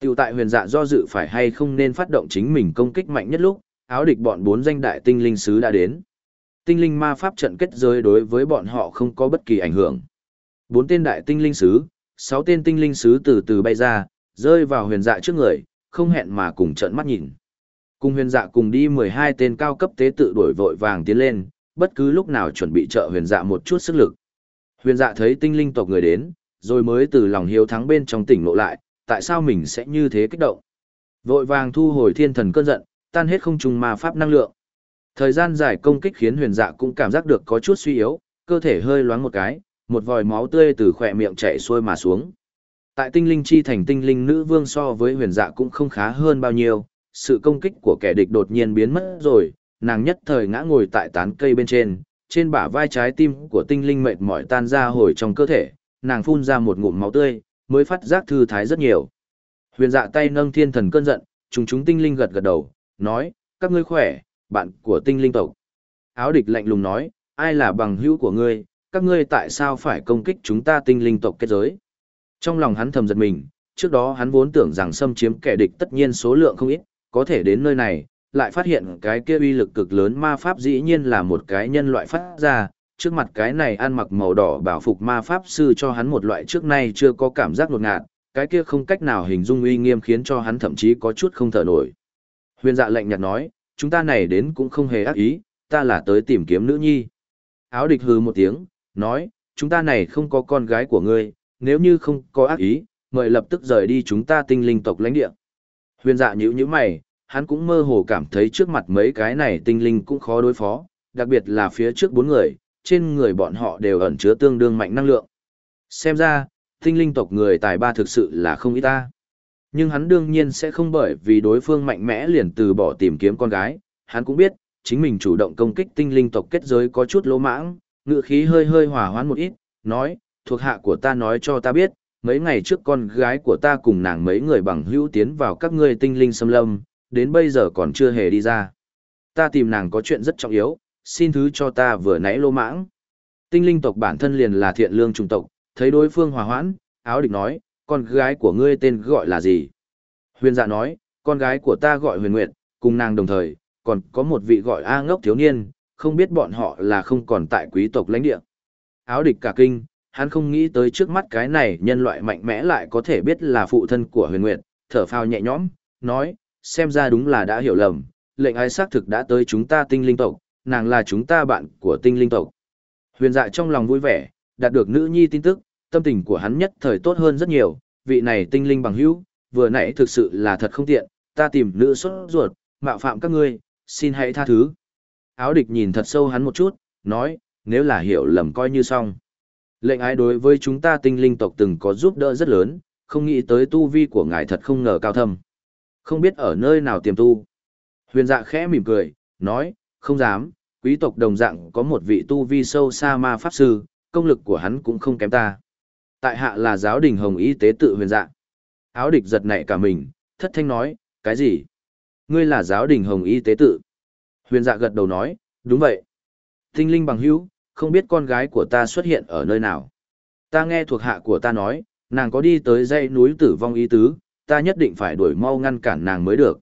Tiểu tại huyền dạ do dự phải hay không nên phát động chính mình công kích mạnh nhất lúc, áo địch bọn bốn danh đại tinh linh sứ đã đến. Tinh linh ma pháp trận kết giới đối với bọn họ không có bất kỳ ảnh hưởng. Bốn tên đại tinh linh sứ, sáu tên tinh linh sứ từ từ bay ra, rơi vào huyền dạ trước người, không hẹn mà cùng trận mắt nhìn. Cùng huyền dạ cùng đi 12 tên cao cấp tế tự đuổi vội vàng tiến lên, bất cứ lúc nào chuẩn bị trợ huyền dạ một chút sức lực. Huyền dạ thấy tinh linh tộc người đến, rồi mới từ lòng hiếu thắng bên trong tỉnh ngộ lại, tại sao mình sẽ như thế kích động. Vội vàng thu hồi thiên thần cơn giận, tan hết không trùng ma pháp năng lượng. Thời gian dài công kích khiến huyền dạ cũng cảm giác được có chút suy yếu, cơ thể hơi loáng một cái, một vòi máu tươi từ khỏe miệng chảy xuôi mà xuống. Tại tinh linh chi thành tinh linh nữ vương so với huyền dạ cũng không khá hơn bao nhiêu, sự công kích của kẻ địch đột nhiên biến mất rồi, nàng nhất thời ngã ngồi tại tán cây bên trên, trên bả vai trái tim của tinh linh mệt mỏi tan ra hồi trong cơ thể, nàng phun ra một ngụm máu tươi, mới phát giác thư thái rất nhiều. Huyền dạ tay nâng thiên thần cơn giận, chúng chúng tinh linh gật gật đầu, nói, các ngươi khỏe, bạn của tinh linh tộc. Áo địch lạnh lùng nói, ai là bằng hữu của ngươi, các ngươi tại sao phải công kích chúng ta tinh linh tộc kết giới? Trong lòng hắn thầm giật mình, trước đó hắn vốn tưởng rằng xâm chiếm kẻ địch tất nhiên số lượng không ít, có thể đến nơi này, lại phát hiện cái kia uy lực cực lớn ma pháp dĩ nhiên là một cái nhân loại phát ra, trước mặt cái này ăn mặc màu đỏ bảo phục ma pháp sư cho hắn một loại trước nay chưa có cảm giác ngột ngạt, cái kia không cách nào hình dung uy nghiêm khiến cho hắn thậm chí có chút không thở nổi. Huyền dạ lạnh nhạt nói, chúng ta này đến cũng không hề ác ý, ta là tới tìm kiếm nữ nhi. Áo địch hừ một tiếng, nói, chúng ta này không có con gái của ngươi, nếu như không có ác ý, mời lập tức rời đi chúng ta tinh linh tộc lãnh địa. Huyền dạ nhữ như mày, hắn cũng mơ hồ cảm thấy trước mặt mấy cái này tinh linh cũng khó đối phó, đặc biệt là phía trước bốn người, trên người bọn họ đều ẩn chứa tương đương mạnh năng lượng. Xem ra, tinh linh tộc người tài ba thực sự là không ít ta. Nhưng hắn đương nhiên sẽ không bởi vì đối phương mạnh mẽ liền từ bỏ tìm kiếm con gái, hắn cũng biết, chính mình chủ động công kích tinh linh tộc kết giới có chút lỗ mãng, ngựa khí hơi hơi hòa hoãn một ít, nói, thuộc hạ của ta nói cho ta biết, mấy ngày trước con gái của ta cùng nàng mấy người bằng hữu tiến vào các ngươi tinh linh xâm lâm, đến bây giờ còn chưa hề đi ra. Ta tìm nàng có chuyện rất trọng yếu, xin thứ cho ta vừa nãy lô mãng. Tinh linh tộc bản thân liền là thiện lương trung tộc, thấy đối phương hòa hoãn, áo địch nói, con gái của ngươi tên gọi là gì? Huyền dạ nói, con gái của ta gọi huyền nguyệt, cùng nàng đồng thời, còn có một vị gọi A ngốc thiếu niên, không biết bọn họ là không còn tại quý tộc lãnh địa. Áo địch cả kinh, hắn không nghĩ tới trước mắt cái này nhân loại mạnh mẽ lại có thể biết là phụ thân của huyền nguyệt, thở phào nhẹ nhõm, nói, xem ra đúng là đã hiểu lầm, lệnh ái xác thực đã tới chúng ta tinh linh tộc, nàng là chúng ta bạn của tinh linh tộc. Huyền dạ trong lòng vui vẻ, đạt được nữ nhi tin tức, tâm tình của hắn nhất thời tốt hơn rất nhiều, vị này tinh linh bằng hữu, vừa nãy thực sự là thật không tiện, ta tìm nữ xuất ruột, mạo phạm các ngươi, xin hãy tha thứ. Áo địch nhìn thật sâu hắn một chút, nói, nếu là hiểu lầm coi như xong. Lệnh ái đối với chúng ta tinh linh tộc từng có giúp đỡ rất lớn, không nghĩ tới tu vi của ngài thật không ngờ cao thâm. Không biết ở nơi nào tiềm tu. Huyền dạ khẽ mỉm cười, nói, không dám, quý tộc đồng dạng có một vị tu vi sâu xa ma pháp sư, công lực của hắn cũng không kém ta. Tại hạ là giáo đình hồng y tế tự huyền dạ. Áo địch giật nảy cả mình, thất thanh nói, cái gì? Ngươi là giáo đình hồng y tế tự. Huyền dạ gật đầu nói, đúng vậy. Tinh linh bằng hữu, không biết con gái của ta xuất hiện ở nơi nào. Ta nghe thuộc hạ của ta nói, nàng có đi tới dãy núi tử vong ý tứ, ta nhất định phải đuổi mau ngăn cản nàng mới được.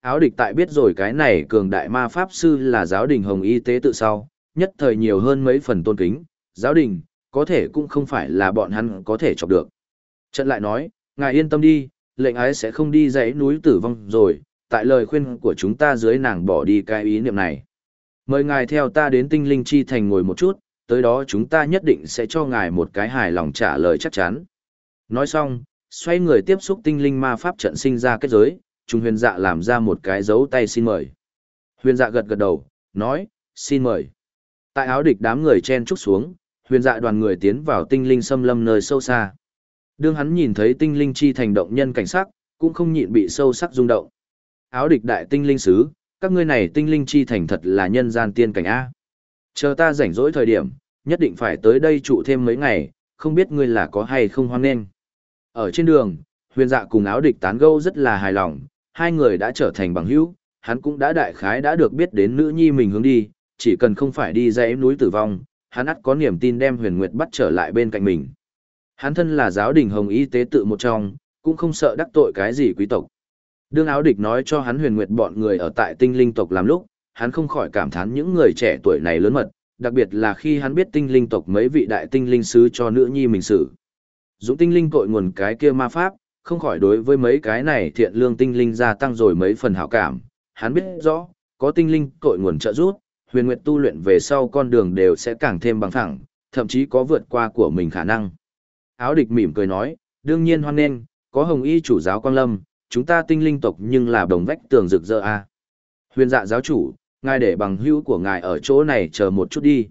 Áo địch tại biết rồi cái này cường đại ma pháp sư là giáo đình hồng y tế tự sau, nhất thời nhiều hơn mấy phần tôn kính, giáo đình, có thể cũng không phải là bọn hắn có thể chọc được. Trận lại nói, ngài yên tâm đi, lệnh ái sẽ không đi dãy núi tử vong rồi, tại lời khuyên của chúng ta dưới nàng bỏ đi cái ý niệm này. Mời ngài theo ta đến tinh linh chi thành ngồi một chút, tới đó chúng ta nhất định sẽ cho ngài một cái hài lòng trả lời chắc chắn. Nói xong, xoay người tiếp xúc tinh linh ma pháp trận sinh ra kết giới, Trung huyền dạ làm ra một cái dấu tay xin mời. Huyền dạ gật gật đầu, nói, xin mời. Tại áo địch đám người chen trúc xuống, huyền dạ đoàn người tiến vào tinh linh xâm lâm nơi sâu xa. Đương hắn nhìn thấy tinh linh chi thành động nhân cảnh sắc, cũng không nhịn bị sâu sắc rung động. Áo địch đại tinh linh sứ, các ngươi này tinh linh chi thành thật là nhân gian tiên cảnh A. Chờ ta rảnh rỗi thời điểm, nhất định phải tới đây trụ thêm mấy ngày, không biết ngươi là có hay không hoan nghênh. Ở trên đường, huyền dạ cùng áo địch tán gẫu rất là hài lòng, hai người đã trở thành bằng hữu, hắn cũng đã đại khái đã được biết đến nữ nhi mình hướng đi, chỉ cần không phải đi dãy núi tử vong, hắn ắt có niềm tin đem huyền nguyệt bắt trở lại bên cạnh mình. Hắn thân là giáo đình hồng y tế tự một trong, cũng không sợ đắc tội cái gì quý tộc. Đương áo địch nói cho hắn huyền nguyệt bọn người ở tại tinh linh tộc làm lúc, hắn không khỏi cảm thán những người trẻ tuổi này lớn mật, đặc biệt là khi hắn biết tinh linh tộc mấy vị đại tinh linh sứ cho nữ nhi mình xử. Dũng tinh linh cội nguồn cái kia ma pháp, không khỏi đối với mấy cái này thiện lương tinh linh gia tăng rồi mấy phần hảo cảm. Hắn biết rõ, có tinh linh cội nguồn trợ giúp, huyền nguyệt tu luyện về sau con đường đều sẽ càng thêm bằng thẳng, thậm chí có vượt qua của mình khả năng. Áo địch mỉm cười nói, đương nhiên hoan nghênh, có hồng y chủ giáo quang lâm, chúng ta tinh linh tộc nhưng là đồng vách tường rực rỡ a. Huyền dạ giáo chủ, ngài để bằng hữu của ngài ở chỗ này chờ một chút đi.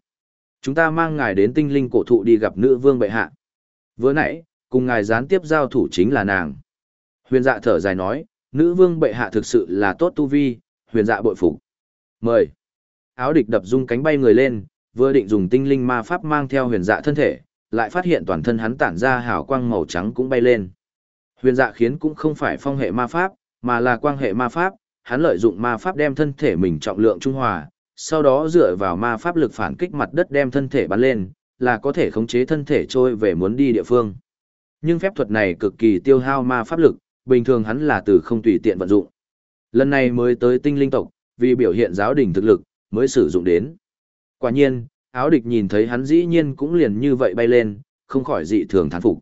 Chúng ta mang ngài đến tinh linh cổ thụ đi gặp nữ vương bệ hạ. Vừa nãy, cùng ngài gián tiếp giao thủ chính là nàng. Huyền dạ thở dài nói, nữ vương bệ hạ thực sự là tốt tu vi, huyền dạ bội phục. Mời. Áo địch đập rung cánh bay người lên, vừa định dùng tinh linh ma pháp mang theo huyền dạ thân thể, lại phát hiện toàn thân hắn tản ra hào quang màu trắng cũng bay lên. Huyền dạ khiến cũng không phải phong hệ ma pháp, mà là quang hệ ma pháp, hắn lợi dụng ma pháp đem thân thể mình trọng lượng trung hòa, sau đó dựa vào ma pháp lực phản kích mặt đất đem thân thể bắn lên, là có thể khống chế thân thể trôi về muốn đi địa phương. Nhưng phép thuật này cực kỳ tiêu hao ma pháp lực, bình thường hắn là từ không tùy tiện vận dụng. Lần này mới tới tinh linh tộc, vì biểu hiện giáo đình thực lực, mới sử dụng đến. Quả nhiên, áo địch nhìn thấy hắn dĩ nhiên cũng liền như vậy bay lên, không khỏi dị thường thán phục.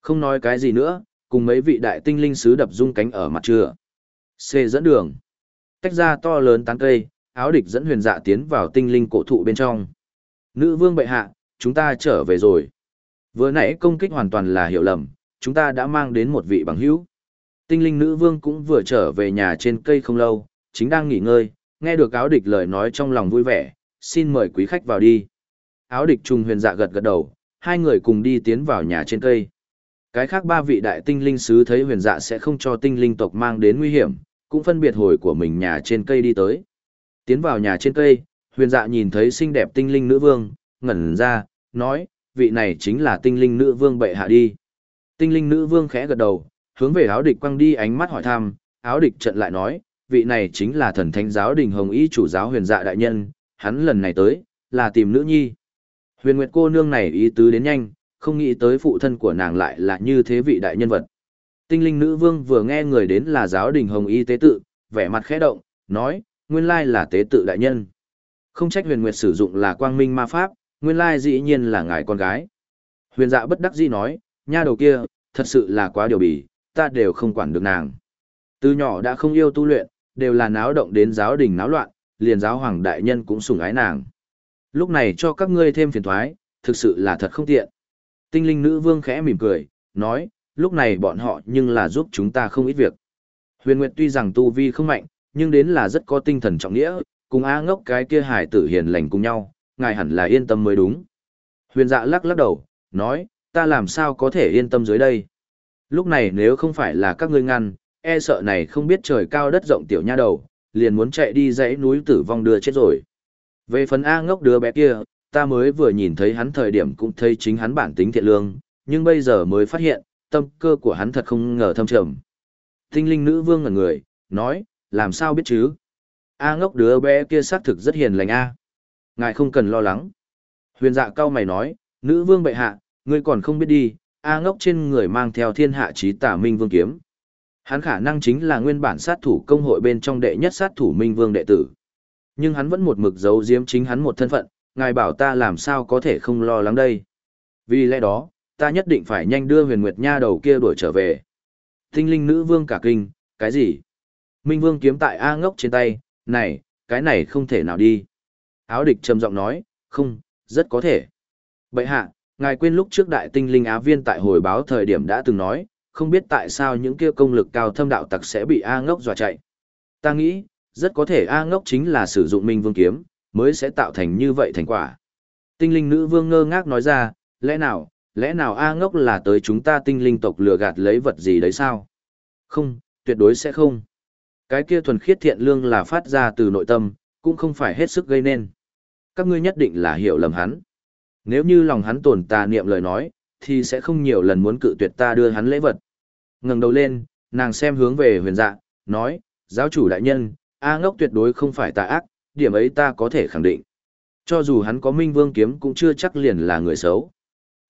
Không nói cái gì nữa, cùng mấy vị đại tinh linh sứ đập rung cánh ở mặt trưa. C dẫn đường. Tách ra to lớn tán cây, áo địch dẫn huyền dạ tiến vào tinh linh cổ thụ bên trong. Nữ vương bệ hạ, chúng ta trở về rồi. Vừa nãy công kích hoàn toàn là hiểu lầm, chúng ta đã mang đến một vị bằng hữu. Tinh linh nữ vương cũng vừa trở về nhà trên cây không lâu, chính đang nghỉ ngơi, nghe được áo địch lời nói trong lòng vui vẻ, xin mời quý khách vào đi. Áo địch trùng huyền dạ gật gật đầu, hai người cùng đi tiến vào nhà trên cây. Cái khác ba vị đại tinh linh sứ thấy huyền dạ sẽ không cho tinh linh tộc mang đến nguy hiểm, cũng phân biệt hồi của mình nhà trên cây đi tới. Tiến vào nhà trên cây, huyền dạ nhìn thấy xinh đẹp tinh linh nữ vương, ngẩn ra, nói, vị này chính là tinh linh nữ vương bệ hạ đi. Tinh linh nữ vương khẽ gật đầu, hướng về áo địch quăng đi ánh mắt hỏi thăm, áo địch trận lại nói, vị này chính là thần thánh giáo đình hồng y chủ giáo huyền dạ đại nhân, hắn lần này tới, là tìm nữ nhi. Huyền Nguyệt cô nương này ý tứ đến nhanh, không nghĩ tới phụ thân của nàng lại là như thế vị đại nhân vật. Tinh linh nữ vương vừa nghe người đến là giáo đình hồng y tế tự, vẻ mặt khẽ động, nói, nguyên lai là tế tự đại nhân. Không trách huyền nguyệt sử dụng là quang minh ma pháp, nguyên lai dĩ nhiên là ngài con gái. Huyền dạ bất đắc dĩ nói, nha đầu kia, thật sự là quá điều bỉ, ta đều không quản được nàng. Từ nhỏ đã không yêu tu luyện, đều là náo động đến giáo đình náo loạn, liền giáo hoàng đại nhân cũng sủng ái nàng. Lúc này cho các ngươi thêm phiền thoái, thực sự là thật không tiện. Tinh linh nữ vương khẽ mỉm cười, nói, lúc này bọn họ nhưng là giúp chúng ta không ít việc. Huyền Nguyệt tuy rằng tu vi không mạnh, nhưng đến là rất có tinh thần trọng nghĩa, cùng A ngốc cái kia hải tử hiền lành cùng nhau, ngài hẳn là yên tâm mới đúng. Huyền dạ lắc lắc đầu, nói, ta làm sao có thể yên tâm dưới đây. Lúc này nếu không phải là các ngươi ngăn, e sợ này không biết trời cao đất rộng tiểu nha đầu, liền muốn chạy đi dãy núi tử vong đưa chết rồi. Về phần A ngốc đứa bé kia, ta mới vừa nhìn thấy hắn thời điểm cũng thấy chính hắn bản tính thiện lương, nhưng bây giờ mới phát hiện, tâm cơ của hắn thật không ngờ thâm trầm. Tinh linh nữ vương ngẩn người, nói, làm sao biết chứ? A ngốc đứa bé kia xác thực rất hiền lành A. Ngài không cần lo lắng. Huyền dạ cao mày nói, nữ vương bệ hạ, ngươi còn không biết đi, A ngốc trên người mang theo thiên hạ trí tả minh vương kiếm. Hắn khả năng chính là nguyên bản sát thủ công hội bên trong đệ nhất sát thủ minh vương đệ tử. Nhưng hắn vẫn một mực giấu giếm chính hắn một thân phận, ngài bảo ta làm sao có thể không lo lắng đây. Vì lẽ đó, ta nhất định phải nhanh đưa huyền nguyệt nha đầu kia đuổi trở về. Tinh linh nữ vương cả kinh, cái gì? Minh vương kiếm tại A ngốc trên tay, này, cái này không thể nào đi. Áo địch trầm giọng nói, không, rất có thể. Bậy hạ, ngài quên lúc trước đại tinh linh á viên tại hồi báo thời điểm đã từng nói, không biết tại sao những kia công lực cao thâm đạo tặc sẽ bị A ngốc dọa chạy. Ta nghĩ, rất có thể A ngốc chính là sử dụng minh vương kiếm, mới sẽ tạo thành như vậy thành quả. Tinh linh nữ vương ngơ ngác nói ra, lẽ nào, lẽ nào A ngốc là tới chúng ta tinh linh tộc lừa gạt lấy vật gì đấy sao? Không, tuyệt đối sẽ không. Cái kia thuần khiết thiện lương là phát ra từ nội tâm, cũng không phải hết sức gây nên. Các ngươi nhất định là hiểu lầm hắn. Nếu như lòng hắn tồn tà niệm lời nói, thì sẽ không nhiều lần muốn cự tuyệt ta đưa hắn lễ vật. Ngẩng đầu lên, nàng xem hướng về huyền dạ, nói, giáo chủ đại nhân, A ngốc tuyệt đối không phải tà ác, điểm ấy ta có thể khẳng định. Cho dù hắn có minh vương kiếm cũng chưa chắc liền là người xấu.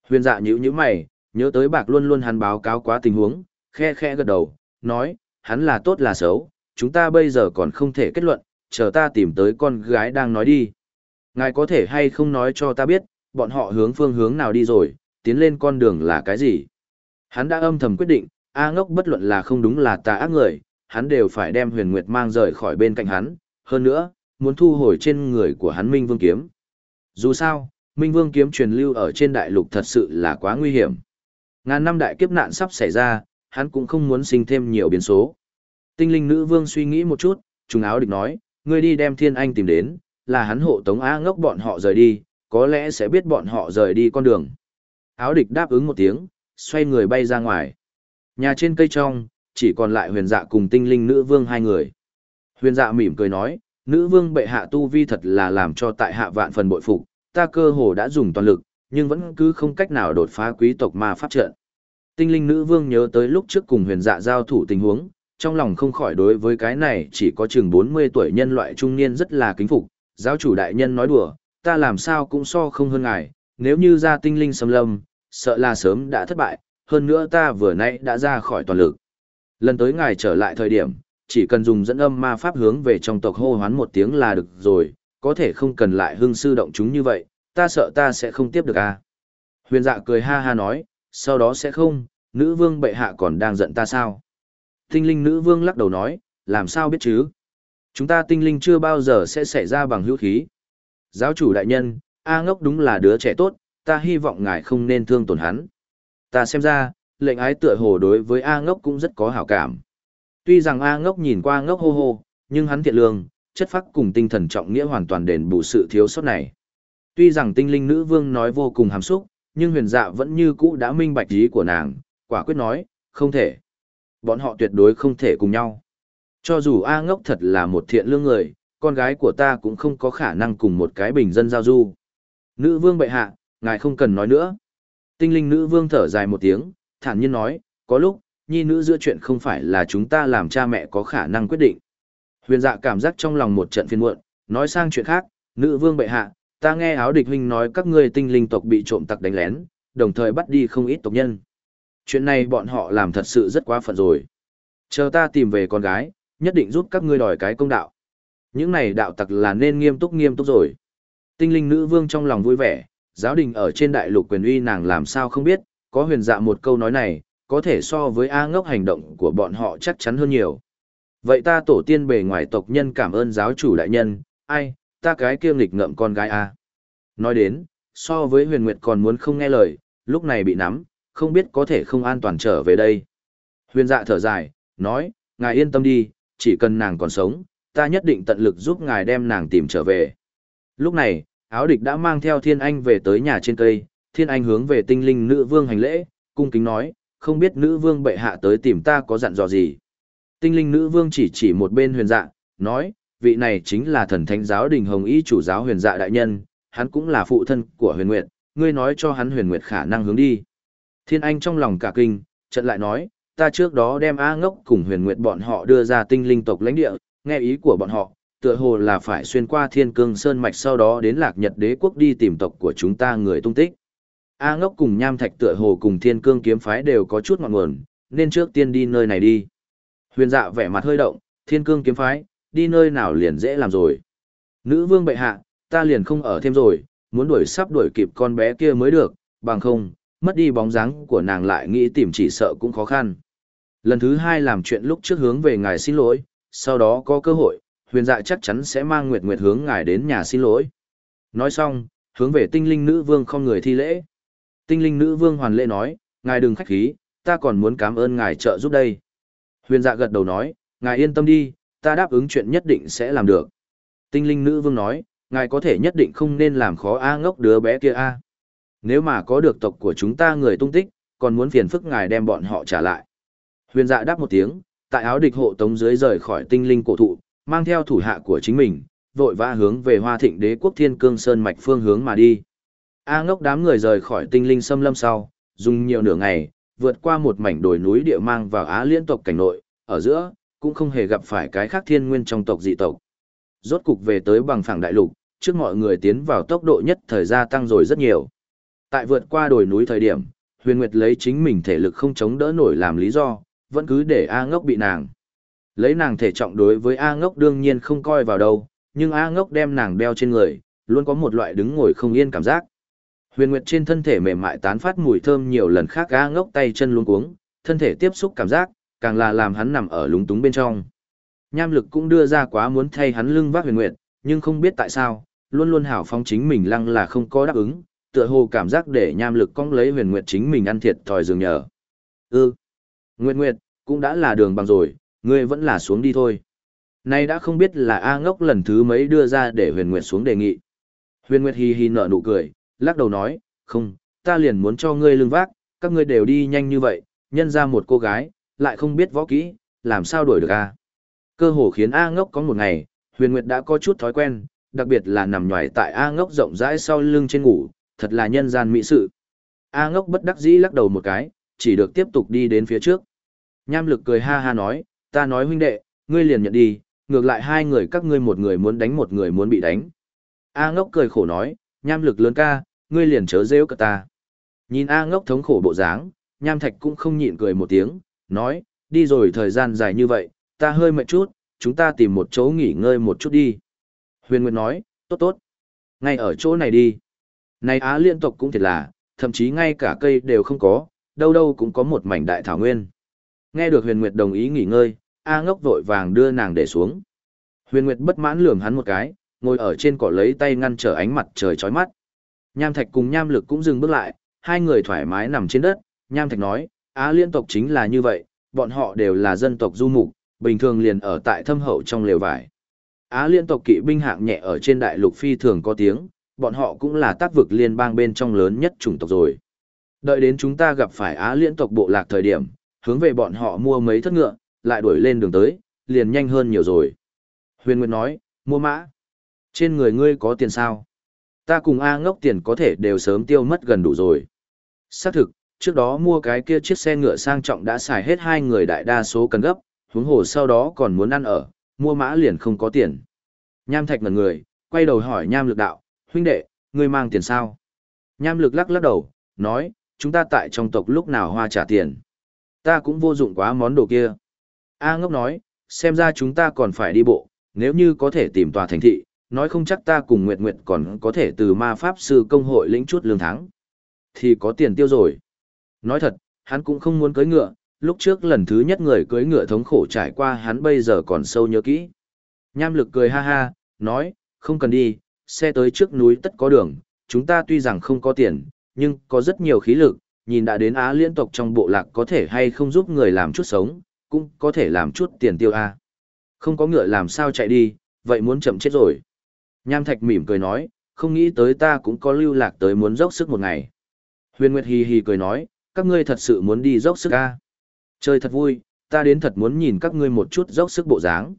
Huyền dạ nhíu nhíu mày, nhớ tới bạc luôn luôn hắn báo cáo quá tình huống, khe khe gật đầu, nói, hắn là tốt là xấu, chúng ta bây giờ còn không thể kết luận, chờ ta tìm tới con gái đang nói đi. Ngài có thể hay không nói cho ta biết, bọn họ hướng phương hướng nào đi rồi, tiến lên con đường là cái gì? Hắn đã âm thầm quyết định, A ngốc bất luận là không đúng là tà ác người, hắn đều phải đem huyền nguyệt mang rời khỏi bên cạnh hắn, hơn nữa, muốn thu hồi trên người của hắn Minh Vương Kiếm. Dù sao, Minh Vương Kiếm truyền lưu ở trên đại lục thật sự là quá nguy hiểm. Ngàn năm đại kiếp nạn sắp xảy ra, hắn cũng không muốn sinh thêm nhiều biến số. Tinh linh nữ vương suy nghĩ một chút, trùng áo địch nói, ngươi đi đem thiên anh tìm đến, là hắn hộ tống A ngốc bọn họ rời đi, có lẽ sẽ biết bọn họ rời đi con đường. Áo địch đáp ứng một tiếng, xoay người bay ra ngoài. Nhà trên cây trong, chỉ còn lại huyền dạ cùng tinh linh nữ vương hai người. Huyền dạ mỉm cười nói, nữ vương bệ hạ tu vi thật là làm cho tại hạ vạn phần bội phục, ta cơ hồ đã dùng toàn lực, nhưng vẫn cứ không cách nào đột phá quý tộc ma pháp trận. Tinh linh nữ vương nhớ tới lúc trước cùng huyền dạ giao thủ tình huống, trong lòng không khỏi đối với cái này chỉ có chừng 40 tuổi nhân loại trung niên rất là kính phục, giáo chủ đại nhân nói đùa, ta làm sao cũng so không hơn ngài, nếu như ra tinh linh xâm lâm, sợ là sớm đã thất bại, hơn nữa ta vừa nãy đã ra khỏi toàn lực. Lần tới ngài trở lại thời điểm, chỉ cần dùng dẫn âm ma pháp hướng về trong tộc hô hoán một tiếng là được rồi, có thể không cần lại hưng sư động chúng như vậy, ta sợ ta sẽ không tiếp được à. Huyền dạ cười ha ha nói, sau đó sẽ không, nữ vương bệ hạ còn đang giận ta sao? Tinh linh nữ vương lắc đầu nói, làm sao biết chứ? Chúng ta tinh linh chưa bao giờ sẽ xảy ra bằng hữu khí. Giáo chủ đại nhân, A ngốc đúng là đứa trẻ tốt, ta hy vọng ngài không nên thương tổn hắn. Ta xem ra, lệnh ái tựa hồ đối với A ngốc cũng rất có hảo cảm. Tuy rằng A ngốc nhìn qua ngốc hô hô, nhưng hắn thiện lương, chất phác cùng tinh thần trọng nghĩa hoàn toàn đền bù sự thiếu sót này. Tuy rằng tinh linh nữ vương nói vô cùng hàm xúc, nhưng huyền dạ vẫn như cũ đã minh bạch ý của nàng, quả quyết nói, không thể. Bọn họ tuyệt đối không thể cùng nhau. Cho dù A ngốc thật là một thiện lương người, con gái của ta cũng không có khả năng cùng một cái bình dân giao du. Nữ vương bệ hạ, ngài không cần nói nữa. Tinh linh nữ vương thở dài một tiếng, thản nhiên nói, có lúc, nhi nữ giữa chuyện không phải là chúng ta làm cha mẹ có khả năng quyết định. Huyền dạ cảm giác trong lòng một trận phiền muộn, nói sang chuyện khác, nữ vương bệ hạ, ta nghe áo địch huynh nói các ngươi tinh linh tộc bị trộm tặc đánh lén, đồng thời bắt đi không ít tộc nhân. Chuyện này bọn họ làm thật sự rất quá phận rồi. Chờ ta tìm về con gái, nhất định giúp các ngươi đòi cái công đạo. Những này đạo tặc là nên nghiêm túc nghiêm túc rồi. Tinh linh nữ vương trong lòng vui vẻ, giáo đình ở trên đại lục quyền uy nàng làm sao không biết, có huyền dạ một câu nói này, có thể so với A ngốc hành động của bọn họ chắc chắn hơn nhiều. Vậy ta tổ tiên bề ngoài tộc nhân cảm ơn giáo chủ đại nhân, ai, ta cái kia nghịch ngợm con gái A. Nói đến, so với huyền nguyệt còn muốn không nghe lời, lúc này bị nắm, không biết có thể không an toàn trở về đây. Huyền dạ thở dài, nói, ngài yên tâm đi, chỉ cần nàng còn sống, ta nhất định tận lực giúp ngài đem nàng tìm trở về. Lúc này, áo địch đã mang theo thiên anh về tới nhà trên cây, thiên anh hướng về tinh linh nữ vương hành lễ, cung kính nói, không biết nữ vương bệ hạ tới tìm ta có dặn dò gì. Tinh linh nữ vương chỉ chỉ một bên huyền dạ, nói, vị này chính là thần thánh giáo đình hồng y chủ giáo huyền dạ đại nhân, hắn cũng là phụ thân của huyền nguyệt, ngươi nói cho hắn huyền nguyệt khả năng hướng đi. Thiên anh trong lòng cả kinh, trận lại nói, ta trước đó đem A ngốc cùng huyền nguyệt bọn họ đưa ra tinh linh tộc lãnh địa, nghe ý của bọn họ, tựa hồ là phải xuyên qua thiên cương sơn mạch sau đó đến lạc nhật đế quốc đi tìm tộc của chúng ta người tung tích. A ngốc cùng nham thạch tựa hồ cùng thiên cương kiếm phái đều có chút ngọn nguồn, nên trước tiên đi nơi này đi. Huyền dạ vẻ mặt hơi động, thiên cương kiếm phái, đi nơi nào liền dễ làm rồi. Nữ vương bệ hạ, ta liền không ở thêm rồi, muốn đuổi sắp đuổi kịp con bé kia mới được, bằng không, mất đi bóng dáng của nàng lại nghĩ tìm chỉ sợ cũng khó khăn. Lần thứ hai làm chuyện lúc trước hướng về ngài xin lỗi, sau đó có cơ hội, huyền dạ chắc chắn sẽ mang Nguyệt Nguyệt hướng ngài đến nhà xin lỗi. Nói xong, hướng về tinh linh nữ vương không người thi lễ. Tinh linh nữ vương hoàn lễ nói, ngài đừng khách khí, ta còn muốn cảm ơn ngài trợ giúp đây. Huyền dạ gật đầu nói, ngài yên tâm đi, ta đáp ứng chuyện nhất định sẽ làm được. Tinh linh nữ vương nói, ngài có thể nhất định không nên làm khó A ngốc đứa bé kia A. Nếu mà có được tộc của chúng ta người tung tích, còn muốn phiền phức ngài đem bọn họ trả lại. Huyền dạ đáp một tiếng, tại áo địch hộ tống dưới rời khỏi tinh linh cổ thụ, mang theo thủ hạ của chính mình, vội vã hướng về Hoa Thịnh Đế quốc Thiên Cương Sơn mạch phương hướng mà đi. A ngốc đám người rời khỏi tinh linh xâm lâm sau, dùng nhiều nửa ngày, vượt qua một mảnh đồi núi địa mang vào Á liên tộc cảnh nội, ở giữa, cũng không hề gặp phải cái khác thiên nguyên trong tộc dị tộc. Rốt cục về tới bằng phẳng đại lục, trước mọi người tiến vào tốc độ nhất thời gia tăng rồi rất nhiều. Tại vượt qua đồi núi thời điểm, Huyền Nguyệt lấy chính mình thể lực không chống đỡ nổi làm lý do, vẫn cứ để A ngốc bị nàng. Lấy nàng thể trọng đối với A ngốc đương nhiên không coi vào đâu, nhưng A ngốc đem nàng đeo trên người, luôn có một loại đứng ngồi không yên cảm giác. Huyền Nguyệt trên thân thể mềm mại tán phát mùi thơm nhiều lần khác A ngốc tay chân luôn cuống, thân thể tiếp xúc cảm giác, càng là làm hắn nằm ở lúng túng bên trong. Nham lực cũng đưa ra quá muốn thay hắn lưng vác huyền nguyệt, nhưng không biết tại sao, luôn luôn hảo phong chính mình lăng là không có đáp ứng, tựa hồ cảm giác để nham lực cong lấy huyền nguyệt chính mình ăn thiệt thòi dường nhờ. Ư, ừ. Nguyệt Nguyệt, cũng đã là đường bằng rồi, ngươi vẫn là xuống đi thôi. Nay đã không biết là A ngốc lần thứ mấy đưa ra để huyền nguyệt xuống đề nghị. Huyền nguyệt hi hi nở nụ cười, lắc đầu nói, không, ta liền muốn cho ngươi lưng vác, các ngươi đều đi nhanh như vậy, nhân ra một cô gái, lại không biết võ kỹ, làm sao đuổi được a? Cơ hồ khiến A ngốc có một ngày, huyền nguyệt đã có chút thói quen, đặc biệt là nằm nhòi tại A ngốc rộng rãi sau lưng trên ngủ, thật là nhân gian mỹ sự. A ngốc bất đắc dĩ lắc đầu một cái, chỉ được tiếp tục đi đến phía trước. Nham lực cười ha ha nói, ta nói huynh đệ, ngươi liền nhận đi, ngược lại hai người các ngươi một người muốn đánh một người muốn bị đánh. A ngốc cười khổ nói, nham lực lớn ca, ngươi liền chớ rêu cả ta. Nhìn A ngốc thống khổ bộ dáng, nham thạch cũng không nhịn cười một tiếng, nói, đi rồi thời gian dài như vậy, ta hơi mệt chút, chúng ta tìm một chỗ nghỉ ngơi một chút đi. Huyền Nguyệt nói, tốt tốt. Ngay ở chỗ này đi. Này Á liên tộc cũng thiệt là, thậm chí ngay cả cây đều không có, đâu đâu cũng có một mảnh đại thảo nguyên. Nghe được Huyền Nguyệt đồng ý nghỉ ngơi, A ngốc vội vàng đưa nàng để xuống. Huyền Nguyệt bất mãn lườm hắn một cái, ngồi ở trên cỏ lấy tay ngăn trở ánh mặt trời chói mắt. Nham Thạch cùng Nham Lực cũng dừng bước lại, hai người thoải mái nằm trên đất. Nham Thạch nói, Á liên tộc chính là như vậy, bọn họ đều là dân tộc du mục, bình thường liền ở tại thâm hậu trong lều vải. Á liên tộc kỵ binh hạng nhẹ ở trên đại lục phi thường có tiếng, bọn họ cũng là tác vực liên bang bên trong lớn nhất chủng tộc rồi. Đợi đến chúng ta gặp phải Á liên tộc bộ lạc thời điểm, hướng về bọn họ mua mấy thất ngựa, lại đuổi lên đường tới, liền nhanh hơn nhiều rồi. Huyền Nguyệt nói, mua mã. Trên người ngươi có tiền sao? Ta cùng A ngốc tiền có thể đều sớm tiêu mất gần đủ rồi. Xác thực, trước đó mua cái kia chiếc xe ngựa sang trọng đã xài hết hai người đại đa số cần gấp, huống hồ sau đó còn muốn ăn ở, mua mã liền không có tiền. Nham Thạch ngẩn người, quay đầu hỏi Nham Lực đạo, huynh đệ, ngươi mang tiền sao? Nham Lực lắc lắc đầu, nói, chúng ta tại trong tộc lúc nào hoa trả tiền. Ta cũng vô dụng quá món đồ kia. A ngốc nói, xem ra chúng ta còn phải đi bộ, nếu như có thể tìm tòa thành thị, nói không chắc ta cùng Nguyệt Nguyệt còn có thể từ ma pháp sư công hội lĩnh chút lương tháng. Thì có tiền tiêu rồi. Nói thật, hắn cũng không muốn cưới ngựa, lúc trước lần thứ nhất người cưới ngựa thống khổ trải qua hắn bây giờ còn sâu nhớ kỹ. Nham lực cười ha ha, nói, không cần đi, xe tới trước núi tất có đường, chúng ta tuy rằng không có tiền, nhưng có rất nhiều khí lực, nhìn đã đến Á liên tộc trong bộ lạc có thể hay không giúp người làm chút sống, cũng có thể làm chút tiền tiêu A. Không có ngựa làm sao chạy đi, vậy muốn chậm chết rồi. Nham Thạch mỉm cười nói, không nghĩ tới ta cũng có lưu lạc tới muốn dốc sức một ngày. Huyền Nguyệt hì hì cười nói, các ngươi thật sự muốn đi dốc sức A. Chơi thật vui, ta đến thật muốn nhìn các ngươi một chút dốc sức bộ dáng.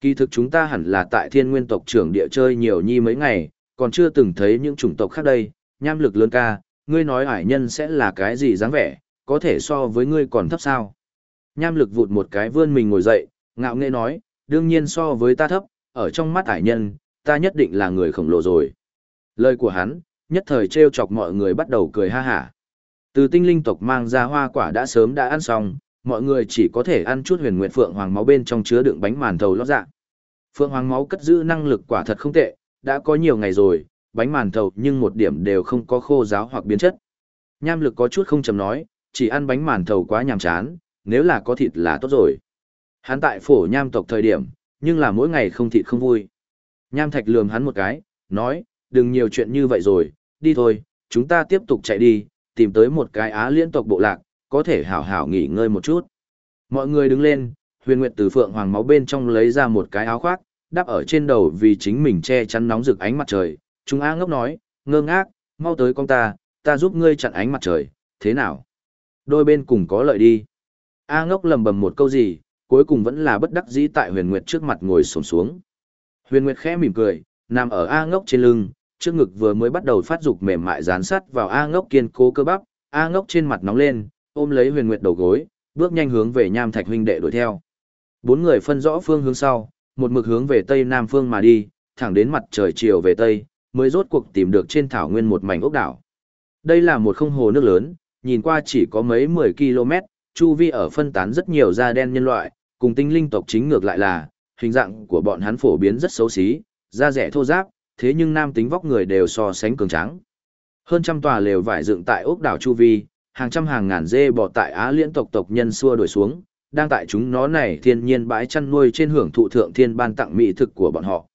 Kỳ thực chúng ta hẳn là tại thiên nguyên tộc trưởng địa chơi nhiều nhi mấy ngày, còn chưa từng thấy những chủng tộc khác đây, nham lực lớn ca, ngươi nói hải nhân sẽ là cái gì dáng vẻ, có thể so với ngươi còn thấp sao. Nham lực vụt một cái vươn mình ngồi dậy, ngạo nghễ nói, đương nhiên so với ta thấp, ở trong mắt hải nhân, ta nhất định là người khổng lồ rồi. Lời của hắn, nhất thời trêu chọc mọi người bắt đầu cười ha hả. Từ tinh linh tộc mang ra hoa quả đã sớm đã ăn xong, mọi người chỉ có thể ăn chút huyền nguyện phượng hoàng máu bên trong chứa đựng bánh màn thầu lót dạ. Phượng hoàng máu cất giữ năng lực quả thật không tệ, đã có nhiều ngày rồi, bánh màn thầu nhưng một điểm đều không có khô giáo hoặc biến chất. Nham lực có chút không chầm nói, chỉ ăn bánh màn thầu quá nhàm chán, nếu là có thịt là tốt rồi. Hắn tại phổ nham tộc thời điểm, nhưng là mỗi ngày không thịt không vui. Nham thạch lườm hắn một cái, nói, đừng nhiều chuyện như vậy rồi, đi thôi, chúng ta tiếp tục chạy đi, tìm tới một cái á liên tộc bộ lạc, có thể hảo hảo nghỉ ngơi một chút. Mọi người đứng lên, huyền nguyệt từ phượng hoàng máu bên trong lấy ra một cái áo khoác, đắp ở trên đầu vì chính mình che chắn nóng rực ánh mặt trời. Chúng A ngốc nói, ngơ ngác, mau tới con ta, ta giúp ngươi chặn ánh mặt trời, thế nào? Đôi bên cùng có lợi đi. A ngốc lầm bầm một câu gì, cuối cùng vẫn là bất đắc dĩ tại huyền nguyệt trước mặt ngồi sổm xuống. Huyền nguyệt khẽ mỉm cười, nằm ở A ngốc trên lưng, trước ngực vừa mới bắt đầu phát dục mềm mại dán sát vào A ngốc kiên cố cơ bắp, A ngốc trên mặt nóng lên, ôm lấy huyền nguyệt đầu gối, bước nhanh hướng về nham thạch huynh đệ đuổi theo. Bốn người phân rõ phương hướng sau, một mực hướng về tây nam phương mà đi, thẳng đến mặt trời chiều về tây, mới rốt cuộc tìm được trên thảo nguyên một mảnh ốc đảo. Đây là một không hồ nước lớn, nhìn qua chỉ có mấy 10 km, chu vi ở phân tán rất nhiều da đen nhân loại, cùng tinh linh tộc chính ngược lại là, hình dạng của bọn hắn phổ biến rất xấu xí, da rẻ thô ráp, thế nhưng nam tính vóc người đều so sánh cường tráng. Hơn trăm tòa lều vải dựng tại ốc đảo chu vi, hàng trăm hàng ngàn dê bò tại Á liên tộc tộc nhân xua đuổi xuống, đang tại chúng nó này thiên nhiên bãi chăn nuôi trên hưởng thụ thượng thiên ban tặng mỹ thực của bọn họ.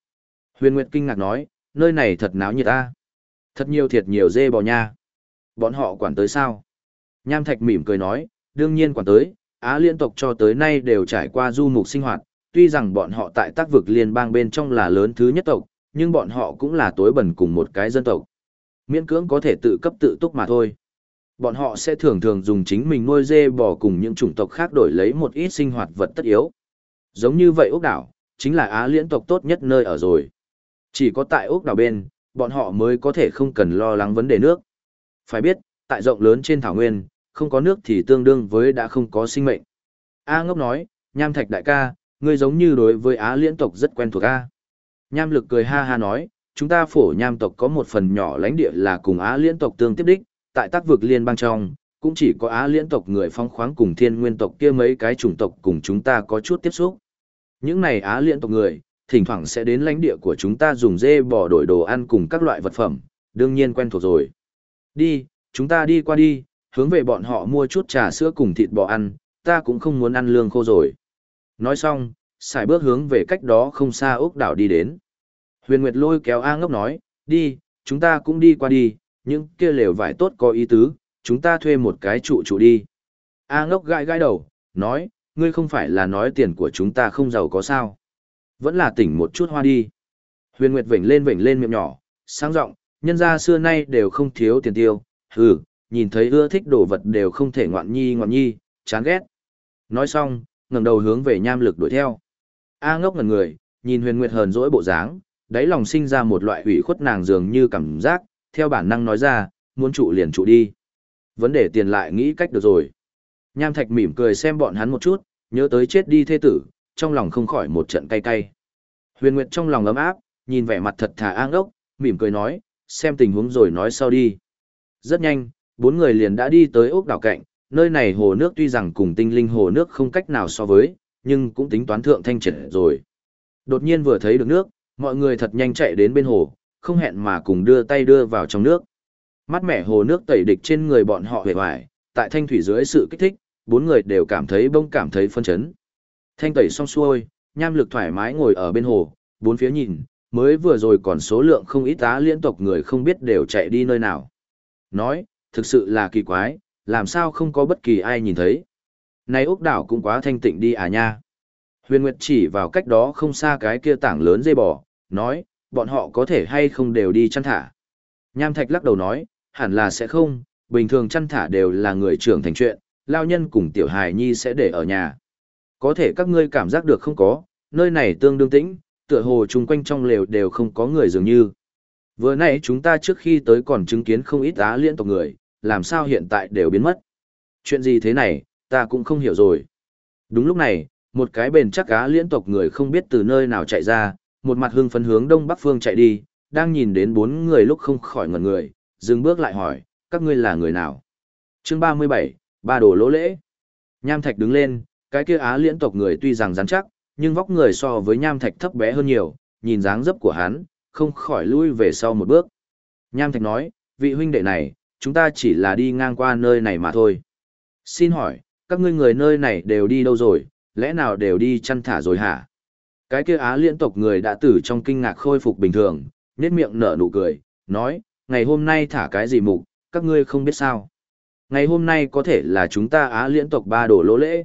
Huyền Nguyệt kinh ngạc nói, nơi này thật náo nhiệt ta. Thật nhiều thiệt nhiều dê bò nha. Bọn họ quản tới sao? Nham Thạch mỉm cười nói, đương nhiên quản tới, Á liên tộc cho tới nay đều trải qua du mục sinh hoạt, tuy rằng bọn họ tại tác vực liên bang bên trong là lớn thứ nhất tộc, nhưng bọn họ cũng là tối bẩn cùng một cái dân tộc. Miễn cưỡng có thể tự cấp tự túc mà thôi. Bọn họ sẽ thường thường dùng chính mình nuôi dê bò cùng những chủng tộc khác đổi lấy một ít sinh hoạt vật tất yếu. Giống như vậy ốc đảo, chính là Á liên tộc tốt nhất nơi ở rồi. Chỉ có tại ốc đảo bên, bọn họ mới có thể không cần lo lắng vấn đề nước. Phải biết, tại rộng lớn trên thảo nguyên, không có nước thì tương đương với đã không có sinh mệnh. A ngốc nói, nham thạch đại ca, ngươi giống như đối với Á liên tộc rất quen thuộc A. Nham lực cười ha ha nói, chúng ta phổ nham tộc có một phần nhỏ lãnh địa là cùng Á liên tộc tương tiếp đích, tại tác vực liên bang trong, cũng chỉ có Á liên tộc người phong khoáng cùng thiên nguyên tộc kia mấy cái chủng tộc cùng chúng ta có chút tiếp xúc. Những này Á liên tộc người, thỉnh thoảng sẽ đến lãnh địa của chúng ta dùng dê bò đổi đồ ăn cùng các loại vật phẩm, đương nhiên quen thuộc rồi. Đi, chúng ta đi qua đi, hướng về bọn họ mua chút trà sữa cùng thịt bò ăn, ta cũng không muốn ăn lương khô rồi. Nói xong, xài bước hướng về cách đó không xa ốc đảo đi đến. Huyền Nguyệt lôi kéo A ngốc nói, đi, chúng ta cũng đi qua đi, những kia lều vải tốt có ý tứ, chúng ta thuê một cái trụ trụ đi. A ngốc gãi gãi đầu, nói, ngươi không phải là nói tiền của chúng ta không giàu có sao. Vẫn là tỉnh một chút hoa đi. Huyền Nguyệt vểnh lên vểnh lên miệng nhỏ, sáng rộng, nhân gia xưa nay đều không thiếu tiền tiêu, hừ, nhìn thấy ưa thích đồ vật đều không thể ngoạn nhi ngoạn nhi, chán ghét. Nói xong, ngẩng đầu hướng về nham lực đuổi theo. A ngốc ngẩn người, nhìn huyền nguyệt hờn dỗi bộ dáng, đáy lòng sinh ra một loại hủy khuất nàng dường như cảm giác, theo bản năng nói ra, muốn trụ liền trụ đi. Vấn đề tiền lại nghĩ cách được rồi. Nham thạch mỉm cười xem bọn hắn một chút, nhớ tới chết đi thê tử, trong lòng không khỏi một trận cay cay. Huyền Nguyệt trong lòng ấm áp, nhìn vẻ mặt thật thà an ốc, mỉm cười nói, xem tình huống rồi nói sau đi. Rất nhanh, bốn người liền đã đi tới ốc đảo cạnh, nơi này hồ nước tuy rằng cùng tinh linh hồ nước không cách nào so với, nhưng cũng tính toán thượng thanh triệt rồi. Đột nhiên vừa thấy được nước, mọi người thật nhanh chạy đến bên hồ, không hẹn mà cùng đưa tay đưa vào trong nước. Mắt mẻ hồ nước tẩy địch trên người bọn họ hề hoài, tại thanh thủy dưới sự kích thích, bốn người đều cảm thấy bông cảm thấy phân chấn. Thanh tẩy xong xuôi, nham lực thoải mái ngồi ở bên hồ, bốn phía nhìn, mới vừa rồi còn số lượng không ít tá liên tộc người không biết đều chạy đi nơi nào. Nói, thực sự là kỳ quái, làm sao không có bất kỳ ai nhìn thấy. Này ốc đảo cũng quá thanh tịnh đi à nha. Huyền Nguyệt chỉ vào cách đó không xa cái kia tảng lớn dây bò, nói, bọn họ có thể hay không đều đi chăn thả. Nham Thạch lắc đầu nói, hẳn là sẽ không, bình thường chăn thả đều là người trưởng thành chuyện, lao nhân cùng tiểu hài nhi sẽ để ở nhà. Có thể các ngươi cảm giác được không có, nơi này tương đương tĩnh, tựa hồ chung quanh trong lều đều không có người dường như. Vừa nãy chúng ta trước khi tới còn chứng kiến không ít á liên tộc người, làm sao hiện tại đều biến mất. Chuyện gì thế này, ta cũng không hiểu rồi. Đúng lúc này, một cái bền chắc cá liên tộc người không biết từ nơi nào chạy ra, một mặt hưng phấn hướng đông bắc phương chạy đi, đang nhìn đến bốn người lúc không khỏi ngẩn người, dừng bước lại hỏi, các ngươi là người nào? Chương 37, ba đồ lỗ lễ. Nham Thạch đứng lên, cái kia á liên tộc người tuy rằng rắn chắc, nhưng vóc người so với Nham Thạch thấp bé hơn nhiều, nhìn dáng dấp của hắn, không khỏi lui về sau một bước. Nham Thạch nói, vị huynh đệ này, chúng ta chỉ là đi ngang qua nơi này mà thôi. Xin hỏi, các ngươi người nơi này đều đi đâu rồi, lẽ nào đều đi chăn thả rồi hả? Cái kia Á liên tộc người đã tử trong kinh ngạc khôi phục bình thường, nét miệng nở nụ cười, nói, ngày hôm nay thả cái gì mục, các ngươi không biết sao. Ngày hôm nay có thể là chúng ta Á liên tộc ba đổ lỗ lễ.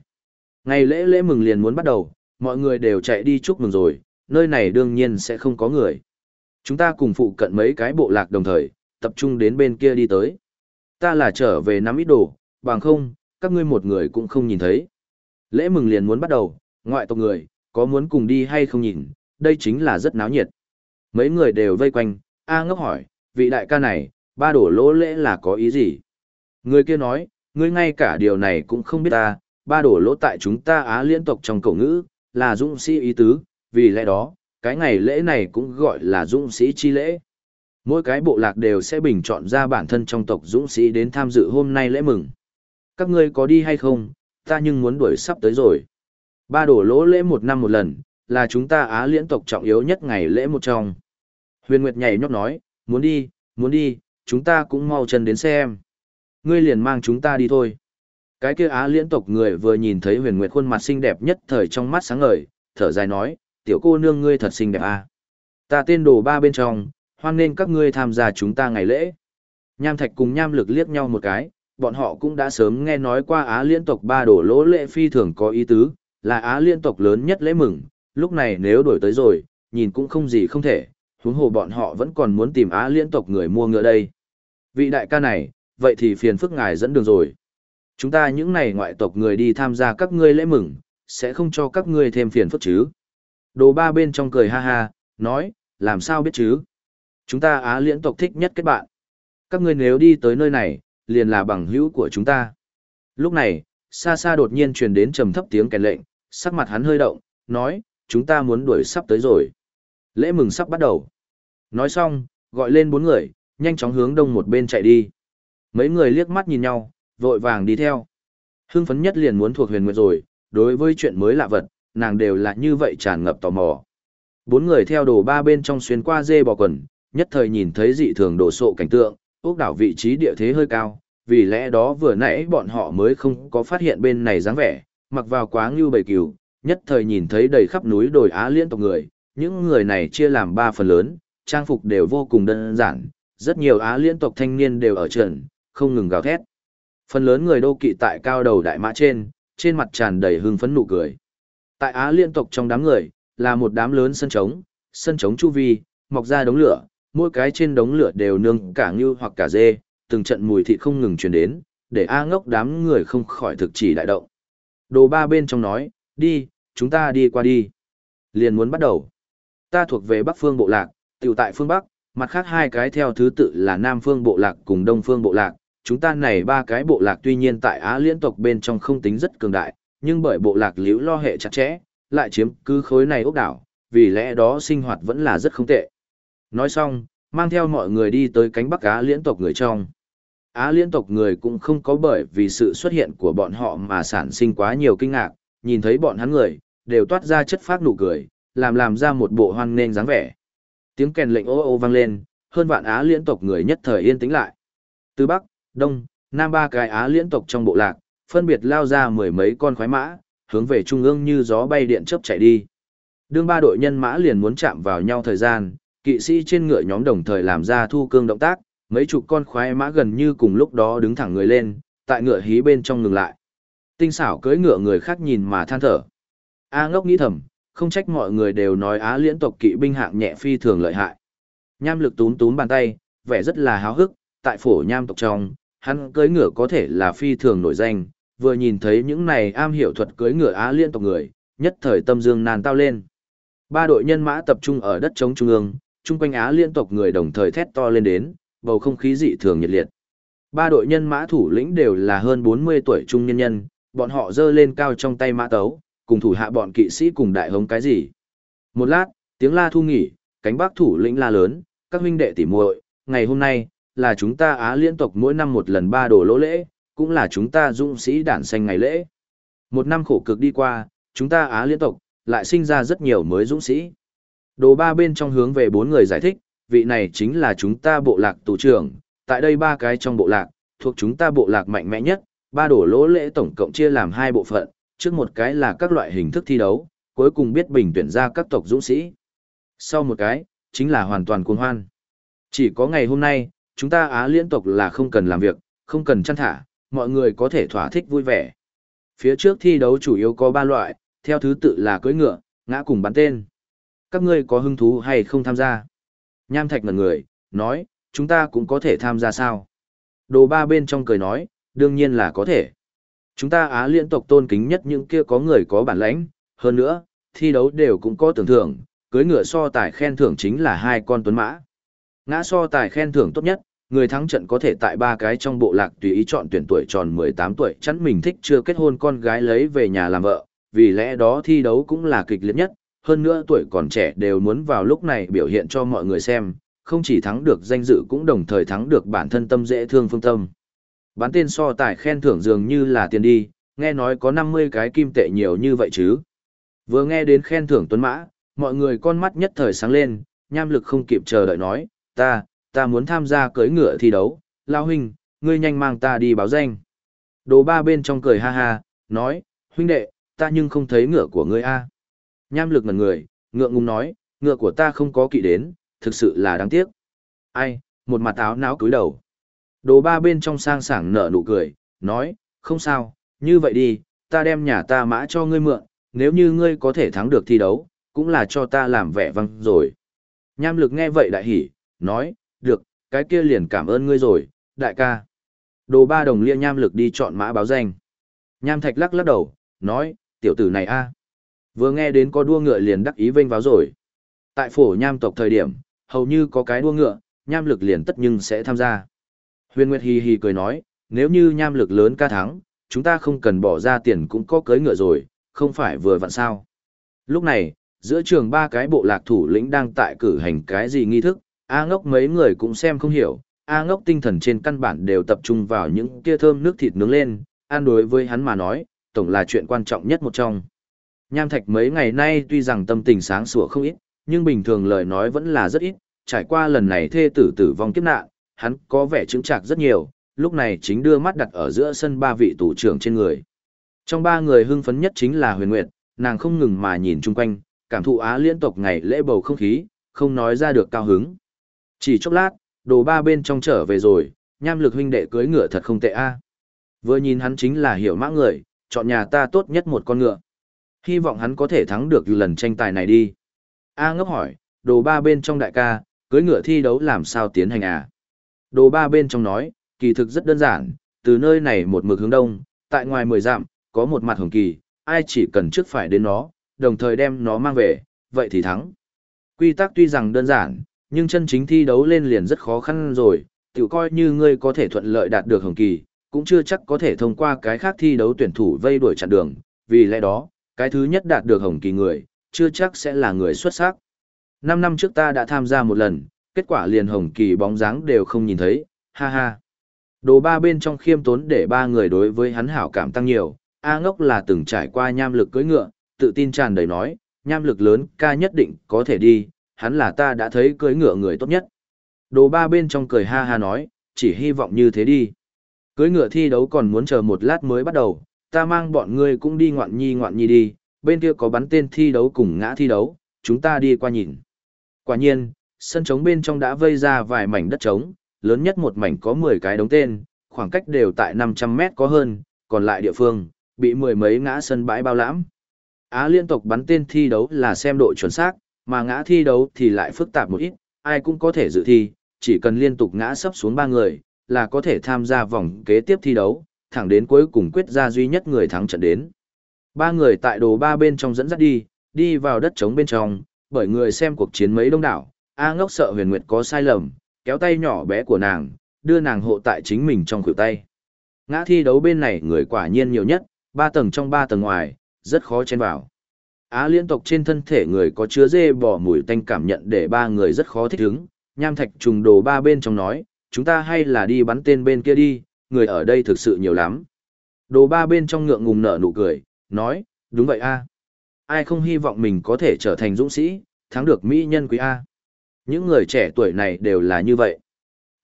Ngày lễ lễ mừng liền muốn bắt đầu, mọi người đều chạy đi chúc mừng rồi, nơi này đương nhiên sẽ không có người. Chúng ta cùng phụ cận mấy cái bộ lạc đồng thời, tập trung đến bên kia đi tới. Ta là trở về nắm ít đồ, bằng không, các ngươi một người cũng không nhìn thấy. Lễ mừng liền muốn bắt đầu, ngoại tộc người, có muốn cùng đi hay không nhìn, đây chính là rất náo nhiệt. Mấy người đều vây quanh, A ngốc hỏi, vị đại ca này, ba đổ lỗ lễ là có ý gì? Người kia nói, ngươi ngay cả điều này cũng không biết ta, ba đổ lỗ tại chúng ta Á liên tộc trong cổ ngữ, là dũng sĩ ý tứ, vì lẽ đó, cái ngày lễ này cũng gọi là dũng sĩ chi lễ. Mỗi cái bộ lạc đều sẽ bình chọn ra bản thân trong tộc dũng sĩ đến tham dự hôm nay lễ mừng. Các ngươi có đi hay không, ta nhưng muốn đuổi sắp tới rồi. Ba đổ lỗ lễ một năm một lần, là chúng ta Á liên tộc trọng yếu nhất ngày lễ một trong. Huyền Nguyệt nhảy nhót nói, muốn đi, muốn đi, chúng ta cũng mau chân đến xem. Ngươi liền mang chúng ta đi thôi. Cái kia Á liễn tộc người vừa nhìn thấy Huyền Nguyệt khuôn mặt xinh đẹp nhất thời trong mắt sáng ngời, thở dài nói, tiểu cô nương ngươi thật xinh đẹp à. Ta tên đồ ba bên trong, hoan nên các ngươi tham gia chúng ta ngày lễ. Nham Thạch cùng Nham Lực liếc nhau một cái, bọn họ cũng đã sớm nghe nói qua Á liên tộc ba đổ lỗ lễ phi thường có ý tứ, là Á liên tộc lớn nhất lễ mừng, lúc này nếu đổi tới rồi, nhìn cũng không gì không thể, huống hồ bọn họ vẫn còn muốn tìm Á liên tộc người mua ngựa đây. Vị đại ca này, vậy thì phiền phức ngài dẫn đường rồi. Chúng ta những này ngoại tộc người đi tham gia các ngươi lễ mừng, sẽ không cho các ngươi thêm phiền phức chứ. Đồ ba bên trong cười ha ha, nói, làm sao biết chứ? Chúng ta Á liễn tộc thích nhất kết bạn. Các ngươi nếu đi tới nơi này, liền là bằng hữu của chúng ta. Lúc này, xa xa đột nhiên truyền đến trầm thấp tiếng kèn lệnh, sắc mặt hắn hơi động, nói, chúng ta muốn đuổi sắp tới rồi. Lễ mừng sắp bắt đầu. Nói xong, gọi lên bốn người, nhanh chóng hướng đông một bên chạy đi. Mấy người liếc mắt nhìn nhau, vội vàng đi theo. Hưng phấn nhất liền muốn thuộc huyền nguyệt rồi, đối với chuyện mới lạ vật, nàng đều là như vậy tràn ngập tò mò. Bốn người theo đồ ba bên trong xuyên qua dê bò quần, nhất thời nhìn thấy dị thường đổ sộ cảnh tượng, ốc đảo vị trí địa thế hơi cao, vì lẽ đó vừa nãy bọn họ mới không có phát hiện bên này dáng vẻ, mặc vào quá ngưu bầy cừu, nhất thời nhìn thấy đầy khắp núi đồi Á liên tộc người, những người này chia làm ba phần lớn, trang phục đều vô cùng đơn giản, rất nhiều Á liên tộc thanh niên đều ở trận, không ngừng gào thét. Phần lớn người đô kỵ tại cao đầu đại mã trên, trên mặt tràn đầy hưng phấn nụ cười. Tại Á liên tộc trong đám người, là một đám lớn sân trống, sân trống chu vi, mọc ra đống lửa, mỗi cái trên đống lửa đều nương cả ngưu hoặc cả dê, từng trận mùi thịt không ngừng truyền đến, để A ngốc đám người không khỏi thực chỉ đại động. Đồ ba bên trong nói, đi, chúng ta đi qua đi. Liền muốn bắt đầu. Ta thuộc về Bắc phương bộ lạc, tiểu tại phương Bắc, mặt khác hai cái theo thứ tự là Nam phương bộ lạc cùng Đông phương bộ lạc. Chúng ta này ba cái bộ lạc tuy nhiên tại Á liên tộc bên trong không tính rất cường đại, nhưng bởi bộ lạc liễu lo hệ chặt chẽ, lại chiếm cứ khối này ốc đảo, vì lẽ đó sinh hoạt vẫn là rất không tệ. Nói xong, mang theo mọi người đi tới cánh Bắc Á liên tộc người trong. Á liên tộc người cũng không có bởi vì sự xuất hiện của bọn họ mà sản sinh quá nhiều kinh ngạc, nhìn thấy bọn hắn người, đều toát ra chất phát nụ cười, làm làm ra một bộ hoang nên dáng vẻ. Tiếng kèn lệnh ô ô vang lên, hơn vạn Á liên tộc người nhất thời yên tĩnh lại. Từ Bắc, Đông, Nam ba cái Á liên tộc trong bộ lạc, phân biệt lao ra mười mấy con khoái mã, hướng về trung ương như gió bay điện chớp chạy đi. Đương ba đội nhân mã liền muốn chạm vào nhau thời gian, kỵ sĩ trên ngựa nhóm đồng thời làm ra thu cương động tác, mấy chục con khoái mã gần như cùng lúc đó đứng thẳng người lên, tại ngựa hí bên trong ngừng lại. Tinh xảo cưỡi ngựa người khác nhìn mà than thở. A ngốc nghĩ thầm, không trách mọi người đều nói Á liên tộc kỵ binh hạng nhẹ phi thường lợi hại. Nham lực tún tún bàn tay, vẻ rất là háo hức, tại phổ nham tộc trong, hắn cưỡi ngựa có thể là phi thường nổi danh, vừa nhìn thấy những này am hiểu thuật cưỡi ngựa Á liên tộc người, nhất thời tâm dương nàn tao lên. Ba đội nhân mã tập trung ở đất trống trung ương, chung quanh Á liên tộc người đồng thời thét to lên đến, bầu không khí dị thường nhiệt liệt. Ba đội nhân mã thủ lĩnh đều là hơn 40 tuổi trung nhân nhân, bọn họ giơ lên cao trong tay mã tấu, cùng thủ hạ bọn kỵ sĩ cùng đại hống cái gì. Một lát, tiếng la thu nghỉ, cánh bác thủ lĩnh la lớn, các huynh đệ tỉ muội, ngày hôm nay, là chúng ta Á liên tộc mỗi năm một lần ba đồ lỗ lễ, cũng là chúng ta dũng sĩ đản xanh ngày lễ. Một năm khổ cực đi qua, chúng ta Á liên tộc, lại sinh ra rất nhiều mới dũng sĩ. Đồ ba bên trong hướng về bốn người giải thích, vị này chính là chúng ta bộ lạc tù trưởng, tại đây ba cái trong bộ lạc, thuộc chúng ta bộ lạc mạnh mẽ nhất, ba đổ lỗ lễ tổng cộng chia làm hai bộ phận, trước một cái là các loại hình thức thi đấu, cuối cùng biết bình tuyển ra các tộc dũng sĩ. Sau một cái, chính là hoàn toàn cuồng hoan. Chỉ có ngày hôm nay, chúng ta Á liên tộc là không cần làm việc, không cần chăn thả, mọi người có thể thỏa thích vui vẻ. Phía trước thi đấu chủ yếu có ba loại, theo thứ tự là cưỡi ngựa, ngã cùng bắn tên. Các ngươi có hứng thú hay không tham gia? Nham Thạch ngẩn người, nói, chúng ta cũng có thể tham gia sao? Đồ ba bên trong cười nói, đương nhiên là có thể. Chúng ta Á liên tộc tôn kính nhất những kia có người có bản lãnh, hơn nữa, thi đấu đều cũng có tưởng thưởng, cưới ngựa so tài khen thưởng chính là hai con tuấn mã. Ngã so tài khen thưởng tốt nhất, người thắng trận có thể tại ba cái trong bộ lạc tùy ý chọn tuyển tuổi tròn 18 tuổi chắn mình thích chưa kết hôn con gái lấy về nhà làm vợ, vì lẽ đó thi đấu cũng là kịch liệt nhất, hơn nữa tuổi còn trẻ đều muốn vào lúc này biểu hiện cho mọi người xem, không chỉ thắng được danh dự cũng đồng thời thắng được bản thân tâm dễ thương phương tâm. Bán tên so tài khen thưởng dường như là tiền đi, Nghe nói có 50 cái kim tệ nhiều như vậy chứ. Vừa nghe đến khen thưởng tuấn mã, mọi người con mắt nhất thời sáng lên, nham lực không kịp chờ đợi nói, ta, ta muốn tham gia cưỡi ngựa thi đấu, lao huynh, ngươi nhanh mang ta đi báo danh. Đồ ba bên trong cười ha ha, nói, huynh đệ, ta nhưng không thấy ngựa của ngươi a. Nham lực ngẩn người, ngựa ngùng nói, ngựa của ta không có kỵ đến, thực sự là đáng tiếc. Ai, một mặt áo náo cúi đầu. Đồ ba bên trong sang sảng nở nụ cười, nói, không sao, như vậy đi, ta đem nhà ta mã cho ngươi mượn, nếu như ngươi có thể thắng được thi đấu, cũng là cho ta làm vẻ văng rồi. Nham lực nghe vậy đại hỉ, nói, được, cái kia liền cảm ơn ngươi rồi, đại ca. Đồ ba đồng lia nham lực đi chọn mã báo danh. Nham thạch lắc lắc đầu, nói, tiểu tử này a Vừa nghe đến có đua ngựa liền đắc ý vênh vào rồi. Tại phổ nham tộc thời điểm, hầu như có cái đua ngựa, nham lực liền tất nhưng sẽ tham gia. Huyền Nguyệt hì hì cười nói, nếu như nham lực lớn ca thắng, chúng ta không cần bỏ ra tiền cũng có cưới ngựa rồi, không phải vừa vặn sao. Lúc này, giữa trường ba cái bộ lạc thủ lĩnh đang tại cử hành cái gì nghi thức, A ngốc mấy người cũng xem không hiểu, A ngốc tinh thần trên căn bản đều tập trung vào những kia thơm nước thịt nướng lên, ăn đối với hắn mà nói, tổng là chuyện quan trọng nhất một trong. Nham Thạch mấy ngày nay tuy rằng tâm tình sáng sủa không ít, nhưng bình thường lời nói vẫn là rất ít, trải qua lần này thê tử tử vong kiếp nạn, hắn có vẻ chứng trạc rất nhiều, lúc này chính đưa mắt đặt ở giữa sân ba vị tủ trưởng trên người. Trong ba người hưng phấn nhất chính là Huyền Nguyệt, nàng không ngừng mà nhìn chung quanh, cảm thụ á liên tộc ngày lễ bầu không khí, không nói ra được cao hứng. Chỉ chốc lát, đồ ba bên trong trở về rồi, nham lực huynh đệ cưới ngựa thật không tệ a. Vừa nhìn hắn chính là hiểu mã người, chọn nhà ta tốt nhất một con ngựa. Hy vọng hắn có thể thắng được lần tranh tài này đi. A ngốc hỏi, đồ ba bên trong đại ca, cưới ngựa thi đấu làm sao tiến hành à? Đồ ba bên trong nói, kỳ thực rất đơn giản, từ nơi này một mực hướng đông, tại ngoài mười dặm, có một mặt hồng kỳ, ai chỉ cần trước phải đến nó, đồng thời đem nó mang về, vậy thì thắng. Quy tắc tuy rằng đơn giản, nhưng chân chính thi đấu lên liền rất khó khăn rồi, tự coi như ngươi có thể thuận lợi đạt được hồng kỳ, cũng chưa chắc có thể thông qua cái khác thi đấu tuyển thủ vây đuổi chặn đường, vì lẽ đó, cái thứ nhất đạt được hồng kỳ người, chưa chắc sẽ là người xuất sắc. Năm năm trước ta đã tham gia một lần, kết quả liền hồng kỳ bóng dáng đều không nhìn thấy, ha ha. Đồ ba bên trong khiêm tốn để ba người đối với hắn hảo cảm tăng nhiều, A ngốc là từng trải qua nham lực cưỡi ngựa, tự tin tràn đầy nói, nham lực lớn ca nhất định có thể đi, hắn là ta đã thấy cưỡi ngựa người tốt nhất. Đồ ba bên trong cười ha ha nói, chỉ hy vọng như thế đi. Cưỡi ngựa thi đấu còn muốn chờ một lát mới bắt đầu, ta mang bọn ngươi cũng đi ngoạn nhi ngoạn nhi đi, bên kia có bắn tên thi đấu cùng ngã thi đấu, chúng ta đi qua nhìn. Quả nhiên, sân trống bên trong đã vây ra vài mảnh đất trống, lớn nhất một mảnh có 10 cái đống tên, khoảng cách đều tại 500 mét có hơn, còn lại địa phương, bị mười mấy ngã sân bãi bao lãm. Á liên tục bắn tên thi đấu là xem độ chuẩn xác, mà ngã thi đấu thì lại phức tạp một ít, ai cũng có thể dự thi, chỉ cần liên tục ngã sấp xuống ba người, là có thể tham gia vòng kế tiếp thi đấu, thẳng đến cuối cùng quyết ra duy nhất người thắng trận đến. Ba người tại đồ ba bên trong dẫn dắt đi, đi vào đất trống bên trong, bởi người xem cuộc chiến mấy đông đảo, A ngốc sợ huyền nguyệt có sai lầm, kéo tay nhỏ bé của nàng, đưa nàng hộ tại chính mình trong khuỷu tay. Ngã thi đấu bên này người quả nhiên nhiều nhất, ba tầng trong ba tầng ngoài, rất khó chen vào. Á liên tộc trên thân thể người có chứa dê bỏ mùi tanh cảm nhận để ba người rất khó thích ứng, nham thạch trùng đồ ba bên trong nói, chúng ta hay là đi bắn tên bên kia đi, người ở đây thực sự nhiều lắm. Đồ ba bên trong ngượng ngùng nở nụ cười, nói, đúng vậy a Ai không hy vọng mình có thể trở thành dũng sĩ, thắng được mỹ nhân quý A. Những người trẻ tuổi này đều là như vậy.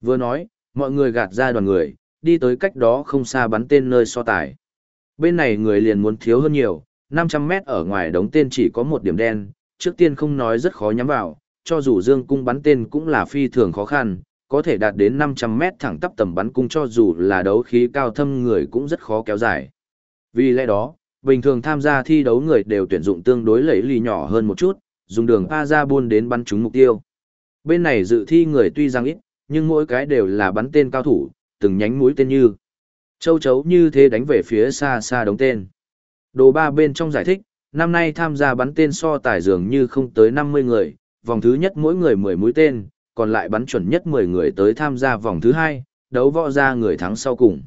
Vừa nói, mọi người gạt ra đoàn người, đi tới cách đó không xa bắn tên nơi so tài. Bên này người liền muốn thiếu hơn nhiều, 500 mét ở ngoài đống tên chỉ có một điểm đen, trước tiên không nói rất khó nhắm vào, cho dù dương cung bắn tên cũng là phi thường khó khăn, có thể đạt đến 500 mét thẳng tắp tầm bắn cung cho dù là đấu khí cao thâm người cũng rất khó kéo dài. Vì lẽ đó, bình thường tham gia thi đấu người đều tuyển dụng tương đối lẫy lì nhỏ hơn một chút, dùng đường pa ra buôn đến bắn trúng mục tiêu. Bên này dự thi người tuy rằng ít, nhưng mỗi cái đều là bắn tên cao thủ, từng nhánh mũi tên như. Châu chấu như thế đánh về phía xa xa đống tên. Đồ ba bên trong giải thích, năm nay tham gia bắn tên so tài dường như không tới 50 người, vòng thứ nhất mỗi người 10 mũi tên, còn lại bắn chuẩn nhất 10 người tới tham gia vòng thứ hai, đấu võ ra người thắng sau cùng.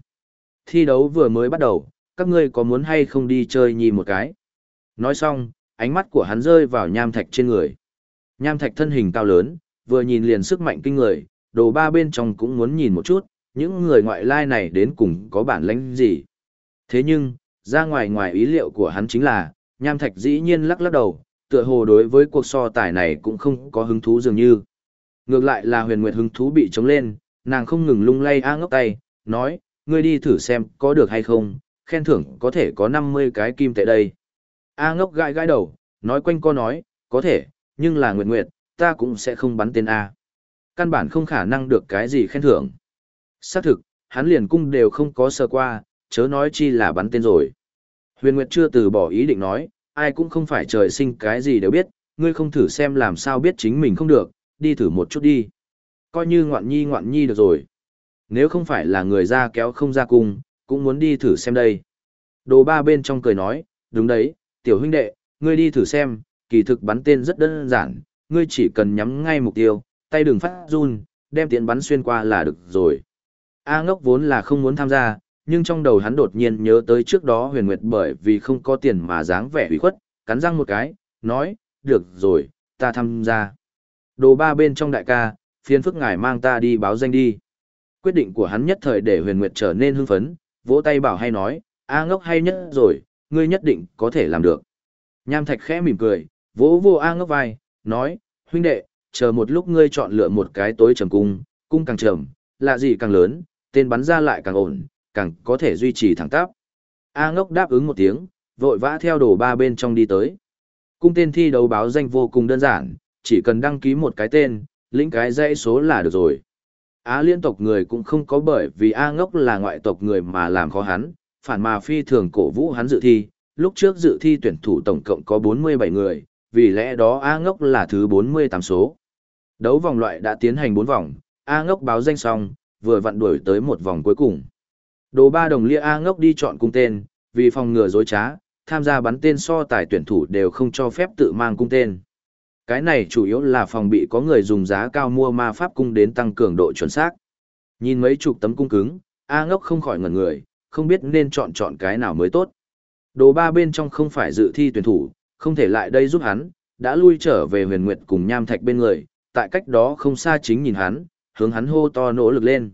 Thi đấu vừa mới bắt đầu, các ngươi có muốn hay không đi chơi nhì một cái. Nói xong, ánh mắt của hắn rơi vào nham thạch trên người. Nham thạch thân hình cao lớn, vừa nhìn liền sức mạnh kinh người, đồ ba bên trong cũng muốn nhìn một chút, những người ngoại lai này đến cùng có bản lãnh gì. Thế nhưng, ra ngoài ngoài ý liệu của hắn chính là, nham thạch dĩ nhiên lắc lắc đầu, tựa hồ đối với cuộc so tài này cũng không có hứng thú dường như. Ngược lại là huyền nguyệt hứng thú bị trống lên, nàng không ngừng lung lay A ngốc tay, nói, ngươi đi thử xem có được hay không, khen thưởng có thể có 50 cái kim tệ đây. A ngốc gãi gãi đầu, nói quanh co nói, có thể, nhưng là nguyệt nguyệt, ta cũng sẽ không bắn tên A. Căn bản không khả năng được cái gì khen thưởng. Xác thực, hắn liền cung đều không có sơ qua, chớ nói chi là bắn tên rồi. Huyền Nguyệt chưa từ bỏ ý định nói, ai cũng không phải trời sinh cái gì đều biết, ngươi không thử xem làm sao biết chính mình không được, đi thử một chút đi. Coi như ngoạn nhi ngoạn nhi được rồi. Nếu không phải là người ra kéo không ra cung, cũng muốn đi thử xem đây. Đồ ba bên trong cười nói, đúng đấy, tiểu huynh đệ, ngươi đi thử xem, kỳ thực bắn tên rất đơn giản, ngươi chỉ cần nhắm ngay mục tiêu, tay đừng phát run, đem tiện bắn xuyên qua là được rồi. A ngốc vốn là không muốn tham gia, nhưng trong đầu hắn đột nhiên nhớ tới trước đó huyền nguyệt bởi vì không có tiền mà dáng vẻ hủy khuất, cắn răng một cái, nói, được rồi, ta tham gia. Đồ ba bên trong đại ca, phiên phức ngài mang ta đi báo danh đi. Quyết định của hắn nhất thời để huyền nguyệt trở nên hưng phấn, vỗ tay bảo hay nói, A ngốc hay nhất rồi, ngươi nhất định có thể làm được. Nham thạch khẽ mỉm cười, vỗ vô A ngốc vai, nói, huynh đệ, chờ một lúc ngươi chọn lựa một cái tối trầm cung, cung càng trầm, lạ gì càng lớn, tên bắn ra lại càng ổn, càng có thể duy trì thẳng tắp. A ngốc đáp ứng một tiếng, vội vã theo đồ ba bên trong đi tới. Cung tên thi đấu báo danh vô cùng đơn giản, chỉ cần đăng ký một cái tên, lĩnh cái dãy số là được rồi. Á liên tộc người cũng không có bởi vì A ngốc là ngoại tộc người mà làm khó hắn, phản mà phi thường cổ vũ hắn dự thi. Lúc trước dự thi tuyển thủ tổng cộng có 47 người, vì lẽ đó A ngốc là thứ 48 số. Đấu vòng loại đã tiến hành 4 vòng, A ngốc báo danh xong, vừa vặn đuổi tới một vòng cuối cùng. Đồ ba đồng lia A ngốc đi chọn cung tên, vì phòng ngừa dối trá, tham gia bắn tên so tài tuyển thủ đều không cho phép tự mang cung tên. Cái này chủ yếu là phòng bị có người dùng giá cao mua ma pháp cung đến tăng cường độ chuẩn xác. Nhìn mấy chục tấm cung cứng, A ngốc không khỏi ngẩn người, không biết nên chọn chọn cái nào mới tốt. Đồ ba bên trong không phải dự thi tuyển thủ, không thể lại đây giúp hắn, đã lui trở về huyền nguyệt cùng nham thạch bên người, tại cách đó không xa chính nhìn hắn, hướng hắn hô to nỗ lực lên.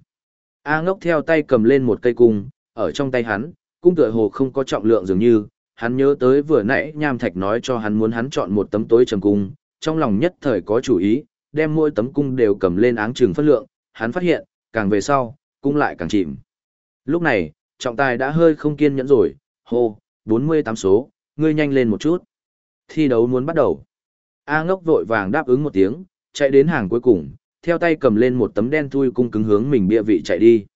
A ngốc theo tay cầm lên một cây cung, ở trong tay hắn, cung tựa hồ không có trọng lượng dường như, hắn nhớ tới vừa nãy nham thạch nói cho hắn muốn hắn chọn một tấm tối trầm cung, trong lòng nhất thời có chủ ý, đem mỗi tấm cung đều cầm lên áng trường phân lượng, hắn phát hiện, càng về sau, cung lại càng chìm. Lúc này, trọng tài đã hơi không kiên nhẫn rồi, hô, 48 số, ngươi nhanh lên một chút. Thi đấu muốn bắt đầu. A ngốc vội vàng đáp ứng một tiếng, chạy đến hàng cuối cùng, theo tay cầm lên một tấm đen thui cung cứng hướng mình bia vị chạy đi.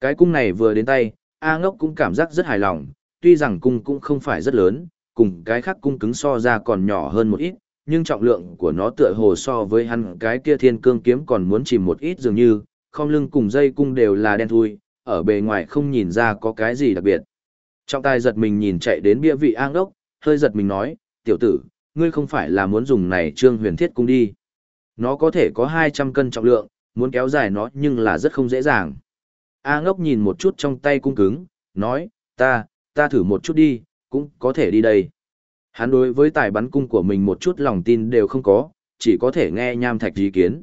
Cái cung này vừa đến tay, A ngốc cũng cảm giác rất hài lòng, tuy rằng cung cũng không phải rất lớn, cùng cái khác cung cứng so ra còn nhỏ hơn một ít, nhưng trọng lượng của nó tựa hồ so với hắn cái kia thiên cương kiếm còn muốn chìm một ít dường như, không lưng cùng dây cung đều là đen thui, ở bề ngoài không nhìn ra có cái gì đặc biệt. Trọng tài giật mình nhìn chạy đến bia vị A ngốc, hơi giật mình nói, tiểu tử, ngươi không phải là muốn dùng này trương huyền thiết cung đi. Nó có thể có 200 cân trọng lượng, muốn kéo dài nó nhưng là rất không dễ dàng. A ngốc nhìn một chút trong tay cung cứng, nói, ta, ta thử một chút đi, cũng có thể đi đây. Hắn đối với tài bắn cung của mình một chút lòng tin đều không có, chỉ có thể nghe nham thạch ý kiến.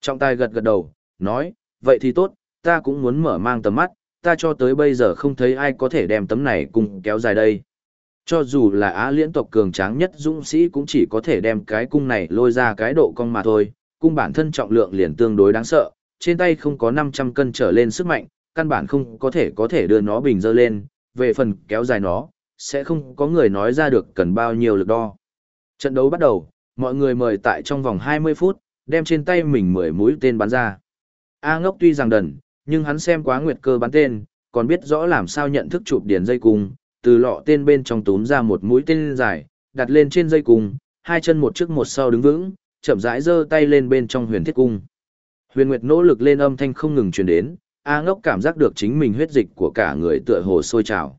Trọng tài gật gật đầu, nói, vậy thì tốt, ta cũng muốn mở mang tầm mắt, ta cho tới bây giờ không thấy ai có thể đem tấm này cùng kéo dài đây. Cho dù là á liễn tộc cường tráng nhất dũng sĩ cũng chỉ có thể đem cái cung này lôi ra cái độ cong mà thôi, cung bản thân trọng lượng liền tương đối đáng sợ, trên tay không có 500 cân trở lên sức mạnh, căn bản không có thể có thể đưa nó bình dơ lên, về phần kéo dài nó, sẽ không có người nói ra được cần bao nhiêu lực đo. Trận đấu bắt đầu, mọi người mời tại trong vòng 20 phút, đem trên tay mình 10 mũi tên bắn ra. A ngốc tuy rằng đần, nhưng hắn xem quá nguyệt cơ bắn tên, còn biết rõ làm sao nhận thức chụp điển dây cung, từ lọ tên bên trong túm ra một mũi tên dài, đặt lên trên dây cung, hai chân một trước một sau đứng vững, chậm rãi giơ tay lên bên trong huyền thiết cung. Huyền Nguyệt nỗ lực lên âm thanh không ngừng truyền đến, A Ngốc cảm giác được chính mình huyết dịch của cả người tựa hồ sôi trào.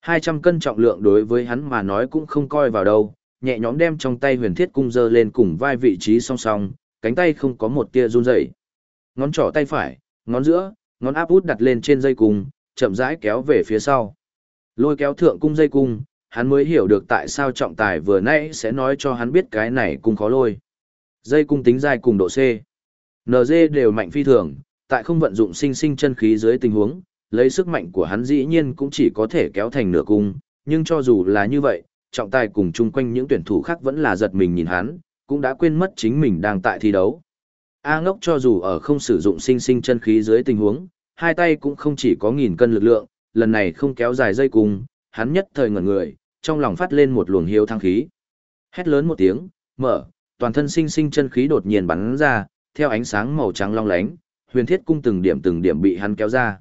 200 cân trọng lượng đối với hắn mà nói cũng không coi vào đâu, nhẹ nhõm đem trong tay huyền thiết cung giơ lên cùng vai vị trí song song, cánh tay không có một tia run rẩy. Ngón trỏ tay phải, ngón giữa, ngón áp út đặt lên trên dây cung, chậm rãi kéo về phía sau. Lôi kéo thượng cung dây cung, hắn mới hiểu được tại sao trọng tài vừa nãy sẽ nói cho hắn biết cái này cung khó lôi. Dây cung tính dài cùng độ C. NG đều mạnh phi thường, tại không vận dụng sinh sinh chân khí dưới tình huống, lấy sức mạnh của hắn dĩ nhiên cũng chỉ có thể kéo thành nửa cung, nhưng cho dù là như vậy, trọng tài cùng chung quanh những tuyển thủ khác vẫn là giật mình nhìn hắn, cũng đã quên mất chính mình đang tại thi đấu. A ngốc cho dù ở không sử dụng sinh sinh chân khí dưới tình huống, hai tay cũng không chỉ có nghìn cân lực lượng, lần này không kéo dài dây cùng, hắn nhất thời ngẩn người, trong lòng phát lên một luồng hiếu thăng khí. Hét lớn một tiếng, mở, toàn thân sinh sinh chân khí đột nhiên bắn ra, theo ánh sáng màu trắng long lánh, huyền thiết cung từng điểm từng điểm bị hắn kéo ra.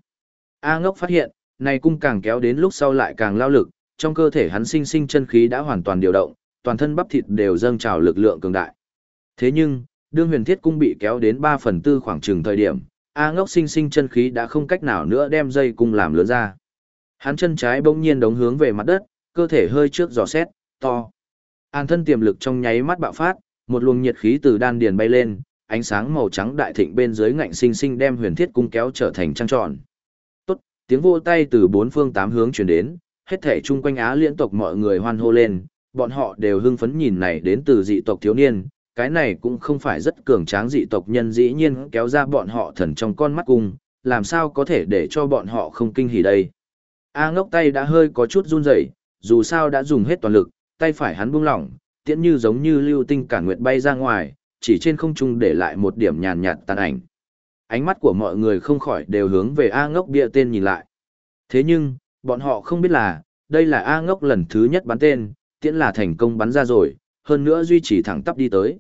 A ngốc phát hiện, này cung càng kéo đến lúc sau lại càng lao lực, trong cơ thể hắn sinh sinh chân khí đã hoàn toàn điều động, toàn thân bắp thịt đều dâng trào lực lượng cường đại. Thế nhưng, đương huyền thiết cung bị kéo đến 3 phần tư khoảng chừng thời điểm, A ngốc sinh sinh chân khí đã không cách nào nữa đem dây cung làm lớn ra. Hắn chân trái bỗng nhiên đống hướng về mặt đất, cơ thể hơi trước giò xét, to. An thân tiềm lực trong nháy mắt bạo phát, một luồng nhiệt khí từ đan điền bay lên, ánh sáng màu trắng đại thịnh bên dưới ngạnh sinh sinh đem huyền thiết cung kéo trở thành trăng tròn. Tốt, tiếng vô tay từ bốn phương tám hướng truyền đến, hết thể chung quanh Á liên tộc mọi người hoan hô lên, bọn họ đều hưng phấn nhìn này đến từ dị tộc thiếu niên, cái này cũng không phải rất cường tráng dị tộc nhân dĩ nhiên kéo ra bọn họ thần trong con mắt cung, làm sao có thể để cho bọn họ không kinh hỉ đây. A ngốc tay đã hơi có chút run rẩy, dù sao đã dùng hết toàn lực, tay phải hắn buông lỏng, tiễn như giống như lưu tinh cả nguyệt bay ra ngoài, chỉ trên không trung để lại một điểm nhàn nhạt tàn ảnh. Ánh mắt của mọi người không khỏi đều hướng về A ngốc bia tên nhìn lại. Thế nhưng, bọn họ không biết là, đây là A ngốc lần thứ nhất bắn tên, tiễn là thành công bắn ra rồi, hơn nữa duy trì thẳng tắp đi tới.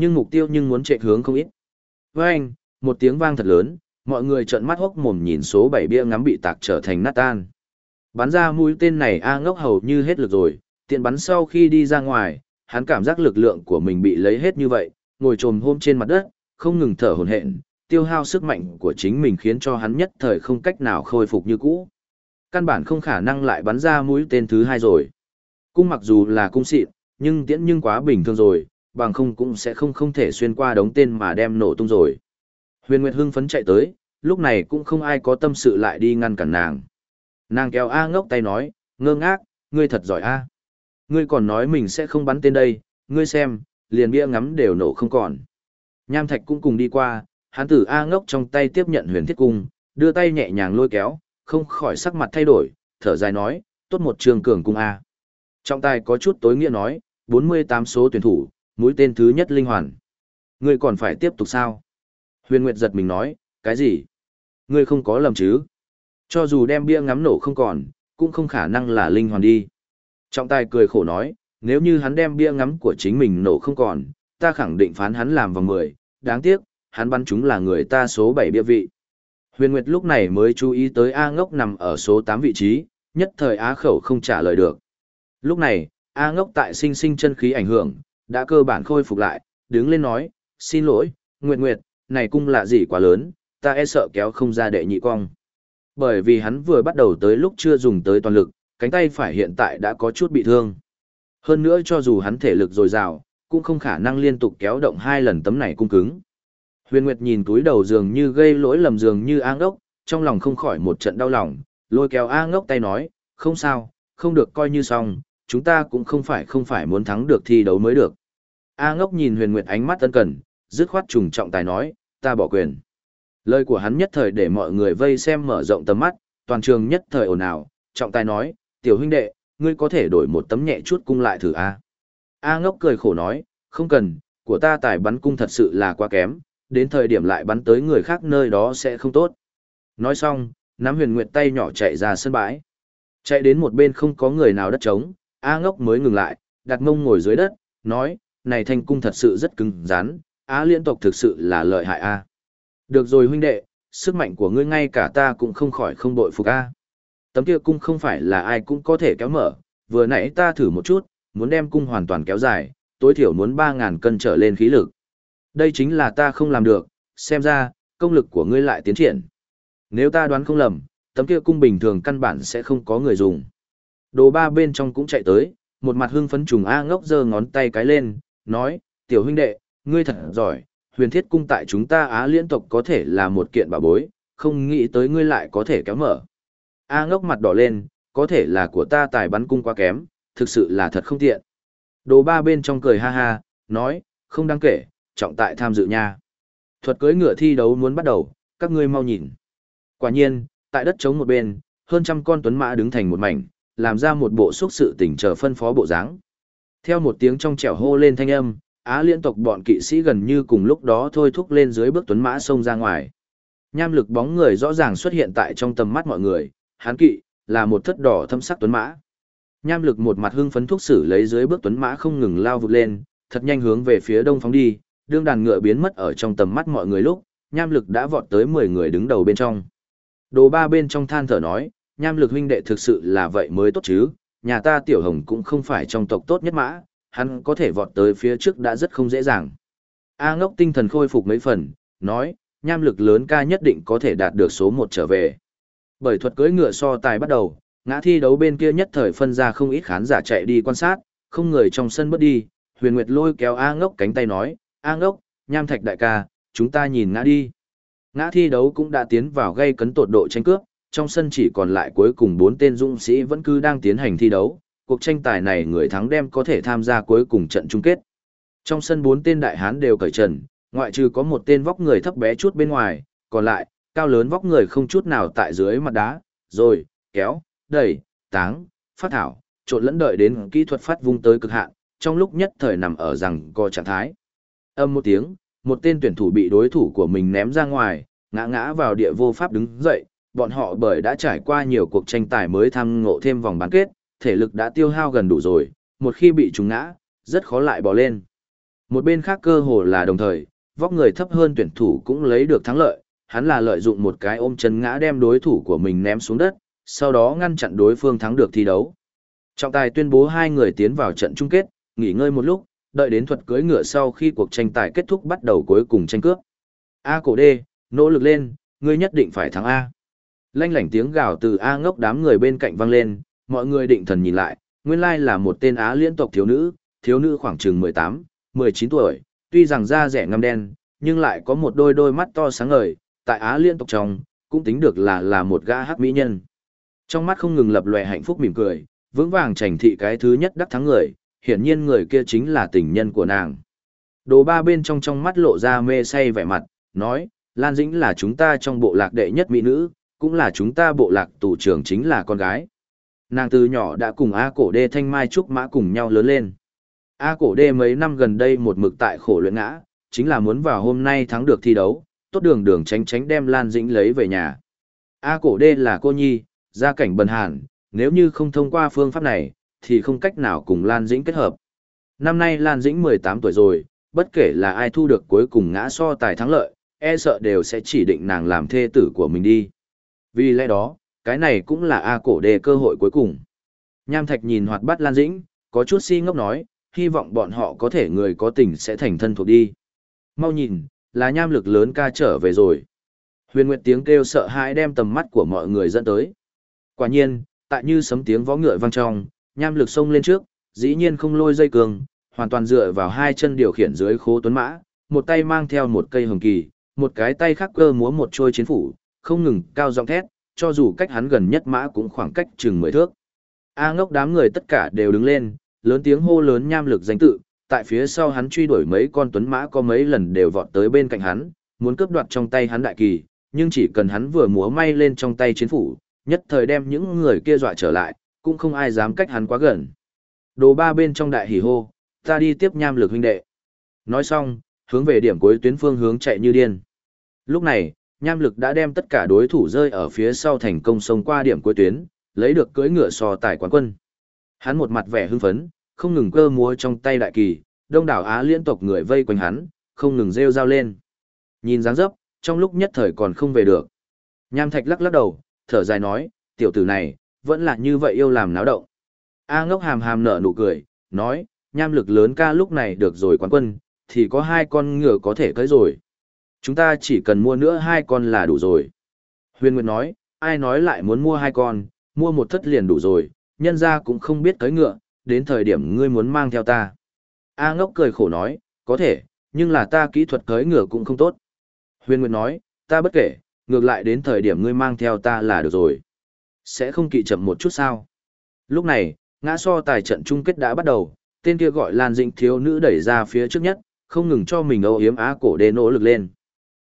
Nhưng mục tiêu nhưng muốn chạy hướng không ít. Với anh, một tiếng vang thật lớn, mọi người trợn mắt hốc mồm nhìn số 7 bia ngắm bị tạc trở thành nát tan. Bắn ra mũi tên này A ngốc hầu như hết lực rồi, tiện bắn sau khi đi ra ngoài, hắn cảm giác lực lượng của mình bị lấy hết như vậy, ngồi trồm hôm trên mặt đất, không ngừng thở hổn hển, tiêu hao sức mạnh của chính mình khiến cho hắn nhất thời không cách nào khôi phục như cũ. Căn bản không khả năng lại bắn ra mũi tên thứ hai rồi. Cung mặc dù là cung xịn, nhưng tiễn nhưng quá bình thường rồi, bằng không cũng sẽ không không thể xuyên qua đống tên mà đem nổ tung rồi. Huyền Nguyệt hưng phấn chạy tới, lúc này cũng không ai có tâm sự lại đi ngăn cản nàng. Nàng kéo A ngốc tay nói, ngơ ngác, ngươi thật giỏi A. Ngươi còn nói mình sẽ không bắn tên đây, ngươi xem, liền bia ngắm đều nổ không còn. Nham Thạch cũng cùng đi qua, hắn tử A ngốc trong tay tiếp nhận huyền thiết cung, đưa tay nhẹ nhàng lôi kéo, không khỏi sắc mặt thay đổi, thở dài nói, tốt một trường cường cung A. Trong tay có chút tối nghĩa nói, 48 số tuyển thủ, mũi tên thứ nhất linh hoàn. Ngươi còn phải tiếp tục sao? Huyền Nguyệt giật mình nói, cái gì? Ngươi không có lầm chứ? Cho dù đem bia ngắm nổ không còn, cũng không khả năng là linh hoàn đi. Trọng tài cười khổ nói, nếu như hắn đem bia ngắm của chính mình nổ không còn, ta khẳng định phán hắn làm vào 10, đáng tiếc, hắn bắn chúng là người ta số 7 bia vị. Huyền Nguyệt lúc này mới chú ý tới A ngốc nằm ở số 8 vị trí, nhất thời Á khẩu không trả lời được. Lúc này, A ngốc tại sinh sinh chân khí ảnh hưởng, đã cơ bản khôi phục lại, đứng lên nói, xin lỗi, Nguyệt Nguyệt, này cung lạ gì quá lớn, ta e sợ kéo không ra đệ nhị cong. Bởi vì hắn vừa bắt đầu tới lúc chưa dùng tới toàn lực, cánh tay phải hiện tại đã có chút bị thương. Hơn nữa cho dù hắn thể lực dồi dào, cũng không khả năng liên tục kéo động hai lần tấm này cung cứng. Huyền Nguyệt nhìn túi đầu dường như gây lỗi lầm dường như A ngốc, trong lòng không khỏi một trận đau lòng, lôi kéo A ngốc tay nói, không sao, không được coi như xong, chúng ta cũng không phải không phải muốn thắng được thi đấu mới được. A ngốc nhìn Huyền Nguyệt ánh mắt tân cần, dứt khoát trùng trọng tài nói, ta bỏ quyền. Lời của hắn nhất thời để mọi người vây xem mở rộng tầm mắt, toàn trường nhất thời ồn ào, trọng tài nói, tiểu huynh đệ, ngươi có thể đổi một tấm nhẹ chút cung lại thử a. A ngốc cười khổ nói, không cần, của ta tài bắn cung thật sự là quá kém, đến thời điểm lại bắn tới người khác nơi đó sẽ không tốt. Nói xong, nắm huyền nguyệt tay nhỏ chạy ra sân bãi. Chạy đến một bên không có người nào đất trống, A ngốc mới ngừng lại, đặt mông ngồi dưới đất, nói, này thanh cung thật sự rất cứng rắn, Á liên tộc thực sự là lợi hại A. Được rồi huynh đệ, sức mạnh của ngươi ngay cả ta cũng không khỏi không bội phục A. Tấm kia cung không phải là ai cũng có thể kéo mở, vừa nãy ta thử một chút, muốn đem cung hoàn toàn kéo dài, tối thiểu muốn 3.000 cân trở lên khí lực. Đây chính là ta không làm được, xem ra, công lực của ngươi lại tiến triển. Nếu ta đoán không lầm, tấm kia cung bình thường căn bản sẽ không có người dùng. Đồ ba bên trong cũng chạy tới, một mặt hưng phấn trùng A ngốc giơ ngón tay cái lên, nói, tiểu huynh đệ, ngươi thật giỏi, huyền thiết cung tại chúng ta Á liên tộc có thể là một kiện bảo bối, không nghĩ tới ngươi lại có thể kéo mở. A ngốc mặt đỏ lên, có thể là của ta tài bắn cung quá kém, thực sự là thật không tiện. Đồ ba bên trong cười ha ha, nói, không đáng kể, trọng tại tham dự nha. Thuật cưới ngựa thi đấu muốn bắt đầu, các ngươi mau nhìn. Quả nhiên, tại đất trống một bên, hơn trăm con tuấn mã đứng thành một mảnh, làm ra một bộ xúc sự tỉnh chờ phân phó bộ dáng. Theo một tiếng trong trẻo hô lên thanh âm, Á liên tộc bọn kỵ sĩ gần như cùng lúc đó thôi thúc lên dưới bước tuấn mã xông ra ngoài. Nham lực bóng người rõ ràng xuất hiện tại trong tầm mắt mọi người, hán kỵ, là một thất đỏ thâm sắc tuấn mã. Nham lực một mặt hưng phấn thuốc sử lấy dưới bước tuấn mã không ngừng lao vụt lên, thật nhanh hướng về phía đông phóng đi, đương đàn ngựa biến mất ở trong tầm mắt mọi người lúc, nham lực đã vọt tới 10 người đứng đầu bên trong. Đồ ba bên trong than thở nói, nham lực huynh đệ thực sự là vậy mới tốt chứ, nhà ta tiểu hồng cũng không phải trong tộc tốt nhất mã, hắn có thể vọt tới phía trước đã rất không dễ dàng. A ngốc tinh thần khôi phục mấy phần, nói, nham lực lớn ca nhất định có thể đạt được số 1 trở về. Bởi thuật cưỡi ngựa so tài bắt đầu, ngã thi đấu bên kia nhất thời phân ra không ít khán giả chạy đi quan sát, không người trong sân bất đi, huyền nguyệt lôi kéo A ngốc cánh tay nói, A ngốc, nham thạch đại ca, chúng ta nhìn ngã đi. Ngã thi đấu cũng đã tiến vào gây cấn tột độ tranh cướp, trong sân chỉ còn lại cuối cùng bốn tên dũng sĩ vẫn cứ đang tiến hành thi đấu, cuộc tranh tài này người thắng đem có thể tham gia cuối cùng trận chung kết. Trong sân bốn tên đại hán đều cởi trần, ngoại trừ có một tên vóc người thấp bé chút bên ngoài, còn lại, cao lớn vóc người không chút nào tại dưới mặt đá, rồi, kéo, đẩy, táng, phát thảo, trộn lẫn đợi đến kỹ thuật phát vung tới cực hạn, trong lúc nhất thời nằm ở rằng co trạng thái. Âm một tiếng, một tên tuyển thủ bị đối thủ của mình ném ra ngoài, ngã ngã vào địa vô pháp đứng dậy, bọn họ bởi đã trải qua nhiều cuộc tranh tài mới tham ngộ thêm vòng bán kết, thể lực đã tiêu hao gần đủ rồi, một khi bị trúng ngã, rất khó lại bỏ lên. Một bên khác cơ hồ là đồng thời, vóc người thấp hơn tuyển thủ cũng lấy được thắng lợi, hắn là lợi dụng một cái ôm chân ngã đem đối thủ của mình ném xuống đất, sau đó ngăn chặn đối phương thắng được thi đấu. Trọng tài tuyên bố hai người tiến vào trận chung kết, nghỉ ngơi một lúc, đợi đến thuật cưỡi ngựa sau khi cuộc tranh tài kết thúc bắt đầu cuối cùng tranh cướp. A cổ D, nỗ lực lên, ngươi nhất định phải thắng A. Lanh lảnh tiếng gào từ A ngốc đám người bên cạnh vang lên, mọi người định thần nhìn lại, nguyên lai là một tên Á liên tộc thiếu nữ, thiếu nữ khoảng chừng 18, 19 tuổi, tuy rằng da rẻ ngăm đen, nhưng lại có một đôi đôi mắt to sáng ngời, tại Á liên tộc trong, cũng tính được là là một gã hắc mỹ nhân. Trong mắt không ngừng lập lòe hạnh phúc mỉm cười, vững vàng trành thị cái thứ nhất đắc thắng người, hiển nhiên người kia chính là tình nhân của nàng. Đồ ba bên trong trong mắt lộ ra mê say vẻ mặt, nói, Lan Dĩnh là chúng ta trong bộ lạc đệ nhất mỹ nữ, cũng là chúng ta bộ lạc tù trưởng chính là con gái. Nàng từ nhỏ đã cùng A cổ đê thanh mai trúc mã cùng nhau lớn lên. A cổ đê mấy năm gần đây một mực tại khổ luyện ngã, chính là muốn vào hôm nay thắng được thi đấu, tốt đường đường tránh tránh đem Lan Dĩnh lấy về nhà. A cổ đê là cô nhi, gia cảnh bần hàn, nếu như không thông qua phương pháp này, thì không cách nào cùng Lan Dĩnh kết hợp. Năm nay Lan Dĩnh 18 tuổi rồi, bất kể là ai thu được cuối cùng ngã so tài thắng lợi, e sợ đều sẽ chỉ định nàng làm thê tử của mình đi. Vì lẽ đó, cái này cũng là A cổ đề cơ hội cuối cùng. Nham Thạch nhìn hoạt bát Lan Dĩnh, có chút si ngốc nói, hy vọng bọn họ có thể người có tình sẽ thành thân thuộc đi. Mau nhìn, là nham lực lớn ca trở về rồi. Huyền Nguyệt tiếng kêu sợ hãi đem tầm mắt của mọi người dẫn tới. Quả nhiên, tại như sấm tiếng vó ngựa vang trong, nham lực xông lên trước, dĩ nhiên không lôi dây cường, hoàn toàn dựa vào hai chân điều khiển dưới khố tuấn mã, một tay mang theo một cây hồng kỳ, một cái tay khác cơ múa một trôi chiến phủ, không ngừng cao giọng thét, cho dù cách hắn gần nhất mã cũng khoảng cách chừng mười thước. A ngốc đám người tất cả đều đứng lên, lớn tiếng hô lớn nham lực danh tự, tại phía sau hắn truy đuổi mấy con tuấn mã có mấy lần đều vọt tới bên cạnh hắn, muốn cướp đoạt trong tay hắn đại kỳ, nhưng chỉ cần hắn vừa múa may lên trong tay chiến phủ, nhất thời đem những người kia dọa trở lại, cũng không ai dám cách hắn quá gần. Đồ ba bên trong đại hỉ hô, ta đi tiếp nham lực huynh đệ. Nói xong, hướng về điểm cuối tuyến phương hướng chạy như điên. Lúc này, nham lực đã đem tất cả đối thủ rơi ở phía sau thành công sông qua điểm cuối tuyến, lấy được cưỡi ngựa so tài quán quân. Hắn một mặt vẻ hưng phấn, không ngừng cơ múa trong tay đại kỳ, đông đảo Á liên tộc người vây quanh hắn, không ngừng rêu rao lên. Nhìn dáng dấp, trong lúc nhất thời còn không về được. Nham thạch lắc lắc đầu, thở dài nói, tiểu tử này, vẫn là như vậy yêu làm náo động. A ngốc hàm hàm nở nụ cười, nói, nham lực lớn ca lúc này được rồi quán quân, thì có hai con ngựa có thể cưới rồi. Chúng ta chỉ cần mua nữa hai con là đủ rồi. Huyền Nguyệt nói, ai nói lại muốn mua hai con, mua một thất liền đủ rồi, nhân ra cũng không biết tới ngựa, đến thời điểm ngươi muốn mang theo ta. A ngốc cười khổ nói, có thể, nhưng là ta kỹ thuật tới ngựa cũng không tốt. Huyền Nguyệt nói, ta bất kể, ngược lại đến thời điểm ngươi mang theo ta là được rồi. Sẽ không kỵ chậm một chút sao. Lúc này, ngã so tài trận chung kết đã bắt đầu, tên kia gọi Lan Dĩnh thiếu nữ đẩy ra phía trước nhất, không ngừng cho mình âu yếm á cổ đê nỗ lực lên.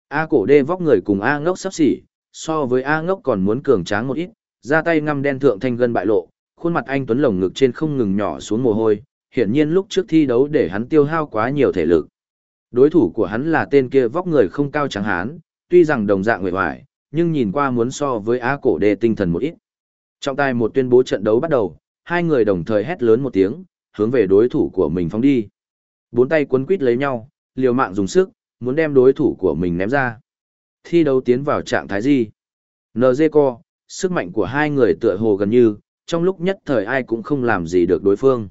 A cổ đê vóc người cùng A ngốc sắp xỉ, so với A ngốc còn muốn cường tráng một ít, ra tay ngăm đen thượng thanh gân bại lộ, khuôn mặt anh Tuấn lồng ngực trên không ngừng nhỏ xuống mồ hôi, hiển nhiên lúc trước thi đấu để hắn tiêu hao quá nhiều thể lực. Đối thủ của hắn là tên kia vóc người không cao trắng hán, tuy rằng đồng dạng người hoài, nhưng nhìn qua muốn so với A cổ đê tinh thần một ít. Trong tài một tuyên bố trận đấu bắt đầu, hai người đồng thời hét lớn một tiếng, hướng về đối thủ của mình phóng đi. Bốn tay quấn quít lấy nhau, liều mạng dùng sức, muốn đem đối thủ của mình ném ra. Thi đấu tiến vào trạng thái gì? NG co, sức mạnh của hai người tựa hồ gần như, trong lúc nhất thời ai cũng không làm gì được đối phương.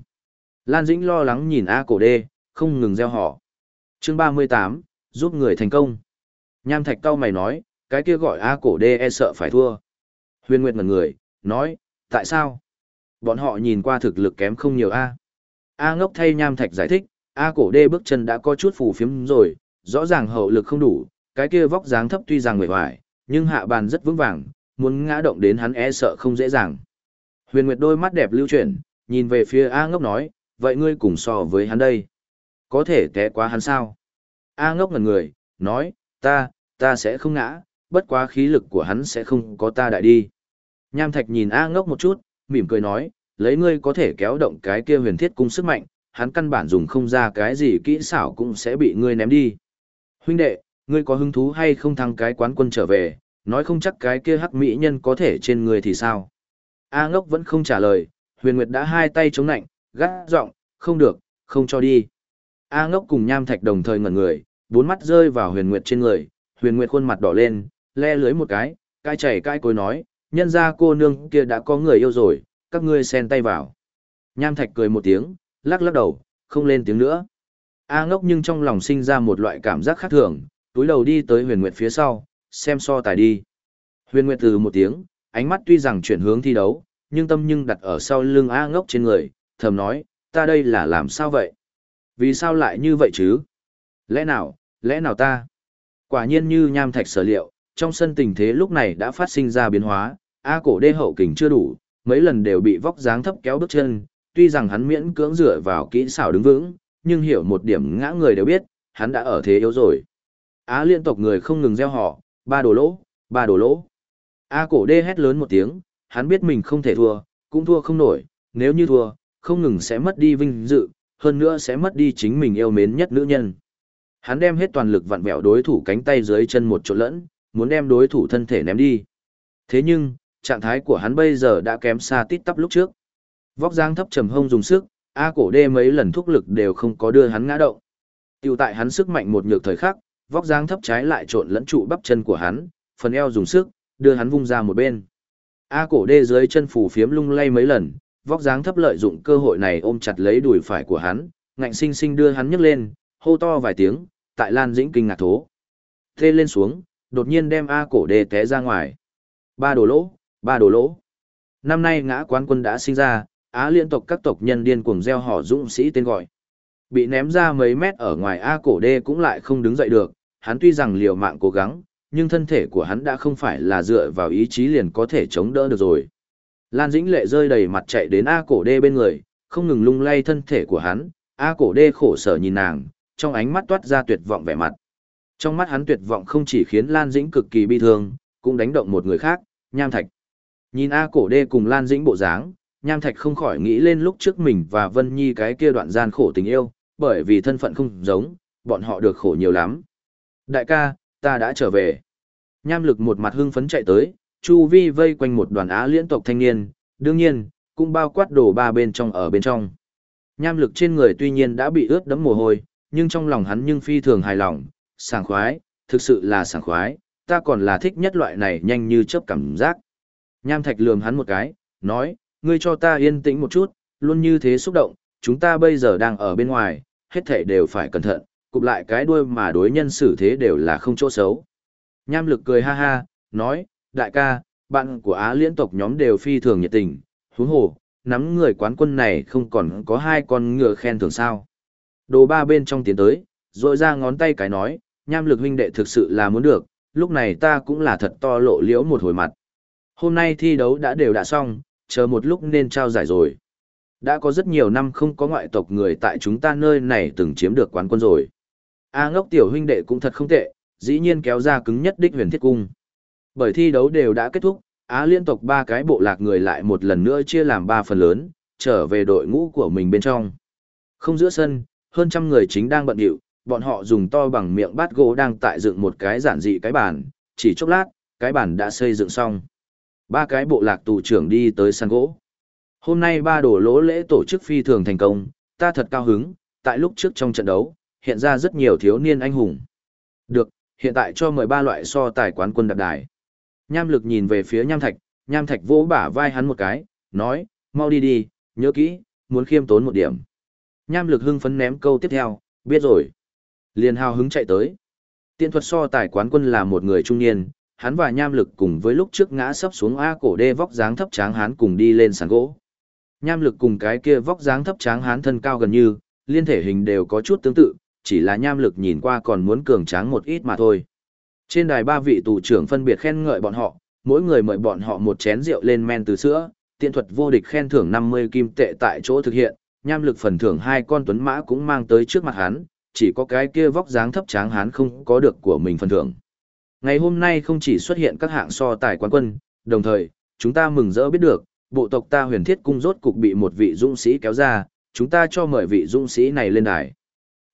Lan Dĩnh lo lắng nhìn A cổ đê, không ngừng gieo họ. chương 38, giúp người thành công. Nham Thạch cao mày nói, cái kia gọi A cổ đê e sợ phải thua. Huyền Nguyệt ngần người, nói, tại sao? Bọn họ nhìn qua thực lực kém không nhiều A. A ngốc thay Nham Thạch giải thích, A cổ đê bước chân đã có chút phù phiếm rồi, rõ ràng hậu lực không đủ, cái kia vóc dáng thấp tuy rằng người hoài, nhưng hạ bàn rất vững vàng, muốn ngã động đến hắn e sợ không dễ dàng. Huyền Nguyệt đôi mắt đẹp lưu chuyển, nhìn về phía A ngốc nói, vậy ngươi cùng so với hắn đây. Có thể té quá hắn sao? A ngốc ngẩn người, nói, ta, ta sẽ không ngã, bất quá khí lực của hắn sẽ không có ta đại đi. Nham Thạch nhìn A ngốc một chút, mỉm cười nói, lấy ngươi có thể kéo động cái kia huyền thiết cung sức mạnh, hắn căn bản dùng không ra cái gì kỹ xảo cũng sẽ bị ngươi ném đi. Huynh đệ, ngươi có hứng thú hay không thăng cái quán quân trở về, nói không chắc cái kia hắc mỹ nhân có thể trên người thì sao. A ngốc vẫn không trả lời, huyền nguyệt đã hai tay chống nạnh, gắt giọng, không được, không cho đi. A ngốc cùng nham thạch đồng thời ngẩn người, bốn mắt rơi vào huyền nguyệt trên người, huyền nguyệt khuôn mặt đỏ lên, le lưới một cái, cai chảy cai cối nói, nhân ra cô nương kia đã có người yêu rồi, các ngươi xen tay vào. Nham thạch cười một tiếng, lắc lắc đầu, không lên tiếng nữa. A ngốc nhưng trong lòng sinh ra một loại cảm giác khác thường, túi đầu đi tới huyền nguyệt phía sau, xem so tài đi. Huyền nguyệt từ một tiếng, ánh mắt tuy rằng chuyển hướng thi đấu, nhưng tâm nhưng đặt ở sau lưng A ngốc trên người, thầm nói, ta đây là làm sao vậy? Vì sao lại như vậy chứ? Lẽ nào, lẽ nào ta? Quả nhiên như nham thạch sở liệu, trong sân tình thế lúc này đã phát sinh ra biến hóa, A cổ đê hậu kình chưa đủ, mấy lần đều bị vóc dáng thấp kéo bước chân, tuy rằng hắn miễn cưỡng dựa vào kỹ xảo đứng vững, nhưng hiểu một điểm ngã người đều biết, hắn đã ở thế yếu rồi. Á liên tộc người không ngừng gieo họ, ba đồ lỗ, ba đồ lỗ. A cổ đê hét lớn một tiếng, hắn biết mình không thể thua, cũng thua không nổi, nếu như thua, không ngừng sẽ mất đi vinh dự, hơn nữa sẽ mất đi chính mình yêu mến nhất nữ nhân. Hắn đem hết toàn lực vặn vẹo đối thủ cánh tay dưới chân một chỗ lẫn, muốn đem đối thủ thân thể ném đi. Thế nhưng, trạng thái của hắn bây giờ đã kém xa tít tắp lúc trước. Vóc dáng thấp trầm hông dùng sức, A cổ đê mấy lần thúc lực đều không có đưa hắn ngã động. Tiểu tại hắn sức mạnh một nhược thời khắc, vóc dáng thấp trái lại trộn lẫn trụ bắp chân của hắn, phần eo dùng sức, đưa hắn vung ra một bên. A cổ đê dưới chân phủ phiếm lung lay mấy lần, vóc dáng thấp lợi dụng cơ hội này ôm chặt lấy đùi phải của hắn, ngạnh sinh sinh đưa hắn nhấc lên, hô to vài tiếng, tại Lan Dĩnh kinh ngạc thố. Thê lên xuống, đột nhiên đem A cổ đê té ra ngoài. Ba đồ lỗ, ba đồ lỗ. Năm nay ngã quán quân đã sinh ra, Á liên tộc các tộc nhân điên cuồng gieo họ dũng sĩ tên gọi. Bị ném ra mấy mét ở ngoài A cổ đê cũng lại không đứng dậy được, hắn tuy rằng liều mạng cố gắng, nhưng thân thể của hắn đã không phải là dựa vào ý chí liền có thể chống đỡ được rồi. Lan Dĩnh Lệ rơi đầy mặt chạy đến A cổ đê bên người, không ngừng lung lay thân thể của hắn, A cổ đê khổ sở nhìn nàng, trong ánh mắt toát ra tuyệt vọng vẻ mặt. Trong mắt hắn tuyệt vọng không chỉ khiến Lan Dĩnh cực kỳ bi thương, cũng đánh động một người khác, Nham Thạch. Nhìn A cổ đê cùng Lan Dĩnh bộ dáng, Nham Thạch không khỏi nghĩ lên lúc trước mình và Vân Nhi cái kia đoạn gian khổ tình yêu, bởi vì thân phận không giống, bọn họ được khổ nhiều lắm. Đại ca, ta đã trở về. Nham lực một mặt hưng phấn chạy tới, chu vi vây quanh một đoàn á liên tộc thanh niên, đương nhiên, cũng bao quát đồ ba bên trong ở bên trong. Nham lực trên người tuy nhiên đã bị ướt đẫm mồ hôi, nhưng trong lòng hắn nhưng phi thường hài lòng, sảng khoái, thực sự là sảng khoái, ta còn là thích nhất loại này nhanh như chớp cảm giác. Nham thạch lườm hắn một cái, nói, ngươi cho ta yên tĩnh một chút, luôn như thế xúc động, chúng ta bây giờ đang ở bên ngoài, hết thảy đều phải cẩn thận, cụp lại cái đuôi mà đối nhân xử thế đều là không chỗ xấu. Nham lực cười ha ha, nói, đại ca, bạn của Á liên tộc nhóm đều phi thường nhiệt tình, huống hồ, nắm người quán quân này không còn có hai con ngựa khen thưởng sao. Đồ ba bên trong tiến tới, rội ra ngón tay cái nói, nham lực huynh đệ thực sự là muốn được, lúc này ta cũng là thật to lộ liễu một hồi mặt. Hôm nay thi đấu đã đều đã xong, chờ một lúc nên trao giải rồi. Đã có rất nhiều năm không có ngoại tộc người tại chúng ta nơi này từng chiếm được quán quân rồi. A ngốc tiểu huynh đệ cũng thật không tệ, dĩ nhiên kéo ra cứng nhất đích huyền thiết cung. Bởi thi đấu đều đã kết thúc, Á liên tộc ba cái bộ lạc người lại một lần nữa chia làm ba phần lớn, trở về đội ngũ của mình bên trong. Không giữa sân, hơn trăm người chính đang bận điệu, bọn họ dùng to bằng miệng bát gỗ đang tại dựng một cái giản dị cái bàn, chỉ chốc lát, cái bàn đã xây dựng xong. Ba cái bộ lạc tù trưởng đi tới sàn gỗ. Hôm nay ba đổ lỗ lễ tổ chức phi thường thành công, ta thật cao hứng, tại lúc trước trong trận đấu, hiện ra rất nhiều thiếu niên anh hùng. Được, hiện tại cho mời ba loại so tài quán quân đặc đài. Nham lực nhìn về phía nham thạch, nham thạch vỗ bả vai hắn một cái, nói, mau đi đi, nhớ kỹ, muốn khiêm tốn một điểm. Nham lực hưng phấn ném câu tiếp theo, biết rồi. Liền hào hứng chạy tới. Tiện thuật so tài quán quân là một người trung niên, hắn và nham lực cùng với lúc trước ngã sấp xuống A cổ đê vóc dáng thấp tráng hắn cùng đi lên sàn gỗ. Nham lực cùng cái kia vóc dáng thấp tráng hắn thân cao gần như, liên thể hình đều có chút tương tự, chỉ là nham lực nhìn qua còn muốn cường tráng một ít mà thôi. Trên đài ba vị tù trưởng phân biệt khen ngợi bọn họ, mỗi người mời bọn họ một chén rượu lên men từ sữa, tiện thuật vô địch khen thưởng 50 kim tệ tại chỗ thực hiện, nham lực phần thưởng hai con tuấn mã cũng mang tới trước mặt hắn, chỉ có cái kia vóc dáng thấp tráng hắn không có được của mình phần thưởng. Ngày hôm nay không chỉ xuất hiện các hạng so tài quán quân, đồng thời, chúng ta mừng rỡ biết được, bộ tộc ta huyền thiết cung rốt cục bị một vị dũng sĩ kéo ra, chúng ta cho mời vị dũng sĩ này lên đài.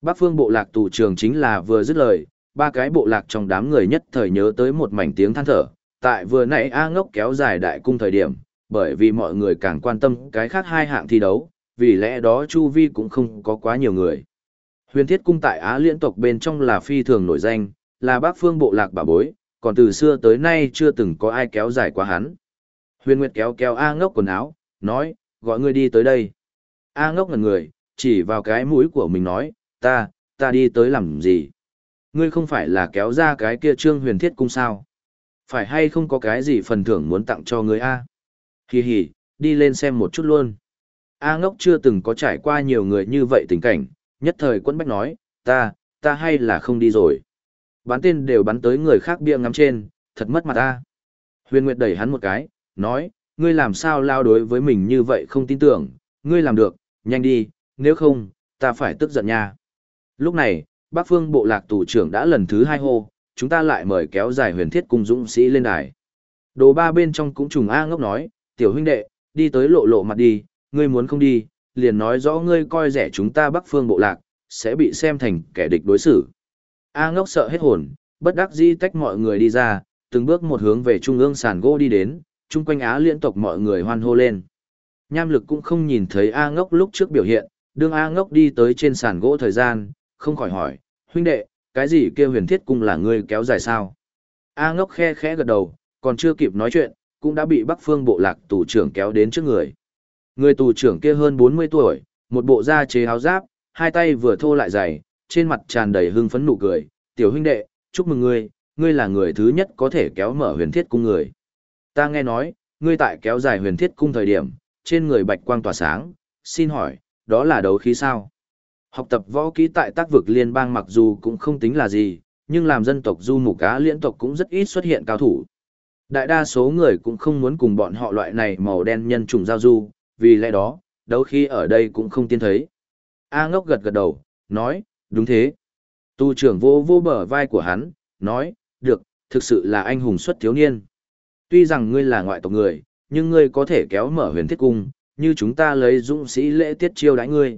Bắc phương bộ lạc tù trường chính là vừa dứt lời, ba cái bộ lạc trong đám người nhất thời nhớ tới một mảnh tiếng than thở, tại vừa nãy A ngốc kéo dài đại cung thời điểm, bởi vì mọi người càng quan tâm cái khác hai hạng thi đấu, vì lẽ đó Chu Vi cũng không có quá nhiều người. Huyền thiết cung tại Á liên tộc bên trong là phi thường nổi danh, là bác phương bộ lạc bà bối, còn từ xưa tới nay chưa từng có ai kéo dài quá hắn. Huyền Nguyệt kéo kéo A ngốc quần áo, nói, gọi ngươi đi tới đây. A ngốc ngần người, chỉ vào cái mũi của mình nói, ta, ta đi tới làm gì? Ngươi không phải là kéo ra cái kia trương huyền thiết cung sao? Phải hay không có cái gì phần thưởng muốn tặng cho ngươi A? Hì hì, đi lên xem một chút luôn. A ngốc chưa từng có trải qua nhiều người như vậy tình cảnh, nhất thời quân bách nói, ta, ta hay là không đi rồi. Bắn tên đều bắn tới người khác bia ngắm trên, thật mất mặt ta. Huyền Nguyệt đẩy hắn một cái, nói, ngươi làm sao lao đối với mình như vậy không tin tưởng, ngươi làm được, nhanh đi, nếu không, ta phải tức giận nha. Lúc này, Bắc Phương Bộ Lạc Tù trưởng đã lần thứ hai hô, chúng ta lại mời kéo dài huyền thiết cung dũng sĩ lên đài. Đồ ba bên trong cũng trùng A ngốc nói, tiểu huynh đệ, đi tới lộ lộ mặt đi, ngươi muốn không đi, liền nói rõ ngươi coi rẻ chúng ta Bắc Phương Bộ Lạc, sẽ bị xem thành kẻ địch đối xử. A ngốc sợ hết hồn, bất đắc dĩ tách mọi người đi ra, từng bước một hướng về trung ương sàn gỗ đi đến, chung quanh Á liên tộc mọi người hoan hô lên. Nham lực cũng không nhìn thấy A ngốc lúc trước biểu hiện, đương A ngốc đi tới trên sàn gỗ thời gian, không khỏi hỏi, huynh đệ, cái gì kêu huyền thiết cung là ngươi kéo dài sao? A ngốc khe khẽ gật đầu, còn chưa kịp nói chuyện, cũng đã bị Bắc Phương bộ lạc tù trưởng kéo đến trước người. Người tù trưởng kia hơn 40 tuổi, một bộ da chế áo giáp, hai tay vừa thô lại dày, trên mặt tràn đầy hưng phấn nụ cười, "Tiểu huynh đệ, chúc mừng ngươi, ngươi là người thứ nhất có thể kéo mở huyền thiết cung người. Ta nghe nói, ngươi tại kéo dài huyền thiết cung thời điểm, trên người bạch quang tỏa sáng, xin hỏi, đó là đấu khí sao?" Học tập võ kỹ tại tác vực liên bang mặc dù cũng không tính là gì, nhưng làm dân tộc du mục cá liên tộc cũng rất ít xuất hiện cao thủ. Đại đa số người cũng không muốn cùng bọn họ loại này màu đen nhân trùng giao du, vì lẽ đó, đấu khí ở đây cũng không tiên thấy. A ngốc gật gật đầu, nói, đúng thế. Tu trưởng vô vô bờ vai của hắn, nói, được, thực sự là anh hùng xuất thiếu niên. Tuy rằng ngươi là ngoại tộc người, nhưng ngươi có thể kéo mở huyền thiết cung, như chúng ta lấy dũng sĩ lễ tiết chiêu đãi ngươi.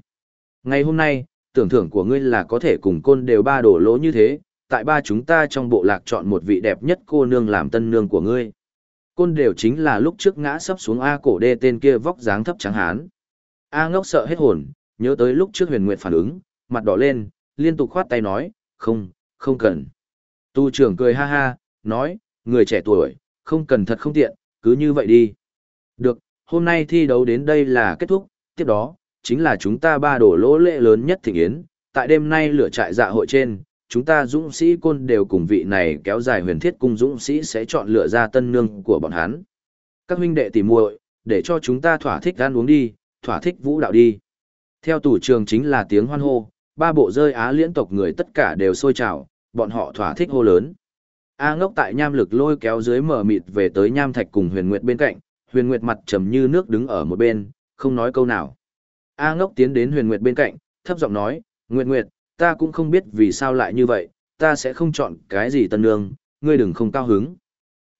Ngày hôm nay, tưởng thưởng của ngươi là có thể cùng côn đều ba đổ lỗ như thế, tại ba chúng ta trong bộ lạc chọn một vị đẹp nhất cô nương làm tân nương của ngươi. Côn đều chính là lúc trước ngã sắp xuống A cổ đê tên kia vóc dáng thấp trắng hán. A ngốc sợ hết hồn, nhớ tới lúc trước huyền nguyệt phản ứng, mặt đỏ lên, liên tục khoát tay nói, không, không cần. Tu trưởng cười ha ha, nói, người trẻ tuổi, không cần thật không tiện, cứ như vậy đi. Được, hôm nay thi đấu đến đây là kết thúc, tiếp đó, chính là chúng ta ba đổ lỗ lệ lớn nhất thịnh yến. Tại đêm nay lửa trại dạ hội trên, chúng ta dũng sĩ côn đều cùng vị này kéo dài huyền thiết cung dũng sĩ sẽ chọn lựa ra tân nương của bọn hắn. Các huynh đệ tỉ muội, để cho chúng ta thỏa thích ăn uống đi, thỏa thích vũ đạo đi. Theo tủ trường chính là tiếng hoan hô, ba bộ rơi á liên tộc người tất cả đều sôi trào, bọn họ thỏa thích hô lớn. A ngốc tại nham lực lôi kéo dưới mở mịt về tới nham thạch cùng huyền nguyệt bên cạnh, huyền nguyệt mặt trầm như nước đứng ở một bên, không nói câu nào. A ngốc tiến đến huyền nguyệt bên cạnh, thấp giọng nói, Nguyệt Nguyệt, ta cũng không biết vì sao lại như vậy, ta sẽ không chọn cái gì tân nương, ngươi đừng không cao hứng.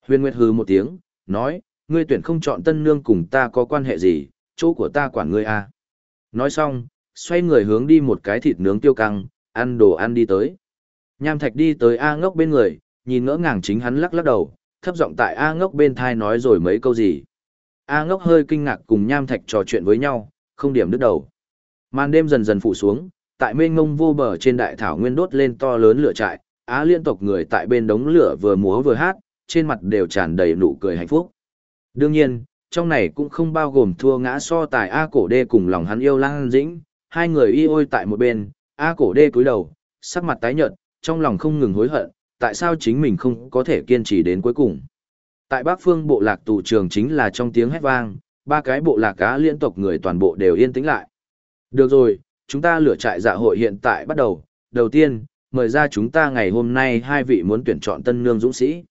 Huyền Nguyệt hừ một tiếng, nói, ngươi tuyển không chọn tân nương cùng ta có quan hệ gì, chỗ của ta quản ngươi à. Nói xong, xoay người hướng đi một cái thịt nướng tiêu căng, ăn đồ ăn đi tới. Nham Thạch đi tới A ngốc bên người, nhìn ngỡ ngàng chính hắn lắc lắc đầu, thấp giọng tại A ngốc bên thai nói rồi mấy câu gì. A ngốc hơi kinh ngạc cùng Nham Thạch trò chuyện với nhau, không điểm đứt đầu. Màn đêm dần dần phủ xuống, tại mênh ngông vô bờ trên đại thảo nguyên đốt lên to lớn lửa trại, Á liên tộc người tại bên đống lửa vừa múa vừa hát, trên mặt đều tràn đầy nụ cười hạnh phúc. Đương nhiên, trong này cũng không bao gồm thua ngã so tài A cổ đê cùng lòng hắn yêu lang dĩnh, hai người y ôi tại một bên, A cổ đê cúi đầu, sắc mặt tái nhợt, trong lòng không ngừng hối hận, tại sao chính mình không có thể kiên trì đến cuối cùng. Tại Bắc Phương bộ lạc tù trường chính là trong tiếng hét vang, ba cái bộ lạc cá liên tộc người toàn bộ đều yên tĩnh lại. Được rồi, chúng ta lửa trại dạ hội hiện tại bắt đầu. Đầu tiên, mời ra chúng ta ngày hôm nay hai vị muốn tuyển chọn tân nương dũng sĩ.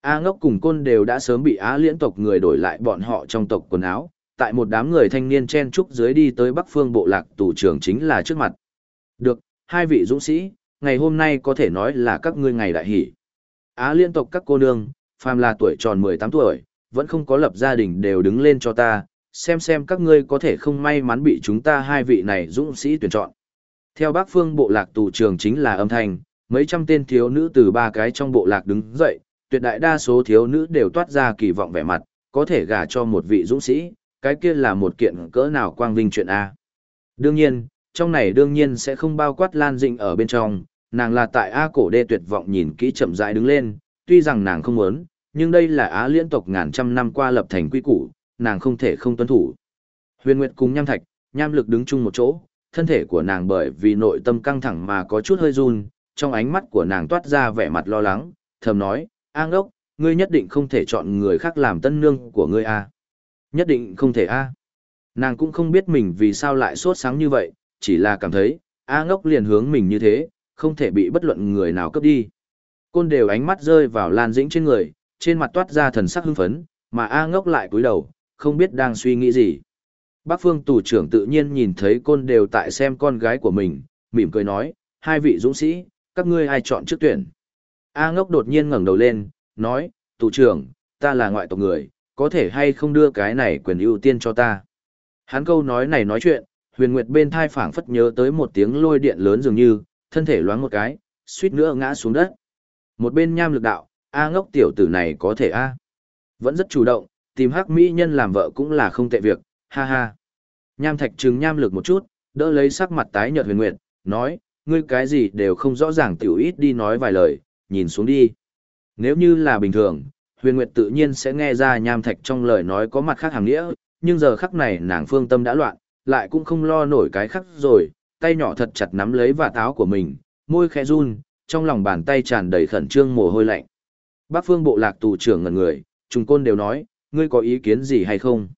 A ngốc cùng côn đều đã sớm bị Á liễn tộc người đổi lại bọn họ trong tộc quần áo, tại một đám người thanh niên chen trúc dưới đi tới Bắc Phương bộ lạc tù trưởng chính là trước mặt. Được, hai vị dũng sĩ, ngày hôm nay có thể nói là các ngươi ngày đại hỷ. Á liên tộc các cô nương, phàm là tuổi tròn 18 tuổi, vẫn không có lập gia đình đều đứng lên cho ta, xem xem các ngươi có thể không may mắn bị chúng ta hai vị này dũng sĩ tuyển chọn. Theo Bắc Phương bộ lạc tù trường chính là âm thanh, mấy trăm tên thiếu nữ từ ba cái trong bộ lạc đứng dậy, tuyệt đại đa số thiếu nữ đều toát ra kỳ vọng vẻ mặt, có thể gả cho một vị dũng sĩ, cái kia là một kiện cỡ nào quang vinh chuyện A. Đương nhiên, trong này đương nhiên sẽ không bao quát Lan Dĩnh ở bên trong, nàng là tại A cổ đê tuyệt vọng nhìn kỹ chậm rãi đứng lên, tuy rằng nàng không muốn, nhưng đây là Á liên tộc ngàn trăm năm qua lập thành quy củ, nàng không thể không tuân thủ. Huyền Nguyệt cùng Nham Thạch, Nham Lực đứng chung một chỗ, thân thể của nàng bởi vì nội tâm căng thẳng mà có chút hơi run, trong ánh mắt của nàng toát ra vẻ mặt lo lắng, thầm nói, A ngốc, ngươi nhất định không thể chọn người khác làm tân nương của ngươi a. Nhất định không thể a. Nàng cũng không biết mình vì sao lại sốt sáng như vậy, chỉ là cảm thấy, A ngốc liền hướng mình như thế, không thể bị bất luận người nào cướp đi. Côn đều ánh mắt rơi vào Lan Dĩnh trên người, trên mặt toát ra thần sắc hưng phấn, mà A ngốc lại cúi đầu, không biết đang suy nghĩ gì. Bác Phương tù trưởng tự nhiên nhìn thấy côn đều tại xem con gái của mình, mỉm cười nói, hai vị dũng sĩ, các ngươi ai chọn trước tuyển. A ngốc đột nhiên ngẩng đầu lên, nói, tù trưởng, ta là ngoại tộc người, có thể hay không đưa cái này quyền ưu tiên cho ta. Hắn câu nói này nói chuyện, huyền nguyệt bên thai phảng phất nhớ tới một tiếng lôi điện lớn dường như, thân thể loáng một cái, suýt nữa ngã xuống đất. Một bên nham lực đạo, A ngốc tiểu tử này có thể A. Vẫn rất chủ động, tìm hắc mỹ nhân làm vợ cũng là không tệ việc, ha ha. Nham thạch trừng nham lực một chút, đỡ lấy sắc mặt tái nhợt huyền nguyệt, nói, ngươi cái gì đều không rõ ràng tiểu ít đi nói vài lời, nhìn xuống đi. Nếu như là bình thường, huyền nguyệt tự nhiên sẽ nghe ra nham thạch trong lời nói có mặt khác hàng nghĩa, nhưng giờ khắc này nàng phương tâm đã loạn, lại cũng không lo nổi cái khắc rồi, tay nhỏ thật chặt nắm lấy và táo của mình, môi khẽ run, trong lòng bàn tay tràn đầy khẩn trương mồ hôi lạnh. Bác phương bộ lạc tù trưởng ngần người, trùng côn đều nói, ngươi có ý kiến gì hay không?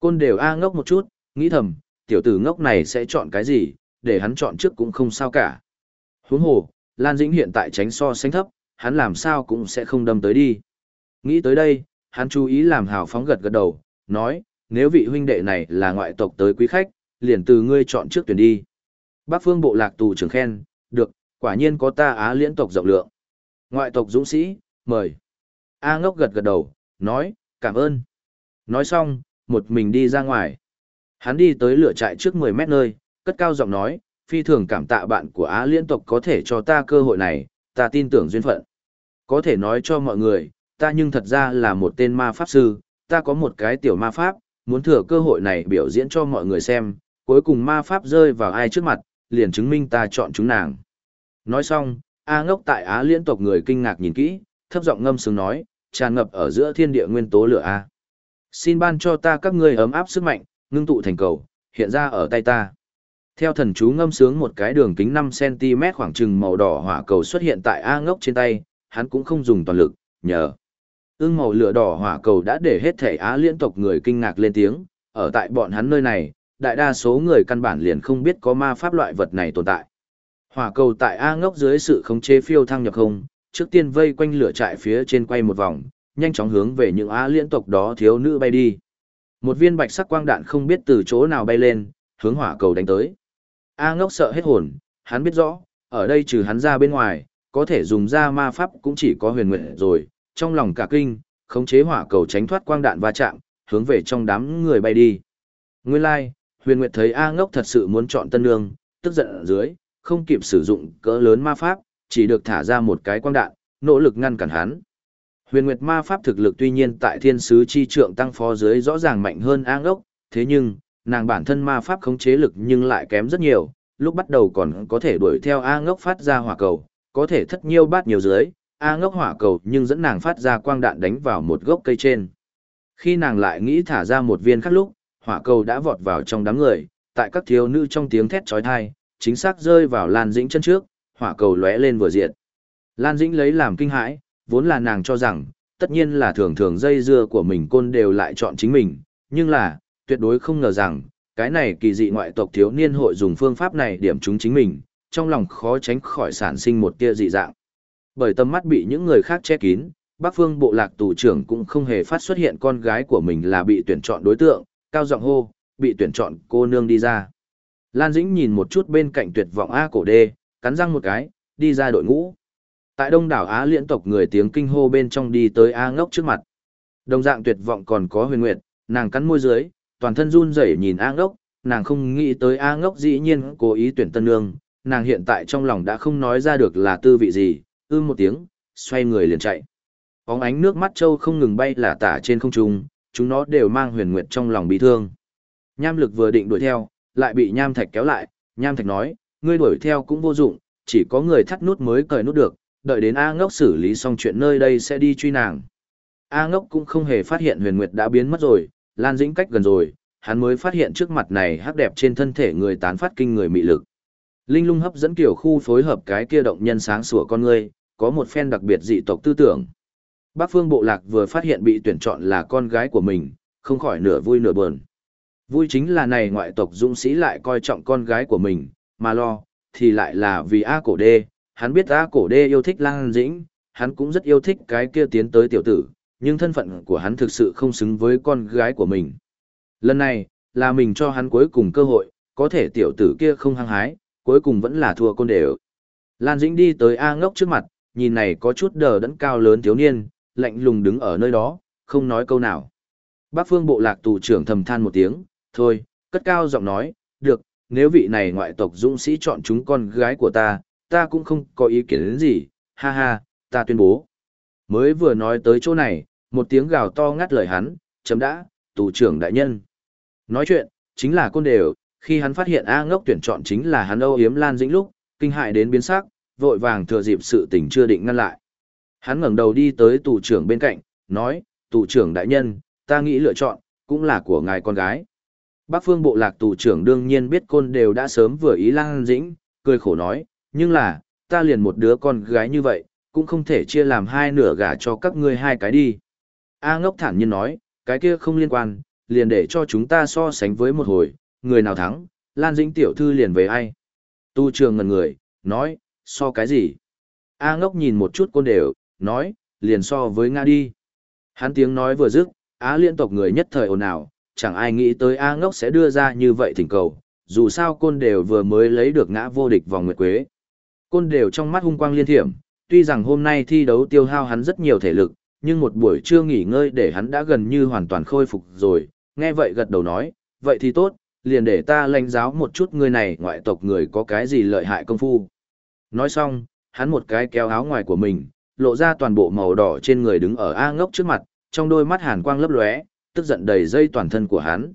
Côn đều a ngốc một chút, nghĩ thầm, tiểu tử ngốc này sẽ chọn cái gì, để hắn chọn trước cũng không sao cả. Huống hồ, Lan Dĩnh hiện tại tránh so sánh thấp, hắn làm sao cũng sẽ không đâm tới đi. Nghĩ tới đây, hắn chú ý làm hào phóng gật gật đầu, nói, nếu vị huynh đệ này là ngoại tộc tới quý khách, liền từ ngươi chọn trước tuyển đi. Bác phương bộ lạc tù trưởng khen, được, quả nhiên có ta á liễn tộc rộng lượng. Ngoại tộc dũng sĩ, mời. A ngốc gật gật đầu, nói, cảm ơn. Nói xong, một mình đi ra ngoài. Hắn đi tới lửa trại trước 10 mét nơi, cất cao giọng nói, phi thường cảm tạ bạn của Á liên tộc có thể cho ta cơ hội này, ta tin tưởng duyên phận. Có thể nói cho mọi người, ta nhưng thật ra là một tên ma pháp sư, ta có một cái tiểu ma pháp, muốn thừa cơ hội này biểu diễn cho mọi người xem, cuối cùng ma pháp rơi vào ai trước mặt, liền chứng minh ta chọn chúng nàng. Nói xong, A ngốc tại Á liên tộc người kinh ngạc nhìn kỹ, thấp giọng ngâm sướng nói, tràn ngập ở giữa thiên địa nguyên tố lửa A. Xin ban cho ta các ngươi ấm áp sức mạnh, ngưng tụ thành cầu, hiện ra ở tay ta. Theo thần chú ngâm sướng một cái đường kính 5cm khoảng trừng màu đỏ hỏa cầu xuất hiện tại A ngốc trên tay, hắn cũng không dùng toàn lực, nhờ. Ưng màu lửa đỏ hỏa cầu đã để hết thể Á liên tộc người kinh ngạc lên tiếng, ở tại bọn hắn nơi này, đại đa số người căn bản liền không biết có ma pháp loại vật này tồn tại. Hỏa cầu tại A ngốc dưới sự khống chế phiêu thăng nhập không, trước tiên vây quanh lửa trại phía trên quay một vòng, nhanh chóng hướng về những Á liên tộc đó thiếu nữ bay đi. Một viên bạch sắc quang đạn không biết từ chỗ nào bay lên, hướng hỏa cầu đánh tới. A ngốc sợ hết hồn, hắn biết rõ, ở đây trừ hắn ra bên ngoài, có thể dùng ra ma pháp cũng chỉ có huyền nguyện rồi, trong lòng cả kinh, khống chế hỏa cầu tránh thoát quang đạn va chạm, hướng về trong đám người bay đi. Nguyên lai, like, Huyền Nguyệt thấy A Ngốc thật sự muốn chọn tân nương, tức giận ở dưới, không kịp sử dụng cỡ lớn ma pháp, chỉ được thả ra một cái quang đạn, nỗ lực ngăn cản hắn. Huyền Nguyệt ma pháp thực lực tuy nhiên tại thiên sứ chi trượng tăng phó dưới rõ ràng mạnh hơn A Ngốc, thế nhưng, nàng bản thân ma pháp khống chế lực nhưng lại kém rất nhiều, lúc bắt đầu còn có thể đuổi theo A Ngốc phát ra hỏa cầu, có thể thất nhiêu bát nhiều dưới, A Ngốc hỏa cầu nhưng dẫn nàng phát ra quang đạn đánh vào một gốc cây trên. Khi nàng lại nghĩ thả ra một viên khác lúc, hỏa cầu đã vọt vào trong đám người, tại các thiếu nữ trong tiếng thét chói tai, chính xác rơi vào Lan Dĩnh chân trước, hỏa cầu lóe lên vừa diệt. Lan Dĩnh lấy làm kinh hãi, vốn là nàng cho rằng, tất nhiên là thường thường dây dưa của mình côn đều lại chọn chính mình, nhưng là, tuyệt đối không ngờ rằng, cái này kỳ dị ngoại tộc thiếu niên hội dùng phương pháp này điểm chúng chính mình, trong lòng khó tránh khỏi sản sinh một tia dị dạng. Bởi tầm mắt bị những người khác che kín, Bắc Phương bộ lạc tù trưởng cũng không hề phát xuất hiện con gái của mình là bị tuyển chọn đối tượng, cao giọng hô, bị tuyển chọn cô nương đi ra. Lan Dĩnh nhìn một chút bên cạnh tuyệt vọng A cổ đê, cắn răng một cái, đi ra đội ngũ. Tại đông đảo Á liên tộc người tiếng kinh hô bên trong đi tới A ngốc trước mặt. Đồng dạng tuyệt vọng còn có huyền nguyệt, nàng cắn môi dưới, toàn thân run rẩy nhìn A ngốc, nàng không nghĩ tới A ngốc dĩ nhiên cố ý tuyển tân nương, nàng hiện tại trong lòng đã không nói ra được là tư vị gì, ư một tiếng, xoay người liền chạy. Bóng ánh nước mắt châu không ngừng bay là tả trên không trung, chúng nó đều mang huyền nguyệt trong lòng bị thương. Nham lực vừa định đuổi theo, lại bị nham thạch kéo lại, nham thạch nói, ngươi đuổi theo cũng vô dụng, chỉ có người thắt nút mới cởi nút được, đợi đến A ngốc xử lý xong chuyện nơi đây sẽ đi truy nàng. A ngốc cũng không hề phát hiện huyền nguyệt đã biến mất rồi, Lan Dĩnh cách gần rồi, hắn mới phát hiện trước mặt này hắc đẹp trên thân thể người tán phát kinh người mị lực. Linh lung hấp dẫn kiểu khu phối hợp cái kia động nhân sáng sủa con ngươi, có một phen đặc biệt dị tộc tư tưởng. Bác phương bộ lạc vừa phát hiện bị tuyển chọn là con gái của mình, không khỏi nửa vui nửa buồn. Vui chính là này ngoại tộc dũng sĩ lại coi trọng con gái của mình, mà lo, thì lại là vì A cổ đê, hắn biết A cổ đê yêu thích Lan Dĩnh, hắn cũng rất yêu thích cái kia tiến tới tiểu tử, nhưng thân phận của hắn thực sự không xứng với con gái của mình. Lần này, là mình cho hắn cuối cùng cơ hội, có thể tiểu tử kia không hăng hái, cuối cùng vẫn là thua côn đều. Lan Dĩnh đi tới A ngốc trước mặt, nhìn này có chút đờ đẫn cao lớn thiếu niên, lạnh lùng đứng ở nơi đó, không nói câu nào. Bác phương bộ lạc tù trưởng thầm than một tiếng, thôi, cất cao giọng nói, được, nếu vị này ngoại tộc dũng sĩ chọn chúng con gái của ta, ta cũng không có ý kiến đến gì, ha ha, ta tuyên bố. Mới vừa nói tới chỗ này, một tiếng gào to ngắt lời hắn, chấm đã, tù trưởng đại nhân. Nói chuyện, chính là côn đều, khi hắn phát hiện A ngốc tuyển chọn chính là hắn âu yếm lan dĩnh lúc, kinh hại đến biến sắc, vội vàng thừa dịp sự tình chưa định ngăn lại. Hắn ngẩng đầu đi tới tù trưởng bên cạnh, nói, tù trưởng đại nhân, ta nghĩ lựa chọn, cũng là của ngài con gái. Bác phương bộ lạc tù trưởng đương nhiên biết côn đều đã sớm vừa ý Lan Dĩnh, cười khổ nói, nhưng là, ta liền một đứa con gái như vậy, cũng không thể chia làm hai nửa gả cho các ngươi hai cái đi. A ngốc thản nhiên nói, cái kia không liên quan, liền để cho chúng ta so sánh với một hồi, người nào thắng, Lan Dĩnh tiểu thư liền về ai. Tu trường ngần người, nói, so cái gì? A ngốc nhìn một chút côn đều, nói, liền so với Nga đi. Hắn tiếng nói vừa dứt, Á liên tộc người nhất thời ồn ào, chẳng ai nghĩ tới A ngốc sẽ đưa ra như vậy thỉnh cầu, dù sao côn đều vừa mới lấy được ngã vô địch vòng nguyệt quế. Côn đều trong mắt hung quang liên thiểm, tuy rằng hôm nay thi đấu tiêu hao hắn rất nhiều thể lực, nhưng một buổi trưa nghỉ ngơi để hắn đã gần như hoàn toàn khôi phục rồi, nghe vậy gật đầu nói, vậy thì tốt, liền để ta lãnh giáo một chút người này ngoại tộc người có cái gì lợi hại công phu. Nói xong, hắn một cái kéo áo ngoài của mình, lộ ra toàn bộ màu đỏ trên người đứng ở A ngốc trước mặt, trong đôi mắt hàn quang lấp lóe, tức giận đầy dây toàn thân của hắn.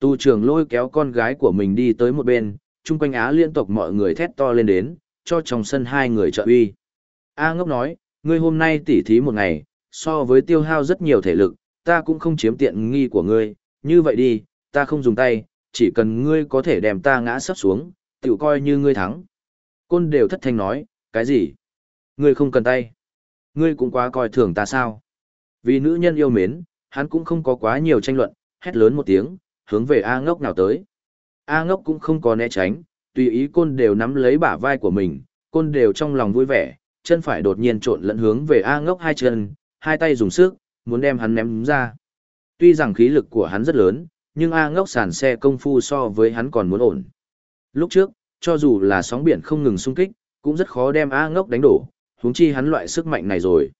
Tu trường lôi kéo con gái của mình đi tới một bên, chung quanh Á liên tộc mọi người thét to lên đến, cho trong sân hai người trợ uy. A ngốc nói, ngươi hôm nay tỉ thí một ngày, so với tiêu hao rất nhiều thể lực, ta cũng không chiếm tiện nghi của ngươi, như vậy đi, ta không dùng tay, chỉ cần ngươi có thể đem ta ngã sắp xuống, tự coi như ngươi thắng. Côn đều thất thanh nói, cái gì? Ngươi không cần tay. Ngươi cũng quá coi thường ta sao? Vì nữ nhân yêu mến, hắn cũng không có quá nhiều tranh luận, hét lớn một tiếng, hướng về A ngốc nào tới. A ngốc cũng không có né tránh, tùy ý côn đều nắm lấy bả vai của mình, côn đều trong lòng vui vẻ, chân phải đột nhiên trộn lẫn hướng về A ngốc hai chân, hai tay dùng sức, muốn đem hắn ném ra. Tuy rằng khí lực của hắn rất lớn, nhưng A ngốc sàn xe công phu so với hắn còn muốn ổn. Lúc trước, cho dù là sóng biển không ngừng xung kích, cũng rất khó đem A ngốc đánh đổ, huống chi hắn loại sức mạnh này rồi.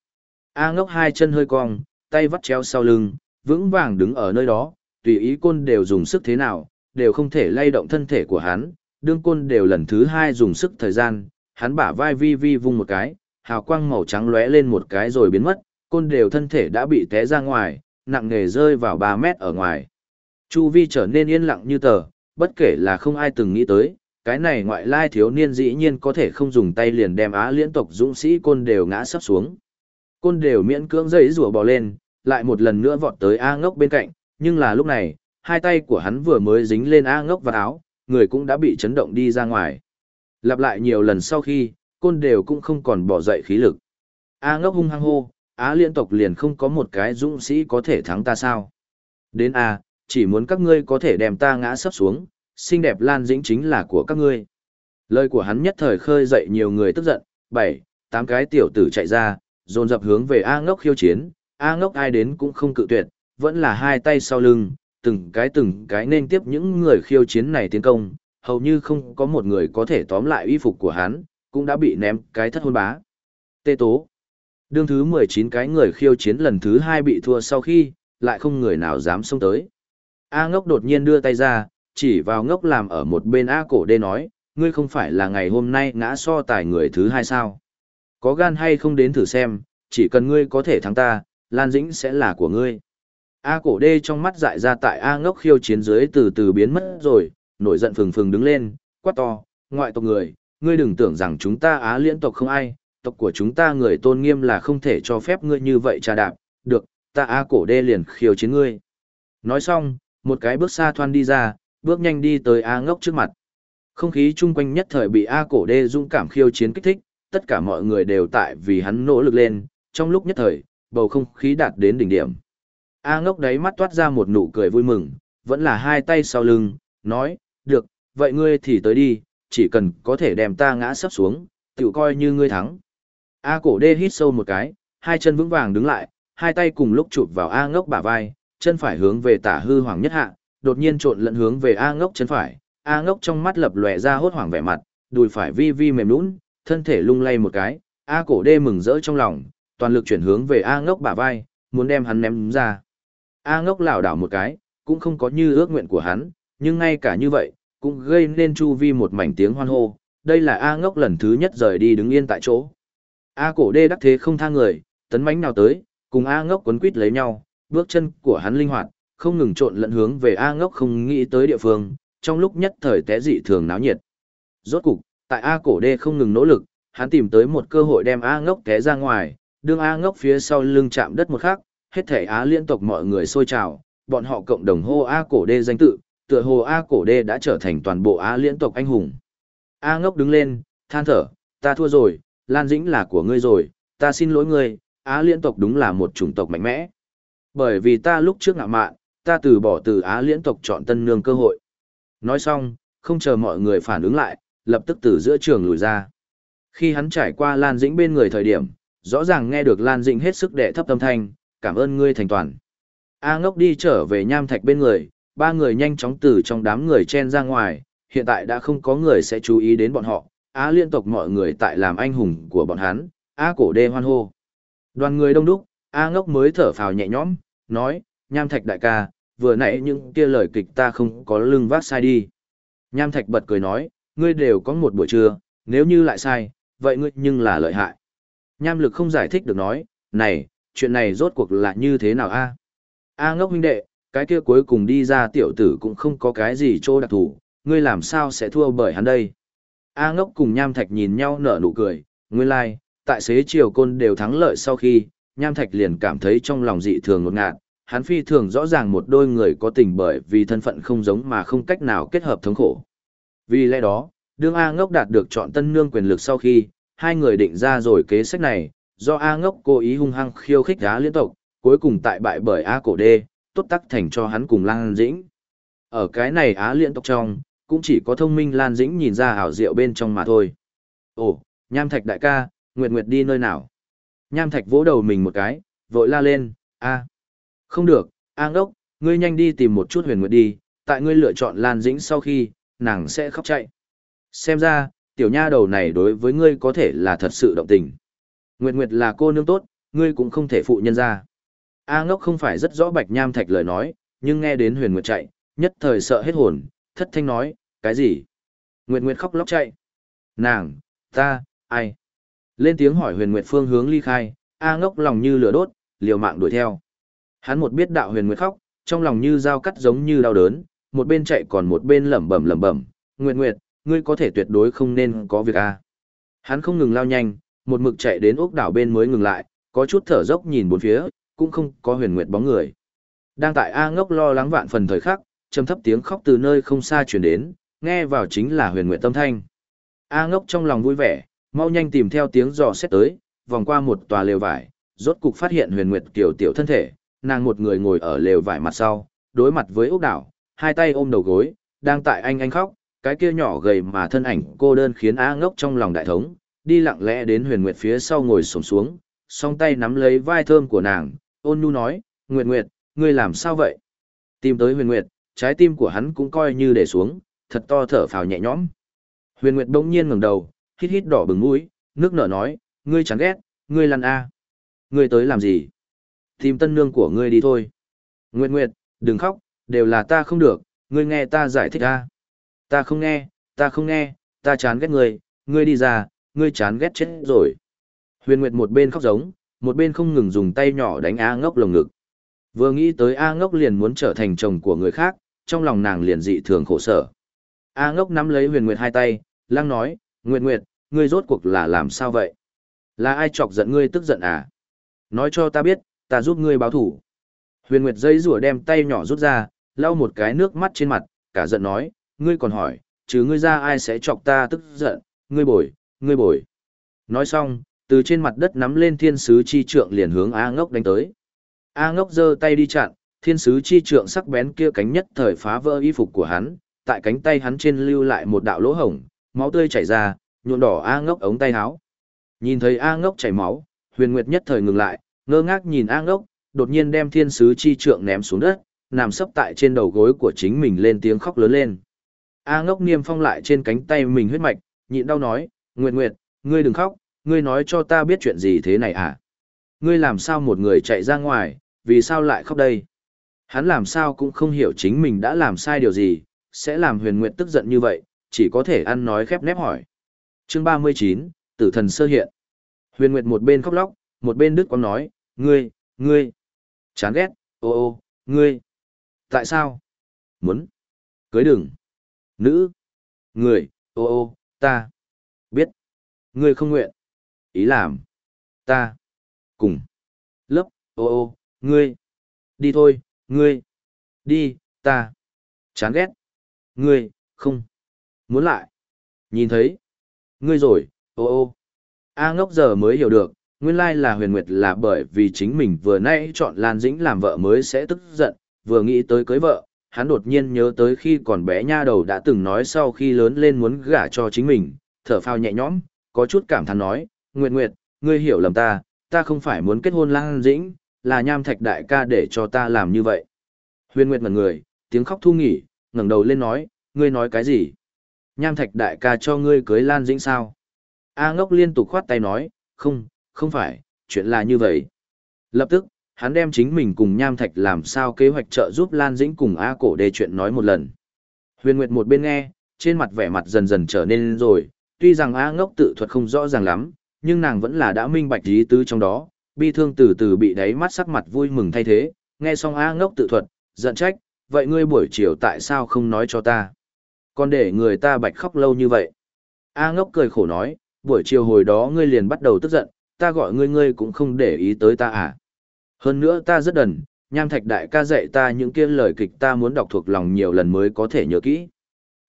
A ngốc hai chân hơi cong, tay vắt treo sau lưng, vững vàng đứng ở nơi đó, tùy ý côn đều dùng sức thế nào, đều không thể lay động thân thể của hắn, đương côn đều lần thứ hai dùng sức thời gian, hắn bả vai vi vi vung một cái, hào quang màu trắng lóe lên một cái rồi biến mất, côn đều thân thể đã bị té ra ngoài, nặng nề rơi vào 3 mét ở ngoài. Chu vi trở nên yên lặng như tờ, bất kể là không ai từng nghĩ tới, cái này ngoại lai thiếu niên dĩ nhiên có thể không dùng tay liền đem á liên tộc dũng sĩ côn đều ngã sắp xuống. Côn đều miễn cưỡng dây rùa bò lên, lại một lần nữa vọt tới A ngốc bên cạnh, nhưng là lúc này, hai tay của hắn vừa mới dính lên A ngốc và áo, người cũng đã bị chấn động đi ra ngoài. Lặp lại nhiều lần sau khi, côn đều cũng không còn bỏ dậy khí lực. A ngốc hung hăng hô, Á liên tộc liền không có một cái dũng sĩ có thể thắng ta sao. Đến A, chỉ muốn các ngươi có thể đem ta ngã sắp xuống, xinh đẹp Lan Dĩnh chính là của các ngươi. Lời của hắn nhất thời khơi dậy nhiều người tức giận, bảy, tám cái tiểu tử chạy ra, dồn dập hướng về A ngốc khiêu chiến, A ngốc ai đến cũng không cự tuyệt, vẫn là hai tay sau lưng, từng cái từng cái nên tiếp những người khiêu chiến này tiến công, hầu như không có một người có thể tóm lại uy phục của hắn, cũng đã bị ném cái thất hôn bá. Tê tố. Đương thứ 19 cái người khiêu chiến lần thứ hai bị thua sau khi, lại không người nào dám xông tới. A ngốc đột nhiên đưa tay ra, chỉ vào ngốc làm ở một bên A cổ đê nói, ngươi không phải là ngày hôm nay ngã so tài người thứ hai sao. Có gan hay không đến thử xem, chỉ cần ngươi có thể thắng ta, Lan Dĩnh sẽ là của ngươi. A cổ đê trong mắt dại ra tại A ngốc khiêu chiến dưới từ từ biến mất rồi, nổi giận phừng phừng đứng lên, quát to, ngoại tộc người, ngươi đừng tưởng rằng chúng ta Á liên tộc không ai, tộc của chúng ta người tôn nghiêm là không thể cho phép ngươi như vậy trà đạp, được, ta A cổ đê liền khiêu chiến ngươi. Nói xong, một cái bước xa thoan đi ra, bước nhanh đi tới A ngốc trước mặt. Không khí chung quanh nhất thời bị A cổ đê dũng cảm khiêu chiến kích thích, tất cả mọi người đều tại vì hắn nỗ lực lên, trong lúc nhất thời, bầu không khí đạt đến đỉnh điểm. A ngốc đấy mắt toát ra một nụ cười vui mừng, vẫn là hai tay sau lưng, nói, được, vậy ngươi thì tới đi, chỉ cần có thể đem ta ngã sắp xuống, tự coi như ngươi thắng. A cổ đê hít sâu một cái, hai chân vững vàng đứng lại, hai tay cùng lúc chụp vào A ngốc bả vai, chân phải hướng về tả hư hoàng nhất hạ, đột nhiên trộn lẫn hướng về A ngốc chân phải, A ngốc trong mắt lập lòe ra hốt hoảng vẻ mặt, đùi phải vi vi mềm lún, thân thể lung lay một cái, A cổ đê mừng rỡ trong lòng, toàn lực chuyển hướng về A ngốc bả vai, muốn đem hắn ném ra. A ngốc lảo đảo một cái, cũng không có như ước nguyện của hắn, nhưng ngay cả như vậy, cũng gây nên chu vi một mảnh tiếng hoan hô. Đây là A ngốc lần thứ nhất rời đi đứng yên tại chỗ. A cổ đê đắc thế không tha người, tấn mãnh nào tới, cùng A ngốc quấn quít lấy nhau, bước chân của hắn linh hoạt, không ngừng trộn lẫn hướng về A ngốc không nghĩ tới địa phương, trong lúc nhất thời té dị thường náo nhiệt. Rốt cục, tại A cổ đê không ngừng nỗ lực, hắn tìm tới một cơ hội đem A ngốc té ra ngoài, đương A ngốc phía sau lưng chạm đất một khắc, hết thể Á liên tộc mọi người sôi trào, bọn họ cộng đồng hô A cổ đê danh tự, tựa hồ A cổ đê đã trở thành toàn bộ Á liên tộc anh hùng. A ngốc đứng lên, than thở, ta thua rồi, Lan Dĩnh là của ngươi rồi, ta xin lỗi ngươi, Á liên tộc đúng là một chủng tộc mạnh mẽ. Bởi vì ta lúc trước ngạ mạn, ta từ bỏ từ Á liên tộc chọn tân nương cơ hội. Nói xong, không chờ mọi người phản ứng lại, lập tức từ giữa trường lùi ra. Khi hắn trải qua Lan Dĩnh bên người thời điểm, rõ ràng nghe được Lan Dĩnh hết sức đệ thấp tâm thanh, cảm ơn ngươi thành toàn. A ngốc đi trở về nham thạch bên người, ba người nhanh chóng từ trong đám người chen ra ngoài, hiện tại đã không có người sẽ chú ý đến bọn họ, Á liên tục mọi người tại làm anh hùng của bọn hắn, A cổ đê hoan hô. Đoàn người đông đúc, A ngốc mới thở phào nhẹ nhõm, nói, nham thạch đại ca, vừa nãy những kia lời kịch ta không có lưng vác sai đi. Nham thạch bật cười nói, ngươi đều có một buổi trưa, nếu như lại sai, vậy ngươi nhưng là lợi hại. Nham lực không giải thích được nói, này, chuyện này rốt cuộc là như thế nào a? A ngốc huynh đệ, cái kia cuối cùng đi ra tiểu tử cũng không có cái gì chỗ đặc thù, ngươi làm sao sẽ thua bởi hắn đây? A ngốc cùng Nham Thạch nhìn nhau nở nụ cười, nguyên lai, like, tại xế chiều côn đều thắng lợi sau khi, Nham Thạch liền cảm thấy trong lòng dị thường ngột ngạt, hắn phi thường rõ ràng một đôi người có tình bởi vì thân phận không giống mà không cách nào kết hợp thống khổ. Vì lẽ đó, đương A ngốc đạt được chọn tân nương quyền lực sau khi, hai người định ra rồi kế sách này, do A ngốc cố ý hung hăng khiêu khích giá liên Tộc, cuối cùng tại bại bởi A cổ đê, tốt tắc thành cho hắn cùng Lan Dĩnh. Ở cái này Á liên tộc trong, cũng chỉ có thông minh Lan Dĩnh nhìn ra hảo diệu bên trong mà thôi. Ồ, Nham Thạch đại ca, Nguyệt Nguyệt đi nơi nào? Nham Thạch vỗ đầu mình một cái, vội la lên, a, không được, A ngốc, ngươi nhanh đi tìm một chút huyền nguyệt đi, tại ngươi lựa chọn Lan Dĩnh sau khi, nàng sẽ khóc chạy. Xem ra, tiểu nha đầu này đối với ngươi có thể là thật sự động tình. Nguyệt Nguyệt là cô nương tốt, ngươi cũng không thể phụ nhân ra. A ngốc không phải rất rõ bạch nham thạch lời nói, nhưng nghe đến huyền nguyệt chạy, nhất thời sợ hết hồn, thất thanh nói, cái gì? Nguyệt Nguyệt khóc lóc chạy. Nàng, ta, ai? Lên tiếng hỏi huyền Nguyệt phương hướng ly khai, A ngốc lòng như lửa đốt, liều mạng đuổi theo. Hắn một biết đạo huyền Nguyệt khóc, trong lòng như dao cắt giống như đau đớn, một bên chạy còn một bên lẩm bẩm lẩm bẩm, Nguyệt Nguyệt, ngươi có thể tuyệt đối không nên có việc a. Hắn không ngừng lao nhanh, một mực chạy đến ốc đảo bên mới ngừng lại, có chút thở dốc nhìn bốn phía, cũng không có huyền nguyệt bóng người. Đang tại A ngốc lo lắng vạn phần thời khắc, trầm thấp tiếng khóc từ nơi không xa truyền đến, nghe vào chính là huyền nguyệt tâm thanh. A ngốc trong lòng vui vẻ, mau nhanh tìm theo tiếng dò xét tới, vòng qua một tòa lều vải, rốt cục phát hiện huyền nguyệt tiểu tiểu thân thể, nàng một người ngồi ở lều vải mặt sau, đối mặt với ốc đảo, hai tay ôm đầu gối, đang tại anh anh khóc, cái kia nhỏ gầy mà thân ảnh cô đơn khiến A ngốc trong lòng đại thống, đi lặng lẽ đến huyền nguyệt phía sau ngồi sổng xuống, song tay nắm lấy vai thơm của nàng, ôn nhu nói, Nguyệt Nguyệt, ngươi làm sao vậy? Tìm tới huyền Nguyệt, trái tim của hắn cũng coi như để xuống, thật to thở phào nhẹ nhõm. Huyền Nguyệt bỗng nhiên ngẩng đầu, hít hít đỏ bừng mũi, nước nở nói, ngươi chán ghét, ngươi lăn a, Ngươi tới làm gì? Tìm tân nương của ngươi đi thôi. Nguyệt Nguyệt, đừng khóc, đều là ta không được, ngươi nghe ta giải thích ta. Ta không nghe, ta không nghe, ta chán ghét ngươi, ngươi đi ra, ngươi chán ghét chết rồi. Huyền Nguyệt một bên khóc giống, một bên không ngừng dùng tay nhỏ đánh A ngốc lồng ngực. Vừa nghĩ tới A ngốc liền muốn trở thành chồng của người khác, trong lòng nàng liền dị thường khổ sở. A ngốc nắm lấy huyền nguyệt hai tay, lăng nói, Nguyệt Nguyệt, ngươi rốt cuộc là làm sao vậy? Là ai chọc giận ngươi tức giận à? Nói cho ta biết, ta giúp ngươi báo thủ. Huyền Nguyệt dây rủa đem tay nhỏ rút ra, lau một cái nước mắt trên mặt, cả giận nói, ngươi còn hỏi, chứ ngươi ra ai sẽ chọc ta tức giận, ngươi bồi, ngươi bồi. Nói xong, từ trên mặt đất nắm lên thiên sứ chi trượng liền hướng A ngốc đánh tới. A ngốc giơ tay đi chặn, thiên sứ chi trượng sắc bén kia cánh nhất thời phá vỡ y phục của hắn, tại cánh tay hắn trên lưu lại một đạo lỗ hổng, máu tươi chảy ra, nhuộm đỏ A ngốc ống tay áo. Nhìn thấy A ngốc chảy máu, huyền nguyệt nhất thời ngừng lại, ngơ ngác nhìn A ngốc, đột nhiên đem thiên sứ chi trượng ném xuống đất, nằm sấp tại trên đầu gối của chính mình lên tiếng khóc lớn lên. A ngốc niêm phong lại trên cánh tay mình huyết mạch, nhịn đau nói, Nguyệt Nguyệt, ngươi đừng khóc, ngươi nói cho ta biết chuyện gì thế này à? Ngươi làm sao một người chạy ra ngoài, vì sao lại khóc đây? Hắn làm sao cũng không hiểu chính mình đã làm sai điều gì, sẽ làm huyền Nguyệt tức giận như vậy, chỉ có thể ăn nói khép nép hỏi. Chương 39, Tử thần sơ hiện. Huyền Nguyệt một bên khóc lóc, một bên đức quang nói, ngươi, ngươi, chán ghét, ô ô, ngươi. Tại sao? Muốn. Cưới đừng. Nữ. Người, ô ô, ta. Biết. Ngươi không nguyện. Ý làm. Ta. Cùng. Lớp, ô ô, ngươi. Đi thôi, ngươi. Đi, ta. Chán ghét. Ngươi, không. Muốn lại. Nhìn thấy. Ngươi rồi, ô ô. A ngốc giờ mới hiểu được, nguyên lai là huyền nguyệt là bởi vì chính mình vừa nãy chọn Lan Dĩnh làm vợ mới sẽ tức giận, vừa nghĩ tới cưới vợ, hắn đột nhiên nhớ tới khi còn bé nha đầu đã từng nói sau khi lớn lên muốn gả cho chính mình, thở phào nhẹ nhõm, có chút cảm thán nói, Nguyệt Nguyệt, ngươi hiểu lầm ta, ta không phải muốn kết hôn Lan Dĩnh, là nham thạch đại ca để cho ta làm như vậy. Huyền Nguyệt ngẩn người, tiếng khóc thu nghỉ, ngẩng đầu lên nói, ngươi nói cái gì? Nham thạch đại ca cho ngươi cưới Lan Dĩnh sao? A ngốc liên tục khoát tay nói, không, không phải, chuyện là như vậy. Lập tức, hắn đem chính mình cùng nham thạch làm sao kế hoạch trợ giúp Lan Dĩnh cùng A cổ đề chuyện nói một lần. Huyền Nguyệt một bên nghe, trên mặt vẻ mặt dần dần trở nên rồi, tuy rằng A ngốc tự thuật không rõ ràng lắm, nhưng nàng vẫn là đã minh bạch ý tứ trong đó, bi thương từ từ bị đáy mắt sắc mặt vui mừng thay thế, nghe xong A ngốc tự thuật, giận trách, vậy ngươi buổi chiều tại sao không nói cho ta? Còn để người ta bạch khóc lâu như vậy. A ngốc cười khổ nói, buổi chiều hồi đó ngươi liền bắt đầu tức giận, ta gọi ngươi ngươi cũng không để ý tới ta à. Hơn nữa ta rất đần, nham thạch đại ca dạy ta những kia lời kịch ta muốn đọc thuộc lòng nhiều lần mới có thể nhớ kỹ.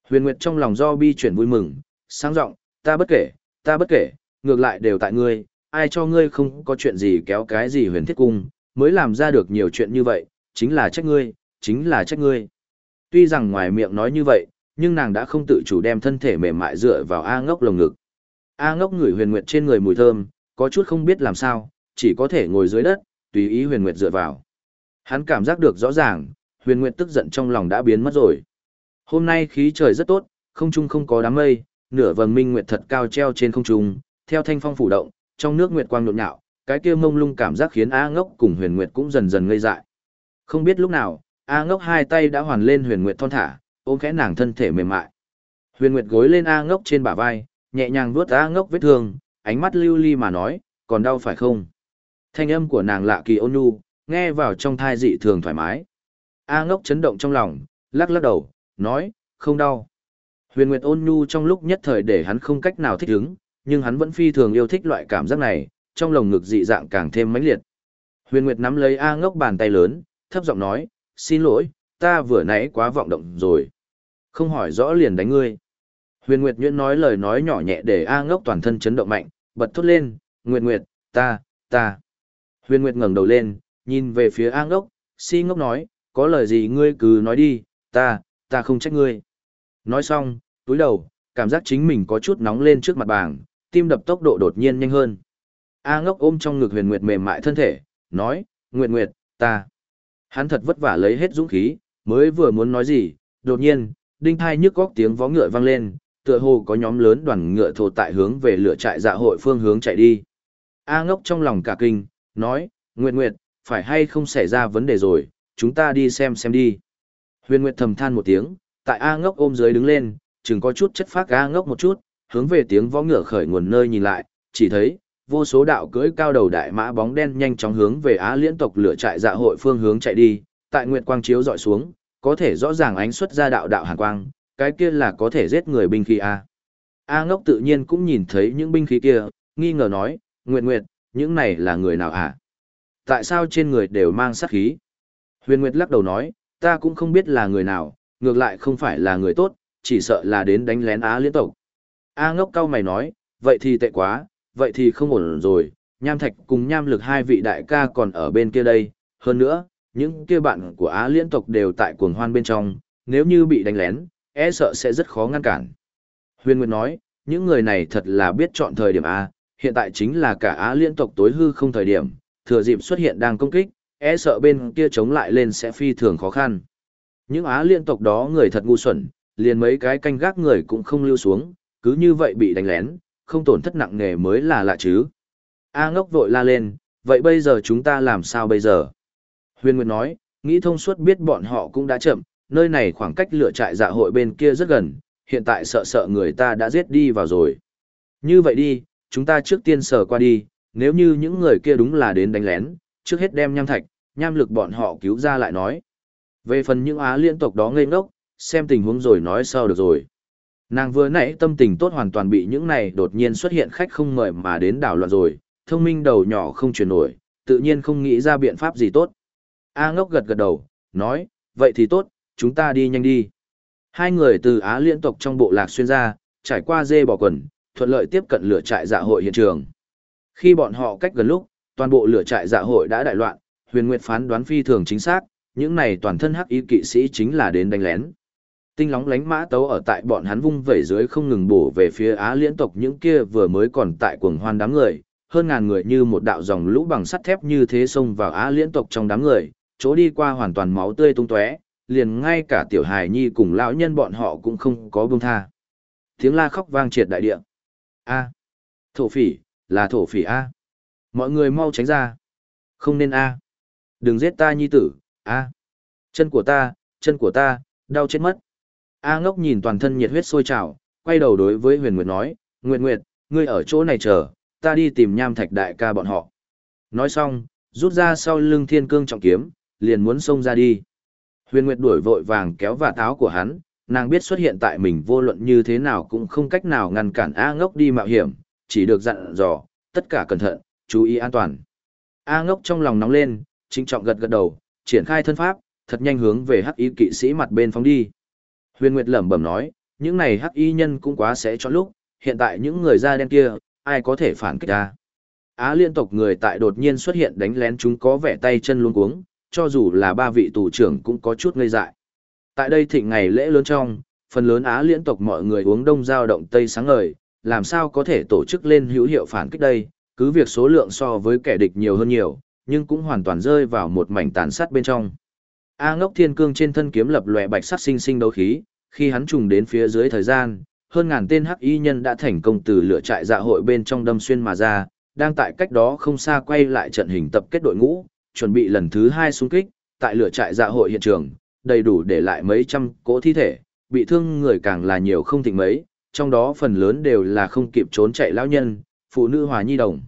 Huyền Nguyệt trong lòng do bi chuyển vui mừng, sáng giọng ta bất kể, ta bất kể, ngược lại đều tại ngươi, ai cho ngươi không có chuyện gì kéo cái gì huyền thiết cung, mới làm ra được nhiều chuyện như vậy, chính là trách ngươi, chính là trách ngươi. Tuy rằng ngoài miệng nói như vậy, nhưng nàng đã không tự chủ đem thân thể mềm mại dựa vào A ngốc lồng ngực. A ngốc ngửi huyền nguyệt trên người mùi thơm, có chút không biết làm sao, chỉ có thể ngồi dưới đất, tùy ý huyền nguyệt dựa vào. Hắn cảm giác được rõ ràng, huyền nguyệt tức giận trong lòng đã biến mất rồi. Hôm nay khí trời rất tốt, không trung không có đám mây, nửa vầng minh nguyệt thật cao treo trên không trung, theo thanh phong phủ động, trong nước nguyệt quang nhộn nhạo, cái kia mông lung cảm giác khiến A ngốc cùng huyền nguyệt cũng dần dần ngây dại. Không biết lúc nào, A ngốc hai tay đã hoàn lên huyền nguyệt thon thả, ôm khẽ nàng thân thể mềm mại. Huyền nguyệt gối lên A ngốc trên bả vai, nhẹ nhàng vuốt A ngốc vết thương, ánh mắt lưu ly mà nói, còn đau phải không? Thanh âm của nàng lạ kỳ ôn nhu, nghe vào trong thai dị thường thoải mái. A ngốc chấn động trong lòng, lắc lắc đầu, nói, không đau. Huyền Nguyệt ôn nhu trong lúc nhất thời để hắn không cách nào thích ứng, nhưng hắn vẫn phi thường yêu thích loại cảm giác này, trong lồng ngực dị dạng càng thêm mãnh liệt. Huyền Nguyệt nắm lấy A ngốc bàn tay lớn, thấp giọng nói, xin lỗi, ta vừa nãy quá vọng động rồi. Không hỏi rõ liền đánh ngươi. Huyền Nguyệt nhuyễn nói lời nói nhỏ nhẹ để A ngốc toàn thân chấn động mạnh, bật thốt lên, Nguyệt Nguyệt, ta, ta. Huyền Nguyệt ngẩng đầu lên, nhìn về phía A ngốc, si ngốc nói, có lời gì ngươi cứ nói đi, ta, ta không trách ngươi. Nói xong, túi đầu, cảm giác chính mình có chút nóng lên trước mặt bảng, tim đập tốc độ đột nhiên nhanh hơn. A ngốc ôm trong ngực huyền nguyệt mềm mại thân thể, nói, Nguyệt Nguyệt, ta. Hắn thật vất vả lấy hết dũng khí, mới vừa muốn nói gì, đột nhiên, đinh thai nhức góc tiếng vó ngựa vang lên, tựa hồ có nhóm lớn đoàn ngựa thổ tại hướng về lửa trại dạ hội phương hướng chạy đi. A ngốc trong lòng cả kinh, nói, Nguyệt Nguyệt, phải hay không xảy ra vấn đề rồi, chúng ta đi xem xem đi. Huyền Nguyệt thầm than một tiếng, tại A ngốc ôm dưới đứng lên, chừng có chút chất phát A ngốc một chút, hướng về tiếng võ ngựa khởi nguồn nơi nhìn lại, chỉ thấy, vô số đạo cưỡi cao đầu đại mã bóng đen nhanh chóng hướng về Á liên tộc lửa trại dạ hội phương hướng chạy đi, tại nguyệt quang chiếu dọi xuống, có thể rõ ràng ánh xuất ra đạo đạo hàn quang, cái kia là có thể giết người binh khí A. A ngốc tự nhiên cũng nhìn thấy những binh khí kia, nghi ngờ nói, Nguyệt Nguyệt, những này là người nào hả? Tại sao trên người đều mang sát khí? Huyền Nguyệt lắc đầu nói, ta cũng không biết là người nào, ngược lại không phải là người tốt, chỉ sợ là đến đánh lén Á liên tộc. A ngốc cao mày nói, vậy thì tệ quá, vậy thì không ổn rồi, nham thạch cùng nham lực hai vị đại ca còn ở bên kia đây, hơn nữa, những kia bạn của Á liên tộc đều tại cuồng hoan bên trong, nếu như bị đánh lén, e sợ sẽ rất khó ngăn cản. Huyền Nguyệt nói, những người này thật là biết chọn thời điểm A, hiện tại chính là cả Á liên tộc tối hư không thời điểm, thừa dịp xuất hiện đang công kích, e sợ bên kia chống lại lên sẽ phi thường khó khăn. Những Á liên tộc đó người thật ngu xuẩn, liền mấy cái canh gác người cũng không lưu xuống, cứ như vậy bị đánh lén, không tổn thất nặng nề mới là lạ chứ. A ngốc vội la lên, vậy bây giờ chúng ta làm sao bây giờ? Huyền Nguyệt nói, nghĩ thông suốt biết bọn họ cũng đã chậm, nơi này khoảng cách lựa trại dạ hội bên kia rất gần, hiện tại sợ sợ người ta đã giết đi vào rồi. Như vậy đi, chúng ta trước tiên sờ qua đi, nếu như những người kia đúng là đến đánh lén, trước hết đem nham thạch, nham lực bọn họ cứu ra lại nói. Về phần những Á liên tộc đó ngây ngốc, xem tình huống rồi nói sau được rồi. Nàng vừa nãy tâm tình tốt hoàn toàn bị những này đột nhiên xuất hiện khách không mời mà đến đảo loạn rồi, thông minh đầu nhỏ không chuyển nổi, tự nhiên không nghĩ ra biện pháp gì tốt. A ngốc gật gật đầu, nói, vậy thì tốt, chúng ta đi nhanh đi. Hai người từ Á liên tộc trong bộ lạc xuyên ra, trải qua dê bỏ quần, thuận lợi tiếp cận lửa trại dạ hội hiện trường. Khi bọn họ cách gần lúc, toàn bộ lửa trại dạ hội đã đại loạn, huyền nguyệt phán đoán phi thường chính xác, những này toàn thân hắc y kỵ sĩ chính là đến đánh lén. Tinh lóng lánh mã tấu ở tại bọn hắn vung vẩy dưới không ngừng bổ về phía Á liên tộc những kia vừa mới còn tại cuồng hoan đám người, hơn ngàn người như một đạo dòng lũ bằng sắt thép như thế xông vào Á liên tộc trong đám người, chỗ đi qua hoàn toàn máu tươi tung tóe, liền ngay cả tiểu hài nhi cùng lão nhân bọn họ cũng không có buông tha. Tiếng la khóc vang triệt đại địa. A, thổ phỉ, là thổ phỉ a. Mọi người mau tránh ra. Không nên a. Đừng giết ta nhi tử, a. Chân của ta, chân của ta, đau chết mất. A ngốc nhìn toàn thân nhiệt huyết sôi trào, quay đầu đối với huyền nguyệt nói, Nguyệt Nguyệt, ngươi ở chỗ này chờ, ta đi tìm nham thạch đại ca bọn họ. Nói xong, rút ra sau lưng thiên cương trọng kiếm, liền muốn xông ra đi. Huyền Nguyệt đuổi vội vàng kéo và táo của hắn, nàng biết xuất hiện tại mình vô luận như thế nào cũng không cách nào ngăn cản A ngốc đi mạo hiểm, chỉ được dặn dò, tất cả cẩn thận, chú ý an toàn. A ngốc trong lòng nóng lên, chính trọng gật gật đầu, triển khai thân pháp, thật nhanh hướng về hắc y kỵ sĩ mặt bên phóng đi. Huyền Nguyệt lẩm bẩm nói, những này hắc y nhân cũng quá sẽ cho lúc, hiện tại những người da đen kia, ai có thể phản kích ta. Á liên tộc người tại đột nhiên xuất hiện đánh lén chúng có vẻ tay chân luống cuống, cho dù là ba vị tù trưởng cũng có chút ngây dại. Tại đây thịnh ngày lễ lớn trong, phần lớn Á liên tộc mọi người uống đông giao động tây sáng ngời, làm sao có thể tổ chức lên hữu hiệu phản kích đây, cứ việc số lượng so với kẻ địch nhiều hơn nhiều, nhưng cũng hoàn toàn rơi vào một mảnh tàn sát bên trong. A ngốc thiên cương trên thân kiếm lập lòe bạch sắc sinh sinh đấu khí, khi hắn trùng đến phía dưới thời gian, hơn ngàn tên hắc y nhân đã thành công từ lửa trại dạ hội bên trong đâm xuyên mà ra, đang tại cách đó không xa quay lại trận hình tập kết đội ngũ, chuẩn bị lần thứ hai xung kích, tại lửa trại dạ hội hiện trường, đầy đủ để lại mấy trăm cỗ thi thể, bị thương người càng là nhiều không thịnh mấy, trong đó phần lớn đều là không kịp trốn chạy lão nhân, phụ nữ hòa nhi đồng.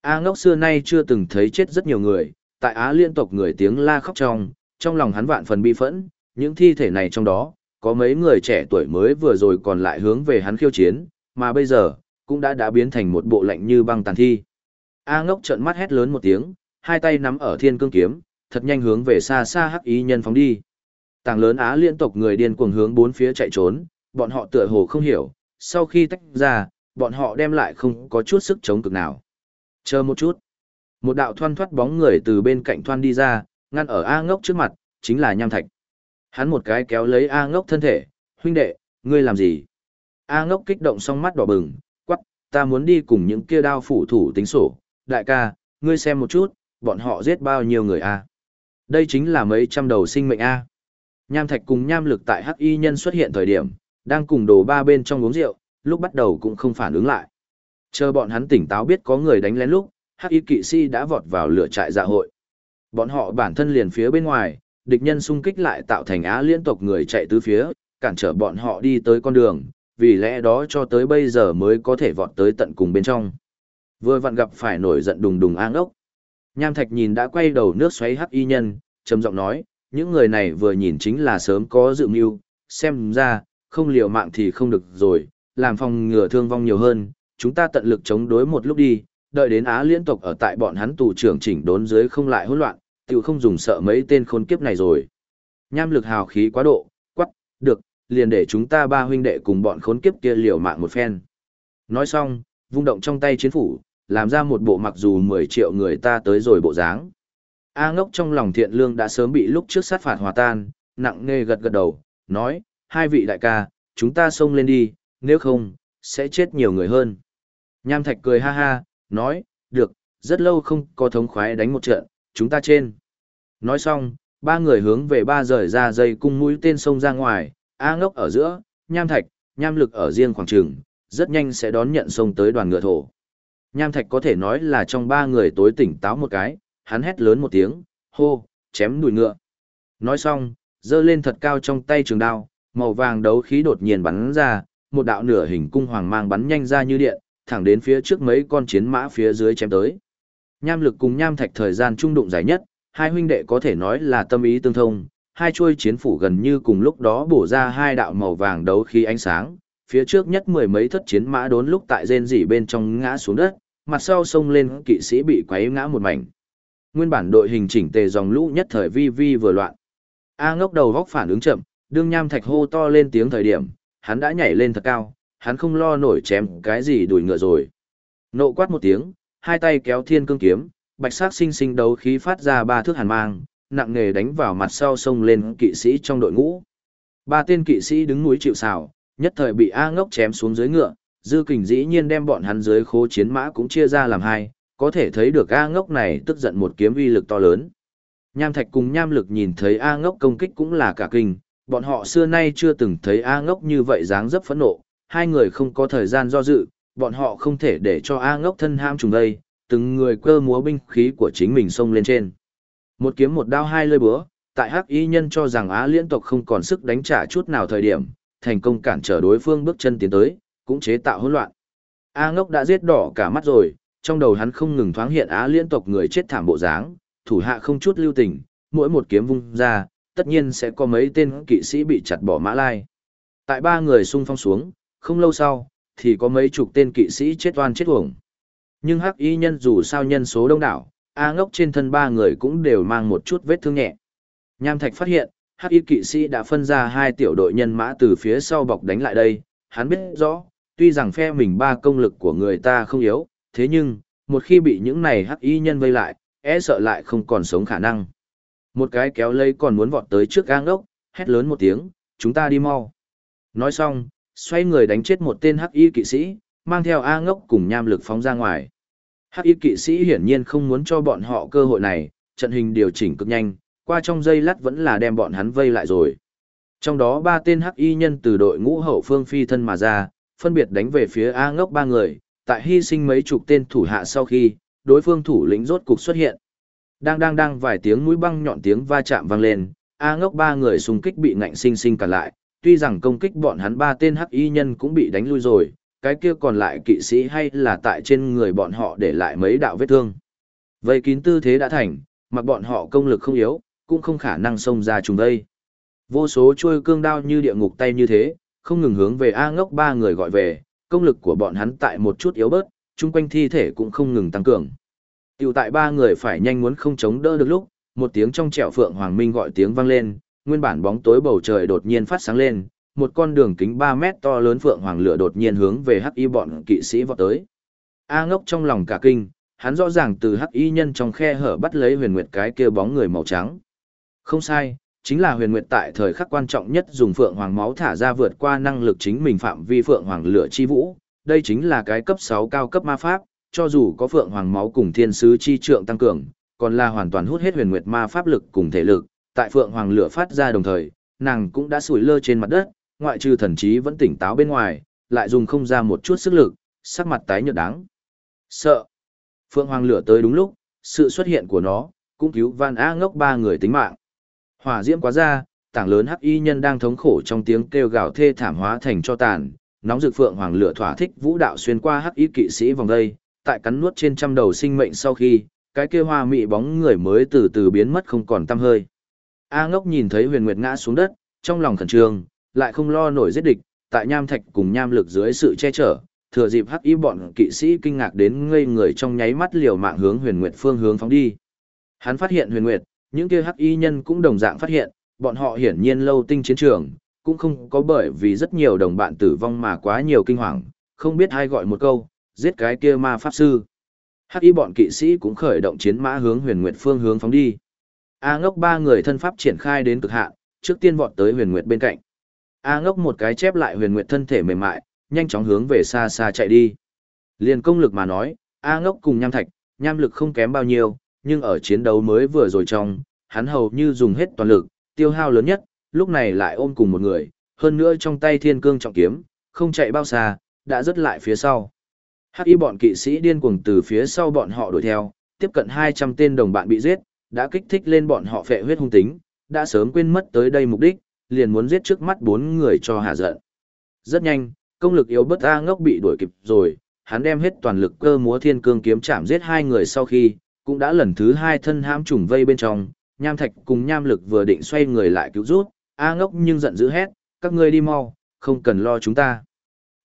A ngốc xưa nay chưa từng thấy chết rất nhiều người, tại Á liên tục người tiếng la khóc trong, trong lòng hắn vạn phần bi phẫn, những thi thể này trong đó, có mấy người trẻ tuổi mới vừa rồi còn lại hướng về hắn khiêu chiến, mà bây giờ, cũng đã đã biến thành một bộ lạnh như băng tàn thi. A ngốc trợn mắt hét lớn một tiếng, hai tay nắm ở thiên cương kiếm, thật nhanh hướng về xa xa hắc ý nhân phóng đi. Tàng lớn Á liên tục người điên cuồng hướng bốn phía chạy trốn, bọn họ tựa hồ không hiểu, sau khi tách ra, bọn họ đem lại không có chút sức chống cực nào. Chờ một chút. Một đạo thoăn thoát bóng người từ bên cạnh thoăn đi ra, ngăn ở A ngốc trước mặt, chính là Nham Thạch. Hắn một cái kéo lấy A ngốc thân thể, huynh đệ, ngươi làm gì? A ngốc kích động song mắt đỏ bừng, quắc, ta muốn đi cùng những kia đao phủ thủ tính sổ. Đại ca, ngươi xem một chút, bọn họ giết bao nhiêu người A. Đây chính là mấy trăm đầu sinh mệnh A. Nham Thạch cùng Nham Lực tại Hắc Y Nhân xuất hiện thời điểm, đang cùng đồ ba bên trong uống rượu, lúc bắt đầu cũng không phản ứng lại. Chờ bọn hắn tỉnh táo biết có người đánh lén lúc, Hắc Y kỵ sĩ đã vọt vào lửa trại dạ hội. Bọn họ bản thân liền phía bên ngoài, địch nhân xung kích lại tạo thành á liên tộc người chạy tứ phía, cản trở bọn họ đi tới con đường, vì lẽ đó cho tới bây giờ mới có thể vọt tới tận cùng bên trong. Vừa vặn gặp phải nổi giận đùng đùng ang ốc. Nham Thạch nhìn đã quay đầu nước xoáy hắc y nhân, trầm giọng nói, những người này vừa nhìn chính là sớm có dự mưu, xem ra, không liều mạng thì không được rồi, làm phòng ngừa thương vong nhiều hơn, chúng ta tận lực chống đối một lúc đi, đợi đến Á liên tộc ở tại bọn hắn tù trưởng chỉnh đốn dưới không lại hỗn loạn, tiểu không dùng sợ mấy tên khốn kiếp này rồi. Nham lực hào khí quá độ, quắc, được, liền để chúng ta ba huynh đệ cùng bọn khốn kiếp kia liều mạng một phen. Nói xong, vung động trong tay chiến phủ, làm ra một bộ mặc dù 10 triệu người ta tới rồi bộ dáng. A ngốc trong lòng thiện lương đã sớm bị lúc trước sát phạt hòa tan, nặng nề gật gật đầu, nói, hai vị đại ca, chúng ta xông lên đi, nếu không, sẽ chết nhiều người hơn. Nham Thạch cười ha ha, nói, được, rất lâu không có thống khoái đánh một trận, chúng ta trên. Nói xong, ba người hướng về ba rời ra dây cung mũi tên sông ra ngoài, A ngốc ở giữa, Nham Thạch, Nham Lực ở riêng khoảng trường, rất nhanh sẽ đón nhận sông tới đoàn ngựa thổ. Nham Thạch có thể nói là trong ba người tối tỉnh táo một cái, hắn hét lớn một tiếng, hô, chém đùi ngựa. Nói xong, giơ lên thật cao trong tay trường đao, màu vàng đấu khí đột nhiên bắn ra, một đạo nửa hình cung hoàng mang bắn nhanh ra như điện, thẳng đến phía trước mấy con chiến mã phía dưới chém tới. Nham lực cùng nham thạch thời gian trung đụng dài nhất, hai huynh đệ có thể nói là tâm ý tương thông, hai chuôi chiến phủ gần như cùng lúc đó bổ ra hai đạo màu vàng đấu khí ánh sáng, phía trước nhất mười mấy thất chiến mã đốn lúc tại rên rỉ bên trong ngã xuống đất, mặt sau sông lên kỵ sĩ bị quấy ngã một mảnh. Nguyên bản đội hình chỉnh tề dòng lũ nhất thời vi vi vừa loạn. A ngốc đầu góc phản ứng chậm, đương nham thạch hô to lên tiếng thời điểm, hắn đã nhảy lên thật cao, hắn không lo nổi chém cái gì đuổi ngựa rồi. Nộ quát một tiếng, hai tay kéo thiên cương kiếm, bạch sắc sinh sinh đấu khí phát ra ba thước hàn mang, nặng nề đánh vào mặt sau sông lên kỵ sĩ trong đội ngũ. Ba tên kỵ sĩ đứng núi chịu sào, nhất thời bị A ngốc chém xuống dưới ngựa, dư kình dĩ nhiên đem bọn hắn dưới khố chiến mã cũng chia ra làm hai, có thể thấy được A ngốc này tức giận một kiếm uy lực to lớn. Nham thạch cùng nham lực nhìn thấy A ngốc công kích cũng là cả kinh, bọn họ xưa nay chưa từng thấy A ngốc như vậy dáng dấp phẫn nộ, hai người không có thời gian do dự, bọn họ không thể để cho A ngốc thân ham trùng đây, từng người cơ múa binh khí của chính mình xông lên trên. Một kiếm một đao hai lơi búa, tại hắc y nhân cho rằng Á liên tộc không còn sức đánh trả chút nào thời điểm, thành công cản trở đối phương bước chân tiến tới, cũng chế tạo hỗn loạn. A ngốc đã giết đỏ cả mắt rồi, trong đầu hắn không ngừng thoáng hiện Á liên tộc người chết thảm bộ dáng, thủ hạ không chút lưu tình, mỗi một kiếm vung ra, tất nhiên sẽ có mấy tên kỵ sĩ bị chặt bỏ mã lai. Tại ba người xung phong xuống, không lâu sau, thì có mấy chục tên kỵ sĩ chết oan chết uổng. Nhưng hắc y nhân dù sao nhân số đông đảo, A ngốc trên thân ba người cũng đều mang một chút vết thương nhẹ. Nham Thạch phát hiện, hắc y kỵ sĩ đã phân ra hai tiểu đội nhân mã từ phía sau bọc đánh lại đây, hắn biết rõ, tuy rằng phe mình ba công lực của người ta không yếu, thế nhưng, một khi bị những này hắc y nhân vây lại, e sợ lại không còn sống khả năng. Một cái kéo lấy còn muốn vọt tới trước gang ốc, hét lớn một tiếng, chúng ta đi mau. Nói xong, xoay người đánh chết một tên hắc y kỵ sĩ, mang theo A ngốc cùng nham lực phóng ra ngoài. Hắc y kỵ sĩ hiển nhiên không muốn cho bọn họ cơ hội này, trận hình điều chỉnh cực nhanh, qua trong giây lát vẫn là đem bọn hắn vây lại rồi. Trong đó ba tên hắc y nhân từ đội ngũ hậu phương phi thân mà ra, phân biệt đánh về phía A ngốc ba người, tại hy sinh mấy chục tên thủ hạ sau khi, đối phương thủ lĩnh rốt cục xuất hiện. Đang đang đang vài tiếng mũi băng nhọn tiếng va chạm vang lên, A ngốc ba người xung kích bị ngạnh sinh sinh cản lại, tuy rằng công kích bọn hắn ba tên hắc y nhân cũng bị đánh lui rồi, cái kia còn lại kỵ sĩ hay là tại trên người bọn họ để lại mấy đạo vết thương. Vây kín tư thế đã thành, mặc bọn họ công lực không yếu, cũng không khả năng xông ra trùng đây. Vô số chuôi cương đao như địa ngục tay như thế, không ngừng hướng về A ngốc ba người gọi về, công lực của bọn hắn tại một chút yếu bớt, chung quanh thi thể cũng không ngừng tăng cường. Tiểu tại ba người phải nhanh muốn không chống đỡ được lúc, một tiếng trong trẻo phượng hoàng minh gọi tiếng vang lên, nguyên bản bóng tối bầu trời đột nhiên phát sáng lên, một con đường kính 3 mét to lớn phượng hoàng lửa đột nhiên hướng về hắc y bọn kỵ sĩ vọt tới. A ngốc trong lòng cả kinh, hắn rõ ràng từ hắc y nhân trong khe hở bắt lấy huyền nguyệt cái kia bóng người màu trắng. Không sai, chính là huyền nguyệt tại thời khắc quan trọng nhất dùng phượng hoàng máu thả ra vượt qua năng lực chính mình phạm vi phượng hoàng lửa chi vũ. Đây chính là cái cấp 6 cao cấp ma pháp, cho dù có phượng hoàng máu cùng thiên sứ chi trượng tăng cường, còn là hoàn toàn hút hết huyền nguyệt ma pháp lực cùng thể lực, tại phượng hoàng lửa phát ra đồng thời, nàng cũng đã sủi lơ trên mặt đất, ngoại trừ thần trí vẫn tỉnh táo bên ngoài, lại dùng không ra một chút sức lực, sắc mặt tái nhợt đáng. Sợ. Phượng hoàng lửa tới đúng lúc, sự xuất hiện của nó, cũng cứu Van A ngốc ba người tính mạng. Hỏa diễm quá ra, tảng lớn hắc y nhân đang thống khổ trong tiếng kêu gào thê thảm hóa thành cho tàn, nóng dược phượng hoàng lửa thỏa thích vũ đạo xuyên qua hắc y kỵ sĩ vòng đây, tại cắn nuốt trên trăm đầu sinh mệnh sau khi, cái kia hoa mị bóng người mới từ từ biến mất không còn tăm hơi. A ngốc nhìn thấy huyền nguyệt ngã xuống đất, trong lòng khẩn trương, lại không lo nổi giết địch, tại nham thạch cùng nham lực dưới sự che chở, thừa dịp hắc y bọn kỵ sĩ kinh ngạc đến ngây người trong nháy mắt liều mạng hướng huyền nguyệt phương hướng phóng đi. Hắn phát hiện huyền nguyệt, những kia hắc y nhân cũng đồng dạng phát hiện, bọn họ hiển nhiên lâu tinh chiến trường, cũng không có bởi vì rất nhiều đồng bạn tử vong mà quá nhiều kinh hoàng, không biết ai gọi một câu, giết cái kia ma pháp sư. Hắc y bọn kỵ sĩ cũng khởi động chiến mã hướng huyền nguyệt phương hướng phóng đi. A ngốc ba người thân pháp triển khai đến cực hạn, trước tiên vọt tới huyền nguyệt bên cạnh. A ngốc một cái chép lại huyền nguyệt thân thể mềm mại, nhanh chóng hướng về xa xa chạy đi. Liền công lực mà nói, A ngốc cùng nham thạch, nham lực không kém bao nhiêu, nhưng ở chiến đấu mới vừa rồi trong, hắn hầu như dùng hết toàn lực, tiêu hao lớn nhất, lúc này lại ôm cùng một người, hơn nữa trong tay thiên cương trọng kiếm, không chạy bao xa, đã rớt lại phía sau. Hắc y bọn kỵ sĩ điên cuồng từ phía sau bọn họ đuổi theo, tiếp cận 200 tên đồng bạn bị giết, đã kích thích lên bọn họ phệ huyết hung tính, đã sớm quên mất tới đây mục đích, liền muốn giết trước mắt bốn người cho hạ giận. Rất nhanh, công lực yếu bất A ngốc bị đuổi kịp rồi, hắn đem hết toàn lực cơ múa thiên cương kiếm chạm giết hai người sau khi, cũng đã lần thứ hai thân hãm trùng vây bên trong, nham thạch cùng nham lực vừa định xoay người lại cứu rút, A ngốc nhưng giận dữ hét, các ngươi đi mau, không cần lo chúng ta.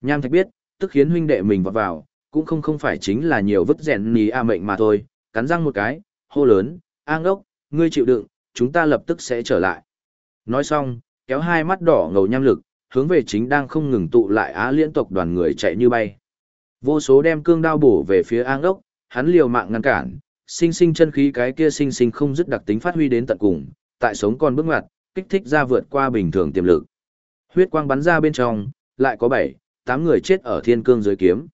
Nham thạch biết, tức khiến huynh đệ mình vọt vào, cũng không không phải chính là nhiều vứt rèn ní A mệnh mà thôi, cắn răng một cái, hô lớn, A ngốc, ngươi chịu đựng, chúng ta lập tức sẽ trở lại. Nói xong, kéo hai mắt đỏ ngầu nham lực, hướng về chính đang không ngừng tụ lại Á liên tộc đoàn người chạy như bay. Vô số đem cương đao bổ về phía A ngốc, hắn liều mạng ngăn cản, sinh sinh chân khí cái kia sinh sinh không dứt đặc tính phát huy đến tận cùng, tại sống còn bước ngoặt, kích thích ra vượt qua bình thường tiềm lực. Huyết quang bắn ra bên trong, lại có 7, 8 người chết ở thiên cương dưới kiếm.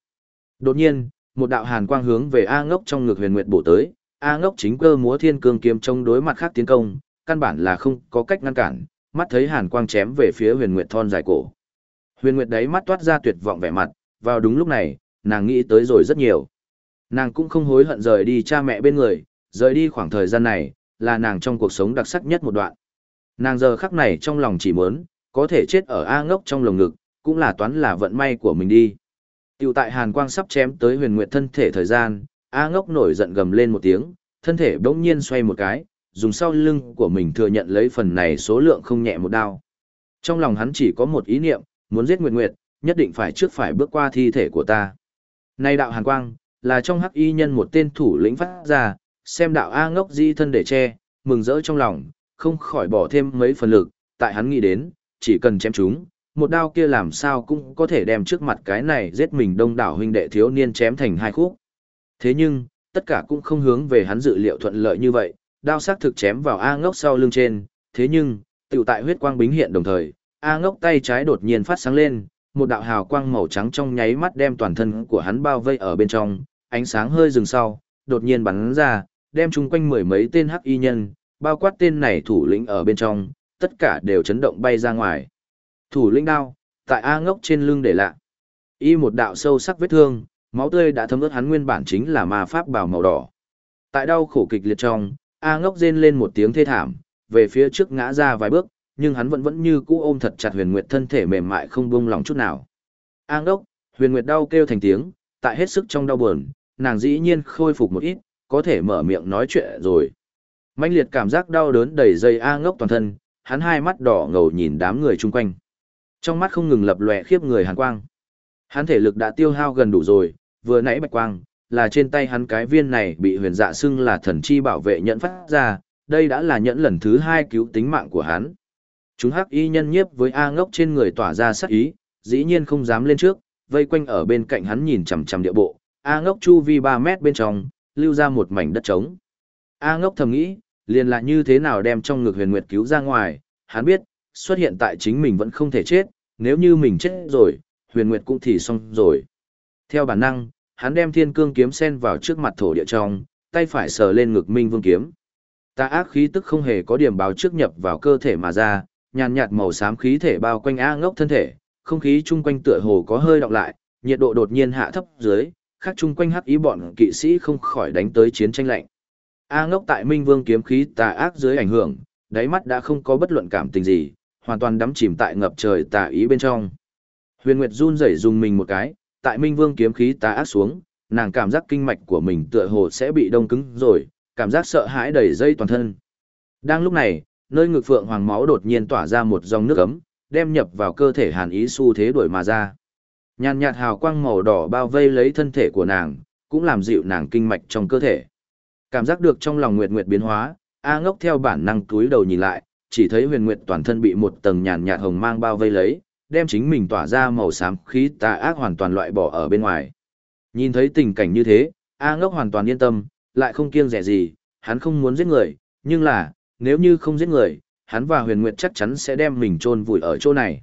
Đột nhiên, một đạo hàn quang hướng về A Ngốc trong ngực Huyền Nguyệt bổ tới, A Ngốc chính cơ múa thiên cương kiếm chống đối mặt khác tiến công, căn bản là không có cách ngăn cản, mắt thấy hàn quang chém về phía Huyền Nguyệt thon dài cổ. Huyền Nguyệt đấy mắt toát ra tuyệt vọng vẻ mặt, vào đúng lúc này, nàng nghĩ tới rồi rất nhiều. Nàng cũng không hối hận rời đi cha mẹ bên người, rời đi khoảng thời gian này, là nàng trong cuộc sống đặc sắc nhất một đoạn. Nàng giờ khắc này trong lòng chỉ muốn, có thể chết ở A ngốc trong lồng ngực, cũng là toán là vận may của mình đi. Tiểu tại hàn quang sắp chém tới huyền nguyệt thân thể thời gian, A ngốc nổi giận gầm lên một tiếng, thân thể bỗng nhiên xoay một cái, dùng sau lưng của mình thừa nhận lấy phần này số lượng không nhẹ một đao. Trong lòng hắn chỉ có một ý niệm, muốn giết Nguyệt Nguyệt, nhất định phải trước phải bước qua thi thể của ta. Nay đạo hàn quang, là trong hắc y nhân một tên thủ lĩnh phát ra, xem đạo A ngốc di thân để che, mừng rỡ trong lòng, không khỏi bỏ thêm mấy phần lực, tại hắn nghĩ đến, chỉ cần chém chúng, một đao kia làm sao cũng có thể đem trước mặt cái này giết mình đông đảo huynh đệ thiếu niên chém thành hai khúc. Thế nhưng, tất cả cũng không hướng về hắn dự liệu thuận lợi như vậy, đao sắc thực chém vào A ngốc sau lưng trên, thế nhưng, tiểu tại huyết quang bính hiện đồng thời, A ngốc tay trái đột nhiên phát sáng lên, một đạo hào quang màu trắng trong nháy mắt đem toàn thân của hắn bao vây ở bên trong, ánh sáng hơi dừng sau, đột nhiên bắn ra, đem chung quanh mười mấy tên hắc y nhân, bao quát tên này thủ lĩnh ở bên trong, tất cả đều chấn động bay ra ngoài. Thủ lĩnh đao, tại A ngốc trên lưng để lạ. Y một đạo sâu sắc vết thương, máu tươi đã thấm ướt hắn nguyên bản chính là ma pháp bào màu đỏ. Tại đau khổ kịch liệt trong, A ngốc rên lên một tiếng thê thảm, về phía trước ngã ra vài bước, nhưng hắn vẫn vẫn như cũ ôm thật chặt huyền nguyệt thân thể mềm mại không buông lòng chút nào. A ngốc, huyền nguyệt đau kêu thành tiếng, tại hết sức trong đau buồn, nàng dĩ nhiên khôi phục một ít, có thể mở miệng nói chuyện rồi. Mạnh liệt cảm giác đau đớn đầy dây A ngốc toàn thân, hắn hai mắt đỏ ngầu nhìn đám người chung quanh. Trong mắt không ngừng lập lòe khiếp người hàn quang. Hắn thể lực đã tiêu hao gần đủ rồi, vừa nãy bạch quang, là trên tay hắn cái viên này bị huyền dạ xưng là thần chi bảo vệ nhẫn phát ra, đây đã là nhẫn lần thứ hai cứu tính mạng của hắn. Chúng hắc y nhân nhiếp với A ngốc trên người tỏa ra sát ý, dĩ nhiên không dám lên trước, vây quanh ở bên cạnh hắn nhìn chằm chằm địa bộ, A ngốc chu vi 3 mét bên trong, lưu ra một mảnh đất trống. A ngốc thầm nghĩ, liền là như thế nào đem trong ngực huyền nguyệt cứu ra ngoài, hắn biết, xuất hiện tại chính mình vẫn không thể chết, nếu như mình chết rồi, huyền nguyệt cũng thì xong rồi. Theo bản năng, hắn đem thiên cương kiếm sen vào trước mặt thổ địa trong, tay phải sờ lên ngực minh vương kiếm. Ta ác khí tức không hề có điểm báo trước nhập vào cơ thể mà ra, nhàn nhạt màu xám khí thể bao quanh A ngốc thân thể, không khí chung quanh tựa hồ có hơi đọng lại, nhiệt độ đột nhiên hạ thấp dưới, khác chung quanh hắc ý bọn kỵ sĩ không khỏi đánh tới chiến tranh lạnh. A ngốc tại Minh Vương kiếm khí tà ác dưới ảnh hưởng, đáy mắt đã không có bất luận cảm tình gì, hoàn toàn đắm chìm tại ngập trời tà ý bên trong. Huyền Nguyệt run rẩy dùng mình một cái, tại Minh Vương kiếm khí tà ác xuống, nàng cảm giác kinh mạch của mình tựa hồ sẽ bị đông cứng rồi, cảm giác sợ hãi đầy dây toàn thân. Đang lúc này, nơi ngực phượng hoàng máu đột nhiên tỏa ra một dòng nước ấm, đem nhập vào cơ thể hàn ý xu thế đuổi mà ra. Nhàn nhạt hào quang màu đỏ bao vây lấy thân thể của nàng, cũng làm dịu nàng kinh mạch trong cơ thể. Cảm giác được trong lòng Nguyệt Nguyệt biến hóa, A Ngốc theo bản năng cúi đầu nhìn lại, chỉ thấy Huyền Nguyệt toàn thân bị một tầng nhàn nhạt hồng mang bao vây lấy, đem chính mình tỏa ra màu xám khí tà ác hoàn toàn loại bỏ ở bên ngoài. Nhìn thấy tình cảnh như thế, A Ngốc hoàn toàn yên tâm, lại không kiêng dè gì, hắn không muốn giết người, nhưng là, nếu như không giết người, hắn và Huyền Nguyệt chắc chắn sẽ đem mình chôn vùi ở chỗ này.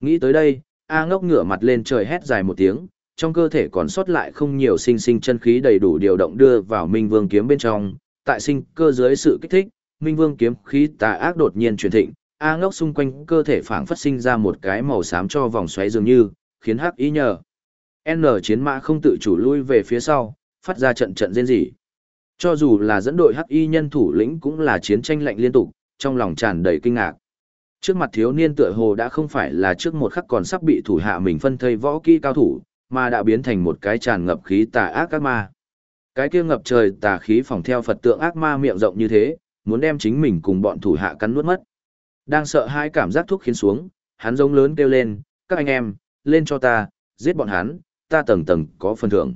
Nghĩ tới đây, A Ngốc ngửa mặt lên trời hét dài một tiếng, trong cơ thể còn sót lại không nhiều sinh sinh chân khí đầy đủ điều động đưa vào Minh Vương kiếm bên trong, tại sinh cơ dưới sự kích thích, Minh Vương kiếm khí tà ác đột nhiên truyền thịnh, A Ngốc xung quanh cơ thể phảng phất sinh ra một cái màu xám cho vòng xoáy dường như, khiến hắc ý nhờ. N chiến mã không tự chủ lui về phía sau, phát ra trận trận rên rỉ. Cho dù là dẫn đội hắc y nhân thủ lĩnh cũng là chiến tranh lạnh liên tục, trong lòng tràn đầy kinh ngạc. Trước mặt thiếu niên tựa hồ đã không phải là trước một khắc còn sắp bị thủ hạ mình phân thây võ kỹ cao thủ, mà đã biến thành một cái tràn ngập khí tà ác ác ma. Cái kia ngập trời tà khí phòng theo Phật tượng ác ma miệng rộng như thế, muốn đem chính mình cùng bọn thủ hạ cắn nuốt mất. Đang sợ hai cảm giác thúc khiến xuống, hắn giống lớn kêu lên, các anh em, lên cho ta, giết bọn hắn, ta tầng tầng có phần thưởng.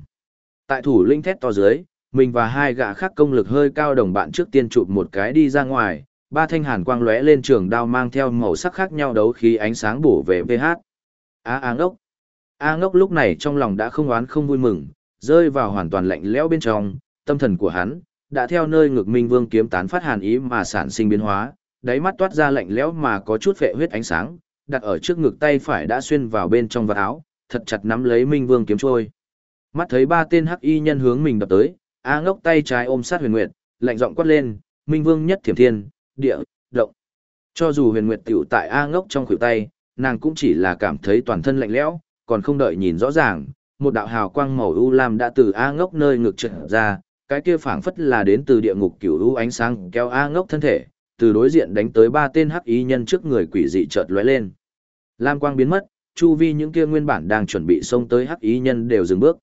Tại thủ linh thét to dưới, mình và hai gã khác công lực hơi cao đồng bạn trước tiên chụp một cái đi ra ngoài, ba thanh hàn quang lóe lên trường đao mang theo màu sắc khác nhau đấu khí ánh sáng bổ về PH. Á Áng ngốc. A ngốc lúc này trong lòng đã không oán không vui mừng, rơi vào hoàn toàn lạnh lẽo bên trong, tâm thần của hắn, đã theo nơi ngực minh vương kiếm tán phát hàn ý mà sản sinh biến hóa, đáy mắt toát ra lạnh lẽo mà có chút phệ huyết ánh sáng, đặt ở trước ngực tay phải đã xuyên vào bên trong vật áo, thật chặt nắm lấy minh vương kiếm trôi. Mắt thấy ba tên hắc y nhân hướng mình đập tới, A ngốc tay trái ôm sát huyền nguyệt, lạnh giọng quát lên, minh vương nhất thiểm thiên, địa, động. Cho dù huyền nguyệt tiểu tại A ngốc trong khuỷu tay, nàng cũng chỉ là cảm thấy toàn thân lạnh lẽo, còn không đợi nhìn rõ ràng, một đạo hào quang màu u lam đã từ A ngốc nơi ngực trượt ra, cái kia phảng phất là đến từ địa ngục cửu u ánh sáng kéo A ngốc thân thể, từ đối diện đánh tới ba tên hắc ý nhân trước người quỷ dị chợt lóe lên. Lam quang biến mất, chu vi những kia nguyên bản đang chuẩn bị xông tới hắc ý nhân đều dừng bước.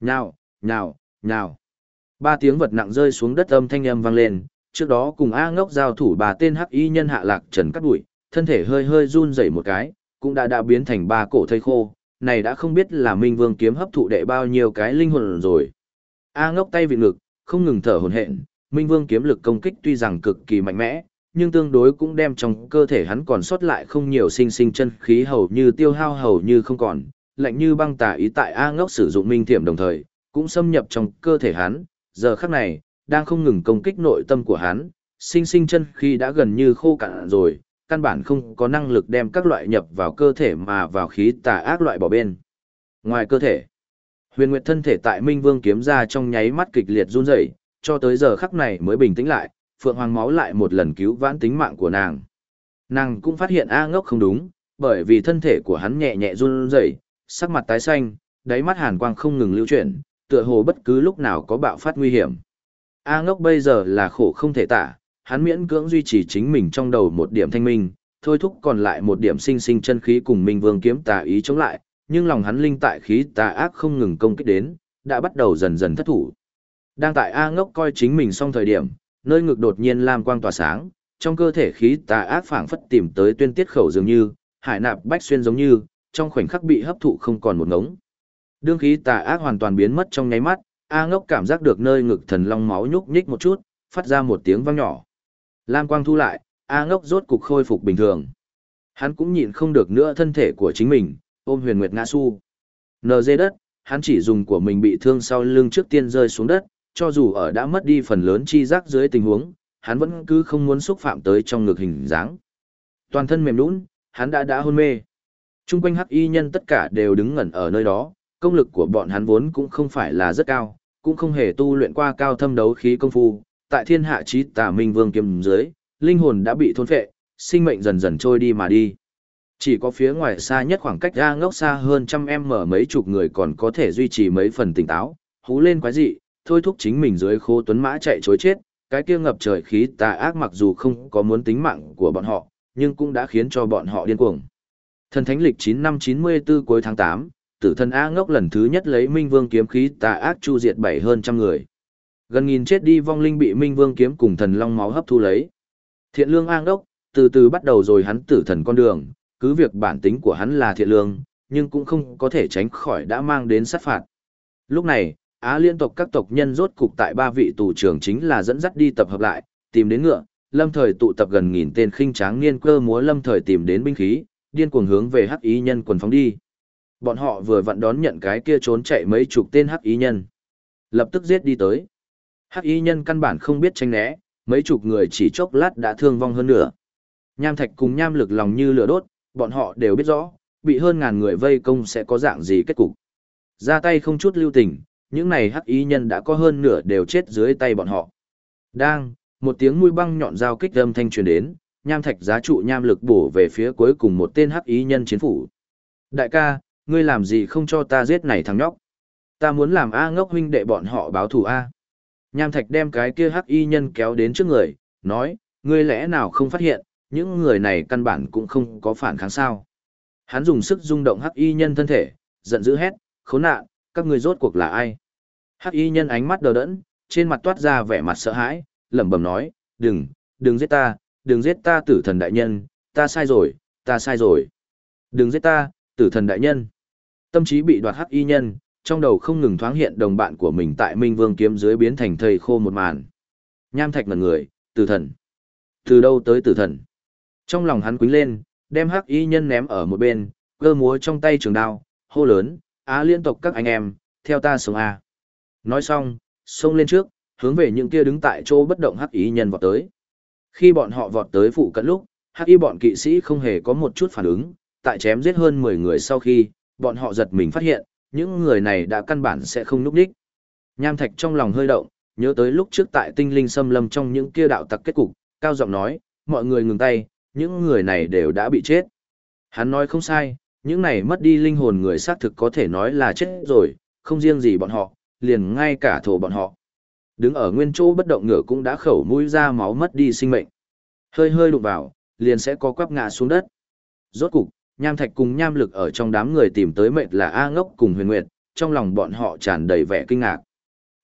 Nhào, nhào, nhào. Ba tiếng vật nặng rơi xuống đất âm thanh âm vang lên, trước đó cùng A ngốc giao thủ bà tên hắc y nhân hạ lạc trần cắt bụi, thân thể hơi hơi run rẩy một cái, cũng đã đã biến thành ba cổ thây khô, này đã không biết là Minh Vương kiếm hấp thụ đệ bao nhiêu cái linh hồn rồi. A ngốc tay vị ngực, không ngừng thở hổn hển, Minh Vương kiếm lực công kích tuy rằng cực kỳ mạnh mẽ, nhưng tương đối cũng đem trong cơ thể hắn còn sót lại không nhiều sinh sinh chân khí hầu như tiêu hao hầu như không còn, lạnh như băng tà ý tại A ngốc sử dụng minh thiểm đồng thời, cũng xâm nhập trong cơ thể hắn, giờ khắc này, đang không ngừng công kích nội tâm của hắn, sinh sinh chân khi đã gần như khô cạn rồi, căn bản không có năng lực đem các loại nhập vào cơ thể mà vào khí tà ác loại bỏ bên. Ngoài cơ thể, huyền nguyệt thân thể tại Minh Vương kiếm ra trong nháy mắt kịch liệt run rẩy, cho tới giờ khắc này mới bình tĩnh lại, Phượng Hoàng máu lại một lần cứu vãn tính mạng của nàng. Nàng cũng phát hiện A ngốc không đúng, bởi vì thân thể của hắn nhẹ nhẹ run rẩy, sắc mặt tái xanh, đáy mắt hàn quang không ngừng lưu chuyển, tựa hồ bất cứ lúc nào có bạo phát nguy hiểm. A ngốc bây giờ là khổ không thể tả, hắn miễn cưỡng duy trì chính mình trong đầu một điểm thanh minh, thôi thúc còn lại một điểm sinh sinh chân khí cùng Minh Vương kiếm tà ý chống lại, nhưng lòng hắn linh tại khí tà ác không ngừng công kích đến, đã bắt đầu dần dần thất thủ. Đang tại A ngốc coi chính mình xong thời điểm, nơi ngực đột nhiên lam quang tỏa sáng, trong cơ thể khí tà ác phảng phất tìm tới tuyên tiết khẩu dường như, hải nạp bách xuyên giống như, trong khoảnh khắc bị hấp thụ không còn một ngống. Đương khí tà ác hoàn toàn biến mất trong nháy mắt, A ngốc cảm giác được nơi ngực thần long máu nhúc nhích một chút, phát ra một tiếng vang nhỏ. Lam quang thu lại, A ngốc rốt cục khôi phục bình thường. Hắn cũng nhịn không được nữa thân thể của chính mình, ôm huyền nguyệt ngã su. NG đất, hắn chỉ dùng của mình bị thương sau lưng trước tiên rơi xuống đất, cho dù ở đã mất đi phần lớn chi giác dưới tình huống, hắn vẫn cứ không muốn xúc phạm tới trong ngực hình dáng. Toàn thân mềm nhũn, hắn đã đã hôn mê. Trung quanh hắc y nhân tất cả đều đứng ngẩn ở nơi đó, công lực của bọn hắn vốn cũng không phải là rất cao, cũng không hề tu luyện qua cao thâm đấu khí công phu, tại thiên hạ chí tà minh vương kiếm dưới, linh hồn đã bị thôn phệ, sinh mệnh dần dần trôi đi mà đi. Chỉ có phía ngoài xa nhất khoảng cách ra ngốc xa hơn trăm em mở mấy chục người còn có thể duy trì mấy phần tỉnh táo, hú lên quái dị, thôi thúc chính mình dưới khô tuấn mã chạy chối chết, cái kia ngập trời khí tà ác mặc dù không có muốn tính mạng của bọn họ, nhưng cũng đã khiến cho bọn họ điên cuồng. Thần thánh lịch 9 năm 94 cuối tháng 8, tử thần A ngốc lần thứ nhất lấy Minh Vương kiếm khí tà ác chu diệt bảy hơn trăm người. Gần nghìn chết đi vong linh bị Minh Vương kiếm cùng thần long máu hấp thu lấy. Thiện lương A ngốc, từ từ bắt đầu rồi hắn tử thần con đường, cứ việc bản tính của hắn là thiện lương, nhưng cũng không có thể tránh khỏi đã mang đến sát phạt. Lúc này, Á liên tộc các tộc nhân rốt cục tại ba vị tù trưởng chính là dẫn dắt đi tập hợp lại, tìm đến ngựa, lâm thời tụ tập gần nghìn tên khinh tráng niên cơ múa lâm thời tìm đến binh khí, điên cuồng hướng về hắc ý nhân quần phóng đi. Bọn họ vừa vặn đón nhận cái kia trốn chạy mấy chục tên hắc ý nhân. Lập tức giết đi tới. Hắc ý nhân căn bản không biết tránh né, mấy chục người chỉ chốc lát đã thương vong hơn nửa. Nham thạch cùng nham lực lòng như lửa đốt, bọn họ đều biết rõ, bị hơn ngàn người vây công sẽ có dạng gì kết cục. Ra tay không chút lưu tình, những này hắc ý nhân đã có hơn nửa đều chết dưới tay bọn họ. Đang, một tiếng mũi băng nhọn dao kích âm thanh truyền đến, nham thạch giá trụ nham lực bổ về phía cuối cùng một tên hắc ý nhân chiến phủ. Đại ca, ngươi làm gì không cho ta giết này thằng nhóc? Ta muốn làm A ngốc huynh đệ bọn họ báo thù A. Nham thạch đem cái kia hắc y nhân kéo đến trước người, nói, ngươi lẽ nào không phát hiện, những người này căn bản cũng không có phản kháng sao. Hắn dùng sức rung động hắc y nhân thân thể, giận dữ hét, khốn nạn, các ngươi rốt cuộc là ai? Hắc y nhân ánh mắt đờ đẫn, trên mặt toát ra vẻ mặt sợ hãi, lẩm bẩm nói, đừng, đừng giết ta, đừng giết ta tử thần đại nhân, ta sai rồi, ta sai rồi. Đừng giết ta, tử thần đại nhân. Tâm trí bị đoạt hắc y nhân, trong đầu không ngừng thoáng hiện đồng bạn của mình tại Minh Vương kiếm dưới biến thành thầy khô một màn. Nham thạch ngần người, tử thần. Từ đâu tới tử thần? Trong lòng hắn quýnh lên, đem hắc y nhân ném ở một bên, cơ múa trong tay trường đao, hô lớn, á liên tộc các anh em, theo ta sống A. Nói xong, xông lên trước, hướng về những kia đứng tại chỗ bất động hắc y nhân vọt tới. Khi bọn họ vọt tới phụ cận lúc, hắc y bọn kỵ sĩ không hề có một chút phản ứng, tại chém giết hơn 10 người sau khi, bọn họ giật mình phát hiện, những người này đã căn bản sẽ không núp đích. Nham Thạch trong lòng hơi động, nhớ tới lúc trước tại tinh linh xâm lâm trong những kia đạo tặc kết cục, cao giọng nói, mọi người ngừng tay, những người này đều đã bị chết. Hắn nói không sai, những này mất đi linh hồn người xác thực có thể nói là chết rồi, không riêng gì bọn họ, liền ngay cả thổ bọn họ. Đứng ở nguyên chỗ bất động ngựa cũng đã khẩu mũi ra máu mất đi sinh mệnh. Hơi hơi đụng vào, liền sẽ có quắp ngã xuống đất. Rốt cục, nham thạch cùng nham lực ở trong đám người tìm tới mệnh là A ngốc cùng huyền nguyệt, trong lòng bọn họ tràn đầy vẻ kinh ngạc.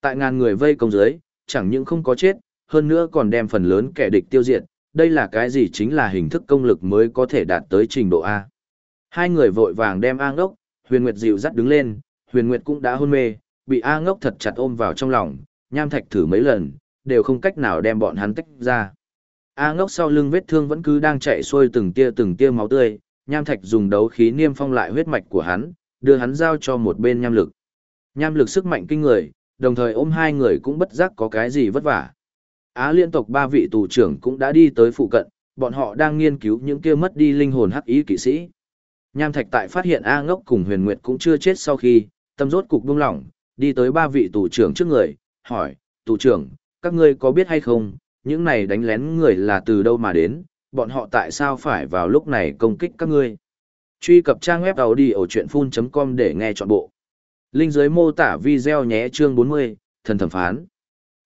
Tại ngàn người vây công dưới, chẳng những không có chết, hơn nữa còn đem phần lớn kẻ địch tiêu diệt, đây là cái gì chính là hình thức công lực mới có thể đạt tới trình độ A. Hai người vội vàng đem A ngốc, huyền nguyệt dịu dắt đứng lên, huyền nguyệt cũng đã hôn mê, bị A ngốc thật chặt ôm vào trong lòng, nham thạch thử mấy lần, đều không cách nào đem bọn hắn tách ra. A ngốc sau lưng vết thương vẫn cứ đang chạy xuôi từng tia từng tia máu tươi, nham thạch dùng đấu khí niêm phong lại huyết mạch của hắn, đưa hắn giao cho một bên nham lực. Nham lực sức mạnh kinh người, đồng thời ôm hai người cũng bất giác có cái gì vất vả. Á liên tộc ba vị tù trưởng cũng đã đi tới phụ cận, bọn họ đang nghiên cứu những kia mất đi linh hồn hắc ý kỵ sĩ. Nham thạch tại phát hiện A ngốc cùng huyền nguyệt cũng chưa chết sau khi, tâm rốt cục buông lỏng, đi tới ba vị tù trưởng trước người, hỏi, tù trưởng, các ngươi có biết hay không, những này đánh lén người là từ đâu mà đến, bọn họ tại sao phải vào lúc này công kích các ngươi. Truy cập trang web đầu đi ở chuyện full.com để nghe trọn bộ. Linh dưới mô tả video nhé chương 40, thần thẩm phán.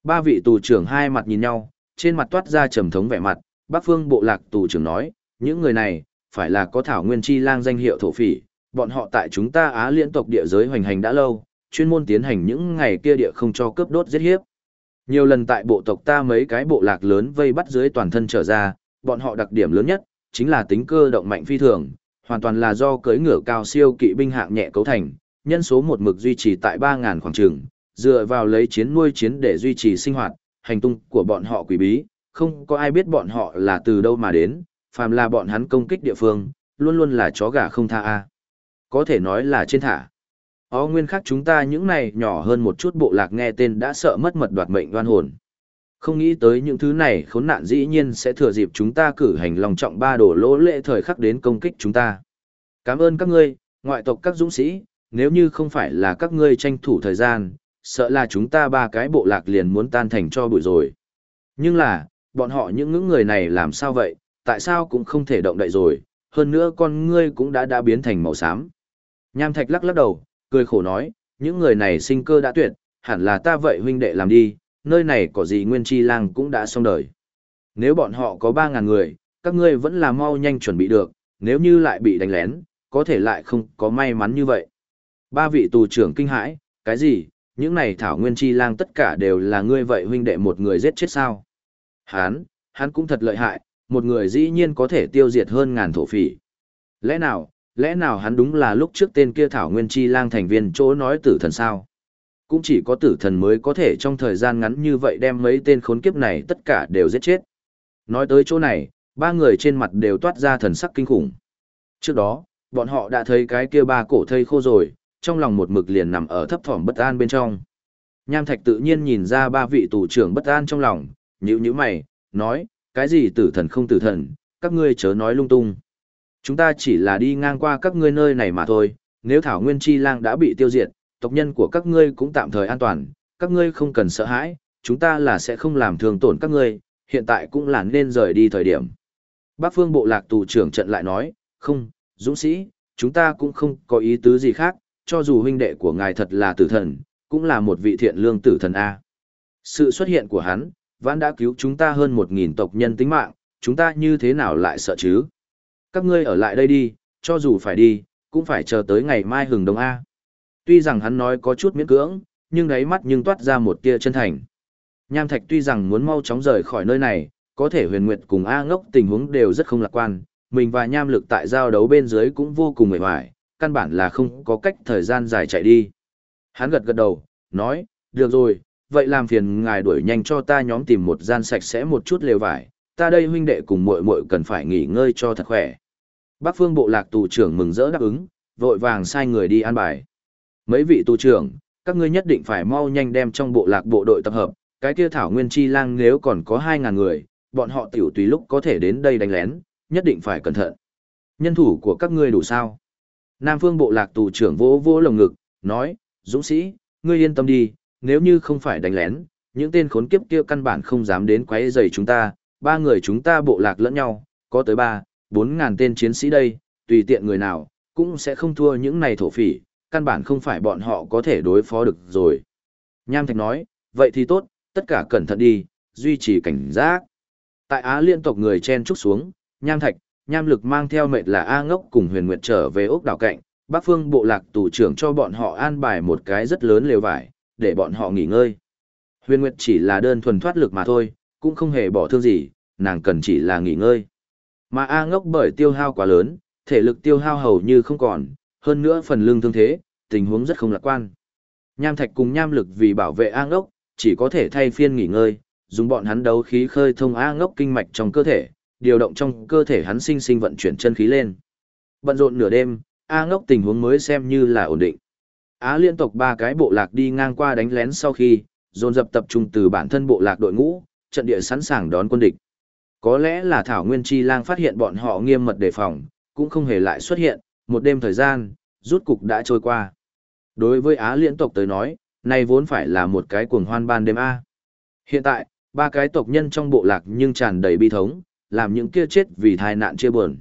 Ba vị tù trưởng hai mặt nhìn nhau, trên mặt toát ra trầm thống vẻ mặt, Bắc Phương Bộ Lạc tù trưởng nói, những người này, phải là có thảo nguyên chi lang danh hiệu thổ phỉ, bọn họ tại chúng ta Á liên tộc địa giới hoành hành đã lâu, chuyên môn tiến hành những ngày kia địa không cho cướp đốt giết hiếp. Nhiều lần tại bộ tộc ta mấy cái bộ lạc lớn vây bắt dưới toàn thân trở ra, bọn họ đặc điểm lớn nhất, chính là tính cơ động mạnh phi thường, hoàn toàn là do cưỡi ngựa cao siêu kỵ binh hạng nhẹ cấu thành, nhân số một mực duy trì tại ba ngàn khoảng trường, dựa vào lấy chiến nuôi chiến để duy trì sinh hoạt, hành tung của bọn họ quỷ bí, không có ai biết bọn họ là từ đâu mà đến, phàm là bọn hắn công kích địa phương, luôn luôn là chó gà không tha a. Có thể nói là trên thả. Ó nguyên khác chúng ta những này nhỏ hơn một chút bộ lạc nghe tên đã sợ mất mật đoạt mệnh đoan hồn. Không nghĩ tới những thứ này khốn nạn dĩ nhiên sẽ thừa dịp chúng ta cử hành lòng trọng ba đổ lỗ lệ thời khắc đến công kích chúng ta. Cảm ơn các ngươi, ngoại tộc các dũng sĩ, nếu như không phải là các ngươi tranh thủ thời gian, sợ là chúng ta ba cái bộ lạc liền muốn tan thành cho bụi rồi. Nhưng là, bọn họ những ngưỡng người này làm sao vậy, tại sao cũng không thể động đậy rồi, hơn nữa con ngươi cũng đã đã biến thành màu xám. Nham Thạch lắc lắc đầu, cười khổ nói, những người này sinh cơ đã tuyệt, hẳn là ta vậy huynh đệ làm đi, nơi này có gì nguyên chi lang cũng đã xong đời. Nếu bọn họ có 3.000 người, các ngươi vẫn là mau nhanh chuẩn bị được, nếu như lại bị đánh lén, có thể lại không có may mắn như vậy. Ba vị tù trưởng kinh hãi, cái gì, những này thảo nguyên chi lang tất cả đều là ngươi vậy huynh đệ một người giết chết sao. Hán, hắn cũng thật lợi hại, một người dĩ nhiên có thể tiêu diệt hơn ngàn thổ phỉ. Lẽ nào, lẽ nào hắn đúng là lúc trước tên kia thảo nguyên chi lang thành viên chỗ nói tử thần sao? Cũng chỉ có tử thần mới có thể trong thời gian ngắn như vậy đem mấy tên khốn kiếp này tất cả đều giết chết. Nói tới chỗ này, ba người trên mặt đều toát ra thần sắc kinh khủng. Trước đó, bọn họ đã thấy cái kia ba cổ thây khô rồi, trong lòng một mực liền nằm ở thấp thỏm bất an bên trong. Nham Thạch tự nhiên nhìn ra ba vị tù trưởng bất an trong lòng, nhíu nhíu mày, nói, cái gì tử thần không tử thần, các ngươi chớ nói lung tung. Chúng ta chỉ là đi ngang qua các ngươi nơi này mà thôi, nếu Thảo Nguyên Chi Lang đã bị tiêu diệt, tộc nhân của các ngươi cũng tạm thời an toàn, các ngươi không cần sợ hãi, chúng ta là sẽ không làm thương tổn các ngươi, hiện tại cũng là nên rời đi thời điểm. Bác phương bộ lạc tù trưởng trận lại nói, không, dũng sĩ, chúng ta cũng không có ý tứ gì khác, cho dù huynh đệ của ngài thật là tử thần, cũng là một vị thiện lương tử thần A. Sự xuất hiện của hắn, vãn đã cứu chúng ta hơn một nghìn tộc nhân tính mạng, chúng ta như thế nào lại sợ chứ? Các ngươi ở lại đây đi, cho dù phải đi, cũng phải chờ tới ngày mai hừng đông A. Tuy rằng hắn nói có chút miễn cưỡng, nhưng đáy mắt nhưng toát ra một tia chân thành. Nham Thạch tuy rằng muốn mau chóng rời khỏi nơi này, có thể huyền nguyệt cùng A ngốc tình huống đều rất không lạc quan, mình và nham lực tại giao đấu bên dưới cũng vô cùng mệt mỏi, căn bản là không có cách thời gian dài chạy đi. Hắn gật gật đầu, nói, được rồi, vậy làm phiền ngài đuổi nhanh cho ta nhóm tìm một gian sạch sẽ một chút lều vải, ta đây huynh đệ cùng muội muội cần phải nghỉ ngơi cho thật khỏe. Bác phương bộ lạc tù trưởng mừng rỡ đáp ứng, vội vàng sai người đi an bài. Mấy vị tù trưởng, các ngươi nhất định phải mau nhanh đem trong bộ lạc bộ đội tập hợp, cái kia thảo nguyên chi lang nếu còn có 2.000 người, bọn họ tiểu tùy lúc có thể đến đây đánh lén, nhất định phải cẩn thận. Nhân thủ của các ngươi đủ sao? Nam phương bộ lạc tù trưởng vỗ vỗ lồng ngực, nói, dũng sĩ, ngươi yên tâm đi, nếu như không phải đánh lén, những tên khốn kiếp kia căn bản không dám đến quấy rầy chúng ta, ba người chúng ta bộ lạc lẫn nhau, có tới ba, bốn ngàn tên chiến sĩ đây, tùy tiện người nào, cũng sẽ không thua những này thổ phỉ, căn bản không phải bọn họ có thể đối phó được rồi. Nham Thạch nói, vậy thì tốt, tất cả cẩn thận đi, duy trì cảnh giác. Tại Á liên tộc người chen trúc xuống, Nham Thạch, Nham Lực mang theo mệt là A Ngốc cùng Huyền Nguyệt trở về ốc đảo cạnh, Bắc Phương bộ lạc tù trưởng cho bọn họ an bài một cái rất lớn lều vải, để bọn họ nghỉ ngơi. Huyền Nguyệt chỉ là đơn thuần thoát lực mà thôi, cũng không hề bỏ thương gì, nàng cần chỉ là nghỉ ngơi. Mà A ngốc bởi tiêu hao quá lớn, thể lực tiêu hao hầu như không còn, hơn nữa phần lương thương thế, tình huống rất không lạc quan. Nham Thạch cùng nham lực vì bảo vệ A ngốc, chỉ có thể thay phiên nghỉ ngơi, dùng bọn hắn đấu khí khơi thông A ngốc kinh mạch trong cơ thể, điều động trong cơ thể hắn sinh sinh vận chuyển chân khí lên. Bận rộn nửa đêm, A ngốc tình huống mới xem như là ổn định. Á liên tộc ba cái bộ lạc đi ngang qua đánh lén sau khi, dồn dập tập trung từ bản thân bộ lạc đội ngũ, trận địa sẵn sàng đón quân địch. Có lẽ là Thảo Nguyên Chi Lang phát hiện bọn họ nghiêm mật đề phòng, cũng không hề lại xuất hiện, một đêm thời gian, rút cục đã trôi qua. Đối với Á liên tộc tới nói, này vốn phải là một cái cuồng hoan ban đêm A. Hiện tại, ba cái tộc nhân trong bộ lạc nhưng tràn đầy bi thống, làm những kia chết vì tai nạn chia buồn.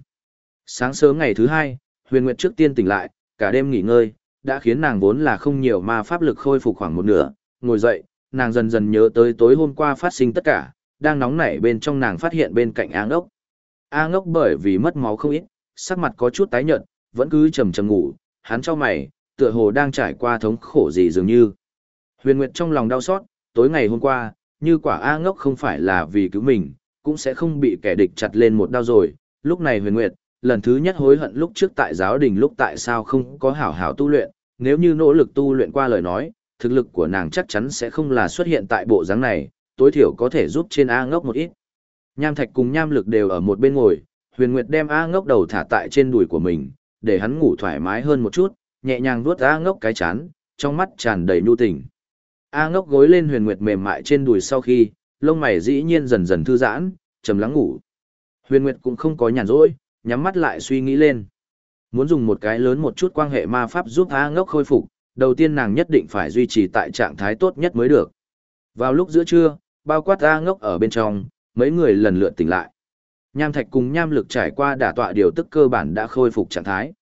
Sáng sớm ngày thứ hai, Huyền Nguyệt trước tiên tỉnh lại, cả đêm nghỉ ngơi, đã khiến nàng vốn là không nhiều ma pháp lực khôi phục khoảng một nửa, ngồi dậy, nàng dần dần nhớ tới tối hôm qua phát sinh tất cả, đang nóng nảy bên trong nàng phát hiện bên cạnh A ngốc. A ngốc bởi vì mất máu không ít, sắc mặt có chút tái nhợt, vẫn cứ trầm trầm ngủ, hắn cho mày, tựa hồ đang trải qua thống khổ gì dường như. Huyền Nguyệt trong lòng đau xót, tối ngày hôm qua, như quả A ngốc không phải là vì cứu mình, cũng sẽ không bị kẻ địch chặt lên một đau rồi. Lúc này Huyền Nguyệt, lần thứ nhất hối hận lúc trước tại giáo đình lúc tại sao không có hảo hảo tu luyện, nếu như nỗ lực tu luyện qua lời nói, thực lực của nàng chắc chắn sẽ không là xuất hiện tại bộ dáng này, tối thiểu có thể giúp trên A ngốc một ít. Nham Thạch cùng Nham Lực đều ở một bên ngồi, Huyền Nguyệt đem A ngốc đầu thả tại trên đùi của mình, để hắn ngủ thoải mái hơn một chút, nhẹ nhàng vuốt A ngốc cái chán, trong mắt tràn đầy nhu tình. A ngốc gối lên Huyền Nguyệt mềm mại trên đùi sau khi, lông mày dĩ nhiên dần dần thư giãn, trầm lắng ngủ. Huyền Nguyệt cũng không có nhàn rỗi, nhắm mắt lại suy nghĩ lên. Muốn dùng một cái lớn một chút quan hệ ma pháp giúp A ngốc khôi phục, đầu tiên nàng nhất định phải duy trì tại trạng thái tốt nhất mới được. Vào lúc giữa trưa, bao quát A ngốc ở bên trong, mấy người lần lượt tỉnh lại. Nham thạch cùng nham lực trải qua đả tọa điều tức cơ bản đã khôi phục trạng thái.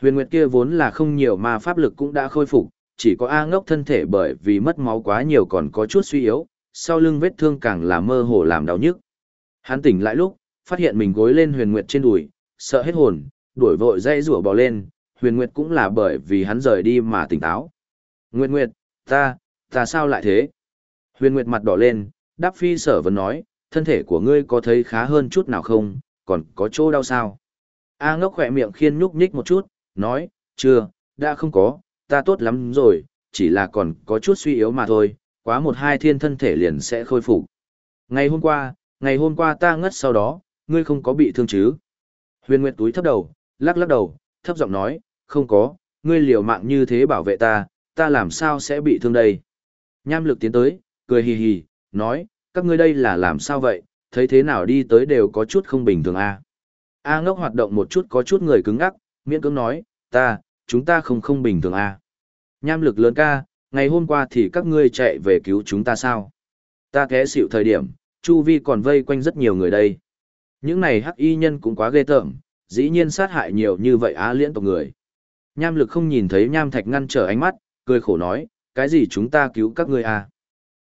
Huyền Nguyệt kia vốn là không nhiều mà pháp lực cũng đã khôi phục, chỉ có A ngốc thân thể bởi vì mất máu quá nhiều còn có chút suy yếu, sau lưng vết thương càng là mơ hồ làm đau nhức. Hắn tỉnh lại lúc, phát hiện mình gối lên Huyền Nguyệt trên đùi, sợ hết hồn, đuổi vội dây rủa bò lên, Huyền Nguyệt cũng là bởi vì hắn rời đi mà tỉnh táo. Nguyệt Nguyệt, ta, ta sao lại thế? Huyền Nguyệt mặt đỏ lên, đáp phi sở vẫn nói, thân thể của ngươi có thấy khá hơn chút nào không, còn có chỗ đau sao? A ngốc khỏe miệng khiên nhúc nhích một chút, nói, chưa, đã không có, ta tốt lắm rồi, chỉ là còn có chút suy yếu mà thôi, quá một hai thiên thân thể liền sẽ khôi phục. Ngày hôm qua, ngày hôm qua ta ngất sau đó, ngươi không có bị thương chứ? Huyền Nguyệt túi thấp đầu, lắc lắc đầu, thấp giọng nói, không có, ngươi liều mạng như thế bảo vệ ta, ta làm sao sẽ bị thương đây? Nham lực tiến tới, cười hì hì, nói, các ngươi đây là làm sao vậy, thấy thế nào đi tới đều có chút không bình thường à. A ngốc hoạt động một chút có chút người cứng ngắc, miễn cưỡng nói, ta, chúng ta không không bình thường à. Nham lực lớn ca, ngày hôm qua thì các ngươi chạy về cứu chúng ta sao? Ta té xịu thời điểm, Chu Vi còn vây quanh rất nhiều người đây. Những này hắc y nhân cũng quá ghê tởm, dĩ nhiên sát hại nhiều như vậy á liễn tộc người. Nham lực không nhìn thấy nham thạch ngăn trở ánh mắt, cười khổ nói, cái gì chúng ta cứu các ngươi à?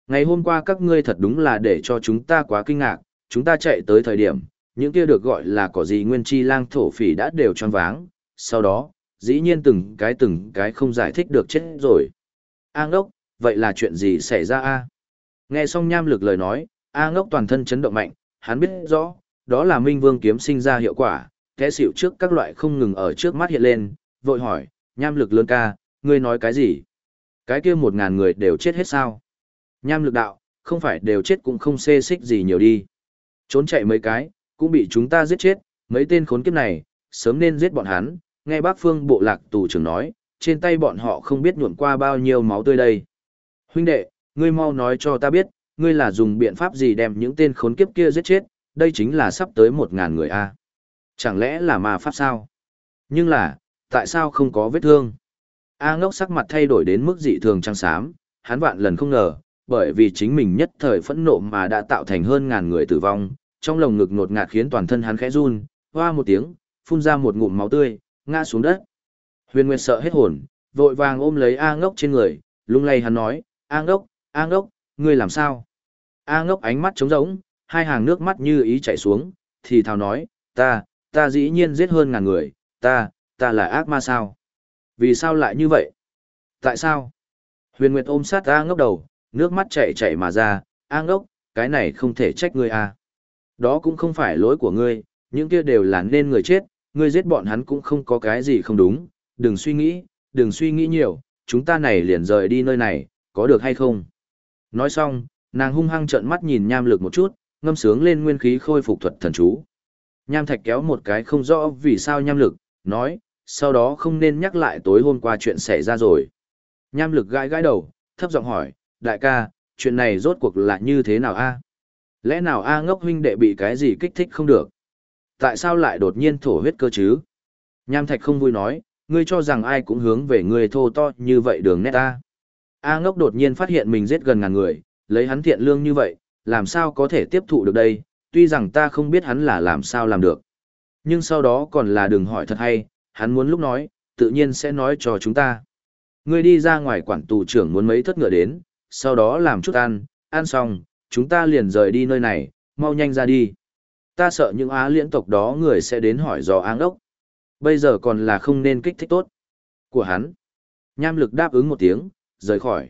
Ngày hôm qua các ngươi thật đúng là để cho chúng ta quá kinh ngạc, chúng ta chạy tới thời điểm, những kia được gọi là có gì nguyên chi lang thổ phỉ đã đều tròn váng, sau đó, dĩ nhiên từng cái từng cái không giải thích được chết rồi. A ngốc, vậy là chuyện gì xảy ra a? Nghe xong nham lực lời nói, A ngốc toàn thân chấn động mạnh, hắn biết rõ, đó là Minh Vương kiếm sinh ra hiệu quả, kẽ xỉu trước các loại không ngừng ở trước mắt hiện lên, vội hỏi, nham lực lớn ca, ngươi nói cái gì? Cái kia một ngàn người đều chết hết sao? Nham lực đạo, không phải đều chết cũng không xê xích gì nhiều đi. Trốn chạy mấy cái, cũng bị chúng ta giết chết, mấy tên khốn kiếp này, sớm nên giết bọn hắn, nghe bác phương bộ lạc tù trưởng nói, trên tay bọn họ không biết nhuộn qua bao nhiêu máu tươi đây. Huynh đệ, ngươi mau nói cho ta biết, ngươi là dùng biện pháp gì đem những tên khốn kiếp kia giết chết, đây chính là sắp tới một ngàn người a. Chẳng lẽ là ma pháp sao? Nhưng là, tại sao không có vết thương? A ngốc sắc mặt thay đổi đến mức dị thường trắng xám, hắn vạn lần không ngờ, bởi vì chính mình nhất thời phẫn nộ mà đã tạo thành hơn ngàn người tử vong, trong lồng ngực ngột ngạt khiến toàn thân hắn khẽ run, hoa một tiếng, phun ra một ngụm máu tươi, ngã xuống đất. Huyền Nguyệt sợ hết hồn, vội vàng ôm lấy A ngốc trên người, lung lay hắn nói, A ngốc, A ngốc, ngươi làm sao? A ngốc ánh mắt trống rỗng, hai hàng nước mắt như ý chảy xuống, thì thào nói, ta, ta dĩ nhiên giết hơn ngàn người, ta, ta là ác ma sao? Vì sao lại như vậy? Tại sao? Huyền Nguyệt ôm sát A ngốc đầu, nước mắt chảy chảy mà ra, A ngốc, cái này không thể trách ngươi a. Đó cũng không phải lỗi của ngươi, những kia đều là nên người chết, ngươi giết bọn hắn cũng không có cái gì không đúng, đừng suy nghĩ, đừng suy nghĩ nhiều, chúng ta này liền rời đi nơi này, có được hay không? Nói xong, nàng hung hăng trợn mắt nhìn nham lực một chút, ngâm sướng lên nguyên khí khôi phục thuật thần chú. Nham thạch kéo một cái không rõ vì sao nham lực, nói, sau đó không nên nhắc lại tối hôm qua chuyện xảy ra rồi. Nham lực gãi gãi đầu, thấp giọng hỏi, đại ca, chuyện này rốt cuộc là như thế nào a? Lẽ nào A ngốc huynh đệ bị cái gì kích thích không được? Tại sao lại đột nhiên thổ huyết cơ chứ? Nham Thạch không vui nói, ngươi cho rằng ai cũng hướng về ngươi thô to như vậy đường nét ta. A ngốc đột nhiên phát hiện mình giết gần ngàn người, lấy hắn thiện lương như vậy, làm sao có thể tiếp thụ được đây, tuy rằng ta không biết hắn là làm sao làm được. Nhưng sau đó còn là đừng hỏi thật hay, hắn muốn lúc nói, tự nhiên sẽ nói cho chúng ta. Ngươi đi ra ngoài quản tù trưởng muốn mấy thất ngựa đến, sau đó làm chút ăn, ăn xong, chúng ta liền rời đi nơi này, mau nhanh ra đi. Ta sợ những á liễn tộc đó người sẽ đến hỏi dò áng ốc. Bây giờ còn là không nên kích thích tốt. Của hắn. Nham lực đáp ứng một tiếng, rời khỏi.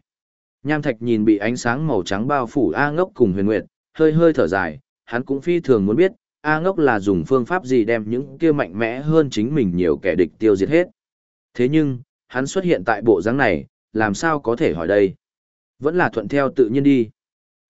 Nham thạch nhìn bị ánh sáng màu trắng bao phủ A ngốc cùng huyền nguyệt, hơi hơi thở dài, hắn cũng phi thường muốn biết, A ngốc là dùng phương pháp gì đem những kia mạnh mẽ hơn chính mình nhiều kẻ địch tiêu diệt hết. Thế nhưng, hắn xuất hiện tại bộ dáng này, làm sao có thể hỏi đây? Vẫn là thuận theo tự nhiên đi.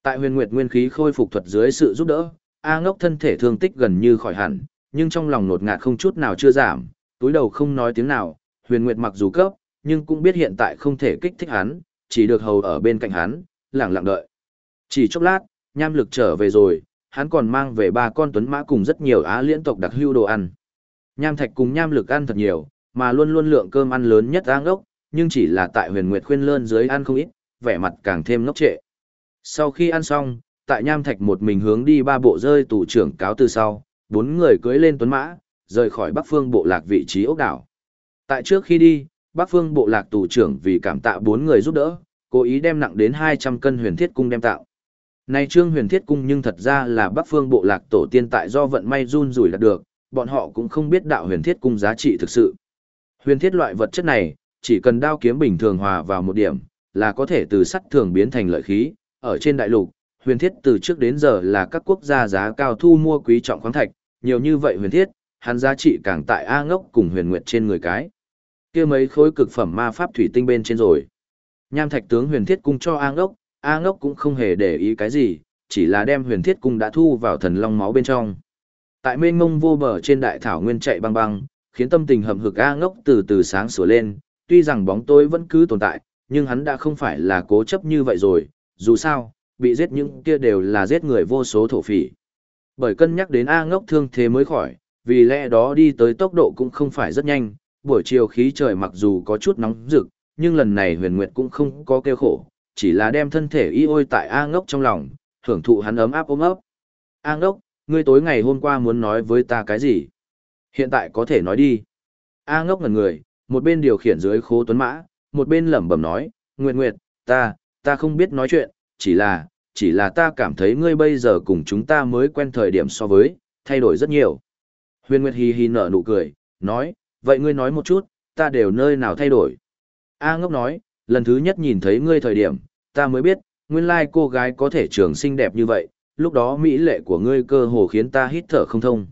Tại huyền nguyệt nguyên khí khôi phục thuật dưới sự giúp đỡ, A ngốc thân thể thương tích gần như khỏi hẳn, nhưng trong lòng nột ngạt không chút nào chưa giảm, túi đầu không nói tiếng nào, huyền nguyệt mặc dù cấp, nhưng cũng biết hiện tại không thể kích thích hắn, chỉ được hầu ở bên cạnh hắn, lặng lặng đợi. Chỉ chốc lát, nham lực trở về rồi, hắn còn mang về ba con tuấn mã cùng rất nhiều á liên tộc đặc hưu đồ ăn. Nham thạch cùng nham lực ăn thật nhiều, mà luôn luôn lượng cơm ăn lớn nhất a ngốc, nhưng chỉ là tại huyền nguyệt khuyên lơn dưới ăn không ít, vẻ mặt càng thêm ngốc trệ. Sau khi ăn xong, tại nham thạch một mình hướng đi ba bộ rơi tủ trưởng cáo từ sau, bốn người cưỡi lên tuấn mã, rời khỏi bắc phương bộ lạc vị trí ốc đảo. Tại trước khi đi, bắc phương bộ lạc tù trưởng vì cảm tạ bốn người giúp đỡ, cố ý đem nặng đến 200 cân huyền thiết cung đem tạo. Này trương huyền thiết cung nhưng thật ra là bắc phương bộ lạc tổ tiên tại do vận may run rủi đạt được, bọn họ cũng không biết đạo huyền thiết cung giá trị thực sự. Huyền thiết loại vật chất này, chỉ cần đao kiếm bình thường hòa vào một điểm, là có thể từ sắt thường biến thành lợi khí, ở trên đại lục, huyền thiết từ trước đến giờ là các quốc gia giá cao thu mua quý trọng khoáng thạch, nhiều như vậy huyền thiết, hắn giá trị càng tại A ngốc cùng huyền nguyệt trên người cái. kia mấy khối cực phẩm ma pháp thủy tinh bên trên rồi. Nham thạch tướng huyền thiết cung cho A ngốc, A ngốc cũng không hề để ý cái gì, chỉ là đem huyền thiết cung đã thu vào thần long máu bên trong. Tại mênh mông vô bờ trên đại thảo nguyên chạy băng băng, khiến tâm tình hầm hực A ngốc từ từ sáng sủa lên, tuy rằng bóng tối vẫn cứ tồn tại, nhưng hắn đã không phải là cố chấp như vậy rồi, dù sao, bị giết những kia đều là giết người vô số thổ phỉ. Bởi cân nhắc đến A ngốc thương thế mới khỏi, vì lẽ đó đi tới tốc độ cũng không phải rất nhanh, buổi chiều khí trời mặc dù có chút nóng rực, nhưng lần này huyền nguyệt cũng không có kêu khổ, chỉ là đem thân thể y ôi tại A ngốc trong lòng, hưởng thụ hắn ấm áp ôm ấp. A ngốc, ngươi tối ngày hôm qua muốn nói với ta cái gì? Hiện tại có thể nói đi. A ngốc ngần người, một bên điều khiển dưới khố tuấn mã, một bên lẩm bẩm nói, Nguyệt Nguyệt, ta, ta không biết nói chuyện, chỉ là, chỉ là ta cảm thấy ngươi bây giờ cùng chúng ta mới quen thời điểm so với, thay đổi rất nhiều. Huyền Nguyệt hì hì nở nụ cười, nói, vậy ngươi nói một chút, ta đều nơi nào thay đổi. A ngốc nói, lần thứ nhất nhìn thấy ngươi thời điểm, ta mới biết, nguyên lai cô gái có thể trưởng xinh đẹp như vậy, lúc đó mỹ lệ của ngươi cơ hồ khiến ta hít thở không thông.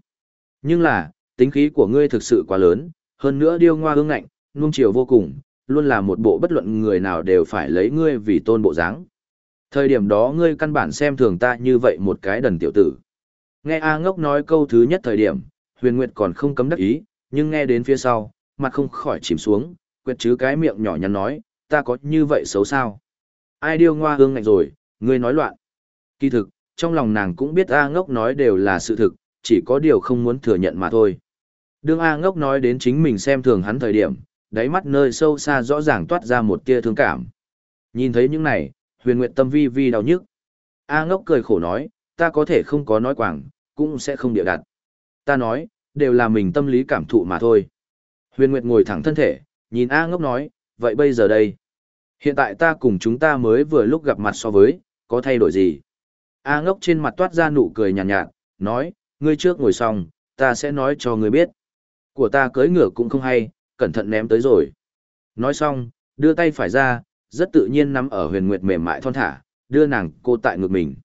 Nhưng là, tính khí của ngươi thực sự quá lớn, hơn nữa điêu ngoa hương ngạnh, nuông chiều vô cùng, luôn là một bộ bất luận người nào đều phải lấy ngươi vì tôn bộ dáng. Thời điểm đó ngươi căn bản xem thường ta như vậy một cái đần tiểu tử. Nghe A ngốc nói câu thứ nhất thời điểm, huyền nguyệt còn không cấm đắc ý, nhưng nghe đến phía sau, mặt không khỏi chìm xuống, quyệt chứ cái miệng nhỏ nhắn nói, ta có như vậy xấu sao? Ai điêu ngoa hương ngạnh rồi, ngươi nói loạn. Kỳ thực, trong lòng nàng cũng biết A ngốc nói đều là sự thực, chỉ có điều không muốn thừa nhận mà thôi. Đương A ngốc nói đến chính mình xem thường hắn thời điểm, đáy mắt nơi sâu xa rõ ràng toát ra một tia thương cảm. Nhìn thấy những này, huyền Nguyệt tâm vi vi đau nhức. A ngốc cười khổ nói, ta có thể không có nói quảng, cũng sẽ không địa đặt. Ta nói, đều là mình tâm lý cảm thụ mà thôi. Huyền Nguyệt ngồi thẳng thân thể, nhìn A ngốc nói, vậy bây giờ đây? Hiện tại ta cùng chúng ta mới vừa lúc gặp mặt so với, có thay đổi gì? A ngốc trên mặt toát ra nụ cười nhàn nhạt, nhạt, nói, ngươi trước ngồi xong, ta sẽ nói cho ngươi biết. Của ta cưỡi ngựa cũng không hay, cẩn thận ném tới rồi. Nói xong, đưa tay phải ra, rất tự nhiên nắm ở huyền nguyệt mềm mại thon thả, đưa nàng cô tại ngực mình.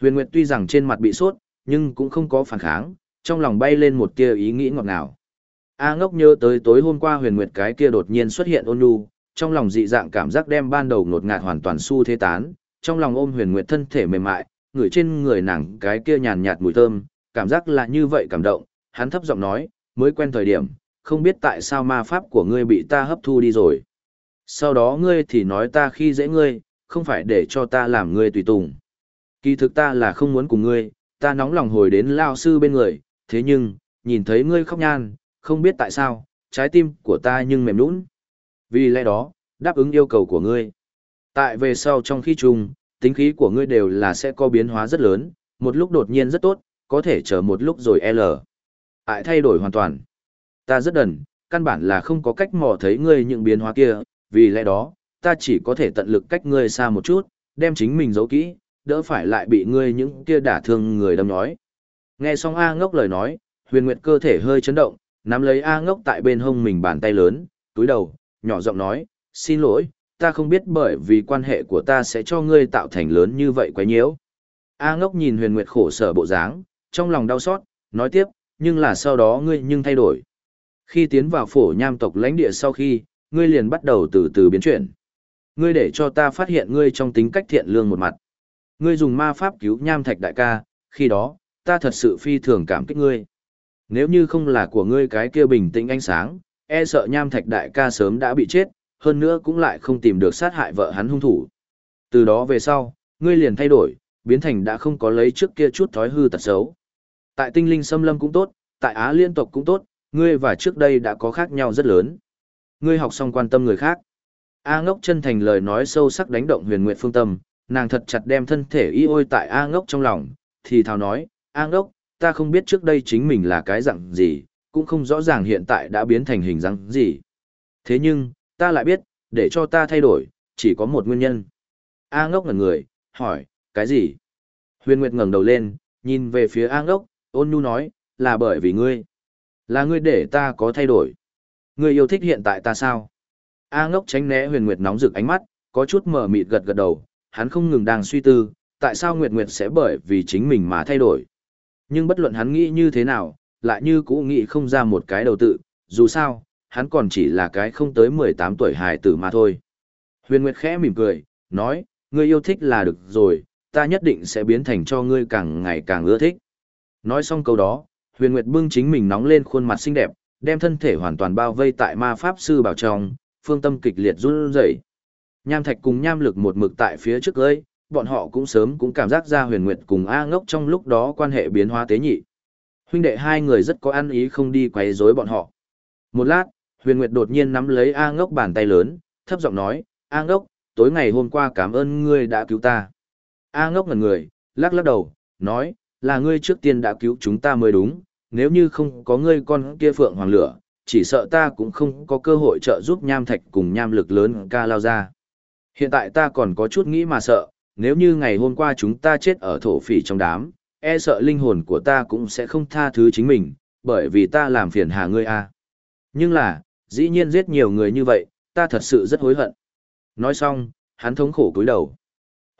Huyền nguyệt tuy rằng trên mặt bị sốt, nhưng cũng không có phản kháng, trong lòng bay lên một tia ý nghĩ ngọt ngào. A ngốc nhớ tới tối hôm qua huyền nguyệt cái kia đột nhiên xuất hiện ôn nhu, trong lòng dị dạng cảm giác đem ban đầu ngột ngạt hoàn toàn su thế tán, trong lòng ôm huyền nguyệt thân thể mềm mại, ngửi trên người nàng cái kia nhàn nhạt mùi thơm, cảm giác là như vậy cảm động, hắn thấp giọng nói, mới quen thời điểm, không biết tại sao ma pháp của ngươi bị ta hấp thu đi rồi. Sau đó ngươi thì nói ta khi dễ ngươi, không phải để cho ta làm ngươi tùy tùng. Kỳ thực ta là không muốn cùng ngươi, ta nóng lòng hồi đến lao sư bên người, thế nhưng, nhìn thấy ngươi khóc nhan, không biết tại sao, trái tim của ta nhưng mềm nũng. Vì lẽ đó, đáp ứng yêu cầu của ngươi. Tại về sau trong khi chung, tính khí của ngươi đều là sẽ có biến hóa rất lớn, một lúc đột nhiên rất tốt, có thể chờ một lúc rồi L. Ại thay đổi hoàn toàn. Ta rất đần, căn bản là không có cách mò thấy ngươi những biến hóa kia, vì lẽ đó, ta chỉ có thể tận lực cách ngươi xa một chút, đem chính mình giấu kỹ, đỡ phải lại bị ngươi những kia đả thương người đâm nhói. Nghe xong A ngốc lời nói, huyền nguyệt cơ thể hơi chấn động, nắm lấy A ngốc tại bên hông mình bàn tay lớn, túi đầu, nhỏ giọng nói, xin lỗi, ta không biết bởi vì quan hệ của ta sẽ cho ngươi tạo thành lớn như vậy quá nhiễu. A ngốc nhìn huyền nguyệt khổ sở bộ dáng, trong lòng đau xót, nói tiếp, nhưng là sau đó ngươi nhưng thay đổi. Khi tiến vào phổ nham tộc lãnh địa sau khi, ngươi liền bắt đầu từ từ biến chuyển. Ngươi để cho ta phát hiện ngươi trong tính cách thiện lương một mặt. Ngươi dùng ma pháp cứu nham thạch đại ca, khi đó, ta thật sự phi thường cảm kích ngươi. Nếu như không là của ngươi cái kia bình tĩnh ánh sáng, e sợ nham thạch đại ca sớm đã bị chết, hơn nữa cũng lại không tìm được sát hại vợ hắn hung thủ. Từ đó về sau, ngươi liền thay đổi, biến thành đã không có lấy trước kia chút thói hư tật xấu. Tại tinh linh xâm lâm cũng tốt, tại Á liên tộc cũng tốt, ngươi và trước đây đã có khác nhau rất lớn. Ngươi học xong quan tâm người khác. A ngốc chân thành lời nói sâu sắc đánh động huyền Nguyệt phương tâm, nàng thật chặt đem thân thể y ôi tại A ngốc trong lòng, thì thào nói, A ngốc, ta không biết trước đây chính mình là cái dạng gì, cũng không rõ ràng hiện tại đã biến thành hình dạng gì. Thế nhưng, ta lại biết, để cho ta thay đổi, chỉ có một nguyên nhân. A ngốc ngẩn người, hỏi, cái gì? Huyền Nguyệt ngẩng đầu lên, nhìn về phía A ngốc, ôn nhu nói, là bởi vì ngươi. Là ngươi để ta có thay đổi. Ngươi yêu thích hiện tại ta sao? A ngốc tránh né huyền Nguyệt nóng rực ánh mắt, có chút mở mịt gật gật đầu, hắn không ngừng đang suy tư, tại sao Nguyệt Nguyệt sẽ bởi vì chính mình mà thay đổi. Nhưng bất luận hắn nghĩ như thế nào, lại như cũ nghĩ không ra một cái đầu tự, dù sao, hắn còn chỉ là cái không tới 18 tuổi hài tử mà thôi. Huyền Nguyệt khẽ mỉm cười, nói, ngươi yêu thích là được rồi, ta nhất định sẽ biến thành cho ngươi càng ngày càng ưa thích. Nói xong câu đó, Huyền Nguyệt bưng chính mình nóng lên khuôn mặt xinh đẹp, đem thân thể hoàn toàn bao vây tại ma pháp sư bảo trong, phương tâm kịch liệt run rẩy. Nham Thạch cùng Nham Lực một mực tại phía trước ơi, bọn họ cũng sớm cũng cảm giác ra Huyền Nguyệt cùng A Ngốc trong lúc đó quan hệ biến hóa tế nhị. Huynh đệ hai người rất có ăn ý không đi quấy rối bọn họ. Một lát, Huyền Nguyệt đột nhiên nắm lấy A Ngốc bàn tay lớn, thấp giọng nói, A Ngốc, tối ngày hôm qua cảm ơn ngươi đã cứu ta. A Ngốc ngẩn người, lắc lắc đầu, nói, là ngươi trước tiên đã cứu chúng ta mới đúng, nếu như không có ngươi con kia phượng hoàng lửa, chỉ sợ ta cũng không có cơ hội trợ giúp nham thạch cùng nham lực lớn ca lao ra. Hiện tại ta còn có chút nghĩ mà sợ, nếu như ngày hôm qua chúng ta chết ở thổ phỉ trong đám, e sợ linh hồn của ta cũng sẽ không tha thứ chính mình, bởi vì ta làm phiền hà ngươi a. Nhưng là, dĩ nhiên giết nhiều người như vậy, ta thật sự rất hối hận. Nói xong, hắn thống khổ cúi đầu.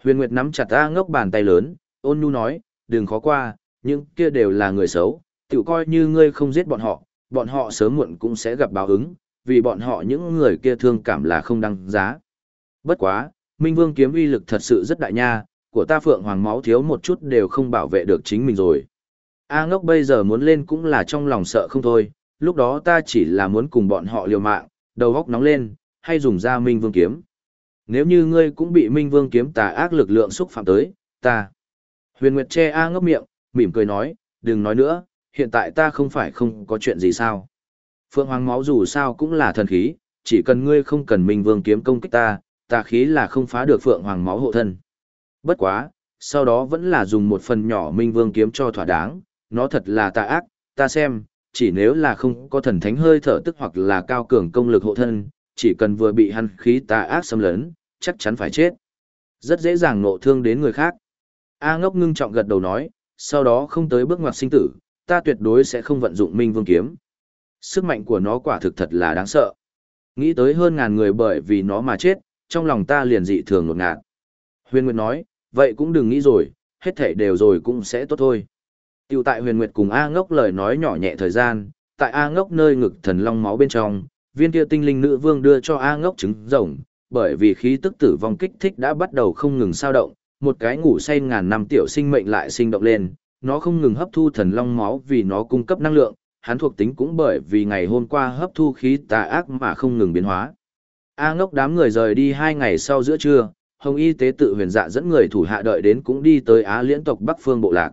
Huyền Nguyệt nắm chặt A ngốc bàn tay lớn, ôn nhu nói, đừng khó qua, những kia đều là người xấu, tự coi như ngươi không giết bọn họ, bọn họ sớm muộn cũng sẽ gặp báo ứng, vì bọn họ những người kia thương cảm là không đăng giá. Bất quá, Minh Vương kiếm uy lực thật sự rất đại nha, của ta Phượng Hoàng máu thiếu một chút đều không bảo vệ được chính mình rồi. A ngốc bây giờ muốn lên cũng là trong lòng sợ không thôi, lúc đó ta chỉ là muốn cùng bọn họ liều mạng, đầu góc nóng lên, hay dùng ra Minh Vương kiếm. Nếu như ngươi cũng bị Minh Vương kiếm tà ác lực lượng xúc phạm tới, ta. Huyền Nguyệt che A ngấp miệng, mỉm cười nói, đừng nói nữa, hiện tại ta không phải không có chuyện gì sao. Phượng Hoàng máu dù sao cũng là thần khí, chỉ cần ngươi không cần Minh Vương kiếm công kích ta, ta khí là không phá được Phượng Hoàng máu hộ thân. Bất quá, sau đó vẫn là dùng một phần nhỏ Minh Vương kiếm cho thỏa đáng, nó thật là tà ác, ta xem, chỉ nếu là không có thần thánh hơi thở tức hoặc là cao cường công lực hộ thân, chỉ cần vừa bị hắn khí tà ác xâm lấn, chắc chắn phải chết. Rất dễ dàng nộ thương đến người khác. A ngốc ngưng trọng gật đầu nói, sau đó không tới bước ngoặt sinh tử, ta tuyệt đối sẽ không vận dụng Minh Vương kiếm. Sức mạnh của nó quả thực thật là đáng sợ. Nghĩ tới hơn ngàn người bởi vì nó mà chết, trong lòng ta liền dị thường nột ngạt. Huyền Nguyệt nói, vậy cũng đừng nghĩ rồi, hết thể đều rồi cũng sẽ tốt thôi. Tiểu tại huyền nguyệt cùng A ngốc lời nói nhỏ nhẹ thời gian, tại A ngốc nơi ngực thần long máu bên trong, viên kia tinh linh nữ vương đưa cho A ngốc trứng rồng, bởi vì khí tức tử vong kích thích đã bắt đầu không ngừng sao động, một cái ngủ say ngàn năm tiểu sinh mệnh lại sinh động lên, nó không ngừng hấp thu thần long máu vì nó cung cấp năng lượng, hắn thuộc tính cũng bởi vì ngày hôm qua hấp thu khí tà ác mà không ngừng biến hóa. A ngốc đám người rời đi hai ngày sau giữa trưa, Hồng Y tế tự huyền dạ dẫn người thủ hạ đợi đến cũng đi tới Á liễn tộc Bắc Phương Bộ Lạc.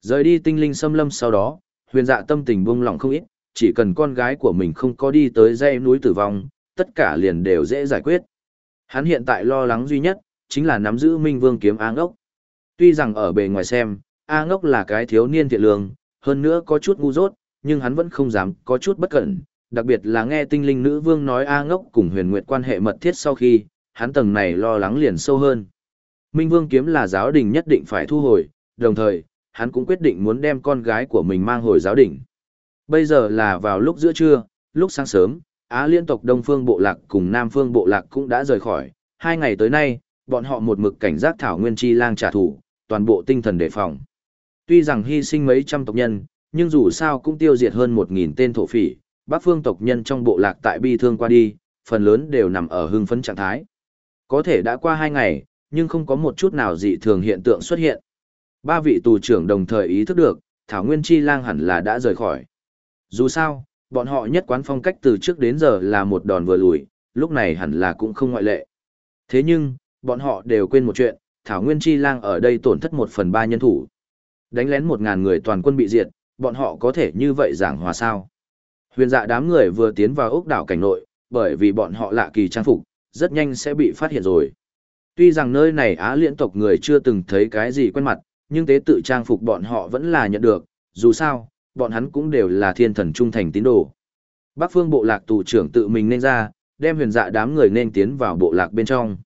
Rời đi tinh linh xâm lâm sau đó, huyền dạ tâm tình buông lỏng không ít, chỉ cần con gái của mình không có đi tới dãy núi tử vong, tất cả liền đều dễ giải quyết. Hắn hiện tại lo lắng duy nhất, chính là nắm giữ Minh Vương kiếm A ngốc. Tuy rằng ở bề ngoài xem, A ngốc là cái thiếu niên thiện lương, hơn nữa có chút ngu dốt, nhưng hắn vẫn không dám có chút bất cẩn, đặc biệt là nghe tinh linh nữ vương nói A ngốc cùng huyền nguyệt quan hệ mật thiết sau khi, hắn tầng này lo lắng liền sâu hơn. Minh vương kiếm là giáo đình nhất định phải thu hồi, đồng thời, hắn cũng quyết định muốn đem con gái của mình mang hồi giáo đình. Bây giờ là vào lúc giữa trưa, lúc sáng sớm, Á liên tộc Đông Phương Bộ Lạc cùng Nam Phương Bộ Lạc cũng đã rời khỏi. Hai ngày tới nay, bọn họ một mực cảnh giác Thảo Nguyên Chi lang trả thù, toàn bộ tinh thần đề phòng. Tuy rằng hy sinh mấy trăm tộc nhân, nhưng dù sao cũng tiêu diệt hơn một nghìn tên thổ phỉ, bác phương tộc nhân trong bộ lạc tại bi thương qua đi, phần lớn đều nằm ở hưng phấn trạng thái. Có thể đã qua hai ngày, nhưng không có một chút nào dị thường hiện tượng xuất hiện. Ba vị tù trưởng đồng thời ý thức được, Thảo Nguyên Chi lang hẳn là đã rời khỏi. Dù sao, bọn họ nhất quán phong cách từ trước đến giờ là một đòn vừa lùi, lúc này hẳn là cũng không ngoại lệ. Thế nhưng, bọn họ đều quên một chuyện, Thảo Nguyên Chi lang ở đây tổn thất một phần ba nhân thủ. Đánh lén một ngàn người toàn quân bị diệt, bọn họ có thể như vậy giảng hòa sao. Huyền dạ đám người vừa tiến vào ốc đảo cảnh nội, bởi vì bọn họ lạ kỳ trang phục, rất nhanh sẽ bị phát hiện rồi. Tuy rằng nơi này Á liễn tộc người chưa từng thấy cái gì quen mặt, nhưng tế tự trang phục bọn họ vẫn là nhận được, dù sao, bọn hắn cũng đều là thiên thần trung thành tín đồ. Bắc phương bộ lạc tù trưởng tự mình nên ra, đem huyền dạ đám người nên tiến vào bộ lạc bên trong.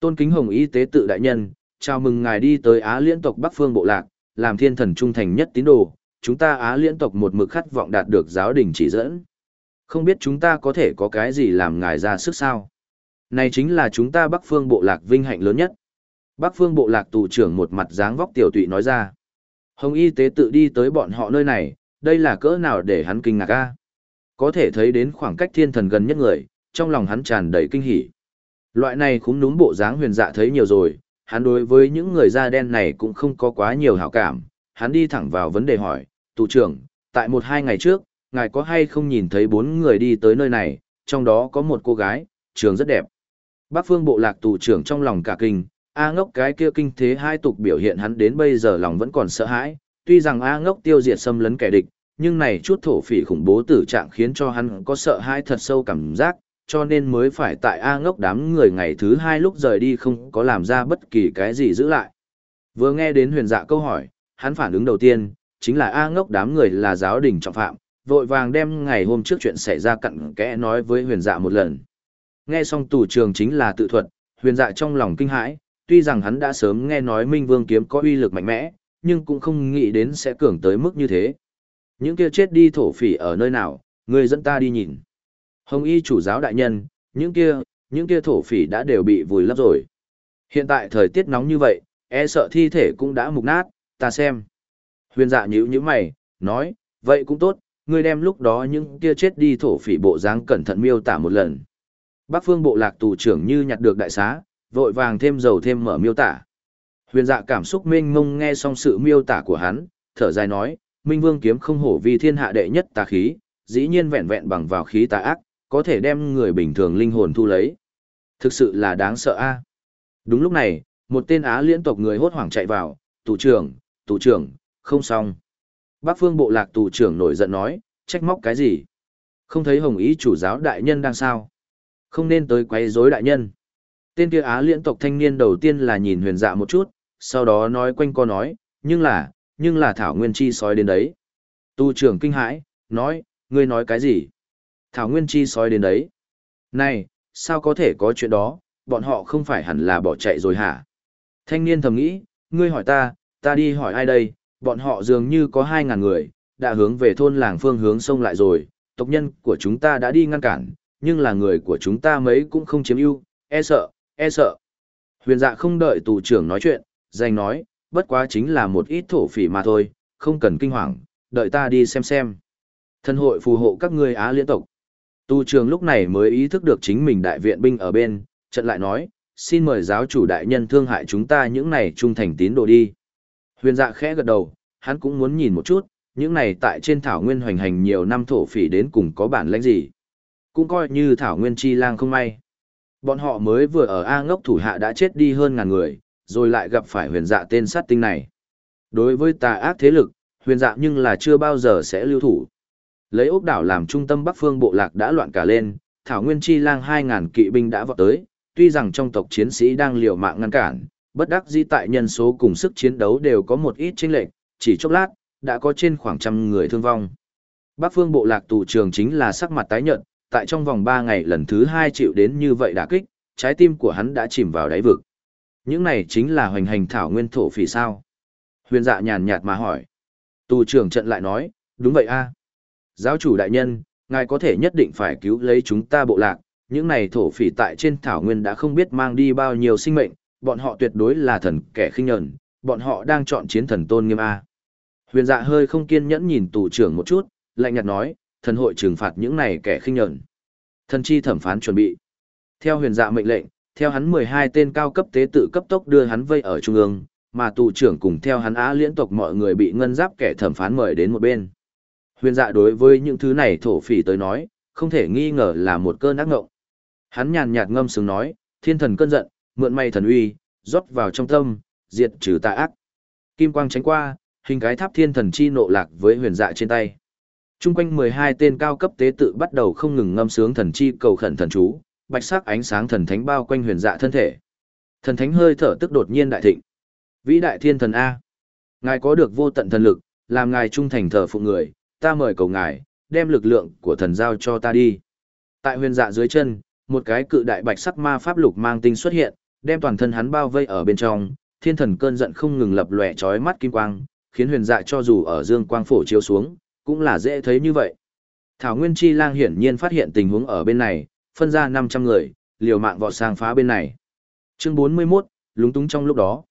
Tôn kính hồng y tế tự đại nhân, chào mừng ngài đi tới Á Liên tộc Bắc phương bộ lạc, làm thiên thần trung thành nhất tín đồ, chúng ta Á Liên tộc một mực khát vọng đạt được giáo đình chỉ dẫn. Không biết chúng ta có thể có cái gì làm ngài ra sức sao? Này chính là chúng ta Bắc phương bộ lạc vinh hạnh lớn nhất. Bắc phương bộ lạc tù trưởng một mặt dáng vóc tiểu tụy nói ra. Hồng y tế tự đi tới bọn họ nơi này, đây là cỡ nào để hắn kinh ngạc a? Có thể thấy đến khoảng cách thiên thần gần nhất người, trong lòng hắn tràn đầy kinh hỉ. Loại này cũng núm bộ dáng huyền dạ thấy nhiều rồi, hắn đối với những người da đen này cũng không có quá nhiều hảo cảm, hắn đi thẳng vào vấn đề hỏi, tù trưởng, tại một hai ngày trước, ngài có hay không nhìn thấy bốn người đi tới nơi này, trong đó có một cô gái, trường rất đẹp. Bác phương bộ lạc tù trưởng trong lòng cả kinh, A ngốc cái kia kinh thế hai tục biểu hiện hắn đến bây giờ lòng vẫn còn sợ hãi, tuy rằng A ngốc tiêu diệt xâm lấn kẻ địch, nhưng này chút thổ phỉ khủng bố tử trạng khiến cho hắn có sợ hãi thật sâu cảm giác, cho nên mới phải tại A ngốc đám người ngày thứ hai lúc rời đi không có làm ra bất kỳ cái gì giữ lại. Vừa nghe đến huyền dạ câu hỏi, hắn phản ứng đầu tiên, chính là A ngốc đám người là giáo đình trọng phạm, vội vàng đem ngày hôm trước chuyện xảy ra cặn kẽ nói với huyền dạ một lần. Nghe xong tù trường chính là tự thuật, huyền dạ trong lòng kinh hãi, tuy rằng hắn đã sớm nghe nói Minh Vương kiếm có uy lực mạnh mẽ, nhưng cũng không nghĩ đến sẽ cường tới mức như thế. Những kia chết đi thổ phỉ ở nơi nào, người dẫn ta đi nhìn. Hồng y chủ giáo đại nhân, những kia, những kia thổ phỉ đã đều bị vùi lấp rồi. Hiện tại thời tiết nóng như vậy, e sợ thi thể cũng đã mục nát, ta xem. Huyền dạ nhữ nhíu mày, nói, vậy cũng tốt, ngươi đem lúc đó những kia chết đi thổ phỉ bộ dáng cẩn thận miêu tả một lần. Bắc phương bộ lạc tù trưởng như nhặt được đại xá, vội vàng thêm dầu thêm mở miêu tả. Huyền dạ cảm xúc mênh mông nghe xong sự miêu tả của hắn, thở dài nói, Minh Vương kiếm không hổ vì thiên hạ đệ nhất tà khí, dĩ nhiên vẹn vẹn bằng vào khí tà ác, có thể đem người bình thường linh hồn thu lấy. Thực sự là đáng sợ a. Đúng lúc này, một tên Á liên tộc người hốt hoảng chạy vào, tù trưởng, tù trưởng, không xong. Bác phương bộ lạc tù trưởng nổi giận nói, trách móc cái gì? Không thấy hồng ý chủ giáo đại nhân đang sao? Không nên tới quấy rối đại nhân. Tên kia Á liên tộc thanh niên đầu tiên là nhìn huyền dạ một chút, sau đó nói quanh co nói, nhưng là, nhưng là Thảo Nguyên Chi sói đến đấy. Tu trưởng kinh hãi, nói, ngươi nói cái gì? Thảo Nguyên Chi sói đến đấy. Này, sao có thể có chuyện đó, bọn họ không phải hẳn là bỏ chạy rồi hả? Thanh niên thầm nghĩ, ngươi hỏi ta, ta đi hỏi ai đây, bọn họ dường như có hai ngàn người, đã hướng về thôn làng phương hướng sông lại rồi, tộc nhân của chúng ta đã đi ngăn cản, nhưng là người của chúng ta mấy cũng không chiếm ưu, e sợ, e sợ. Huyền dạ không đợi tù trưởng nói chuyện, danh nói, bất quá chính là một ít thổ phỉ mà thôi, không cần kinh hoàng, đợi ta đi xem xem. Thân hội phù hộ các ngươi Á liên tộc. Tu trường lúc này mới ý thức được chính mình đại viện binh ở bên, trận lại nói, xin mời giáo chủ đại nhân thương hại chúng ta những này trung thành tín đồ đi. Huyền dạ khẽ gật đầu, hắn cũng muốn nhìn một chút, những này tại trên thảo nguyên hoành hành nhiều năm thổ phỉ đến cùng có bản lãnh gì. Cũng coi như thảo nguyên chi lang không may. Bọn họ mới vừa ở A ngốc thủ hạ đã chết đi hơn ngàn người, rồi lại gặp phải huyền dạ tên sát tinh này. Đối với tà ác thế lực, huyền dạ nhưng là chưa bao giờ sẽ lưu thủ. Lấy ốc đảo làm trung tâm bắc phương bộ lạc đã loạn cả lên, thảo nguyên chi lang 2.000 kỵ binh đã vọt tới, tuy rằng trong tộc chiến sĩ đang liều mạng ngăn cản, bất đắc dĩ tại nhân số cùng sức chiến đấu đều có một ít chênh lệch, chỉ chốc lát, đã có trên khoảng trăm người thương vong. Bắc phương bộ lạc tù trường chính là sắc mặt tái nhợt, tại trong vòng 3 ngày lần thứ 2 chịu đến như vậy đả kích, trái tim của hắn đã chìm vào đáy vực. Những này chính là hoành hành thảo nguyên thổ phỉ sao? Huyền dạ nhàn nhạt mà hỏi. Tù trưởng trận lại nói, đúng vậy a Giáo chủ đại nhân, ngài có thể nhất định phải cứu lấy chúng ta bộ lạc, những này thổ phỉ tại trên thảo nguyên đã không biết mang đi bao nhiêu sinh mệnh, bọn họ tuyệt đối là thần kẻ khinh nhẫn, bọn họ đang chọn chiến thần tôn nghiêm a. Huyền Dạ hơi không kiên nhẫn nhìn tù trưởng một chút, lạnh nhạt nói, thần hội trừng phạt những này kẻ khinh nhẫn. Thần chi thẩm phán chuẩn bị. Theo Huyền Dạ mệnh lệnh, theo hắn 12 tên cao cấp tế tự cấp tốc đưa hắn vây ở trung ương, mà tù trưởng cùng theo hắn á liên tộc mọi người bị ngân giáp kẻ thẩm phán mời đến một bên. Huyền Dạ đối với những thứ này thổ phỉ tới nói, không thể nghi ngờ là một cơn ác ngộng. Hắn nhàn nhạt ngâm sướng nói, thiên thần cơn giận, mượn may thần uy, rót vào trong tâm, diệt trừ tà ác. Kim quang tránh qua, hình cái tháp thiên thần chi nộ lạc với huyền dạ trên tay. Trung quanh 12 tên cao cấp tế tự bắt đầu không ngừng ngâm sướng thần chi cầu khẩn thần chú, bạch sắc ánh sáng thần thánh bao quanh huyền dạ thân thể. Thần thánh hơi thở tức đột nhiên đại thịnh. Vĩ đại thiên thần A. Ngài có được vô tận thần lực, làm ngài trung thành thờ phụ người, ta mời cầu ngài, đem lực lượng của thần giao cho ta đi. Tại huyền dạ dưới chân, một cái cự đại bạch sắc ma pháp lục mang tinh xuất hiện, đem toàn thân hắn bao vây ở bên trong, thiên thần cơn giận không ngừng lập lòe chói mắt kim quang, khiến huyền dạ cho dù ở dương quang phổ chiếu xuống, cũng là dễ thấy như vậy. Thảo Nguyên Chi Lang hiển nhiên phát hiện tình huống ở bên này, phân ra 500 người, liều mạng vọt sang phá bên này. Chương 41, lúng túng trong lúc đó.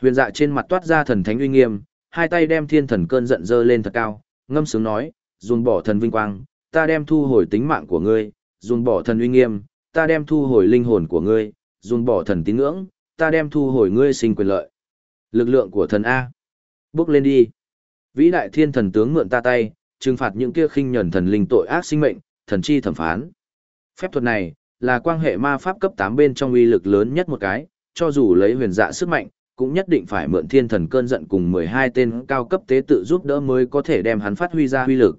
Huyền dạ trên mặt toát ra thần thánh uy nghiêm, hai tay đem thiên thần cơn giận dơ lên thật cao, ngâm sướng nói, dùng bỏ thần vinh quang, ta đem thu hồi tính mạng của ngươi, dùng bỏ thần uy nghiêm, ta đem thu hồi linh hồn của ngươi, dùng bỏ thần tín ngưỡng, ta đem thu hồi ngươi sinh quyền lợi. Lực lượng của thần A. Bước lên đi. Vĩ đại thiên thần tướng mượn ta tay, trừng phạt những kia khinh nhẫn thần linh tội ác sinh mệnh, thần chi thẩm phán. Phép thuật này, là quan hệ ma pháp cấp 8 bên trong uy lực lớn nhất một cái, cho dù lấy huyền dạ sức mạnh, cũng nhất định phải mượn thiên thần cơn giận cùng 12 tên cao cấp tế tự giúp đỡ mới có thể đem hắn phát huy ra huy lực.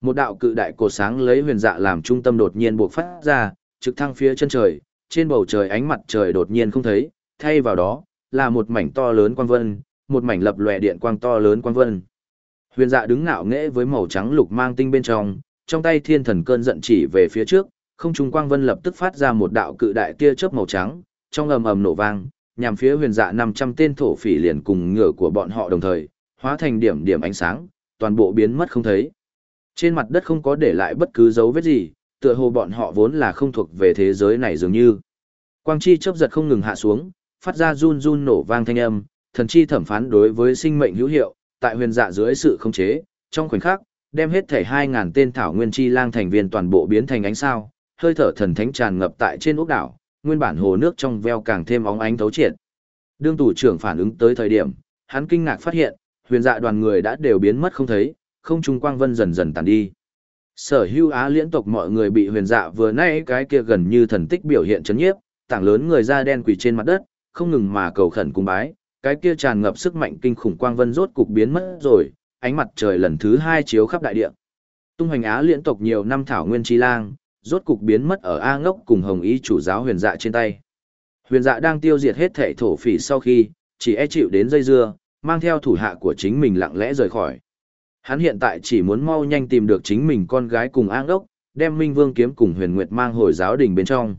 Một đạo cự đại cổ sáng lấy huyền dạ làm trung tâm đột nhiên buộc phát ra, trực thăng phía chân trời, trên bầu trời ánh mặt trời đột nhiên không thấy, thay vào đó, là một mảnh to lớn quang vân, một mảnh lập lòe điện quang to lớn quang vân. Huyền dạ đứng ngạo nghễ với màu trắng lục mang tinh bên trong, trong tay thiên thần cơn giận chỉ về phía trước, không trung quang vân lập tức phát ra một đạo cự đại tia chớp màu trắng, trong ầm ầm nổ vang, nhằm phía huyền dạ 500 tên thổ phỉ liền cùng ngựa của bọn họ đồng thời, hóa thành điểm điểm ánh sáng, toàn bộ biến mất không thấy. Trên mặt đất không có để lại bất cứ dấu vết gì, tựa hồ bọn họ vốn là không thuộc về thế giới này dường như. Quang chi chớp giật không ngừng hạ xuống, phát ra run run nổ vang thanh âm, thần chi thẩm phán đối với sinh mệnh hữu hiệu, tại huyền dạ dưới sự khống chế, trong khoảnh khắc, đem hết thể 2000 tên thảo nguyên chi lang thành viên toàn bộ biến thành ánh sao, hơi thở thần thánh tràn ngập tại trên ốc đảo, nguyên bản hồ nước trong veo càng thêm óng ánh thấu triệt. Đương tủ trưởng phản ứng tới thời điểm, hắn kinh ngạc phát hiện, huyền dạ đoàn người đã đều biến mất không thấy, không trung quang vân dần dần tàn đi. Sở Hưu á liễn tộc mọi người bị huyền dạ vừa nãy cái kia gần như thần tích biểu hiện chấn nhiếp, tảng lớn người da đen quỳ trên mặt đất, không ngừng mà cầu khẩn cung bái, cái kia tràn ngập sức mạnh kinh khủng quang vân rốt cục biến mất rồi, ánh mặt trời lần thứ hai chiếu khắp đại địa. Tung hoành á liễn tộc nhiều năm thảo nguyên chi lang, rốt cục biến mất ở A Ngốc cùng Hồng Ý chủ giáo huyền dạ trên tay. Huyền dạ đang tiêu diệt hết thể thổ phỉ sau khi, chỉ e chịu đến dây dưa, mang theo thủ hạ của chính mình lặng lẽ rời khỏi. Hắn hiện tại chỉ muốn mau nhanh tìm được chính mình con gái cùng A Ngốc, đem Minh Vương kiếm cùng Huyền Nguyệt mang hồi giáo đình bên trong.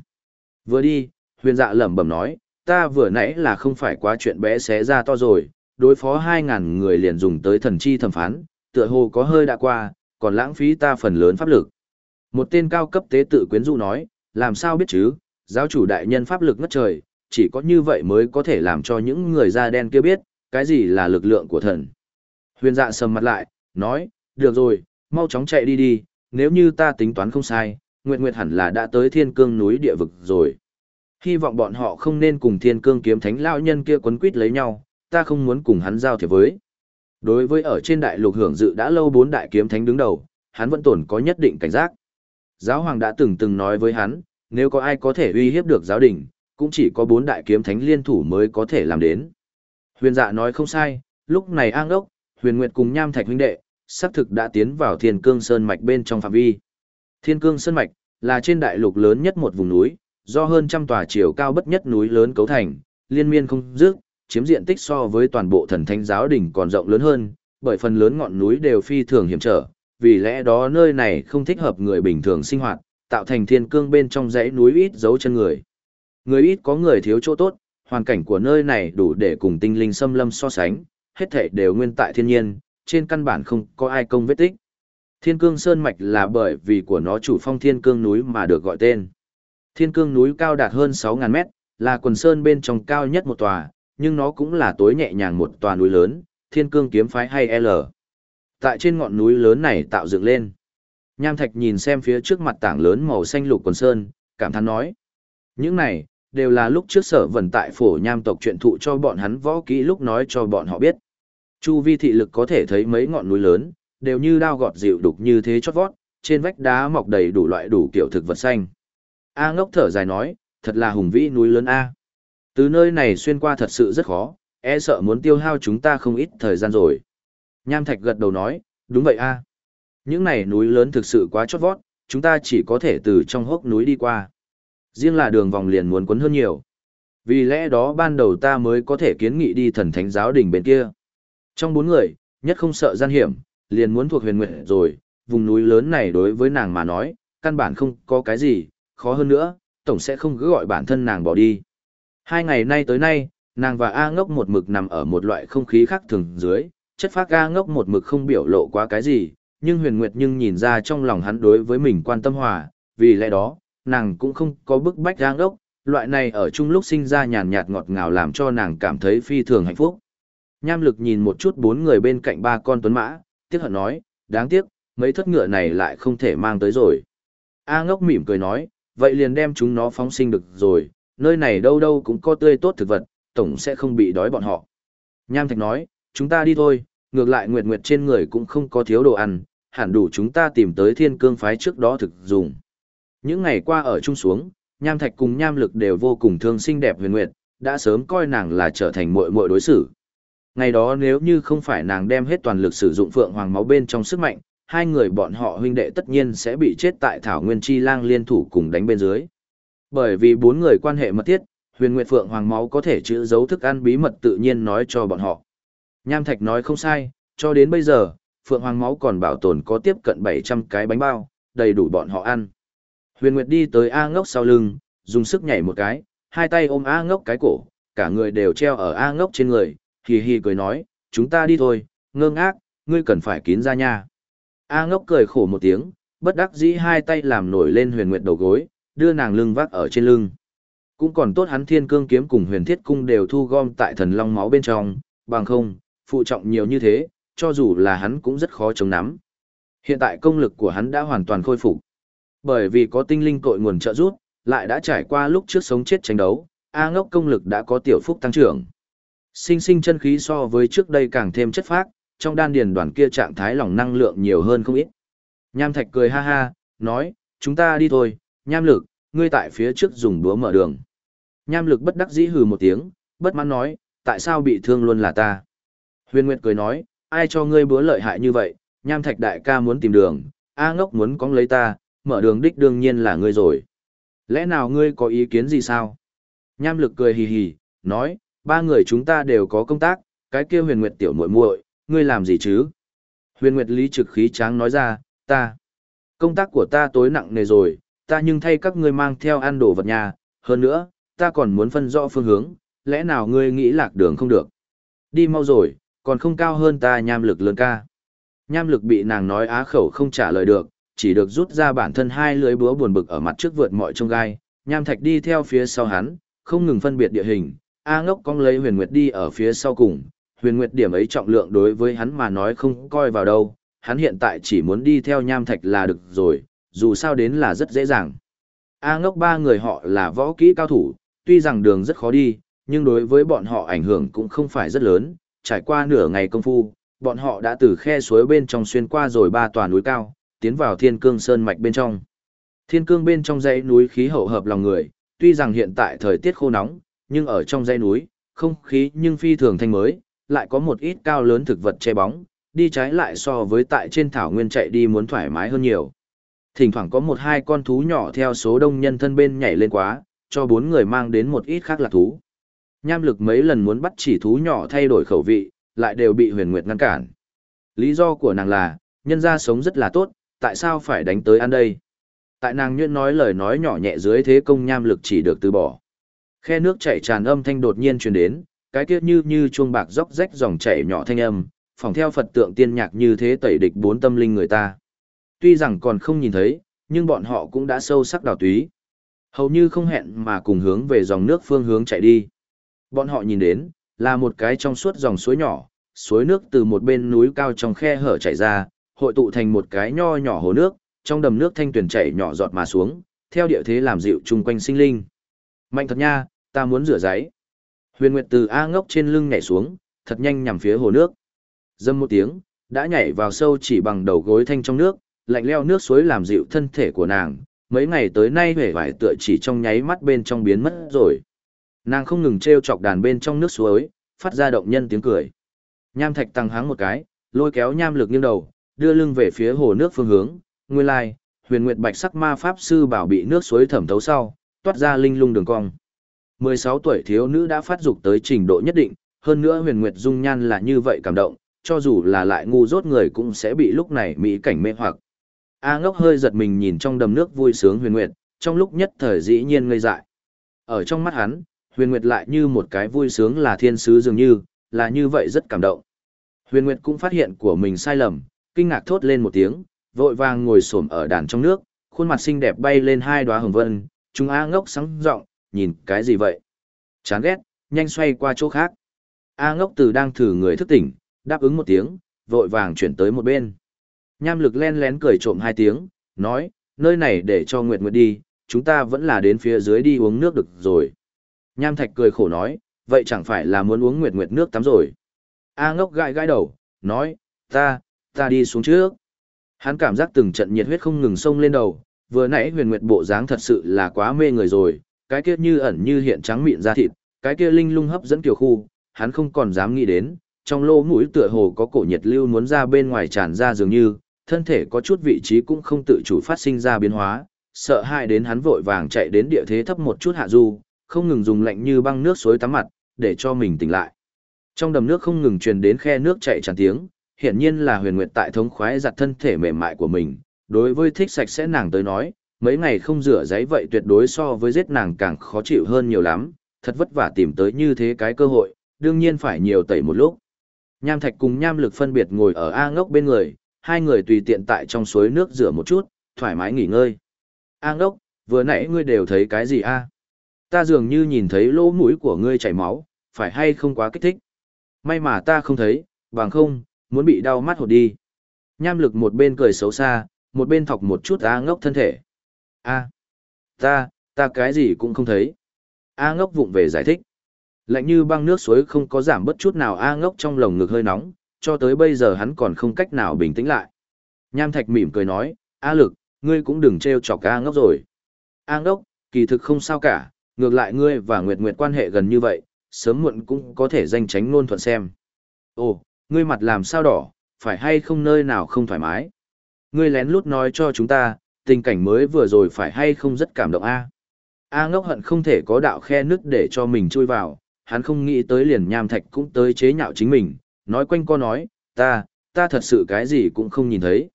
Vừa đi, huyền dạ lẩm bẩm nói, ta vừa nãy là không phải quá chuyện bé xé ra to rồi, đối phó 2.000 người liền dùng tới thần chi thẩm phán, tựa hồ có hơi đã qua, còn lãng phí ta phần lớn pháp lực. Một tên cao cấp tế tự quyến rũ nói, làm sao biết chứ, giáo chủ đại nhân pháp lực ngất trời, chỉ có như vậy mới có thể làm cho những người da đen kia biết, cái gì là lực lượng của thần. Huyền dạ sầm mặt lại, nói, được rồi, mau chóng chạy đi đi, nếu như ta tính toán không sai, Nguyệt Nguyệt hẳn là đã tới thiên cương núi địa vực rồi. Hy vọng bọn họ không nên cùng thiên cương kiếm thánh lão nhân kia quấn quýt lấy nhau, ta không muốn cùng hắn giao thiệp với. Đối với ở trên đại lục hưởng dự đã lâu bốn đại kiếm thánh đứng đầu, hắn vẫn tổn có nhất định cảnh giác. Giáo hoàng đã từng từng nói với hắn, nếu có ai có thể uy hiếp được giáo đình, cũng chỉ có bốn đại kiếm thánh liên thủ mới có thể làm đến. Huyền dạ nói không sai, lúc này an ốc, huyền nguyệt cùng nham thạch huynh đệ, xác thực đã tiến vào thiên cương sơn mạch bên trong phạm vi. Thiên cương sơn mạch, là trên đại lục lớn nhất một vùng núi, do hơn trăm tòa chiều cao bất nhất núi lớn cấu thành, liên miên không dứt, chiếm diện tích so với toàn bộ thần thánh giáo đình còn rộng lớn hơn, bởi phần lớn ngọn núi đều phi thường hiểm trở, vì lẽ đó nơi này không thích hợp người bình thường sinh hoạt, tạo thành thiên cương bên trong dãy núi ít dấu chân người. Người ít có người thiếu chỗ tốt, hoàn cảnh của nơi này đủ để cùng tinh linh xâm lâm so sánh, hết thảy đều nguyên tại thiên nhiên, trên căn bản không có ai công vết tích. Thiên cương sơn mạch là bởi vì của nó chủ phong thiên cương núi mà được gọi tên. Thiên cương núi cao đạt hơn 6.000 mét, là quần sơn bên trong cao nhất một tòa, nhưng nó cũng là tối nhẹ nhàng một tòa núi lớn, thiên cương kiếm phái hay L. Tại trên ngọn núi lớn này tạo dựng lên. Nham Thạch nhìn xem phía trước mặt tảng lớn màu xanh lục quần sơn, cảm thán nói. Những này, đều là lúc trước sở vần tại phổ nham tộc chuyện thụ cho bọn hắn võ kỹ lúc nói cho bọn họ biết. Chu vi thị lực có thể thấy mấy ngọn núi lớn, đều như đao gọt dịu đục như thế chót vót, trên vách đá mọc đầy đủ loại đủ kiểu thực vật xanh. A ngốc thở dài nói, thật là hùng vĩ núi lớn A. Từ nơi này xuyên qua thật sự rất khó, e sợ muốn tiêu hao chúng ta không ít thời gian rồi. Nham Thạch gật đầu nói, đúng vậy A. Những này núi lớn thực sự quá chót vót, chúng ta chỉ có thể từ trong hốc núi đi qua. Riêng là đường vòng liền muốn quấn hơn nhiều. Vì lẽ đó ban đầu ta mới có thể kiến nghị đi thần thánh giáo đình bên kia. Trong bốn người, nhất không sợ gian hiểm, liền muốn thuộc huyền nguyện rồi, vùng núi lớn này đối với nàng mà nói, căn bản không có cái gì, khó hơn nữa, tổng sẽ không cứ gọi bản thân nàng bỏ đi. Hai ngày nay tới nay, nàng và A ngốc một mực nằm ở một loại không khí khác thường dưới, chất phác ga ngốc một mực không biểu lộ quá cái gì, nhưng huyền nguyệt nhưng nhìn ra trong lòng hắn đối với mình quan tâm hòa, vì lẽ đó, nàng cũng không có bức bách ga ngốc, loại này ở chung lúc sinh ra nhàn nhạt ngọt ngào làm cho nàng cảm thấy phi thường hạnh phúc. Nham lực nhìn một chút bốn người bên cạnh ba con tuấn mã, tiếc hận nói, đáng tiếc, mấy thất ngựa này lại không thể mang tới rồi. A ngốc mỉm cười nói, vậy liền đem chúng nó phóng sinh được rồi, nơi này đâu đâu cũng có tươi tốt thực vật, tổng sẽ không bị đói bọn họ. Nham Thạch nói, chúng ta đi thôi, ngược lại Nguyệt Nguyệt trên người cũng không có thiếu đồ ăn, hẳn đủ chúng ta tìm tới thiên cương phái trước đó thực dùng. Những ngày qua ở chung xuống, Nham Thạch cùng Nham Lực đều vô cùng thương xinh đẹp huyền nguyệt, đã sớm coi nàng là trở thành muội muội đối xử. Ngày đó nếu như không phải nàng đem hết toàn lực sử dụng phượng hoàng máu bên trong sức mạnh, hai người bọn họ huynh đệ tất nhiên sẽ bị chết tại Thảo Nguyên Chi Lang liên thủ cùng đánh bên dưới. Bởi vì bốn người quan hệ mật thiết, huyền nguyệt phượng hoàng máu có thể chữ giấu thức ăn bí mật tự nhiên nói cho bọn họ. Nham Thạch nói không sai, cho đến bây giờ, phượng hoàng máu còn bảo tồn có tiếp cận 700 cái bánh bao, đầy đủ bọn họ ăn. Huyền Nguyệt đi tới A ngốc sau lưng, dùng sức nhảy một cái, hai tay ôm A ngốc cái cổ, cả người đều treo ở A ngốc trên người, hì hì cười nói, chúng ta đi thôi, ngơ ngác, ngươi cần phải kín ra nha. A ngốc cười khổ một tiếng, bất đắc dĩ hai tay làm nổi lên huyền nguyệt đầu gối, đưa nàng lưng vác ở trên lưng. Cũng còn tốt hắn thiên cương kiếm cùng huyền thiết cung đều thu gom tại thần long máu bên trong, bằng không, phụ trọng nhiều như thế, cho dù là hắn cũng rất khó chống nắm. Hiện tại công lực của hắn đã hoàn toàn khôi phục. Bởi vì có tinh linh cội nguồn trợ giúp, lại đã trải qua lúc trước sống chết tranh đấu, A ngốc công lực đã có tiểu phúc tăng trưởng. Sinh sinh chân khí so với trước đây càng thêm chất phác, trong đan điền đoàn kia trạng thái lòng năng lượng nhiều hơn không ít. Nham Thạch cười ha ha, nói, chúng ta đi thôi, Nham Lực, ngươi tại phía trước dùng đũa mở đường. Nham Lực bất đắc dĩ hừ một tiếng, bất mãn nói, tại sao bị thương luôn là ta. Huyền Nguyệt cười nói, ai cho ngươi búa lợi hại như vậy, Nham Thạch đại ca muốn tìm đường, A ngốc muốn cóng lấy ta, mở đường đích đương nhiên là ngươi rồi. Lẽ nào ngươi có ý kiến gì sao? Nham Lực cười hì hì, nói, ba người chúng ta đều có công tác, cái kia huyền nguyệt tiểu muội muội, ngươi làm gì chứ? Huyền nguyệt lý trực khí tráng nói ra, ta, công tác của ta tối nặng nề rồi, ta nhưng thay các ngươi mang theo ăn đồ vật nhà, hơn nữa, ta còn muốn phân rõ phương hướng, lẽ nào ngươi nghĩ lạc đường không được? Đi mau rồi, còn không cao hơn ta nham lực lớn ca. Nham lực bị nàng nói á khẩu không trả lời được, chỉ được rút ra bản thân hai lưới búa buồn bực ở mặt trước vượt mọi trông gai, nham thạch đi theo phía sau hắn, không ngừng phân biệt địa hình, A ngốc cong lấy huyền nguyệt đi ở phía sau cùng, huyền nguyệt điểm ấy trọng lượng đối với hắn mà nói không coi vào đâu, hắn hiện tại chỉ muốn đi theo nham thạch là được rồi, dù sao đến là rất dễ dàng. A ngốc ba người họ là võ kỹ cao thủ, tuy rằng đường rất khó đi, nhưng đối với bọn họ ảnh hưởng cũng không phải rất lớn, trải qua nửa ngày công phu, bọn họ đã từ khe suối bên trong xuyên qua rồi ba tòa núi cao, tiến vào thiên cương sơn mạch bên trong. Thiên cương bên trong dãy núi khí hậu hợp lòng người, tuy rằng hiện tại thời tiết khô nóng, nhưng ở trong dãy núi, không khí nhưng phi thường thanh mới, lại có một ít cao lớn thực vật che bóng, đi trái lại so với tại trên thảo nguyên chạy đi muốn thoải mái hơn nhiều. Thỉnh thoảng có một hai con thú nhỏ theo số đông nhân thân bên nhảy lên quá, cho bốn người mang đến một ít khác là thú. Nham lực mấy lần muốn bắt chỉ thú nhỏ thay đổi khẩu vị, lại đều bị huyền nguyệt ngăn cản. Lý do của nàng là, nhân gia sống rất là tốt, tại sao phải đánh tới ăn đây? Tại nàng nhuyễn nói lời nói nhỏ nhẹ dưới thế công nham lực chỉ được từ bỏ. Khe nước chảy tràn âm thanh đột nhiên truyền đến, cái kia như như chuông bạc róc rách dòng chảy nhỏ thanh âm, phòng theo Phật tượng tiên nhạc như thế tẩy địch bốn tâm linh người ta. Tuy rằng còn không nhìn thấy, nhưng bọn họ cũng đã sâu sắc đào túy. Hầu như không hẹn mà cùng hướng về dòng nước phương hướng chạy đi. Bọn họ nhìn đến, là một cái trong suốt dòng suối nhỏ, suối nước từ một bên núi cao trong khe hở chảy ra, hội tụ thành một cái nho nhỏ hồ nước, trong đầm nước thanh tuyển chảy nhỏ giọt mà xuống, theo địa thế làm dịu chung quanh sinh linh. Mạnh thật nha, ta muốn rửa giấy. Huyền Nguyệt từ A ngốc trên lưng nhảy xuống, thật nhanh nhằm phía hồ nước. Dâm một tiếng, đã nhảy vào sâu chỉ bằng đầu gối thanh trong nước, lạnh leo nước suối làm dịu thân thể của nàng, mấy ngày tới nay vẻ vải tựa chỉ trong nháy mắt bên trong biến mất rồi. Nàng không ngừng treo chọc đàn bên trong nước suối, phát ra động nhân tiếng cười. Nham Thạch tăng háng một cái, lôi kéo nham lực nghiêng đầu, đưa lưng về phía hồ nước phương hướng, nguyên lai, huyền nguyệt bạch sắc ma pháp sư bảo bị nước suối thẩm thấu sau, toát ra linh lung đường cong. 16 tuổi thiếu nữ đã phát dục tới trình độ nhất định, hơn nữa huyền nguyệt dung nhan là như vậy cảm động, cho dù là lại ngu dốt người cũng sẽ bị lúc này mỹ cảnh mê hoặc. A ngốc hơi giật mình nhìn trong đầm nước vui sướng huyền nguyệt, trong lúc nhất thời dĩ nhiên ngây dại. Ở trong mắt hắn, huyền nguyệt lại như một cái vui sướng là thiên sứ dường như, là như vậy rất cảm động. Huyền nguyệt cũng phát hiện của mình sai lầm, kinh ngạc thốt lên một tiếng, vội vàng ngồi xổm ở đàn trong nước, khuôn mặt xinh đẹp bay lên hai đóa hồng vân, chúng A ngốc sáng giọng nhìn cái gì vậy? Chán ghét, nhanh xoay qua chỗ khác. A ngốc từ đang thử người thức tỉnh, đáp ứng một tiếng, vội vàng chuyển tới một bên. Nham lực len lén cười trộm hai tiếng, nói, nơi này để cho Nguyệt Nguyệt đi, chúng ta vẫn là đến phía dưới đi uống nước được rồi. Nham thạch cười khổ nói, vậy chẳng phải là muốn uống Nguyệt Nguyệt nước tắm rồi. A ngốc gãi gãi đầu, nói, ta, ta đi xuống trước. Hắn cảm giác từng trận nhiệt huyết không ngừng sông lên đầu, vừa nãy huyền nguyệt bộ dáng thật sự là quá mê người rồi, cái kia như ẩn như hiện trắng mịn da thịt, cái kia linh lung hấp dẫn kiểu khu, hắn không còn dám nghĩ đến, trong lỗ mũi tựa hồ có cổ nhiệt lưu muốn ra bên ngoài tràn ra dường như, thân thể có chút vị trí cũng không tự chủ phát sinh ra biến hóa, sợ hãi đến hắn vội vàng chạy đến địa thế thấp một chút hạ du, không ngừng dùng lạnh như băng nước suối tắm mặt, để cho mình tỉnh lại. Trong đầm nước không ngừng truyền đến khe nước chạy tràn tiếng, hiển nhiên là huyền nguyệt tại thống khoái giặt thân thể mềm mại của mình. Đối với thích sạch sẽ nàng tới nói, mấy ngày không rửa giấy vậy tuyệt đối so với giết nàng càng khó chịu hơn nhiều lắm, thật vất vả tìm tới như thế cái cơ hội, đương nhiên phải nhiều tẩy một lúc. Nham Thạch cùng Nham Lực phân biệt ngồi ở A Ngốc bên người, hai người tùy tiện tại trong suối nước rửa một chút, thoải mái nghỉ ngơi. A Ngốc, vừa nãy ngươi đều thấy cái gì a? Ta dường như nhìn thấy lỗ mũi của ngươi chảy máu, phải hay không quá kích thích? May mà ta không thấy, bằng không, muốn bị đau mắt hột đi. Nham lực một bên cười xấu xa, một bên thọc một chút A ngốc thân thể. A, ta, ta cái gì cũng không thấy. A ngốc vụng về giải thích. Lạnh như băng nước suối không có giảm bất chút nào A ngốc trong lồng ngực hơi nóng, cho tới bây giờ hắn còn không cách nào bình tĩnh lại. Nham thạch mỉm cười nói, A lực, ngươi cũng đừng trêu chọc A ngốc rồi. A ngốc, kỳ thực không sao cả, ngược lại ngươi và Nguyệt Nguyệt quan hệ gần như vậy, sớm muộn cũng có thể danh tránh ngôn thuận xem. Ồ, ngươi mặt làm sao đỏ, phải hay không nơi nào không thoải mái. Ngươi lén lút nói cho chúng ta, tình cảnh mới vừa rồi phải hay không rất cảm động a. A ngốc hận không thể có đạo khe nứt để cho mình chui vào, hắn không nghĩ tới liền nham thạch cũng tới chế nhạo chính mình, nói quanh co nói, ta, ta thật sự cái gì cũng không nhìn thấy.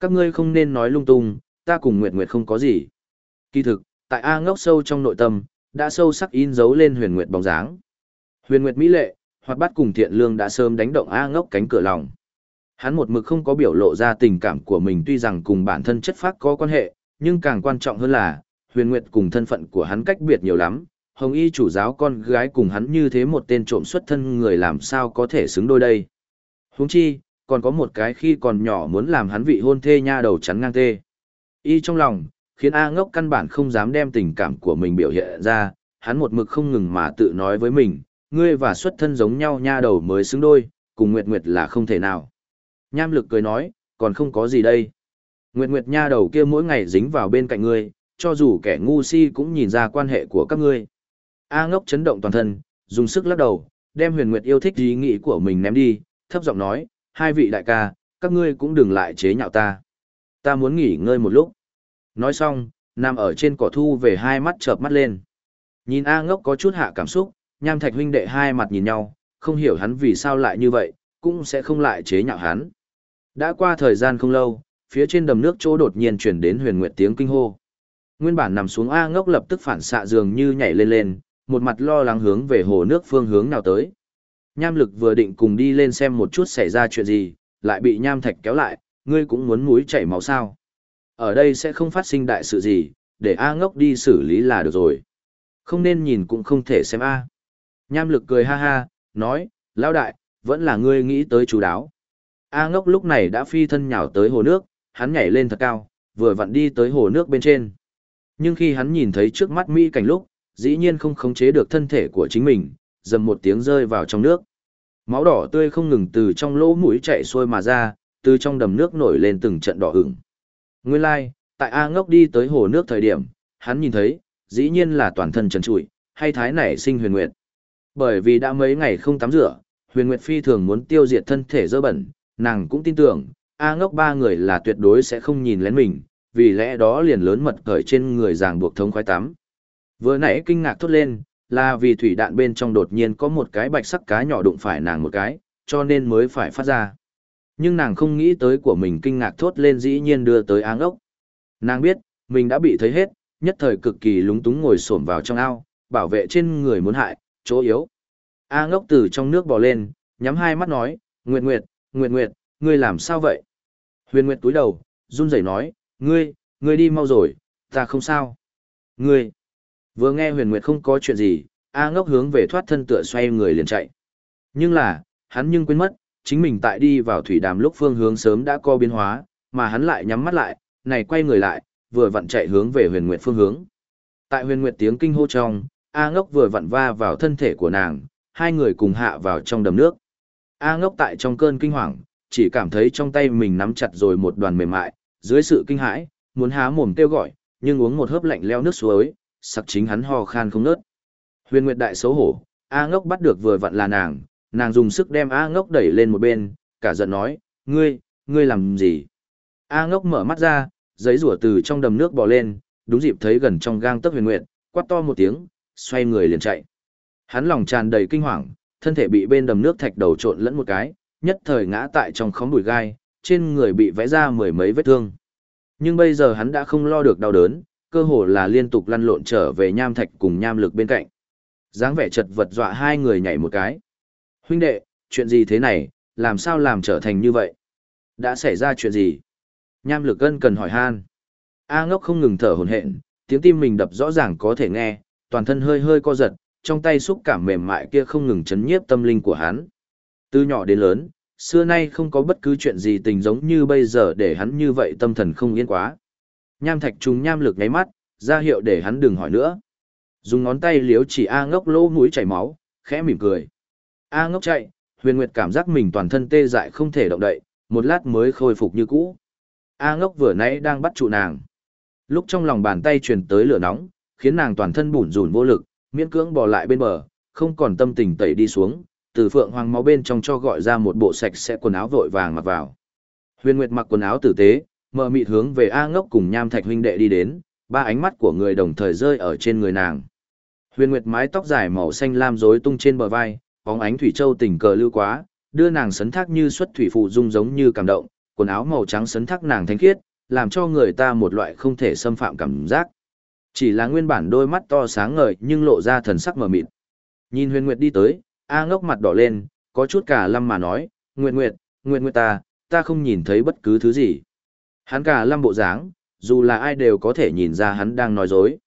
Các ngươi không nên nói lung tung, ta cùng Nguyệt Nguyệt không có gì. Kỳ thực, tại A ngốc sâu trong nội tâm, đã sâu sắc in dấu lên huyền Nguyệt bóng dáng. Huyền Nguyệt Mỹ lệ, hoạt bát cùng thiện lương đã sớm đánh động A ngốc cánh cửa lòng. Hắn một mực không có biểu lộ ra tình cảm của mình tuy rằng cùng bản thân chất phác có quan hệ, nhưng càng quan trọng hơn là, huyền nguyệt cùng thân phận của hắn cách biệt nhiều lắm. Hồng y chủ giáo con gái cùng hắn như thế một tên trộm xuất thân người làm sao có thể xứng đôi đây. Huống chi, còn có một cái khi còn nhỏ muốn làm hắn vị hôn thê nha đầu chắn ngang tê. Y trong lòng, khiến A ngốc căn bản không dám đem tình cảm của mình biểu hiện ra, hắn một mực không ngừng mà tự nói với mình, ngươi và xuất thân giống nhau nha đầu mới xứng đôi, cùng Nguyệt Nguyệt là không thể nào. Nham lực cười nói, còn không có gì đây. Nguyệt Nguyệt nha đầu kia mỗi ngày dính vào bên cạnh ngươi, cho dù kẻ ngu si cũng nhìn ra quan hệ của các ngươi. A ngốc chấn động toàn thân, dùng sức lắc đầu, đem huyền Nguyệt yêu thích ý nghĩ của mình ném đi, thấp giọng nói, hai vị đại ca, các ngươi cũng đừng lại chế nhạo ta. Ta muốn nghỉ ngơi một lúc. Nói xong, nằm ở trên cỏ thu về hai mắt chợp mắt lên. Nhìn A ngốc có chút hạ cảm xúc, nham thạch huynh đệ hai mặt nhìn nhau, không hiểu hắn vì sao lại như vậy, cũng sẽ không lại chế nhạo hắn. Đã qua thời gian không lâu, phía trên đầm nước chỗ đột nhiên chuyển đến huyền nguyệt tiếng kinh hô. Nguyên bản nằm xuống A ngốc lập tức phản xạ dường như nhảy lên lên, một mặt lo lắng hướng về hồ nước phương hướng nào tới. Nham lực vừa định cùng đi lên xem một chút xảy ra chuyện gì, lại bị nham thạch kéo lại, ngươi cũng muốn mũi chảy máu sao. Ở đây sẽ không phát sinh đại sự gì, để A ngốc đi xử lý là được rồi. Không nên nhìn cũng không thể xem A. Nham lực cười ha ha, nói, lão đại, vẫn là ngươi nghĩ tới chú đáo. A ngốc lúc này đã phi thân nhào tới hồ nước, hắn nhảy lên thật cao, vừa vặn đi tới hồ nước bên trên. Nhưng khi hắn nhìn thấy trước mắt Mỹ cảnh lúc, dĩ nhiên không khống chế được thân thể của chính mình, dầm một tiếng rơi vào trong nước. Máu đỏ tươi không ngừng từ trong lỗ mũi chạy xuôi mà ra, từ trong đầm nước nổi lên từng trận đỏ ửng. Nguyên lai, like, tại A ngốc đi tới hồ nước thời điểm, hắn nhìn thấy, dĩ nhiên là toàn thân trần trụi, hay thái nảy sinh huyền nguyệt. Bởi vì đã mấy ngày không tắm rửa, huyền nguyệt phi thường muốn tiêu diệt thân thể dơ bẩn, nàng cũng tin tưởng, A ngốc ba người là tuyệt đối sẽ không nhìn lén mình, vì lẽ đó liền lớn mật cởi trên người ràng buộc thống khoái tắm. Vừa nãy kinh ngạc thốt lên, là vì thủy đạn bên trong đột nhiên có một cái bạch sắc cá nhỏ đụng phải nàng một cái, cho nên mới phải phát ra. Nhưng nàng không nghĩ tới của mình kinh ngạc thốt lên dĩ nhiên đưa tới áng ốc. Nàng biết, mình đã bị thấy hết, nhất thời cực kỳ lúng túng ngồi xổm vào trong ao, bảo vệ trên người muốn hại, chỗ yếu. A ngốc từ trong nước bò lên, nhắm hai mắt nói, Nguyệt Nguyệt, Nguyệt Nguyệt, ngươi làm sao vậy? Huyền Nguyệt túi đầu, run rẩy nói, ngươi, ngươi đi mau rồi, ta không sao. Ngươi, vừa nghe Huyền Nguyệt không có chuyện gì, A ngốc hướng về thoát thân tựa xoay người liền chạy. Nhưng là, hắn nhưng quên mất, chính mình tại đi vào thủy đàm lúc phương hướng sớm đã co biến hóa, mà hắn lại nhắm mắt lại, này quay người lại, vừa vặn chạy hướng về huyền nguyệt phương hướng. Tại huyền nguyệt tiếng kinh hô trong, A ngốc vừa vặn va vào thân thể của nàng, hai người cùng hạ vào trong đầm nước. A ngốc tại trong cơn kinh hoàng, chỉ cảm thấy trong tay mình nắm chặt rồi một đoàn mềm mại, dưới sự kinh hãi, muốn há mồm kêu gọi, nhưng uống một hớp lạnh leo nước suối, sặc chính hắn ho khan không nớt. Huyền Nguyệt đại xấu hổ, A ngốc bắt được vừa vặn là nàng, nàng dùng sức đem A ngốc đẩy lên một bên, cả giận nói, ngươi, ngươi làm gì? A ngốc mở mắt ra, giấy rủa từ trong đầm nước bò lên, đúng dịp thấy gần trong gang tấc huyền nguyệt, quát to một tiếng, xoay người liền chạy. Hắn lòng tràn đầy kinh hoàng, thân thể bị bên đầm nước thạch đầu trộn lẫn một cái, nhất thời ngã tại trong khóm bụi gai, trên người bị vẽ ra mười mấy vết thương. Nhưng bây giờ hắn đã không lo được đau đớn, cơ hồ là liên tục lăn lộn trở về nham thạch cùng nham lực bên cạnh. dáng vẻ chật vật dọa hai người nhảy một cái. Huynh đệ, chuyện gì thế này, làm sao làm trở thành như vậy? Đã xảy ra chuyện gì? Nham lực gân cần hỏi han. A ngốc không ngừng thở hổn hển, tiếng tim mình đập rõ ràng có thể nghe, toàn thân hơi hơi co giật, trong tay xúc cảm mềm mại kia không ngừng chấn nhiếp tâm linh của hắn. Từ nhỏ đến lớn, xưa nay không có bất cứ chuyện gì tình giống như bây giờ để hắn như vậy tâm thần không yên quá. Nham thạch trùng nham lực nháy mắt, ra hiệu để hắn đừng hỏi nữa. Dùng ngón tay liếu chỉ A ngốc lỗ mũi chảy máu, khẽ mỉm cười. A ngốc chạy, huyền nguyệt cảm giác mình toàn thân tê dại không thể động đậy, một lát mới khôi phục như cũ. A ngốc vừa nãy đang bắt trụ nàng. Lúc trong lòng bàn tay truyền tới lửa nóng, khiến nàng toàn thân bủn rủn vô lực, miễn cưỡng bò lại bên bờ, không còn tâm tình tẩy đi xuống, từ phượng hoàng máu bên trong cho gọi ra một bộ sạch sẽ quần áo vội vàng mặc vào. Huyền Nguyệt mặc quần áo tử tế, mở mịt hướng về A ngốc cùng nham thạch huynh đệ đi đến, ba ánh mắt của người đồng thời rơi ở trên người nàng. Huyền Nguyệt mái tóc dài màu xanh lam rối tung trên bờ vai, bóng ánh thủy châu tình cờ lưu quá, đưa nàng sấn thác như xuất thủy phụ dung giống như cảm động, quần áo màu trắng sấn thác nàng thanh khiết, làm cho người ta một loại không thể xâm phạm cảm giác. Chỉ là nguyên bản đôi mắt to sáng ngời nhưng lộ ra thần sắc mờ mịt. Nhìn Huyền Nguyệt đi tới, A ngốc mặt đỏ lên, có chút cả lâm mà nói, Nguyệt Nguyệt, Nguyệt Nguyệt ta, ta không nhìn thấy bất cứ thứ gì. Hắn cả lâm bộ dáng, dù là ai đều có thể nhìn ra hắn đang nói dối.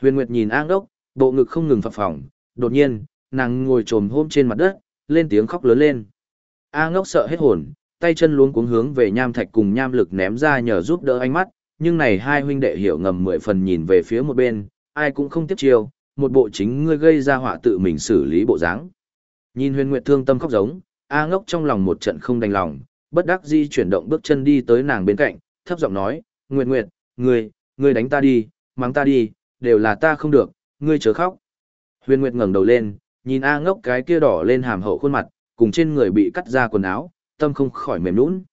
Huyền Nguyệt nhìn A ngốc, bộ ngực không ngừng phập phồng, đột nhiên, nàng ngồi trồm hôm trên mặt đất, lên tiếng khóc lớn lên. A ngốc sợ hết hồn, tay chân luống cuống hướng về nham thạch cùng nham lực ném ra nhờ giúp đỡ ánh mắt, nhưng này hai huynh đệ hiểu ngầm mười phần nhìn về phía một bên, ai cũng không tiếp chiêu, một bộ chính ngươi gây ra họa tự mình xử lý bộ dáng. Nhìn huyền nguyệt thương tâm khóc giống, A ngốc trong lòng một trận không đành lòng, bất đắc di chuyển động bước chân đi tới nàng bên cạnh, thấp giọng nói, Nguyệt Nguyệt, ngươi, ngươi đánh ta đi, mắng ta đi, đều là ta không được, ngươi chớ khóc. Huyền Nguyệt ngẩng đầu lên, nhìn A ngốc cái kia đỏ lên hàm hậu khuôn mặt, cùng trên người bị cắt ra quần áo, tâm không khỏi mềm nũng.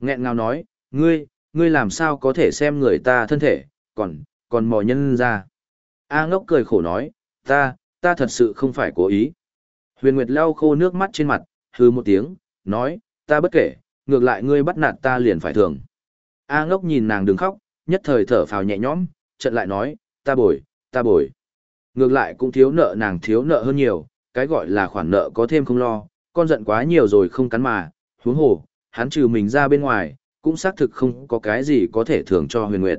Nghẹn ngào nói, ngươi, ngươi làm sao có thể xem người ta thân thể, còn, còn mò nhân ra. A ngốc cười khổ nói, ta, ta thật sự không phải cố ý. Huyền Nguyệt lau khô nước mắt trên mặt, hư một tiếng, nói, ta bất kể, ngược lại ngươi bắt nạt ta liền phải thường. A ngốc nhìn nàng đừng khóc, nhất thời thở phào nhẹ nhõm, trận lại nói, ta bồi, ta bồi. Ngược lại cũng thiếu nợ nàng thiếu nợ hơn nhiều, cái gọi là khoản nợ có thêm không lo, con giận quá nhiều rồi không cắn mà, huống hồ, hắn trừ mình ra bên ngoài, cũng xác thực không có cái gì có thể thưởng cho huyền nguyệt.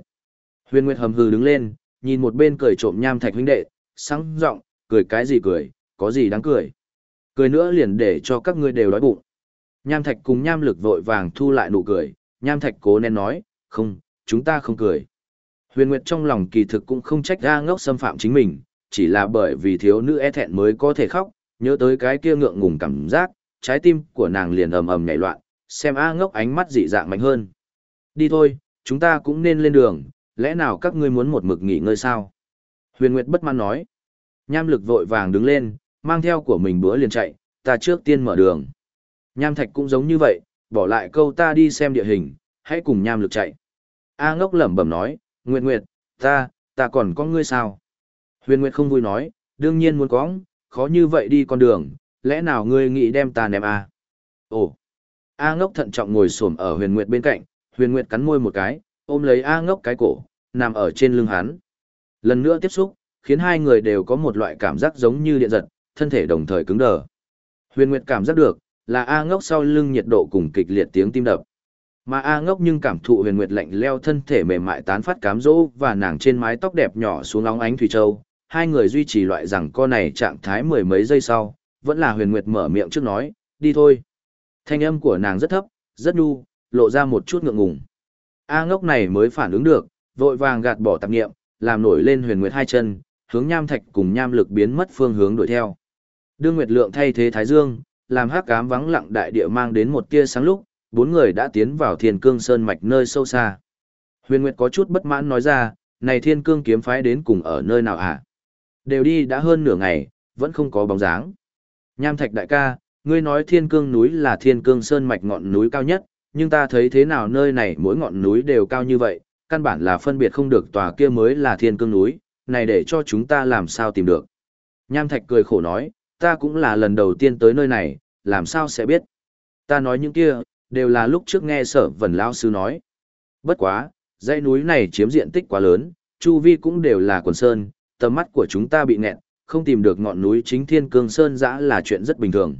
Huyền nguyệt hầm hừ đứng lên, nhìn một bên cười trộm nham thạch huynh đệ, sáng giọng cười cái gì cười, có gì đáng cười. Cười nữa liền để cho các ngươi đều đói bụng. Nham thạch cùng nham lực vội vàng thu lại nụ cười, nham thạch cố nên nói, không, chúng ta không cười. Huyền Nguyệt trong lòng kỳ thực cũng không trách ra ngốc xâm phạm chính mình, chỉ là bởi vì thiếu nữ e thẹn mới có thể khóc, nhớ tới cái kia ngượng ngùng cảm giác, trái tim của nàng liền ầm ầm nhảy loạn, xem A ngốc ánh mắt dị dạng mạnh hơn. Đi thôi, chúng ta cũng nên lên đường, lẽ nào các ngươi muốn một mực nghỉ ngơi sao? Huyền Nguyệt bất mãn nói. Nham lực vội vàng đứng lên, mang theo của mình bữa liền chạy, ta trước tiên mở đường. Nham thạch cũng giống như vậy, bỏ lại câu ta đi xem địa hình, hãy cùng nham lực chạy. A ngốc lẩm bẩm nói, Nguyệt Nguyệt, ta, ta còn có ngươi sao? Huyền Nguyệt không vui nói, đương nhiên muốn có, khó như vậy đi con đường, lẽ nào ngươi nghĩ đem ta ném à? Ồ! A ngốc thận trọng ngồi xổm ở huyền Nguyệt bên cạnh, huyền Nguyệt cắn môi một cái, ôm lấy A ngốc cái cổ, nằm ở trên lưng hắn. Lần nữa tiếp xúc, khiến hai người đều có một loại cảm giác giống như điện giật, thân thể đồng thời cứng đờ. Huyền Nguyệt cảm giác được, là A ngốc sau lưng nhiệt độ cùng kịch liệt tiếng tim đập. Mà A ngốc nhưng cảm thụ huyền nguyệt lạnh leo thân thể mềm mại tán phát cám dỗ và nàng trên mái tóc đẹp nhỏ xuống óng ánh thủy châu. Hai người duy trì loại rằng con này trạng thái mười mấy giây sau, vẫn là huyền nguyệt mở miệng trước nói, đi thôi. Thanh âm của nàng rất thấp, rất nhu, lộ ra một chút ngượng ngùng. A ngốc này mới phản ứng được, vội vàng gạt bỏ tạp nghiệm, làm nổi lên huyền nguyệt hai chân, hướng nham thạch cùng nham lực biến mất phương hướng đuổi theo. Đương Nguyệt Lượng thay thế Thái Dương, làm hắc ám vắng lặng đại địa mang đến một tia sáng lúc, bốn người đã tiến vào Thiên Cương Sơn mạch nơi sâu xa. Huyền Nguyệt có chút bất mãn nói ra, này Thiên Cương kiếm phái đến cùng ở nơi nào hả? Đều đi đã hơn nửa ngày, vẫn không có bóng dáng. Nham Thạch đại ca, ngươi nói Thiên Cương núi là Thiên Cương Sơn mạch ngọn núi cao nhất, nhưng ta thấy thế nào nơi này mỗi ngọn núi đều cao như vậy, căn bản là phân biệt không được tòa kia mới là Thiên Cương núi, này để cho chúng ta làm sao tìm được. Nham Thạch cười khổ nói, ta cũng là lần đầu tiên tới nơi này, làm sao sẽ biết. Ta nói những kia, đều là lúc trước nghe sở vần lao sư nói. Bất quá, dãy núi này chiếm diện tích quá lớn, chu vi cũng đều là quần sơn, tầm mắt của chúng ta bị nghẹn, không tìm được ngọn núi chính thiên cương sơn dã là chuyện rất bình thường.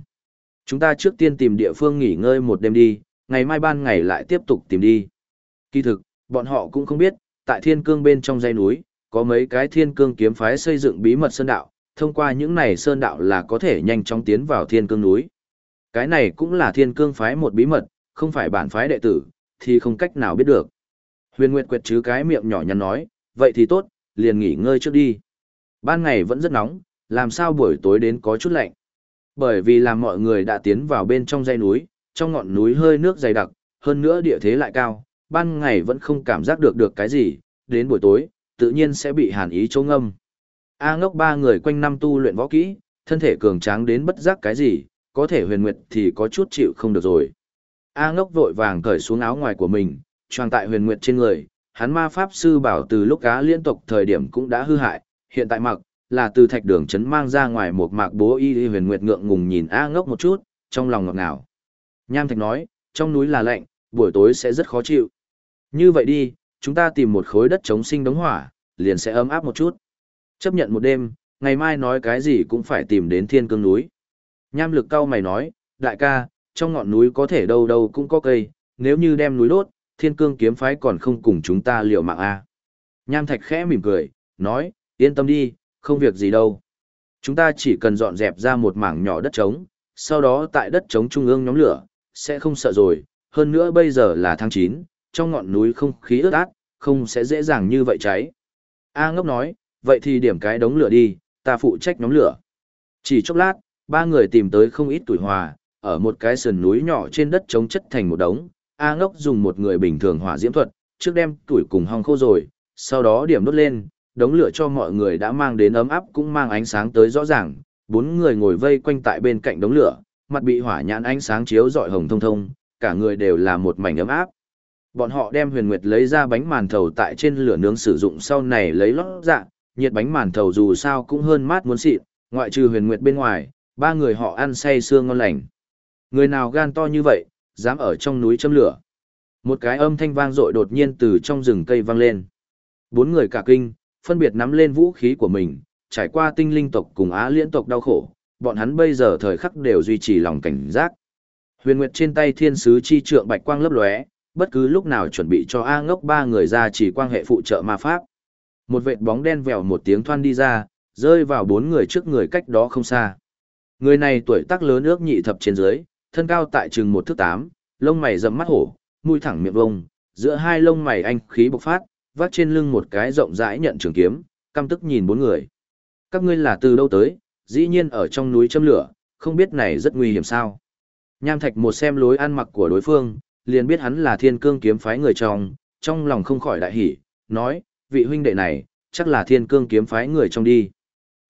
Chúng ta trước tiên tìm địa phương nghỉ ngơi một đêm đi, ngày mai ban ngày lại tiếp tục tìm đi. Kỳ thực, bọn họ cũng không biết, tại thiên cương bên trong dãy núi, có mấy cái thiên cương kiếm phái xây dựng bí mật sơn đạo, thông qua những này sơn đạo là có thể nhanh chóng tiến vào thiên cương núi. Cái này cũng là thiên cương phái một bí mật, không phải bản phái đệ tử, thì không cách nào biết được. Huyền Nguyệt quệt chứ cái miệng nhỏ nhắn nói, vậy thì tốt, liền nghỉ ngơi trước đi. Ban ngày vẫn rất nóng, làm sao buổi tối đến có chút lạnh. Bởi vì làm mọi người đã tiến vào bên trong dãy núi, trong ngọn núi hơi nước dày đặc, hơn nữa địa thế lại cao, ban ngày vẫn không cảm giác được được cái gì, đến buổi tối, tự nhiên sẽ bị hàn ý chống âm. A ngốc ba người quanh năm tu luyện võ kỹ, thân thể cường tráng đến bất giác cái gì, có thể huyền nguyệt thì có chút chịu không được rồi. A ngốc vội vàng cởi xuống áo ngoài của mình, choàng tại huyền nguyệt trên người, hắn ma pháp sư bảo từ lúc cá liên tục thời điểm cũng đã hư hại, hiện tại mặc, là từ thạch đường chấn mang ra ngoài một mạc bố y huyền nguyệt ngượng ngùng nhìn A ngốc một chút, trong lòng ngọt ngào. Nham thạch nói, trong núi là lạnh, buổi tối sẽ rất khó chịu. Như vậy đi, chúng ta tìm một khối đất chống sinh đống hỏa, liền sẽ ấm áp một chút. Chấp nhận một đêm, ngày mai nói cái gì cũng phải tìm đến thiên cương núi. Nham lực cao mày nói, đại ca, trong ngọn núi có thể đâu đâu cũng có cây, nếu như đem núi đốt, thiên cương kiếm phái còn không cùng chúng ta liều mạng a. À. Nham thạch khẽ mỉm cười, nói, yên tâm đi, không việc gì đâu. Chúng ta chỉ cần dọn dẹp ra một mảng nhỏ đất trống, sau đó tại đất trống trung ương nhóm lửa, sẽ không sợ rồi, hơn nữa bây giờ là tháng 9, trong ngọn núi không khí ướt át, không sẽ dễ dàng như vậy cháy. A ngốc nói, vậy thì điểm cái đống lửa đi, ta phụ trách nhóm lửa. Chỉ chốc lát, ba người tìm tới không ít tuổi hòa, ở một cái sườn núi nhỏ trên đất trống chất thành một đống, A ngốc dùng một người bình thường hỏa diễm thuật, trước đem tuổi cùng hong khô rồi, sau đó điểm đốt lên, đống lửa cho mọi người đã mang đến ấm áp cũng mang ánh sáng tới rõ ràng, bốn người ngồi vây quanh tại bên cạnh đống lửa, mặt bị hỏa nhãn ánh sáng chiếu rọi hồng thông thông, cả người đều là một mảnh ấm áp. Bọn họ đem huyền nguyệt lấy ra bánh màn thầu tại trên lửa nướng sử dụng sau này lấy lót dạ, nhiệt bánh màn thầu dù sao cũng hơn mát muốn xịn, ngoại trừ huyền nguyệt bên ngoài, ba người họ ăn say sương ngon lành. Người nào gan to như vậy, dám ở trong núi châm lửa. Một cái âm thanh vang dội đột nhiên từ trong rừng cây vang lên. Bốn người cả kinh, phân biệt nắm lên vũ khí của mình, trải qua tinh linh tộc cùng á liễn tộc đau khổ, bọn hắn bây giờ thời khắc đều duy trì lòng cảnh giác. Huyền Nguyệt trên tay thiên sứ chi trượng bạch quang lấp lóe, bất cứ lúc nào chuẩn bị cho A ngốc ba người ra chỉ quang hệ phụ trợ ma pháp. Một vệt bóng đen vèo một tiếng thoăn đi ra, rơi vào bốn người trước người cách đó không xa. Người này tuổi tác lớn ước nhị thập trên dưới, thân cao tại chừng một thước tám, lông mày rậm mắt hổ, mũi thẳng miệng vông, giữa hai lông mày anh khí bộc phát, vác trên lưng một cái rộng rãi nhận trường kiếm, căm tức nhìn bốn người. Các ngươi là từ đâu tới, dĩ nhiên ở trong núi châm lửa, không biết này rất nguy hiểm sao. Nham Thạch một xem lối ăn mặc của đối phương, liền biết hắn là thiên cương kiếm phái người trong, trong lòng không khỏi đại hỉ, nói, vị huynh đệ này, chắc là thiên cương kiếm phái người trong đi.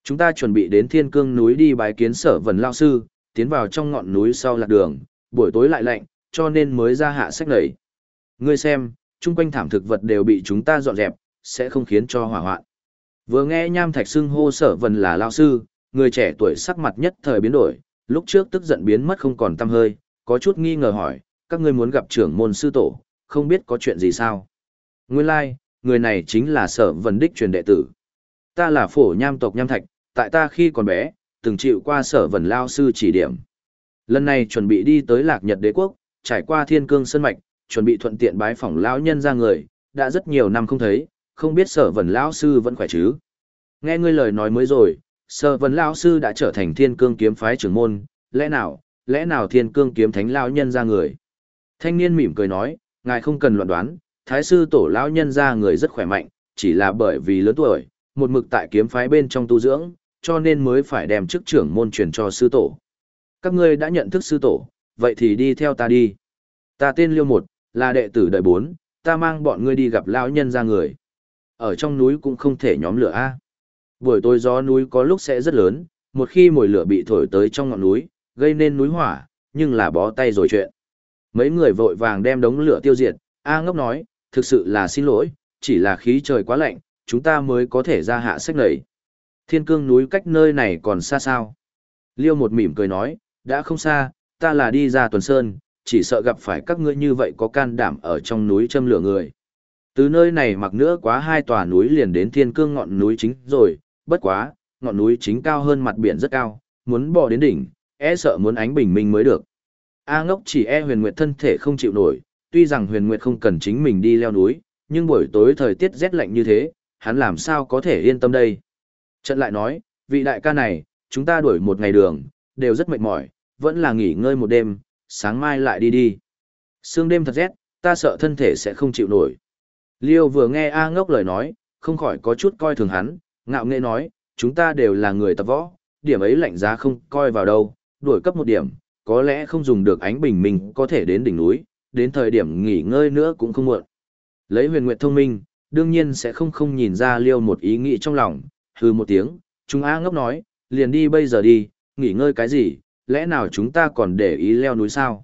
Chúng ta chuẩn bị đến thiên cương núi đi bái kiến sở vần lao sư, tiến vào trong ngọn núi sau lạc đường, buổi tối lại lạnh, cho nên mới ra hạ sách lầy. Ngươi xem, chung quanh thảm thực vật đều bị chúng ta dọn dẹp, sẽ không khiến cho hỏa hoạn. Vừa nghe nham thạch xưng hô sở vần là lao sư, người trẻ tuổi sắc mặt nhất thời biến đổi, lúc trước tức giận biến mất không còn tâm hơi, có chút nghi ngờ hỏi, các ngươi muốn gặp trưởng môn sư tổ, không biết có chuyện gì sao. Nguyên lai, like, người này chính là sở vần đích truyền đệ tử. Ta là phổ nham tộc nham thạch, tại ta khi còn bé, từng chịu qua sở vần lao sư chỉ điểm. Lần này chuẩn bị đi tới lạc nhật đế quốc, trải qua thiên cương sân mạch, chuẩn bị thuận tiện bái phỏng lão nhân ra người, đã rất nhiều năm không thấy, không biết sở vần lão sư vẫn khỏe chứ. Nghe ngươi lời nói mới rồi, sở vần lão sư đã trở thành thiên cương kiếm phái trưởng môn, lẽ nào, lẽ nào thiên cương kiếm thánh lão nhân ra người. Thanh niên mỉm cười nói, ngài không cần luận đoán, thái sư tổ lão nhân ra người rất khỏe mạnh, chỉ là bởi vì lớn tuổi, một mực tại kiếm phái bên trong tu dưỡng, cho nên mới phải đem chức trưởng môn truyền cho sư tổ. Các ngươi đã nhận thức sư tổ, vậy thì đi theo ta đi. Ta tên Liêu Một, là đệ tử đời bốn, ta mang bọn ngươi đi gặp lão nhân ra người. Ở trong núi cũng không thể nhóm lửa a. Buổi tối gió núi có lúc sẽ rất lớn, một khi mồi lửa bị thổi tới trong ngọn núi, gây nên núi hỏa, nhưng là bó tay rồi chuyện. Mấy người vội vàng đem đống lửa tiêu diệt, A ngốc nói, thực sự là xin lỗi, chỉ là khí trời quá lạnh, chúng ta mới có thể ra hạ sách này. Thiên cương núi cách nơi này còn xa sao? Liêu một mỉm cười nói, đã không xa, ta là đi ra tuần sơn, chỉ sợ gặp phải các ngươi như vậy có can đảm ở trong núi châm lửa người. Từ nơi này mặc nữa quá hai tòa núi liền đến thiên cương ngọn núi chính rồi, bất quá, ngọn núi chính cao hơn mặt biển rất cao, muốn bò đến đỉnh, e sợ muốn ánh bình minh mới được. A ngốc chỉ e huyền nguyệt thân thể không chịu nổi, tuy rằng huyền nguyệt không cần chính mình đi leo núi, nhưng buổi tối thời tiết rét lạnh như thế, hắn làm sao có thể yên tâm đây. Trận lại nói, vị đại ca này, chúng ta đuổi một ngày đường, đều rất mệt mỏi, vẫn là nghỉ ngơi một đêm, sáng mai lại đi đi. Sương đêm thật rét, ta sợ thân thể sẽ không chịu nổi. Liêu vừa nghe A ngốc lời nói, không khỏi có chút coi thường hắn, ngạo nghệ nói, chúng ta đều là người tập võ, điểm ấy lạnh giá không coi vào đâu, đuổi cấp một điểm, có lẽ không dùng được ánh bình minh có thể đến đỉnh núi, đến thời điểm nghỉ ngơi nữa cũng không muộn. Lấy huyền nguyệt thông minh, đương nhiên sẽ không không nhìn ra liêu một ý nghĩ trong lòng, hừ một tiếng, chúng A ngốc nói, liền đi bây giờ đi, nghỉ ngơi cái gì, lẽ nào chúng ta còn để ý leo núi sao?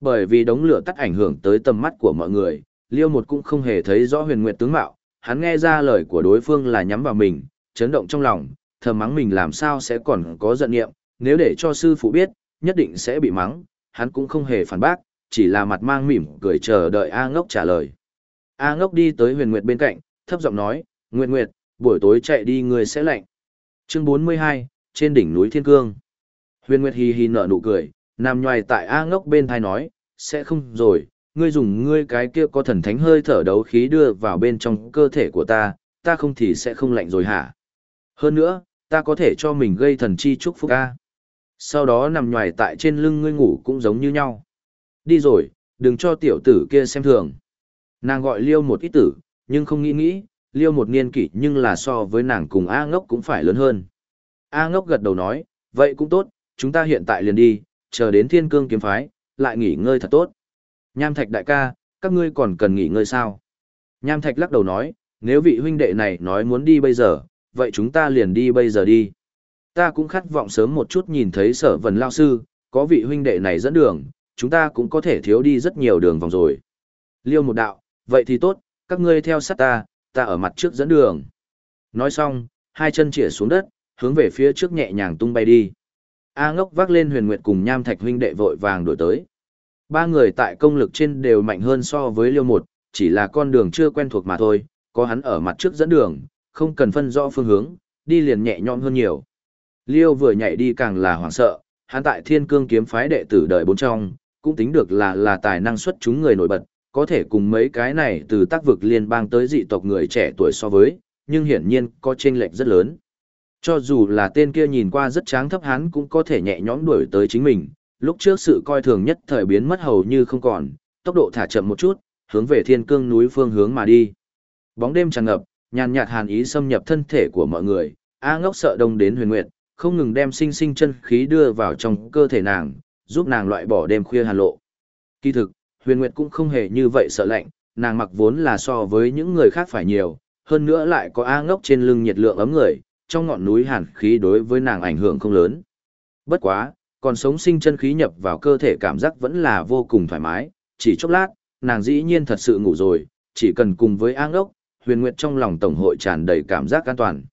Bởi vì đống lửa tắt ảnh hưởng tới tầm mắt của mọi người, liêu một cũng không hề thấy rõ huyền nguyệt tướng mạo, hắn nghe ra lời của đối phương là nhắm vào mình, chấn động trong lòng, thầm mắng mình làm sao sẽ còn có giận nghiệm, nếu để cho sư phụ biết, nhất định sẽ bị mắng, hắn cũng không hề phản bác, chỉ là mặt mang mỉm cười chờ đợi A ngốc trả lời. A ngốc đi tới huyền nguyệt bên cạnh, thấp giọng nói, Nguyệt Nguyệt, buổi tối chạy đi người sẽ lạnh. Chương 42, trên đỉnh núi Thiên Cương. Huyền Nguyệt hì hì nở nụ cười, nằm nhoài tại A ngốc bên thai nói, sẽ không rồi, ngươi dùng ngươi cái kia có thần thánh hơi thở đấu khí đưa vào bên trong cơ thể của ta, ta không thì sẽ không lạnh rồi hả? Hơn nữa, ta có thể cho mình gây thần chi chúc phúc a. Sau đó nằm nhoài tại trên lưng ngươi ngủ cũng giống như nhau. Đi rồi, đừng cho tiểu tử kia xem thường. Nàng gọi liêu một ít tử, nhưng không nghĩ nghĩ, liêu một niên kỷ nhưng là so với nàng cùng A ngốc cũng phải lớn hơn. A ngốc gật đầu nói, vậy cũng tốt, chúng ta hiện tại liền đi, chờ đến thiên cương kiếm phái, lại nghỉ ngơi thật tốt. Nham thạch đại ca, các ngươi còn cần nghỉ ngơi sao? Nham thạch lắc đầu nói, nếu vị huynh đệ này nói muốn đi bây giờ, vậy chúng ta liền đi bây giờ đi. Ta cũng khát vọng sớm một chút nhìn thấy sở vần lao sư, có vị huynh đệ này dẫn đường, chúng ta cũng có thể thiếu đi rất nhiều đường vòng rồi. Liêu một đạo, vậy thì tốt, các ngươi theo sát ta, ta ở mặt trước dẫn đường. Nói xong, hai chân chĩa xuống đất, hướng về phía trước nhẹ nhàng tung bay đi. A ngốc vác lên huyền nguyệt cùng nham thạch huynh đệ vội vàng đổi tới. Ba người tại công lực trên đều mạnh hơn so với liêu một, chỉ là con đường chưa quen thuộc mà thôi, có hắn ở mặt trước dẫn đường, không cần phân rõ phương hướng, đi liền nhẹ nhõm hơn nhiều. Liêu vừa nhảy đi càng là hoảng sợ, hắn tại thiên cương kiếm phái đệ tử đời bốn trong, cũng tính được là là tài năng xuất chúng người nổi bật, có thể cùng mấy cái này từ tác vực liên bang tới dị tộc người trẻ tuổi so với, nhưng hiển nhiên có chênh lệch rất lớn. Cho dù là tên kia nhìn qua rất tráng thấp hắn cũng có thể nhẹ nhõm đuổi tới chính mình, lúc trước sự coi thường nhất thời biến mất hầu như không còn, tốc độ thả chậm một chút, hướng về thiên cương núi phương hướng mà đi. Bóng đêm tràn ngập, nhàn nhạt hàn ý xâm nhập thân thể của mọi người, A ngốc sợ đông đến huyền nguyệt, không ngừng đem sinh sinh chân khí đưa vào trong cơ thể nàng, giúp nàng loại bỏ đêm khuya hàn lộ. Kỳ thực, huyền nguyệt cũng không hề như vậy sợ lạnh, nàng mặc vốn là so với những người khác phải nhiều, hơn nữa lại có A ngốc trên lưng nhiệt lượng ấm người, trong ngọn núi hàn khí đối với nàng ảnh hưởng không lớn. Bất quá, còn sống sinh chân khí nhập vào cơ thể cảm giác vẫn là vô cùng thoải mái, chỉ chốc lát, nàng dĩ nhiên thật sự ngủ rồi, chỉ cần cùng với A ngốc, huyền nguyệt trong lòng tổng hội tràn đầy cảm giác an toàn.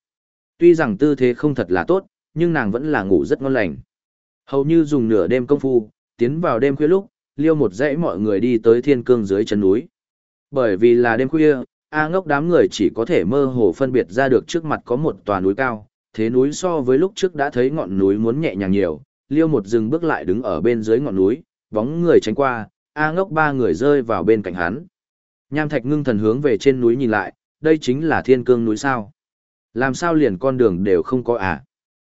Tuy rằng tư thế không thật là tốt, nhưng nàng vẫn là ngủ rất ngon lành. Hầu như dùng nửa đêm công phu, tiến vào đêm khuya lúc, liêu một dãy mọi người đi tới thiên cương dưới chân núi. Bởi vì là đêm khuya, A ngốc đám người chỉ có thể mơ hồ phân biệt ra được trước mặt có một tòa núi cao, thế núi so với lúc trước đã thấy ngọn núi muốn nhẹ nhàng nhiều, liêu một dừng bước lại đứng ở bên dưới ngọn núi, bóng người tránh qua, A ngốc ba người rơi vào bên cạnh hắn. Nham thạch ngưng thần hướng về trên núi nhìn lại, đây chính là thiên cương núi sao. Làm sao liền con đường đều không có à?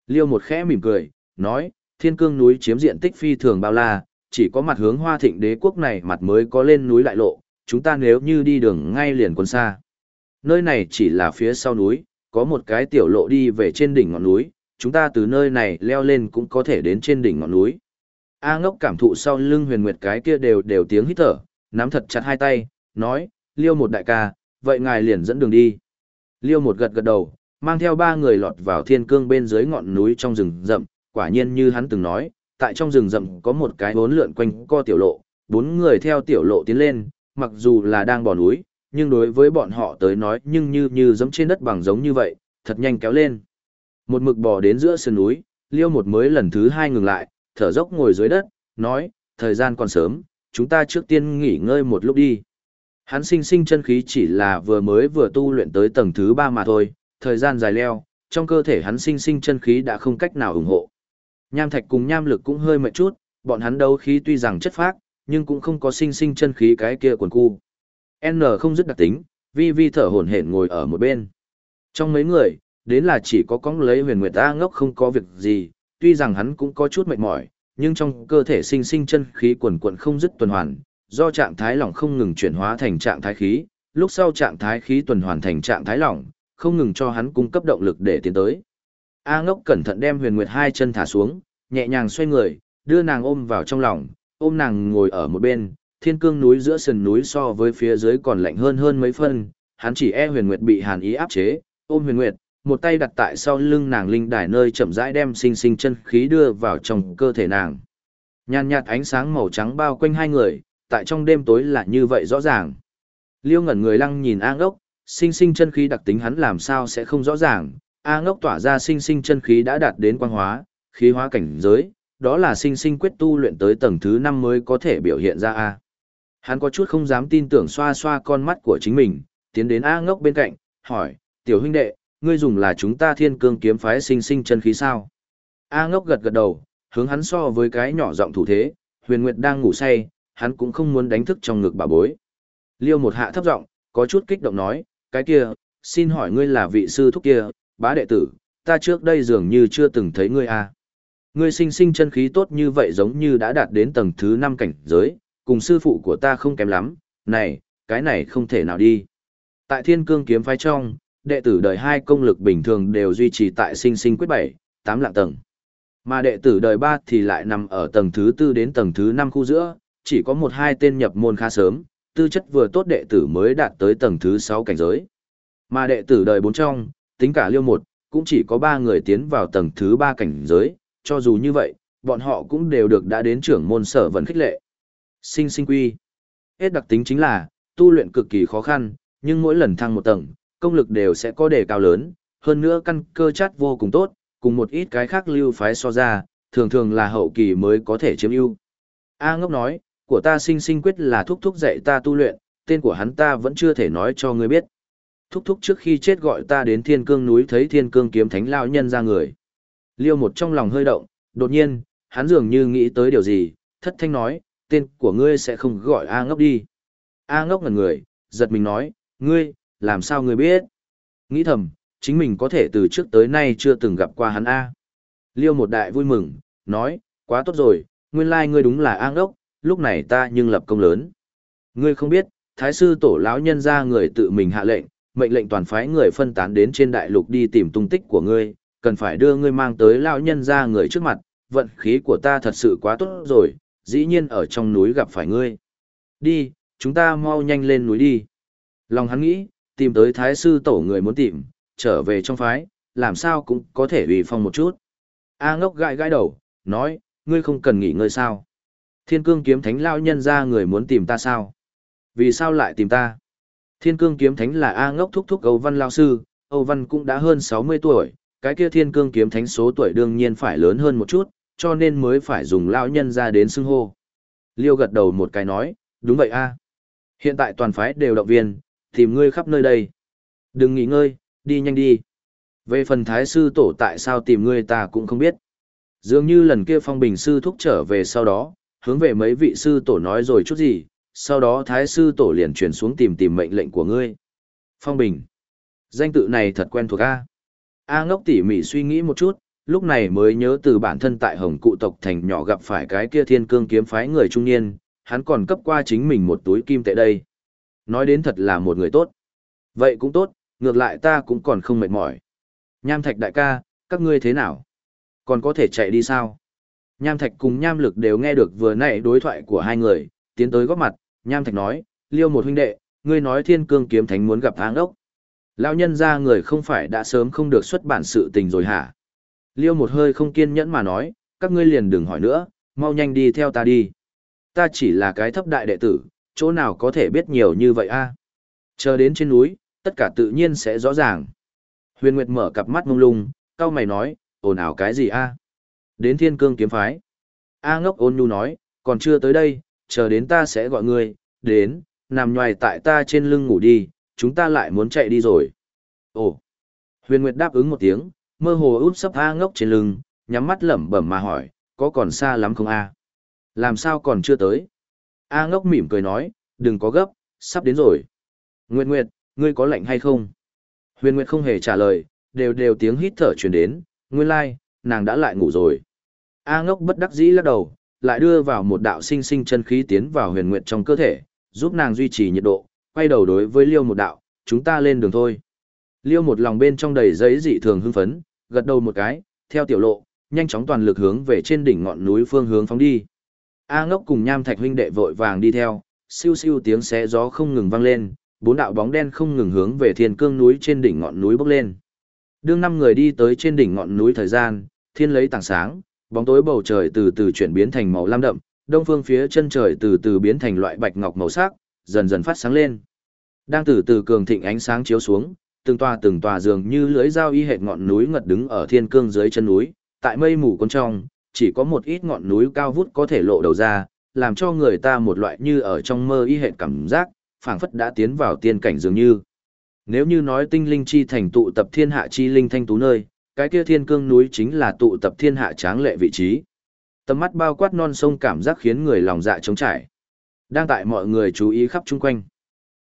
Liêu một khẽ mỉm cười, nói, thiên cương núi chiếm diện tích phi thường bao la, chỉ có mặt hướng hoa thịnh đế quốc này mặt mới có lên núi lại lộ, chúng ta nếu như đi đường ngay liền quân xa. Nơi này chỉ là phía sau núi, có một cái tiểu lộ đi về trên đỉnh ngọn núi, chúng ta từ nơi này leo lên cũng có thể đến trên đỉnh ngọn núi. A ngốc cảm thụ sau lưng huyền nguyệt cái kia đều đều tiếng hít thở, nắm thật chặt hai tay, nói, liêu một đại ca, vậy ngài liền dẫn đường đi. Liêu một gật gật đầu, mang theo ba người lọt vào thiên cương bên dưới ngọn núi trong rừng rậm, quả nhiên như hắn từng nói, tại trong rừng rậm có một cái bốn lượn quanh co tiểu lộ, bốn người theo tiểu lộ tiến lên, mặc dù là đang bỏ núi, nhưng đối với bọn họ tới nói nhưng như như giống trên đất bằng giống như vậy, thật nhanh kéo lên. Một mực bò đến giữa sườn núi, liêu một mới lần thứ hai ngừng lại, thở dốc ngồi dưới đất, nói, thời gian còn sớm, chúng ta trước tiên nghỉ ngơi một lúc đi. Hắn sinh sinh chân khí chỉ là vừa mới vừa tu luyện tới tầng thứ ba mà thôi, thời gian dài leo, trong cơ thể hắn sinh sinh chân khí đã không cách nào ủng hộ. Nham thạch cùng nham lực cũng hơi mệt chút, bọn hắn đấu khí tuy rằng chất phác, nhưng cũng không có sinh sinh chân khí cái kia quần cu. N không dứt đặc tính, vi vi thở hổn hển ngồi ở một bên. Trong mấy người, đến là chỉ có cóng lấy huyền nguyệt A ngốc không có việc gì, tuy rằng hắn cũng có chút mệt mỏi, nhưng trong cơ thể sinh sinh chân khí quần quần không dứt tuần hoàn, do trạng thái lỏng không ngừng chuyển hóa thành trạng thái khí, lúc sau trạng thái khí tuần hoàn thành trạng thái lỏng, không ngừng cho hắn cung cấp động lực để tiến tới. A ngốc cẩn thận đem huyền nguyệt hai chân thả xuống, nhẹ nhàng xoay người, đưa nàng ôm vào trong lòng, ôm nàng ngồi ở một bên, thiên cương núi giữa sườn núi so với phía dưới còn lạnh hơn hơn mấy phân, hắn chỉ e huyền nguyệt bị hàn ý áp chế, ôm huyền nguyệt, một tay đặt tại sau lưng nàng linh đài nơi chậm rãi đem sinh sinh chân khí đưa vào trong cơ thể nàng. Nhàn nhạt ánh sáng màu trắng bao quanh hai người, tại trong đêm tối là như vậy rõ ràng. Liêu ngẩn người lăng nhìn A ngốc, sinh sinh chân khí đặc tính hắn làm sao sẽ không rõ ràng, A ngốc tỏa ra sinh sinh chân khí đã đạt đến quang hóa, khí hóa cảnh giới, đó là sinh sinh quyết tu luyện tới tầng thứ 5 mới có thể biểu hiện ra A. Hắn có chút không dám tin tưởng xoa xoa con mắt của chính mình, tiến đến A ngốc bên cạnh, hỏi, tiểu huynh đệ, ngươi dùng là chúng ta thiên cương kiếm phái sinh sinh chân khí sao? A ngốc gật gật đầu, hướng hắn so với cái nhỏ giọng thủ thế, huyền nguyệt đang ngủ say, hắn cũng không muốn đánh thức trong ngực bà bối. Liêu một hạ thấp giọng, có chút kích động nói, cái kia, xin hỏi ngươi là vị sư thúc kia, bá đệ tử, ta trước đây dường như chưa từng thấy ngươi a. À. Ngươi sinh sinh chân khí tốt như vậy giống như đã đạt đến tầng thứ 5 cảnh giới, cùng sư phụ của ta không kém lắm, này, cái này không thể nào đi. Tại thiên cương kiếm phái trong, đệ tử đời 2 công lực bình thường đều duy trì tại sinh sinh quyết 7, 8 lạng tầng. Mà đệ tử đời 3 thì lại nằm ở tầng thứ 4 đến tầng thứ 5 khu giữa, chỉ có một hai tên nhập môn khá sớm, tư chất vừa tốt đệ tử mới đạt tới tầng thứ 6 cảnh giới. Mà đệ tử đời 4 trong, tính cả liêu một, cũng chỉ có ba người tiến vào tầng thứ ba cảnh giới, cho dù như vậy, bọn họ cũng đều được đã đến trưởng môn sở vẫn khích lệ. Sinh sinh quy. Hết đặc tính chính là, tu luyện cực kỳ khó khăn, nhưng mỗi lần thăng một tầng, công lực đều sẽ có đề cao lớn, hơn nữa căn cơ chát vô cùng tốt, cùng một ít cái khác lưu phái so ra, thường thường là hậu kỳ mới có thể chiếm ưu. A ngốc nói, của ta sinh sinh quyết là thúc thúc dạy ta tu luyện, tên của hắn ta vẫn chưa thể nói cho ngươi biết. Thúc thúc trước khi chết gọi ta đến thiên cương núi thấy thiên cương kiếm thánh lao nhân ra người. Liêu một trong lòng hơi động, đột nhiên, hắn dường như nghĩ tới điều gì, thất thanh nói, tên của ngươi sẽ không gọi A ngốc đi. A ngốc ngần người, giật mình nói, ngươi, làm sao ngươi biết? Nghĩ thầm, chính mình có thể từ trước tới nay chưa từng gặp qua hắn A. Liêu một đại vui mừng, nói, quá tốt rồi, nguyên lai ngươi đúng là A ngốc, lúc này ta nhưng lập công lớn. Ngươi không biết, thái sư tổ lão nhân ra người tự mình hạ lệnh, mệnh lệnh toàn phái người phân tán đến trên đại lục đi tìm tung tích của ngươi, cần phải đưa ngươi mang tới lão nhân ra người trước mặt, vận khí của ta thật sự quá tốt rồi, dĩ nhiên ở trong núi gặp phải ngươi. Đi, chúng ta mau nhanh lên núi đi. Lòng hắn nghĩ, tìm tới thái sư tổ người muốn tìm, trở về trong phái, làm sao cũng có thể ủy phong một chút. A ngốc gãi gãi đầu, nói, ngươi không cần nghỉ ngơi sao. Thiên cương kiếm thánh lao nhân ra người muốn tìm ta sao? Vì sao lại tìm ta? Thiên cương kiếm thánh là A ngốc thúc thúc Âu Văn lao sư, Âu Văn cũng đã hơn 60 tuổi, cái kia thiên cương kiếm thánh số tuổi đương nhiên phải lớn hơn một chút, cho nên mới phải dùng lao nhân ra đến xưng hô. Liêu gật đầu một cái nói, đúng vậy a. Hiện tại toàn phái đều động viên, tìm ngươi khắp nơi đây. Đừng nghỉ ngơi, đi nhanh đi. Về phần thái sư tổ tại sao tìm ngươi ta cũng không biết. Dường như lần kia phong bình sư thúc trở về sau đó, hướng về mấy vị sư tổ nói rồi chút gì, sau đó thái sư tổ liền chuyển xuống tìm tìm mệnh lệnh của ngươi. Phong bình. Danh tự này thật quen thuộc A. A ngốc tỉ mỉ suy nghĩ một chút, lúc này mới nhớ từ bản thân tại hồng cụ tộc thành nhỏ gặp phải cái kia thiên cương kiếm phái người trung niên, hắn còn cấp qua chính mình một túi kim tệ đây. Nói đến thật là một người tốt. Vậy cũng tốt, ngược lại ta cũng còn không mệt mỏi. Nham thạch đại ca, các ngươi thế nào? Còn có thể chạy đi sao? Nham thạch cùng nham lực đều nghe được vừa nãy đối thoại của hai người, tiến tới góp mặt, nham thạch nói, liêu một huynh đệ, ngươi nói thiên cương kiếm thánh muốn gặp áng ốc. Lão nhân ra người không phải đã sớm không được xuất bản sự tình rồi hả? Liêu một hơi không kiên nhẫn mà nói, các ngươi liền đừng hỏi nữa, mau nhanh đi theo ta đi. Ta chỉ là cái thấp đại đệ tử, chỗ nào có thể biết nhiều như vậy a? Chờ đến trên núi, tất cả tự nhiên sẽ rõ ràng. Huyền Nguyệt mở cặp mắt mông lung, cao mày nói, ồn ào cái gì a? Đến thiên cương kiếm phái. A ngốc ôn nhu nói, còn chưa tới đây, chờ đến ta sẽ gọi ngươi, đến, nằm nhoài tại ta trên lưng ngủ đi, chúng ta lại muốn chạy đi rồi. Ồ! Huyền Nguyệt đáp ứng một tiếng, mơ hồ út sấp A ngốc trên lưng, nhắm mắt lẩm bẩm mà hỏi, có còn xa lắm không A? Làm sao còn chưa tới? A ngốc mỉm cười nói, đừng có gấp, sắp đến rồi. Nguyệt Nguyệt, ngươi có lạnh hay không? Huyền Nguyệt không hề trả lời, đều đều tiếng hít thở truyền đến, nguyên lai, like, nàng đã lại ngủ rồi. A ngốc bất đắc dĩ lắc đầu, lại đưa vào một đạo sinh sinh chân khí tiến vào huyền nguyệt trong cơ thể, giúp nàng duy trì nhiệt độ, quay đầu đối với liêu một đạo, chúng ta lên đường thôi. Liêu một lòng bên trong đầy giấy dị thường hưng phấn, gật đầu một cái, theo tiểu lộ, nhanh chóng toàn lực hướng về trên đỉnh ngọn núi phương hướng phóng đi. A ngốc cùng nham thạch huynh đệ vội vàng đi theo, siêu siêu tiếng xé gió không ngừng vang lên, bốn đạo bóng đen không ngừng hướng về thiên cương núi trên đỉnh ngọn núi bốc lên. Đương năm người đi tới trên đỉnh ngọn núi thời gian, thiên lấy tảng sáng, bóng tối bầu trời từ từ chuyển biến thành màu lam đậm, đông phương phía chân trời từ từ biến thành loại bạch ngọc màu sắc, dần dần phát sáng lên. Đang từ từ cường thịnh ánh sáng chiếu xuống, từng tòa từng tòa dường như lưới dao y hệt ngọn núi ngật đứng ở thiên cương dưới chân núi, tại mây mù con trong, chỉ có một ít ngọn núi cao vút có thể lộ đầu ra, làm cho người ta một loại như ở trong mơ y hệt cảm giác, phảng phất đã tiến vào tiên cảnh dường như. Nếu như nói tinh linh chi thành tụ tập thiên hạ chi linh thanh tú nơi, cái kia thiên cương núi chính là tụ tập thiên hạ tráng lệ vị trí. Tầm mắt bao quát non sông cảm giác khiến người lòng dạ trống trải. Đang tại mọi người chú ý khắp chung quanh.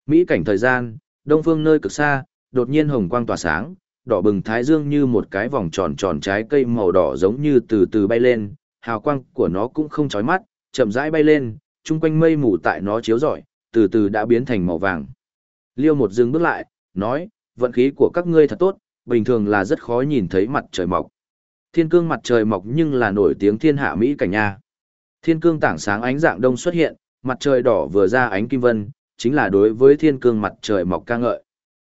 Mỹ cảnh thời gian, đông phương nơi cực xa, đột nhiên hồng quang tỏa sáng, đỏ bừng thái dương như một cái vòng tròn tròn trái cây màu đỏ giống như từ từ bay lên, hào quang của nó cũng không chói mắt, chậm rãi bay lên, chung quanh mây mù tại nó chiếu rọi, từ từ đã biến thành màu vàng. Liêu một dừng bước lại, nói, vận khí của các ngươi thật tốt, bình thường là rất khó nhìn thấy mặt trời mọc. Thiên cương mặt trời mọc nhưng là nổi tiếng thiên hạ Mỹ cảnh nha. Thiên cương tảng sáng ánh dạng đông xuất hiện, mặt trời đỏ vừa ra ánh kim vân, chính là đối với thiên cương mặt trời mọc ca ngợi.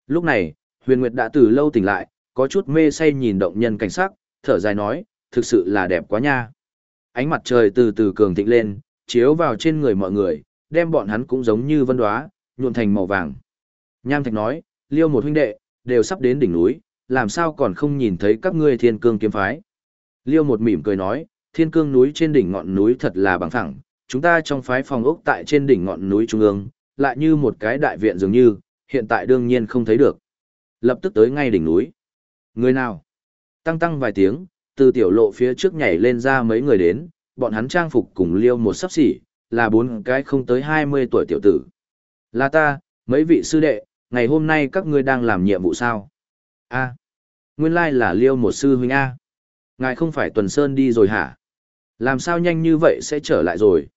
Lúc này, huyền nguyệt đã từ lâu tỉnh lại, có chút mê say nhìn động nhân cảnh sắc, thở dài nói, thực sự là đẹp quá nha. Ánh mặt trời từ từ cường thịnh lên, chiếu vào trên người mọi người, đem bọn hắn cũng giống như vân đoá, nhuộn thành màu vàng. Nham Thạch nói, liêu một huynh đệ, đều sắp đến đỉnh núi, làm sao còn không nhìn thấy các ngươi thiên cương kiếm phái. Liêu một mỉm cười nói, thiên cương núi trên đỉnh ngọn núi thật là bằng thẳng, chúng ta trong phái phòng ốc tại trên đỉnh ngọn núi trung ương, lại như một cái đại viện dường như, hiện tại đương nhiên không thấy được. Lập tức tới ngay đỉnh núi. Người nào? Tăng tăng vài tiếng, từ tiểu lộ phía trước nhảy lên ra mấy người đến, bọn hắn trang phục cùng liêu một sắp xỉ, là bốn cái không tới 20 tuổi tiểu tử. Là ta, mấy vị sư đệ, ngày hôm nay các ngươi đang làm nhiệm vụ sao? A. Nguyên lai là liêu một sư huynh A. Ngài không phải tuần sơn đi rồi hả? Làm sao nhanh như vậy sẽ trở lại rồi?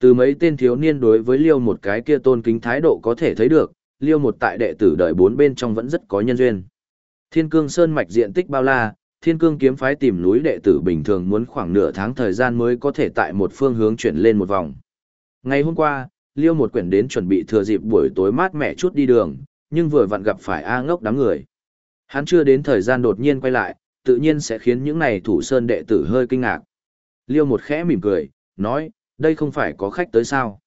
Từ mấy tên thiếu niên đối với liêu một cái kia tôn kính thái độ có thể thấy được, liêu một tại đệ tử đợi bốn bên trong vẫn rất có nhân duyên. Thiên cương sơn mạch diện tích bao la, thiên cương kiếm phái tìm núi đệ tử bình thường muốn khoảng nửa tháng thời gian mới có thể tại một phương hướng chuyển lên một vòng. Ngày hôm qua, liêu một quyển đến chuẩn bị thừa dịp buổi tối mát mẻ chút đi đường, nhưng vừa vặn gặp phải A ngốc đám người. Hắn chưa đến thời gian đột nhiên quay lại, tự nhiên sẽ khiến những này thủ sơn đệ tử hơi kinh ngạc. Liêu một khẽ mỉm cười, nói, đây không phải có khách tới sao.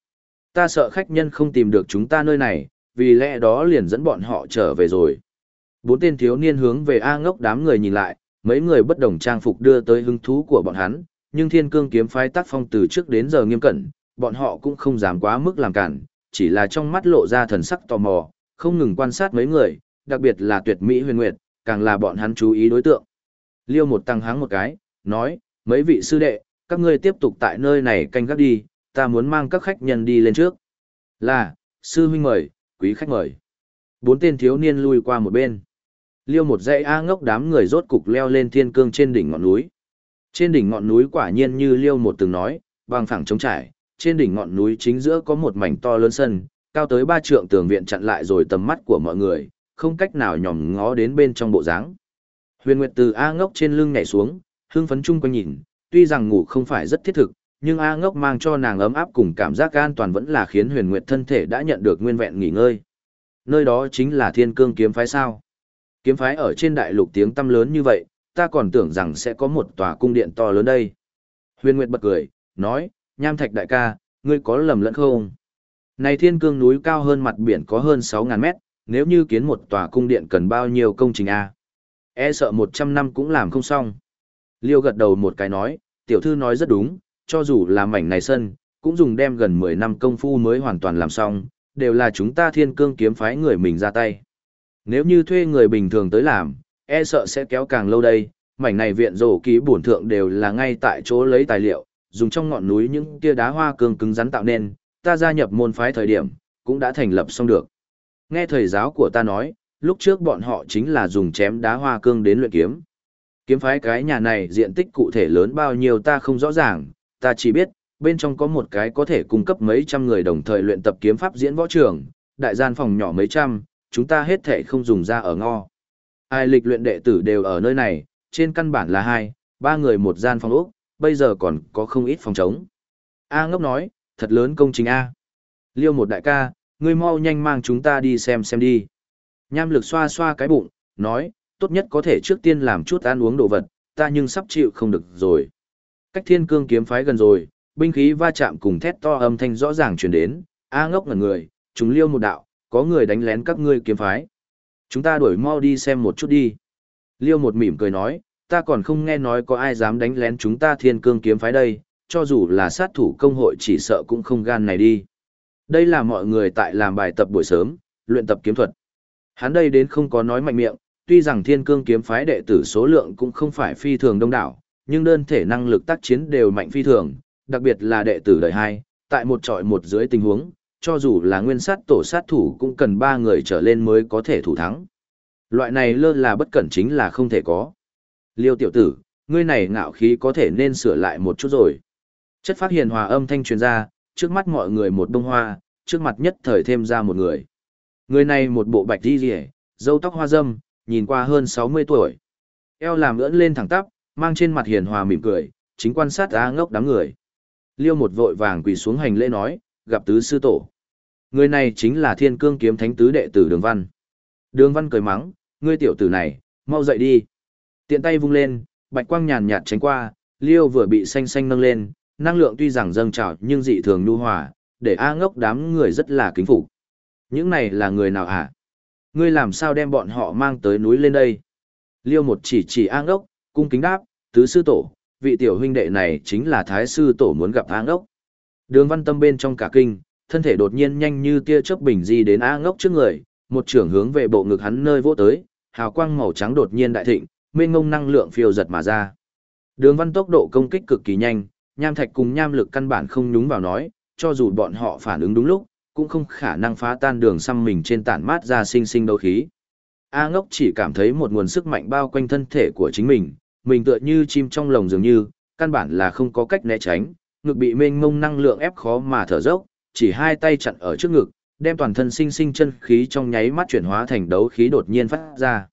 Ta sợ khách nhân không tìm được chúng ta nơi này, vì lẽ đó liền dẫn bọn họ trở về rồi. Bốn tên thiếu niên hướng về A ngốc đám người nhìn lại, mấy người bất đồng trang phục đưa tới hứng thú của bọn hắn, nhưng thiên cương kiếm phái tác phong từ trước đến giờ nghiêm cẩn, bọn họ cũng không dám quá mức làm cản, chỉ là trong mắt lộ ra thần sắc tò mò, không ngừng quan sát mấy người, đặc biệt là tuyệt mỹ huyền nguyệt, càng là bọn hắn chú ý đối tượng. Liêu một tăng háng một cái, nói, mấy vị sư đệ, các ngươi tiếp tục tại nơi này canh gác đi, ta muốn mang các khách nhân đi lên trước. Là, sư huynh mời, quý khách mời. Bốn tên thiếu niên lui qua một bên. Liêu một dãy A ngốc đám người rốt cục leo lên thiên cương trên đỉnh ngọn núi. Trên đỉnh ngọn núi quả nhiên như Liêu một từng nói, bằng phẳng trống trải, trên đỉnh ngọn núi chính giữa có một mảnh to lớn sân, cao tới ba trượng tường viện chặn lại rồi tầm mắt của mọi người, không cách nào nhòm ngó đến bên trong bộ dáng. Huyền Nguyệt từ A ngốc trên lưng nhảy xuống, hưng phấn chung quanh nhìn, tuy rằng ngủ không phải rất thiết thực, nhưng A ngốc mang cho nàng ấm áp cùng cảm giác an toàn vẫn là khiến huyền nguyệt thân thể đã nhận được nguyên vẹn nghỉ ngơi. Nơi đó chính là thiên cương kiếm phái sao. Kiếm phái ở trên đại lục tiếng tăm lớn như vậy, ta còn tưởng rằng sẽ có một tòa cung điện to lớn đây. Huyền Nguyệt bật cười, nói, nham thạch đại ca, ngươi có lầm lẫn không? Này thiên cương núi cao hơn mặt biển có hơn 6.000 mét, nếu như kiến một tòa cung điện cần bao nhiêu công trình A? E sợ 100 năm cũng làm không xong. Liêu gật đầu một cái nói, tiểu thư nói rất đúng, cho dù là mảnh này sân, cũng dùng đem gần 10 năm công phu mới hoàn toàn làm xong, đều là chúng ta thiên cương kiếm phái người mình ra tay. Nếu như thuê người bình thường tới làm, e sợ sẽ kéo càng lâu đây, mảnh này viện rổ ký bổn thượng đều là ngay tại chỗ lấy tài liệu, dùng trong ngọn núi những tia đá hoa cương cứng rắn tạo nên, ta gia nhập môn phái thời điểm, cũng đã thành lập xong được. Nghe thầy giáo của ta nói, lúc trước bọn họ chính là dùng chém đá hoa cương đến luyện kiếm. Kiếm phái cái nhà này diện tích cụ thể lớn bao nhiêu ta không rõ ràng, ta chỉ biết, bên trong có một cái có thể cung cấp mấy trăm người đồng thời luyện tập kiếm pháp diễn võ trường, đại gian phòng nhỏ mấy trăm, chúng ta hết thể không dùng ra ở ngo. Ai lịch luyện đệ tử đều ở nơi này, trên căn bản là hai, ba người một gian phòng ốc, bây giờ còn có không ít phòng trống. A ngốc nói, thật lớn công trình A. Liêu một đại ca, ngươi mau nhanh mang chúng ta đi xem xem đi. Nham lực xoa xoa cái bụng, nói, tốt nhất có thể trước tiên làm chút ăn uống đồ vật, ta nhưng sắp chịu không được rồi. Cách thiên cương kiếm phái gần rồi, binh khí va chạm cùng thét to âm thanh rõ ràng truyền đến, A ngốc ngẩn người, chúng liêu một đạo, có người đánh lén các ngươi kiếm phái. Chúng ta đuổi mau đi xem một chút đi. Liêu một mỉm cười nói, ta còn không nghe nói có ai dám đánh lén chúng ta thiên cương kiếm phái đây, cho dù là sát thủ công hội chỉ sợ cũng không gan này đi. Đây là mọi người tại làm bài tập buổi sớm, luyện tập kiếm thuật. Hắn đây đến không có nói mạnh miệng, tuy rằng thiên cương kiếm phái đệ tử số lượng cũng không phải phi thường đông đảo, nhưng đơn thể năng lực tác chiến đều mạnh phi thường, đặc biệt là đệ tử đời hai, tại một trọi một dưới tình huống, cho dù là nguyên sát tổ sát thủ cũng cần ba người trở lên mới có thể thủ thắng. Loại này lơ là bất cẩn chính là không thể có. Liêu tiểu tử, ngươi này ngạo khí có thể nên sửa lại một chút rồi. Chất phát hiền hòa âm thanh truyền ra, trước mắt mọi người một đông hoa, trước mặt nhất thời thêm ra một người. Người này một bộ bạch đi rỉ, dâu tóc hoa dâm, nhìn qua hơn 60 tuổi. Eo làm ưỡn lên thẳng tắp, mang trên mặt hiền hòa mỉm cười, chính quan sát á ngốc đám người. Liêu một vội vàng quỳ xuống hành lễ nói, gặp tứ sư tổ. Người này chính là thiên cương kiếm thánh tứ đệ tử Đường Văn. Đường Văn cười mắng, ngươi tiểu tử này, mau dậy đi. Tiện tay vung lên, bạch quang nhàn nhạt tránh qua, Liêu vừa bị xanh xanh nâng lên, năng lượng tuy rằng dâng trào nhưng dị thường nhu hòa, để A ngốc đám người rất là kính phục. Những này là người nào hả? Ngươi làm sao đem bọn họ mang tới núi lên đây? Liêu một chỉ chỉ A ngốc, cung kính đáp, tứ sư tổ, vị tiểu huynh đệ này chính là thái sư tổ muốn gặp A ngốc. Đường văn tâm bên trong cả kinh, thân thể đột nhiên nhanh như tia chớp bình di đến A ngốc trước người, một trưởng hướng về bộ ngực hắn nơi vỗ tới, hào quang màu trắng đột nhiên đại thịnh, mênh ngông năng lượng phiêu giật mà ra. Đường văn tốc độ công kích cực kỳ nhanh, nham thạch cùng nham lực căn bản không nhúng vào nói, cho dù bọn họ phản ứng đúng lúc, cũng không khả năng phá tan đường xăm mình trên tản mát ra sinh sinh đấu khí. A ngốc chỉ cảm thấy một nguồn sức mạnh bao quanh thân thể của chính mình, mình tựa như chim trong lồng dường như, căn bản là không có cách né tránh, ngực bị mênh mông năng lượng ép khó mà thở dốc, chỉ hai tay chặn ở trước ngực, đem toàn thân sinh sinh chân khí trong nháy mắt chuyển hóa thành đấu khí đột nhiên phát ra.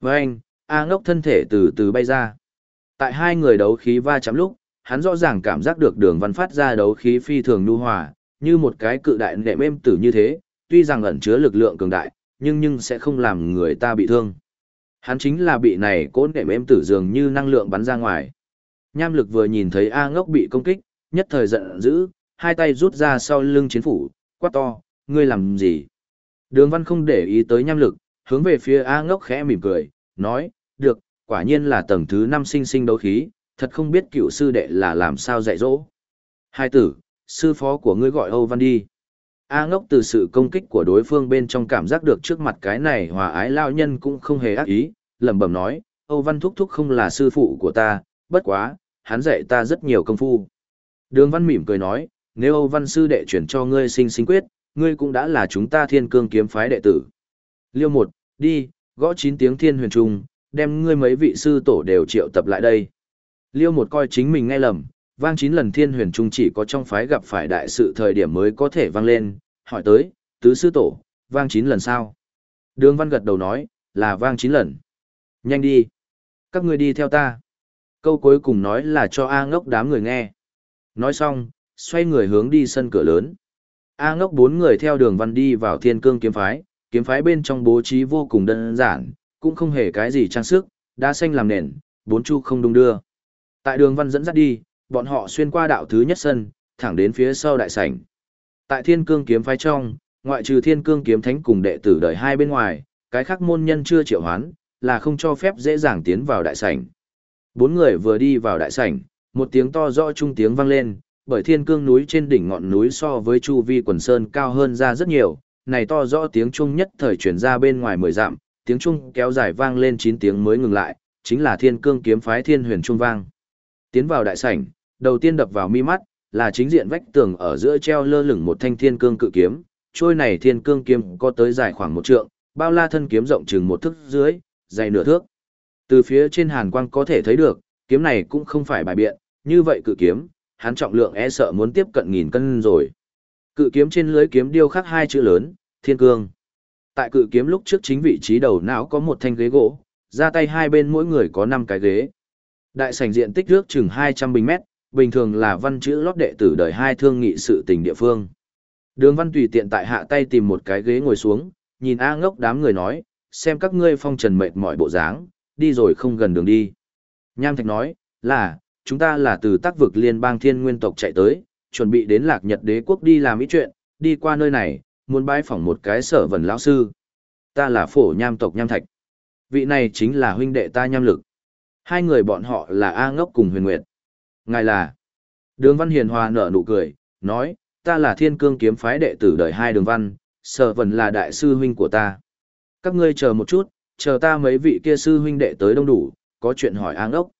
Với anh, A ngốc thân thể từ từ bay ra. Tại hai người đấu khí va chạm lúc, hắn rõ ràng cảm giác được đường văn phát ra đấu khí phi thường nhu hòa, như một cái cự đại nệm êm tử như thế, tuy rằng ẩn chứa lực lượng cường đại, nhưng nhưng sẽ không làm người ta bị thương. Hắn chính là bị này cố nệm êm tử dường như năng lượng bắn ra ngoài. Nham lực vừa nhìn thấy A ngốc bị công kích, nhất thời giận dữ, hai tay rút ra sau lưng chiến phủ, quát to, ngươi làm gì? Đường văn không để ý tới nham lực, hướng về phía A ngốc khẽ mỉm cười, nói, được, quả nhiên là tầng thứ năm sinh sinh đấu khí, thật không biết cựu sư đệ là làm sao dạy dỗ. Hai tử, sư phó của ngươi gọi Âu Văn đi. A ngốc từ sự công kích của đối phương bên trong cảm giác được trước mặt cái này hòa ái lao nhân cũng không hề ác ý, lẩm bẩm nói, Âu Văn thúc thúc không là sư phụ của ta, bất quá, hắn dạy ta rất nhiều công phu. Đường Văn mỉm cười nói, nếu Âu Văn sư đệ chuyển cho ngươi sinh sinh quyết, ngươi cũng đã là chúng ta thiên cương kiếm phái đệ tử. Liêu một, đi, gõ chín tiếng thiên huyền trung, đem ngươi mấy vị sư tổ đều triệu tập lại đây. Liêu một coi chính mình nghe lầm, vang chín lần thiên huyền trung chỉ có trong phái gặp phải đại sự thời điểm mới có thể vang lên, hỏi tới, tứ sư tổ, vang chín lần sao? Đường văn gật đầu nói, là vang chín lần. Nhanh đi. Các ngươi đi theo ta. Câu cuối cùng nói là cho A ngốc đám người nghe. Nói xong, xoay người hướng đi sân cửa lớn. A ngốc bốn người theo đường văn đi vào thiên cương kiếm phái, kiếm phái bên trong bố trí vô cùng đơn giản, cũng không hề cái gì trang sức, đá xanh làm nền, bốn chu không đung đưa. Tại đường văn dẫn dắt đi, bọn họ xuyên qua đạo thứ nhất sân, thẳng đến phía sau đại sảnh. Tại thiên cương kiếm phái trong, ngoại trừ thiên cương kiếm thánh cùng đệ tử đời hai bên ngoài, cái khác môn nhân chưa triệu hoán, là không cho phép dễ dàng tiến vào đại sảnh. Bốn người vừa đi vào đại sảnh, một tiếng to rõ trung tiếng vang lên, bởi thiên cương núi trên đỉnh ngọn núi so với chu vi quần sơn cao hơn ra rất nhiều, này to rõ tiếng trung nhất thời truyền ra bên ngoài mười dặm, tiếng trung kéo dài vang lên chín tiếng mới ngừng lại, chính là thiên cương kiếm phái thiên huyền trung vang. Tiến vào đại sảnh, đầu tiên đập vào mi mắt, là chính diện vách tường ở giữa treo lơ lửng một thanh thiên cương cự kiếm, trôi này thiên cương kiếm có tới dài khoảng một trượng, bao la thân kiếm rộng chừng một thước dưới, dày nửa thước. Từ phía trên hàn quang có thể thấy được, kiếm này cũng không phải bài biện, như vậy cự kiếm, hắn trọng lượng e sợ muốn tiếp cận nghìn cân rồi. Cự kiếm trên lưới kiếm điêu khắc hai chữ lớn, thiên cương. Tại cự kiếm lúc trước chính vị trí đầu não có một thanh ghế gỗ, ra tay hai bên mỗi người có 5 cái ghế. Đại sảnh diện tích ước chừng 200 bình mét, bình thường là văn chữ lót đệ tử đời hai thương nghị sự tình địa phương. Đường văn tùy tiện tại hạ tay tìm một cái ghế ngồi xuống, nhìn A ngốc đám người nói, xem các ngươi phong trần mệt mỏi bộ dáng, đi rồi không gần đường đi. Nham Thạch nói, là, chúng ta là từ tác vực liên bang thiên nguyên tộc chạy tới, chuẩn bị đến lạc nhật đế quốc đi làm ý chuyện, đi qua nơi này, muốn bái phỏng một cái sở vần lão sư. Ta là phổ nham tộc Nham Thạch. Vị này chính là huynh đệ ta Nham Lực. Hai người bọn họ là A Ngốc cùng Huyền Nguyệt. Ngài là... Đường Văn Hiền Hòa nở nụ cười, nói, ta là thiên cương kiếm phái đệ tử đời hai đường văn, sở vần là đại sư huynh của ta. Các ngươi chờ một chút, chờ ta mấy vị kia sư huynh đệ tới đông đủ, có chuyện hỏi A Ngốc.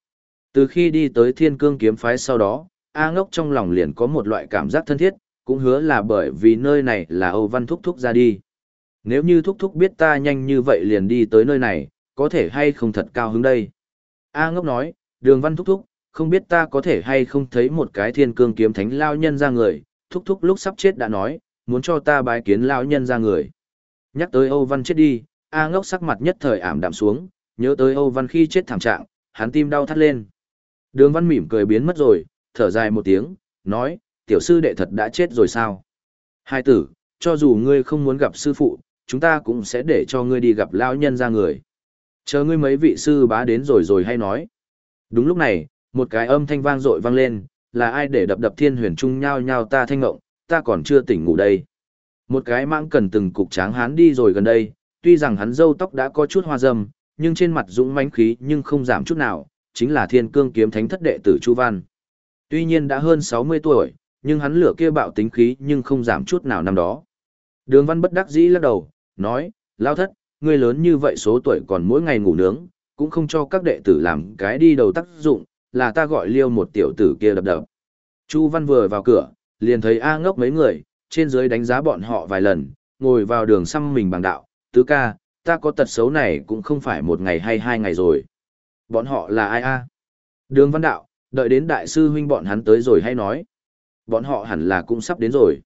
Từ khi đi tới thiên cương kiếm phái sau đó, A Ngốc trong lòng liền có một loại cảm giác thân thiết, cũng hứa là bởi vì nơi này là Âu Văn Thúc Thúc ra đi. Nếu như Thúc Thúc biết ta nhanh như vậy liền đi tới nơi này, có thể hay không thật cao hứng đây. A Ngốc nói, đường Văn Thúc Thúc, không biết ta có thể hay không thấy một cái thiên cương kiếm thánh lao nhân ra người, Thúc Thúc lúc sắp chết đã nói, muốn cho ta bái kiến lao nhân ra người. Nhắc tới Âu Văn chết đi, A Ngốc sắc mặt nhất thời ảm đạm xuống, nhớ tới Âu Văn khi chết thảm trạng, hắn tim đau thắt lên. Đường Văn mỉm cười biến mất rồi, thở dài một tiếng, nói, tiểu sư đệ thật đã chết rồi sao? Hai tử, cho dù ngươi không muốn gặp sư phụ, chúng ta cũng sẽ để cho ngươi đi gặp lão nhân ra người. Chờ ngươi mấy vị sư bá đến rồi rồi hay nói. Đúng lúc này, một cái âm thanh vang dội vang lên, là ai để đập đập thiên huyền trung nhao nhau ta thanh ngộng, ta còn chưa tỉnh ngủ đây. Một cái mãng cần từng cục tráng hán đi rồi gần đây, tuy rằng hắn râu tóc đã có chút hoa râm, nhưng trên mặt dũng mãnh khí nhưng không giảm chút nào, chính là thiên cương kiếm thánh thất đệ tử Chu Văn. Tuy nhiên đã hơn 60 tuổi, nhưng hắn lửa kia bạo tính khí nhưng không giảm chút nào năm đó. Đường văn bất đắc dĩ lắc đầu, nói, lao thất, ngươi lớn như vậy số tuổi còn mỗi ngày ngủ nướng, cũng không cho các đệ tử làm cái đi đầu tác dụng, là ta gọi liêu một tiểu tử kia đập đập. Chu Văn vừa vào cửa, liền thấy A ngốc mấy người, trên dưới đánh giá bọn họ vài lần, ngồi vào đường xăm mình bằng đạo, tứ ca, ta có tật xấu này cũng không phải một ngày hay hai ngày rồi. Bọn họ là ai a? Đường văn đạo, đợi đến đại sư huynh bọn hắn tới rồi hay nói. Bọn họ hẳn là cũng sắp đến rồi.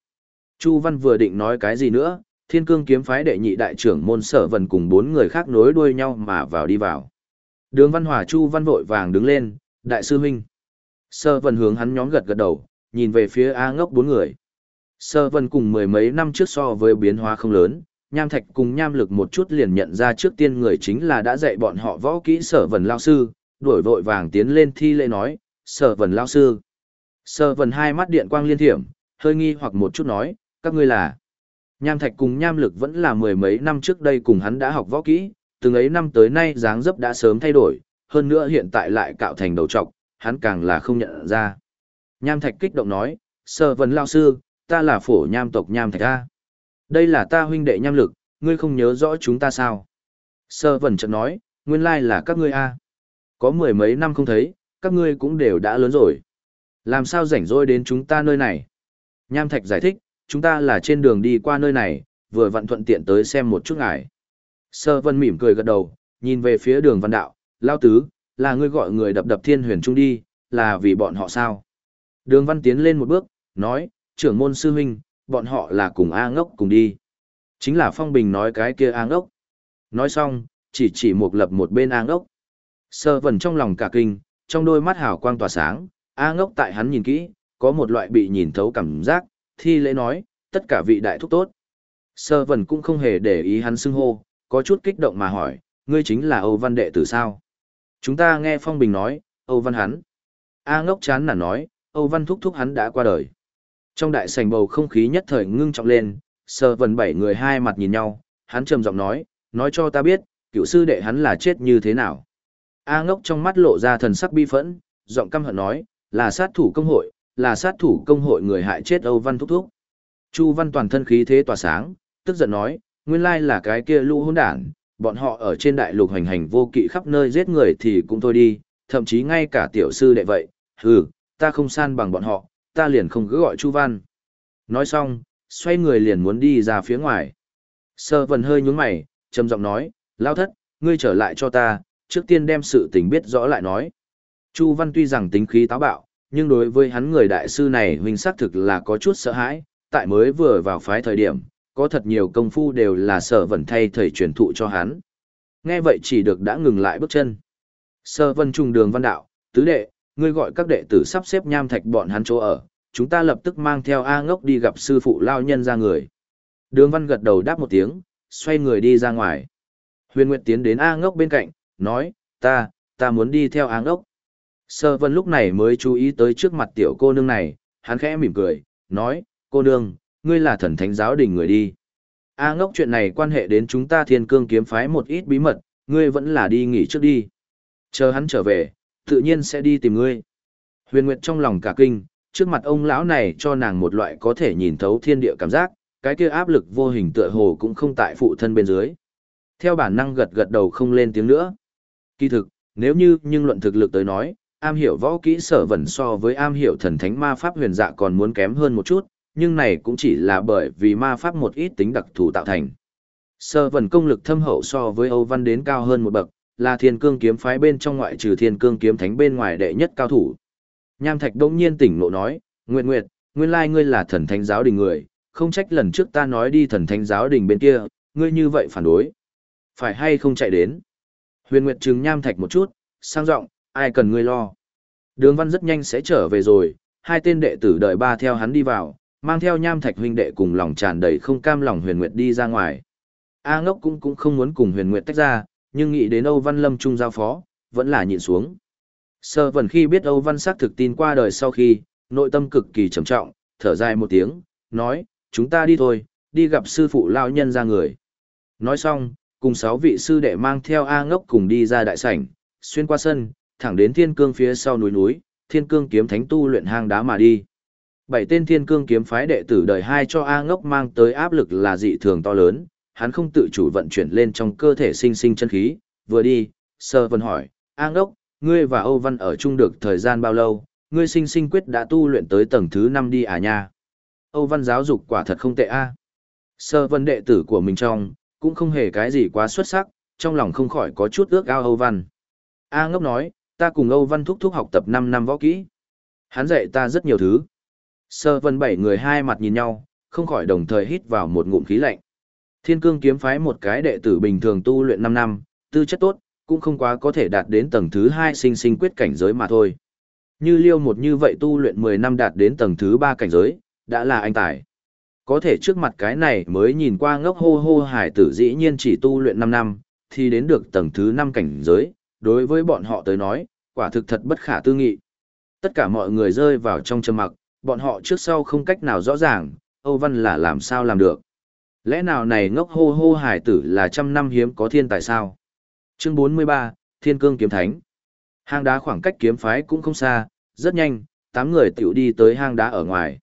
Chu Văn vừa định nói cái gì nữa, thiên cương kiếm phái đệ nhị đại trưởng môn sở vần cùng bốn người khác nối đuôi nhau mà vào đi vào. Đường văn hòa Chu Văn vội vàng đứng lên, đại sư huynh. Sở vần hướng hắn nhóm gật gật đầu, nhìn về phía A ngốc bốn người. Sở vần cùng mười mấy năm trước so với biến hóa không lớn, nham thạch cùng nham lực một chút liền nhận ra trước tiên người chính là đã dạy bọn họ võ kỹ sở vần lao sư, đuổi vội vàng tiến lên thi lễ nói, sở vần lao sư. Sở vần hai mắt điện quang liên thiểm, hơi nghi hoặc một chút nói, các ngươi là. Nham thạch cùng nham lực vẫn là mười mấy năm trước đây cùng hắn đã học võ kỹ, từng ấy năm tới nay dáng dấp đã sớm thay đổi, hơn nữa hiện tại lại cạo thành đầu trọc, hắn càng là không nhận ra. Nham thạch kích động nói, Sơ vần lao sư, ta là phổ nham tộc nham thạch A. Đây là ta huynh đệ nham lực, ngươi không nhớ rõ chúng ta sao? Sơ vẩn chợt nói, nguyên lai là các ngươi a. Có mười mấy năm không thấy, các ngươi cũng đều đã lớn rồi. Làm sao rảnh rỗi đến chúng ta nơi này? Nham Thạch giải thích, chúng ta là trên đường đi qua nơi này, vừa vặn thuận tiện tới xem một chút ngài. Sơ vân mỉm cười gật đầu, nhìn về phía đường văn đạo, lao tứ, là ngươi gọi người đập đập thiên huyền trung đi, là vì bọn họ sao? Đường văn tiến lên một bước, nói, trưởng môn sư huynh, bọn họ là cùng A ngốc cùng đi. Chính là Phong Bình nói cái kia A ngốc. Nói xong, chỉ chỉ một lập một bên A ngốc. Sơ vần trong lòng cả kinh, trong đôi mắt hào quang tỏa sáng, A ngốc tại hắn nhìn kỹ, có một loại bị nhìn thấu cảm giác, thi lễ nói, tất cả vị đại thúc tốt. Sơ vần cũng không hề để ý hắn xưng hô, có chút kích động mà hỏi, ngươi chính là Âu Văn đệ tử sao? Chúng ta nghe Phong Bình nói, Âu Văn hắn. A ngốc chán nản nói, Âu Văn thúc thúc hắn đã qua đời. Trong đại sảnh bầu không khí nhất thời ngưng trọng lên, sơ vần bảy người hai mặt nhìn nhau, hắn trầm giọng nói, nói cho ta biết, cựu sư đệ hắn là chết như thế nào. A ngốc trong mắt lộ ra thần sắc bi phẫn, giọng căm hận nói, là sát thủ công hội, là sát thủ công hội người hại chết Âu Văn Thúc Thúc. Chu Văn toàn thân khí thế tỏa sáng, tức giận nói, nguyên lai là cái kia lũ hỗn đản, bọn họ ở trên đại lục hành hành vô kỵ khắp nơi giết người thì cũng thôi đi, thậm chí ngay cả tiểu sư đệ vậy, hừ, ta không san bằng bọn họ, ta liền không cứ gọi Chu Văn. Nói xong, xoay người liền muốn đi ra phía ngoài. Sơ vần hơi nhún mày, trầm giọng nói, lao thất, ngươi trở lại cho ta, trước tiên đem sự tình biết rõ lại nói. Chu Văn tuy rằng tính khí táo bạo, nhưng đối với hắn người đại sư này huynh xác thực là có chút sợ hãi, tại mới vừa vào phái thời điểm, có thật nhiều công phu đều là sở vần thay thầy truyền thụ cho hắn. Nghe vậy chỉ được đã ngừng lại bước chân. Sơ vân trùng đường văn đạo, tứ đệ, ngươi gọi các đệ tử sắp xếp nham thạch bọn hắn chỗ ở, chúng ta lập tức mang theo A ngốc đi gặp sư phụ lao nhân ra người. Đường văn gật đầu đáp một tiếng, xoay người đi ra ngoài. Huyền Nguyệt tiến đến A ngốc bên cạnh, nói, ta, ta muốn đi theo A ngốc. Sơ vân lúc này mới chú ý tới trước mặt tiểu cô nương này, hắn khẽ mỉm cười, nói, cô nương, ngươi là thần thánh giáo đình người đi. A ngốc chuyện này quan hệ đến chúng ta thiên cương kiếm phái một ít bí mật, ngươi vẫn là đi nghỉ trước đi. Chờ hắn trở về, tự nhiên sẽ đi tìm ngươi. Huyền Nguyệt trong lòng cả kinh, trước mặt ông lão này cho nàng một loại có thể nhìn thấu thiên địa cảm giác, cái kia áp lực vô hình tựa hồ cũng không tại phụ thân bên dưới. Theo bản năng gật gật đầu không lên tiếng nữa. Kỳ thực, nếu như nhưng luận thực lực tới nói, am hiểu võ kỹ sở vẩn so với am hiểu thần thánh ma pháp huyền dạ còn muốn kém hơn một chút, nhưng này cũng chỉ là bởi vì ma pháp một ít tính đặc thù tạo thành. Sở vẩn công lực thâm hậu so với Âu Văn đến cao hơn một bậc, là thiên cương kiếm phái bên trong ngoại trừ thiên cương kiếm thánh bên ngoài đệ nhất cao thủ. Nham Thạch đông nhiên tỉnh ngộ nói, Nguyệt Nguyệt, nguyên lai ngươi là thần thánh giáo đình người, không trách lần trước ta nói đi thần thánh giáo đình bên kia, ngươi như vậy phản đối. Phải hay không chạy đến? Huyền Nguyệt trừng Nham Thạch một chút, sang giọng, ai cần ngươi lo. Đường văn rất nhanh sẽ trở về rồi, hai tên đệ tử đợi ba theo hắn đi vào, mang theo Nham Thạch huynh đệ cùng lòng tràn đầy không cam lòng Huyền Nguyệt đi ra ngoài. A ngốc cũng cũng không muốn cùng Huyền Nguyệt tách ra, nhưng nghĩ đến Âu Văn Lâm Trung giao phó, vẫn là nhịn xuống. Sơ vần khi biết Âu Văn xác thực tin qua đời sau khi, nội tâm cực kỳ trầm trọng, thở dài một tiếng, nói, chúng ta đi thôi, đi gặp sư phụ lao nhân ra người. Nói xong, cùng sáu vị sư đệ mang theo A ngốc cùng đi ra đại sảnh, xuyên qua sân, thẳng đến thiên cương phía sau núi núi, thiên cương kiếm thánh tu luyện hang đá mà đi. Bảy tên thiên cương kiếm phái đệ tử đời hai cho A ngốc mang tới áp lực là dị thường to lớn, hắn không tự chủ vận chuyển lên trong cơ thể sinh sinh chân khí, vừa đi, sơ vân hỏi, A ngốc, ngươi và Âu Văn ở chung được thời gian bao lâu, ngươi sinh sinh quyết đã tu luyện tới tầng thứ 5 đi à nha. Âu Văn giáo dục quả thật không tệ a. Sơ vân đệ tử của mình trong, cũng không hề cái gì quá xuất sắc, trong lòng không khỏi có chút ước ao Âu Văn. A ngốc nói, ta cùng Âu Văn thúc thúc học tập 5 năm võ kỹ. Hắn dạy ta rất nhiều thứ. Sơ vân bảy người hai mặt nhìn nhau, không khỏi đồng thời hít vào một ngụm khí lạnh. Thiên cương kiếm phái một cái đệ tử bình thường tu luyện 5 năm, tư chất tốt, cũng không quá có thể đạt đến tầng thứ 2 sinh sinh quyết cảnh giới mà thôi. Như liêu một như vậy tu luyện 10 năm đạt đến tầng thứ 3 cảnh giới, đã là anh tài. Có thể trước mặt cái này mới nhìn qua ngốc hô hô hải tử dĩ nhiên chỉ tu luyện 5 năm, thì đến được tầng thứ 5 cảnh giới, đối với bọn họ tới nói, quả thực thật bất khả tư nghị. Tất cả mọi người rơi vào trong trầm mặc, bọn họ trước sau không cách nào rõ ràng, Âu Văn là làm sao làm được. Lẽ nào này ngốc hô hô hải tử là trăm năm hiếm có thiên tài sao? Chương 43, Thiên Cương Kiếm Thánh. Hang đá khoảng cách kiếm phái cũng không xa, rất nhanh, tám người tiểu đi tới hang đá ở ngoài.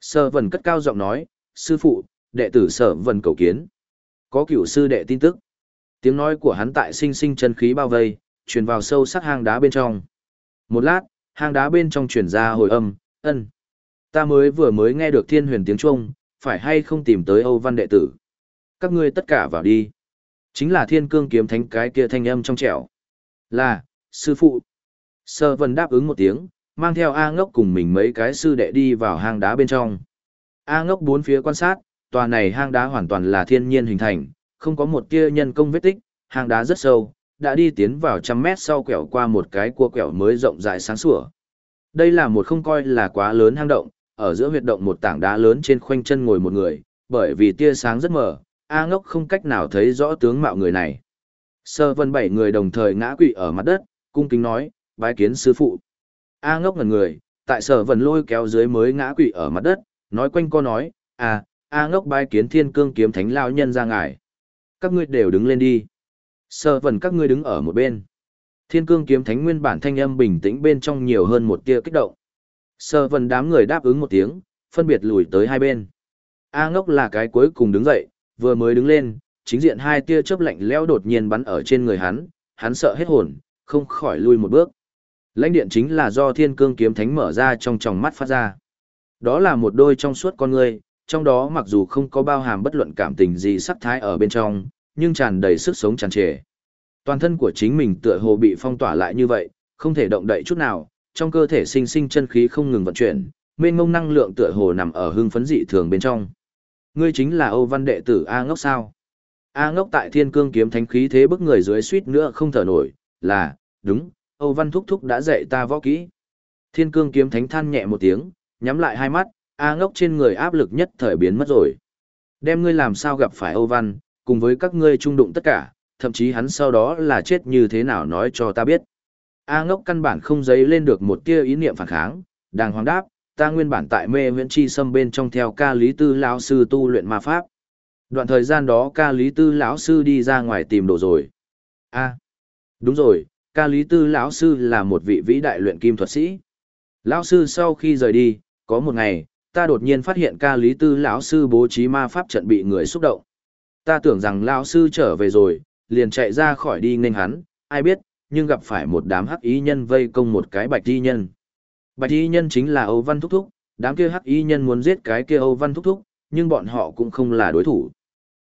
Sở vần cất cao giọng nói, sư phụ, đệ tử Sở vần cầu kiến. Có cửu sư đệ tin tức. Tiếng nói của hắn tại sinh sinh chân khí bao vây, truyền vào sâu sắc hang đá bên trong. Một lát, hang đá bên trong truyền ra hồi âm, ân. Ta mới vừa mới nghe được thiên huyền tiếng Trung, phải hay không tìm tới Âu Văn đệ tử. Các ngươi tất cả vào đi. Chính là thiên cương kiếm thánh cái kia thanh âm trong trẻo. Là, sư phụ. Sơ vân đáp ứng một tiếng, mang theo A ngốc cùng mình mấy cái sư đệ đi vào hang đá bên trong. A ngốc bốn phía quan sát, tòa này hang đá hoàn toàn là thiên nhiên hình thành, không có một tia nhân công vết tích, hang đá rất sâu, đã đi tiến vào trăm mét sau quẹo qua một cái cua quẹo mới rộng rãi sáng sủa. Đây là một không coi là quá lớn hang động, ở giữa huyệt động một tảng đá lớn trên khoanh chân ngồi một người, bởi vì tia sáng rất mờ, A ngốc không cách nào thấy rõ tướng mạo người này. Sơ vân bảy người đồng thời ngã quỵ ở mặt đất, cung kính nói, bái kiến sư phụ. A ngốc ngần người, tại sở vân lôi kéo dưới mới ngã quỵ ở mặt đất, nói quanh co nói, à, A ngốc bái kiến thiên cương kiếm thánh lao nhân ra ngài. Các ngươi đều đứng lên đi. Sơ vần các ngươi đứng ở một bên. Thiên cương kiếm thánh nguyên bản thanh âm bình tĩnh bên trong nhiều hơn một tia kích động. Sơ vần đám người đáp ứng một tiếng, phân biệt lùi tới hai bên. A ngốc là cái cuối cùng đứng dậy, vừa mới đứng lên, chính diện hai tia chớp lạnh lẽo đột nhiên bắn ở trên người hắn, hắn sợ hết hồn, không khỏi lui một bước. Lãnh điện chính là do thiên cương kiếm thánh mở ra trong tròng mắt phát ra. Đó là một đôi trong suốt con người, trong đó mặc dù không có bao hàm bất luận cảm tình gì sắc thái ở bên trong, nhưng tràn đầy sức sống tràn trề. Toàn thân của chính mình tựa hồ bị phong tỏa lại như vậy, không thể động đậy chút nào, trong cơ thể sinh sinh chân khí không ngừng vận chuyển, mênh mông năng lượng tựa hồ nằm ở hưng phấn dị thường bên trong. Ngươi chính là Âu Văn đệ tử A Ngốc sao? A Ngốc tại Thiên Cương kiếm thánh khí thế bức người dưới suýt nữa không thở nổi, là, đúng, Âu Văn thúc thúc đã dạy ta võ kỹ. Thiên Cương kiếm thánh than nhẹ một tiếng, nhắm lại hai mắt, A Ngốc trên người áp lực nhất thời biến mất rồi. Đem ngươi làm sao gặp phải Âu Văn, cùng với các ngươi trung đụng tất cả, thậm chí hắn sau đó là chết như thế nào nói cho ta biết. A Ngốc căn bản không dấy lên được một tia ý niệm phản kháng, đang hoàng đáp, ta nguyên bản tại mê viễn chi xâm bên trong theo ca lý tư lão sư tu luyện ma pháp. Đoạn thời gian đó ca lý tư lão sư đi ra ngoài tìm đồ rồi. A đúng rồi ca lý tư lão sư là một vị vĩ đại luyện kim thuật sĩ. Lão sư sau khi rời đi có một ngày ta đột nhiên phát hiện ca lý tư lão sư bố trí ma pháp trận bị người xúc động ta tưởng rằng lão sư trở về rồi liền chạy ra khỏi đi nghênh hắn ai biết nhưng gặp phải một đám hắc y nhân vây công một cái bạch y nhân Bạch y nhân chính là Âu Văn Thúc Thúc, đám kia hắc y nhân muốn giết cái kia Âu Văn Thúc Thúc, nhưng bọn họ cũng không là đối thủ.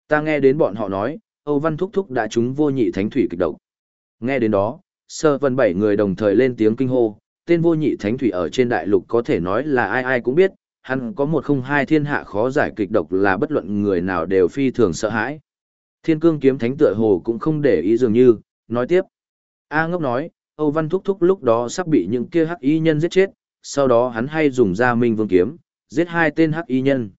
Ta nghe đến bọn họ nói, Âu Văn Thúc Thúc đã trúng vô nhị thánh thủy kịch độc. Nghe đến đó, sơ vân bảy người đồng thời lên tiếng kinh hô, tên vô nhị thánh thủy ở trên đại lục có thể nói là ai ai cũng biết, hắn có một không hai thiên hạ khó giải kịch độc là bất luận người nào đều phi thường sợ hãi. Thiên cương kiếm thánh tựa hồ cũng không để ý dường như, nói tiếp. A ngốc nói, Âu Văn Thúc Thúc lúc đó sắp bị những kia hắc y nhân giết chết, sau đó hắn hay dùng ra minh vương kiếm, giết hai tên hắc y nhân.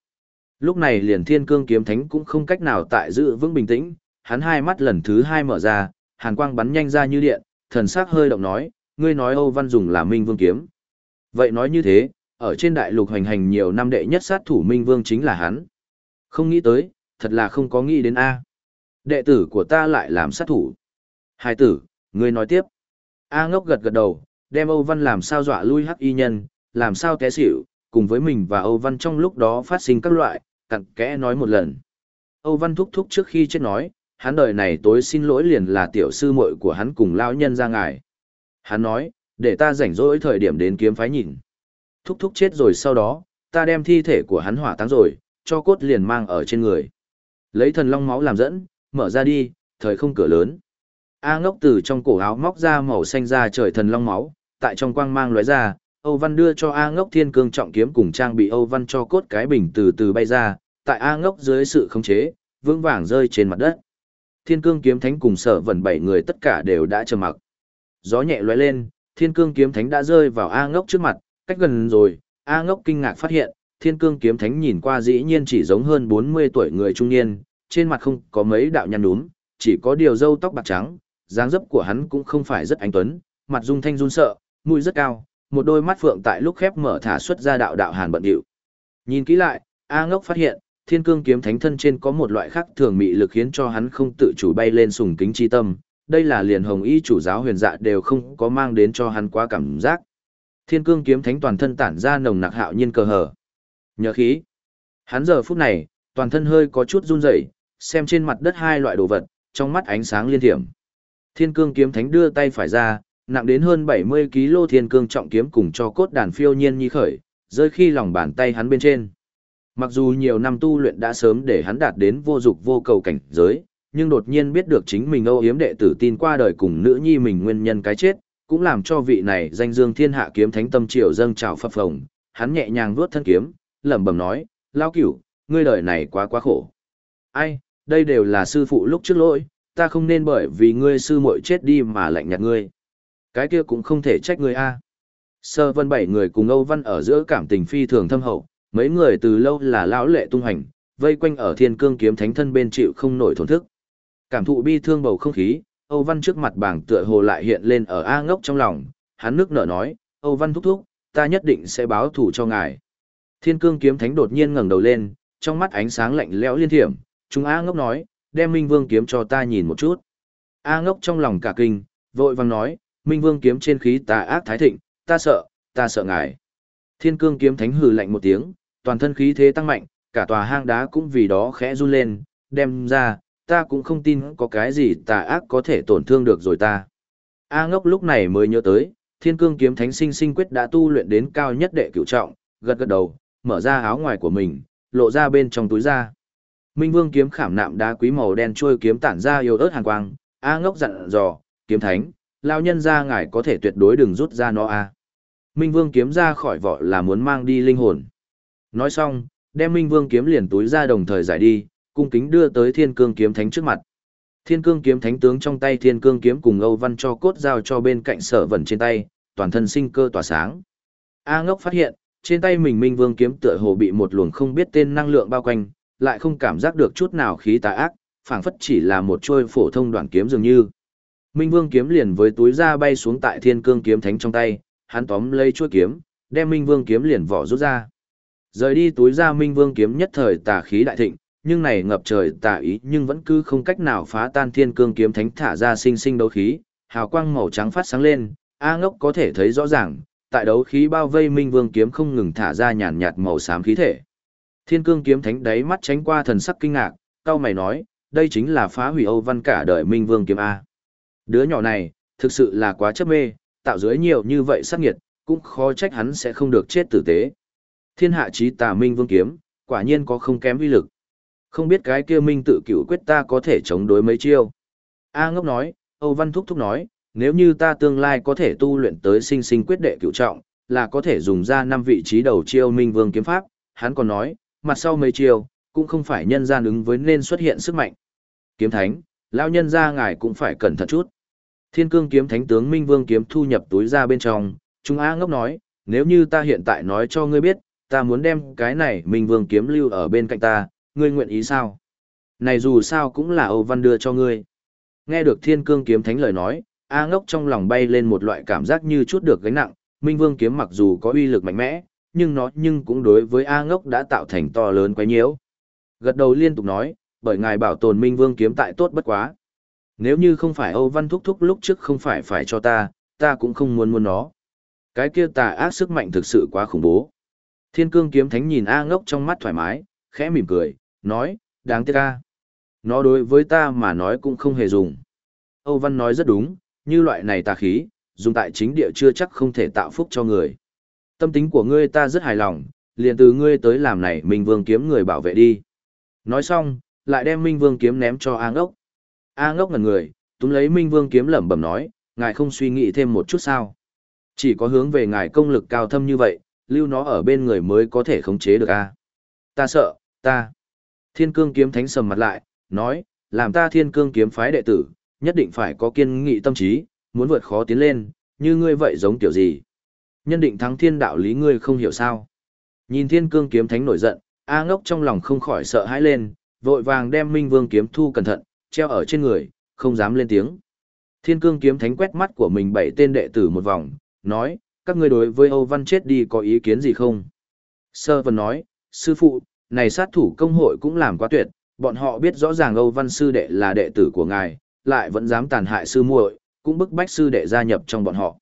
Lúc này liền thiên cương kiếm thánh cũng không cách nào tại giữ vững bình tĩnh, hắn hai mắt lần thứ hai mở ra, hàn quang bắn nhanh ra như điện, thần sắc hơi động nói, ngươi nói Âu Văn dùng là minh vương kiếm. Vậy nói như thế, ở trên đại lục hành hành nhiều năm đệ nhất sát thủ minh vương chính là hắn. Không nghĩ tới, thật là không có nghĩ đến A. Đệ tử của ta lại làm sát thủ. Hai tử, ngươi nói tiếp. A ngốc gật gật đầu, đem Âu Văn làm sao dọa lui hắc y nhân, làm sao té xỉu, cùng với mình và Âu Văn trong lúc đó phát sinh các loại, cặn kẽ nói một lần. Âu Văn thúc thúc trước khi chết nói, hắn đời này tối xin lỗi liền là tiểu sư muội của hắn cùng lão nhân ra ngài. Hắn nói, để ta rảnh rỗi thời điểm đến kiếm phái nhìn. Thúc thúc chết rồi sau đó, ta đem thi thể của hắn hỏa táng rồi, cho cốt liền mang ở trên người. Lấy thần long máu làm dẫn, mở ra đi, thời không cửa lớn. A ngốc từ trong cổ áo móc ra màu xanh ra trời thần long máu, tại trong quang mang lóe ra, Âu Văn đưa cho A ngốc thiên cương trọng kiếm cùng trang bị Âu Văn cho cốt cái bình từ từ bay ra, tại A ngốc dưới sự khống chế, vững vàng rơi trên mặt đất. Thiên cương kiếm thánh cùng sở vẩn bảy người tất cả đều đã trầm mặc. Gió nhẹ lóe lên, thiên cương kiếm thánh đã rơi vào A ngốc trước mặt, cách gần rồi, A ngốc kinh ngạc phát hiện, thiên cương kiếm thánh nhìn qua dĩ nhiên chỉ giống hơn 40 tuổi người trung niên, trên mặt không có mấy đạo nhăn núm, chỉ có điều râu tóc bạc trắng, dáng dấp của hắn cũng không phải rất anh tuấn, mặt dung thanh run sợ, mũi rất cao, một đôi mắt phượng tại lúc khép mở thả xuất ra đạo đạo hàn bận điệu. Nhìn kỹ lại, A ngốc phát hiện, thiên cương kiếm thánh thân trên có một loại khác thường mị lực khiến cho hắn không tự chủ bay lên sùng kính chi tâm. Đây là liền hồng y chủ giáo huyền dạ đều không có mang đến cho hắn quá cảm giác. Thiên cương kiếm thánh toàn thân tản ra nồng nặc hạo nhiên cờ hở. Nhờ khí. Hắn giờ phút này, toàn thân hơi có chút run rẩy, xem trên mặt đất hai loại đồ vật, trong mắt ánh sáng liên thiểm. Thiên cương kiếm thánh đưa tay phải ra, nặng đến hơn 70 kg thiên cương trọng kiếm cùng cho cốt đàn phiêu nhiên nhi khởi, rơi khi lòng bàn tay hắn bên trên. Mặc dù nhiều năm tu luyện đã sớm để hắn đạt đến vô dục vô cầu cảnh giới, nhưng đột nhiên biết được chính mình âu yếm đệ tử tin qua đời cùng nữ nhi mình nguyên nhân cái chết, cũng làm cho vị này danh dương thiên hạ kiếm thánh tâm triều dâng trào phập phồng, hắn nhẹ nhàng vuốt thân kiếm, lẩm bẩm nói, lao cửu, ngươi đời này quá quá khổ. Ai, đây đều là sư phụ lúc trước lỗi, ta không nên bởi vì ngươi sư muội chết đi mà lạnh nhạt ngươi. Cái kia cũng không thể trách ngươi a. Sơ vân bảy người cùng Âu Văn ở giữa cảm tình phi thường thâm hậu, mấy người từ lâu là lão lệ tung hành, vây quanh ở thiên cương kiếm thánh thân bên chịu không nổi thổn thức. Cảm thụ bi thương bầu không khí, Âu Văn trước mặt bảng tựa hồ lại hiện lên ở A ngốc trong lòng, hắn nước nở nói, Âu Văn thúc thúc, ta nhất định sẽ báo thù cho ngài. Thiên cương kiếm thánh đột nhiên ngẩng đầu lên, trong mắt ánh sáng lạnh lẽo liên thiểm, chúng A ngốc nói, đem Minh Vương kiếm cho ta nhìn một chút. A ngốc trong lòng cả kinh, vội vàng nói, Minh Vương kiếm trên khí tà ác thái thịnh, ta sợ, ta sợ ngài. Thiên cương kiếm thánh hừ lạnh một tiếng, toàn thân khí thế tăng mạnh, cả tòa hang đá cũng vì đó khẽ run lên, đem ra, ta cũng không tin có cái gì tà ác có thể tổn thương được rồi ta. A ngốc lúc này mới nhớ tới, thiên cương kiếm thánh sinh sinh quyết đã tu luyện đến cao nhất đệ cửu trọng, gật gật đầu, mở ra áo ngoài của mình, lộ ra bên trong túi ra Minh Vương kiếm khảm nạm đá quý màu đen trôi kiếm tản ra yêu ớt hàn quang, A ngốc dặn dò, kiếm thánh, lao nhân ra ngài có thể tuyệt đối đừng rút ra nó a. Minh Vương kiếm ra khỏi vỏ là muốn mang đi linh hồn. Nói xong, đem Minh Vương kiếm liền túi ra đồng thời giải đi, cung kính đưa tới Thiên Cương kiếm thánh trước mặt. Thiên Cương kiếm thánh tướng trong tay Thiên Cương kiếm cùng Âu Văn cho cốt giao cho bên cạnh Sở Vẩn trên tay, toàn thân sinh cơ tỏa sáng. A Ngốc phát hiện, trên tay mình Minh Vương kiếm tựa hồ bị một luồng không biết tên năng lượng bao quanh, lại không cảm giác được chút nào khí tà ác, phảng phất chỉ là một trôi phổ thông đoạn kiếm dường như. Minh Vương kiếm liền với túi ra bay xuống tại Thiên Cương kiếm thánh trong tay, hắn tóm lấy chuôi kiếm, đem Minh Vương kiếm liền vỏ rút ra. Rời đi túi ra Minh Vương kiếm nhất thời tà khí đại thịnh, nhưng này ngập trời tà ý nhưng vẫn cứ không cách nào phá tan Thiên Cương kiếm thánh thả ra sinh sinh đấu khí, hào quang màu trắng phát sáng lên, A Ngốc có thể thấy rõ ràng, tại đấu khí bao vây Minh Vương kiếm không ngừng thả ra nhàn nhạt màu xám khí thể. Thiên Cương kiếm thánh đáy mắt tránh qua thần sắc kinh ngạc, cao mày nói, đây chính là phá hủy Âu Văn cả đời Minh Vương kiếm a. Đứa nhỏ này, thực sự là quá chấp mê, tạo dưới nhiều như vậy sát nghiệt, cũng khó trách hắn sẽ không được chết tử tế. Thiên hạ chí tà minh vương kiếm, quả nhiên có không kém uy lực. Không biết cái kia minh tự cửu quyết ta có thể chống đối mấy chiêu. A ngốc nói, Âu Văn Thúc Thúc nói, nếu như ta tương lai có thể tu luyện tới sinh sinh quyết đệ cửu trọng, là có thể dùng ra năm vị trí đầu chiêu minh vương kiếm pháp. Hắn còn nói, mặt sau mấy chiêu, cũng không phải nhân gian ứng với nên xuất hiện sức mạnh. Kiếm thánh, lão nhân gia ngài cũng phải cẩn thận chút. Thiên cương kiếm thánh tướng Minh Vương kiếm thu nhập túi ra bên trong, Trung A ngốc nói, nếu như ta hiện tại nói cho ngươi biết, ta muốn đem cái này Minh Vương kiếm lưu ở bên cạnh ta, ngươi nguyện ý sao? Này dù sao cũng là Âu Văn đưa cho ngươi. Nghe được thiên cương kiếm thánh lời nói, A ngốc trong lòng bay lên một loại cảm giác như chút được gánh nặng, Minh Vương kiếm mặc dù có uy lực mạnh mẽ, nhưng nó nhưng cũng đối với A ngốc đã tạo thành to lớn quá nhiễu. Gật đầu liên tục nói, bởi ngài bảo tồn Minh Vương kiếm tại tốt bất quá. Nếu như không phải Âu Văn Thúc Thúc lúc trước không phải phải cho ta, ta cũng không muốn muốn nó. Cái kia tà ác sức mạnh thực sự quá khủng bố. Thiên cương kiếm thánh nhìn A ngốc trong mắt thoải mái, khẽ mỉm cười, nói, đáng tiếc ca. Nó đối với ta mà nói cũng không hề dùng. Âu Văn nói rất đúng, như loại này tà khí, dùng tại chính địa chưa chắc không thể tạo phúc cho người. Tâm tính của ngươi ta rất hài lòng, liền từ ngươi tới làm này Minh Vương kiếm người bảo vệ đi. Nói xong, lại đem Minh Vương kiếm ném cho A ngốc. A ngốc ngần người, túm lấy Minh Vương kiếm lẩm bẩm nói, ngài không suy nghĩ thêm một chút sao. Chỉ có hướng về ngài công lực cao thâm như vậy, lưu nó ở bên người mới có thể khống chế được A. Ta sợ, ta. Thiên cương kiếm thánh sầm mặt lại, nói, làm ta thiên cương kiếm phái đệ tử, nhất định phải có kiên nghị tâm trí, muốn vượt khó tiến lên, như ngươi vậy giống tiểu gì. Nhân định thắng thiên đạo lý ngươi không hiểu sao. Nhìn thiên cương kiếm thánh nổi giận, A ngốc trong lòng không khỏi sợ hãi lên, vội vàng đem minh vương kiếm thu cẩn thận, treo ở trên người, không dám lên tiếng. Thiên cương kiếm thánh quét mắt của mình bảy tên đệ tử một vòng, nói, các ngươi đối với Âu Văn chết đi có ý kiến gì không? Sơ Vân nói, sư phụ, này sát thủ công hội cũng làm quá tuyệt, bọn họ biết rõ ràng Âu Văn sư đệ là đệ tử của ngài, lại vẫn dám tàn hại sư muội, cũng bức bách sư đệ gia nhập trong bọn họ.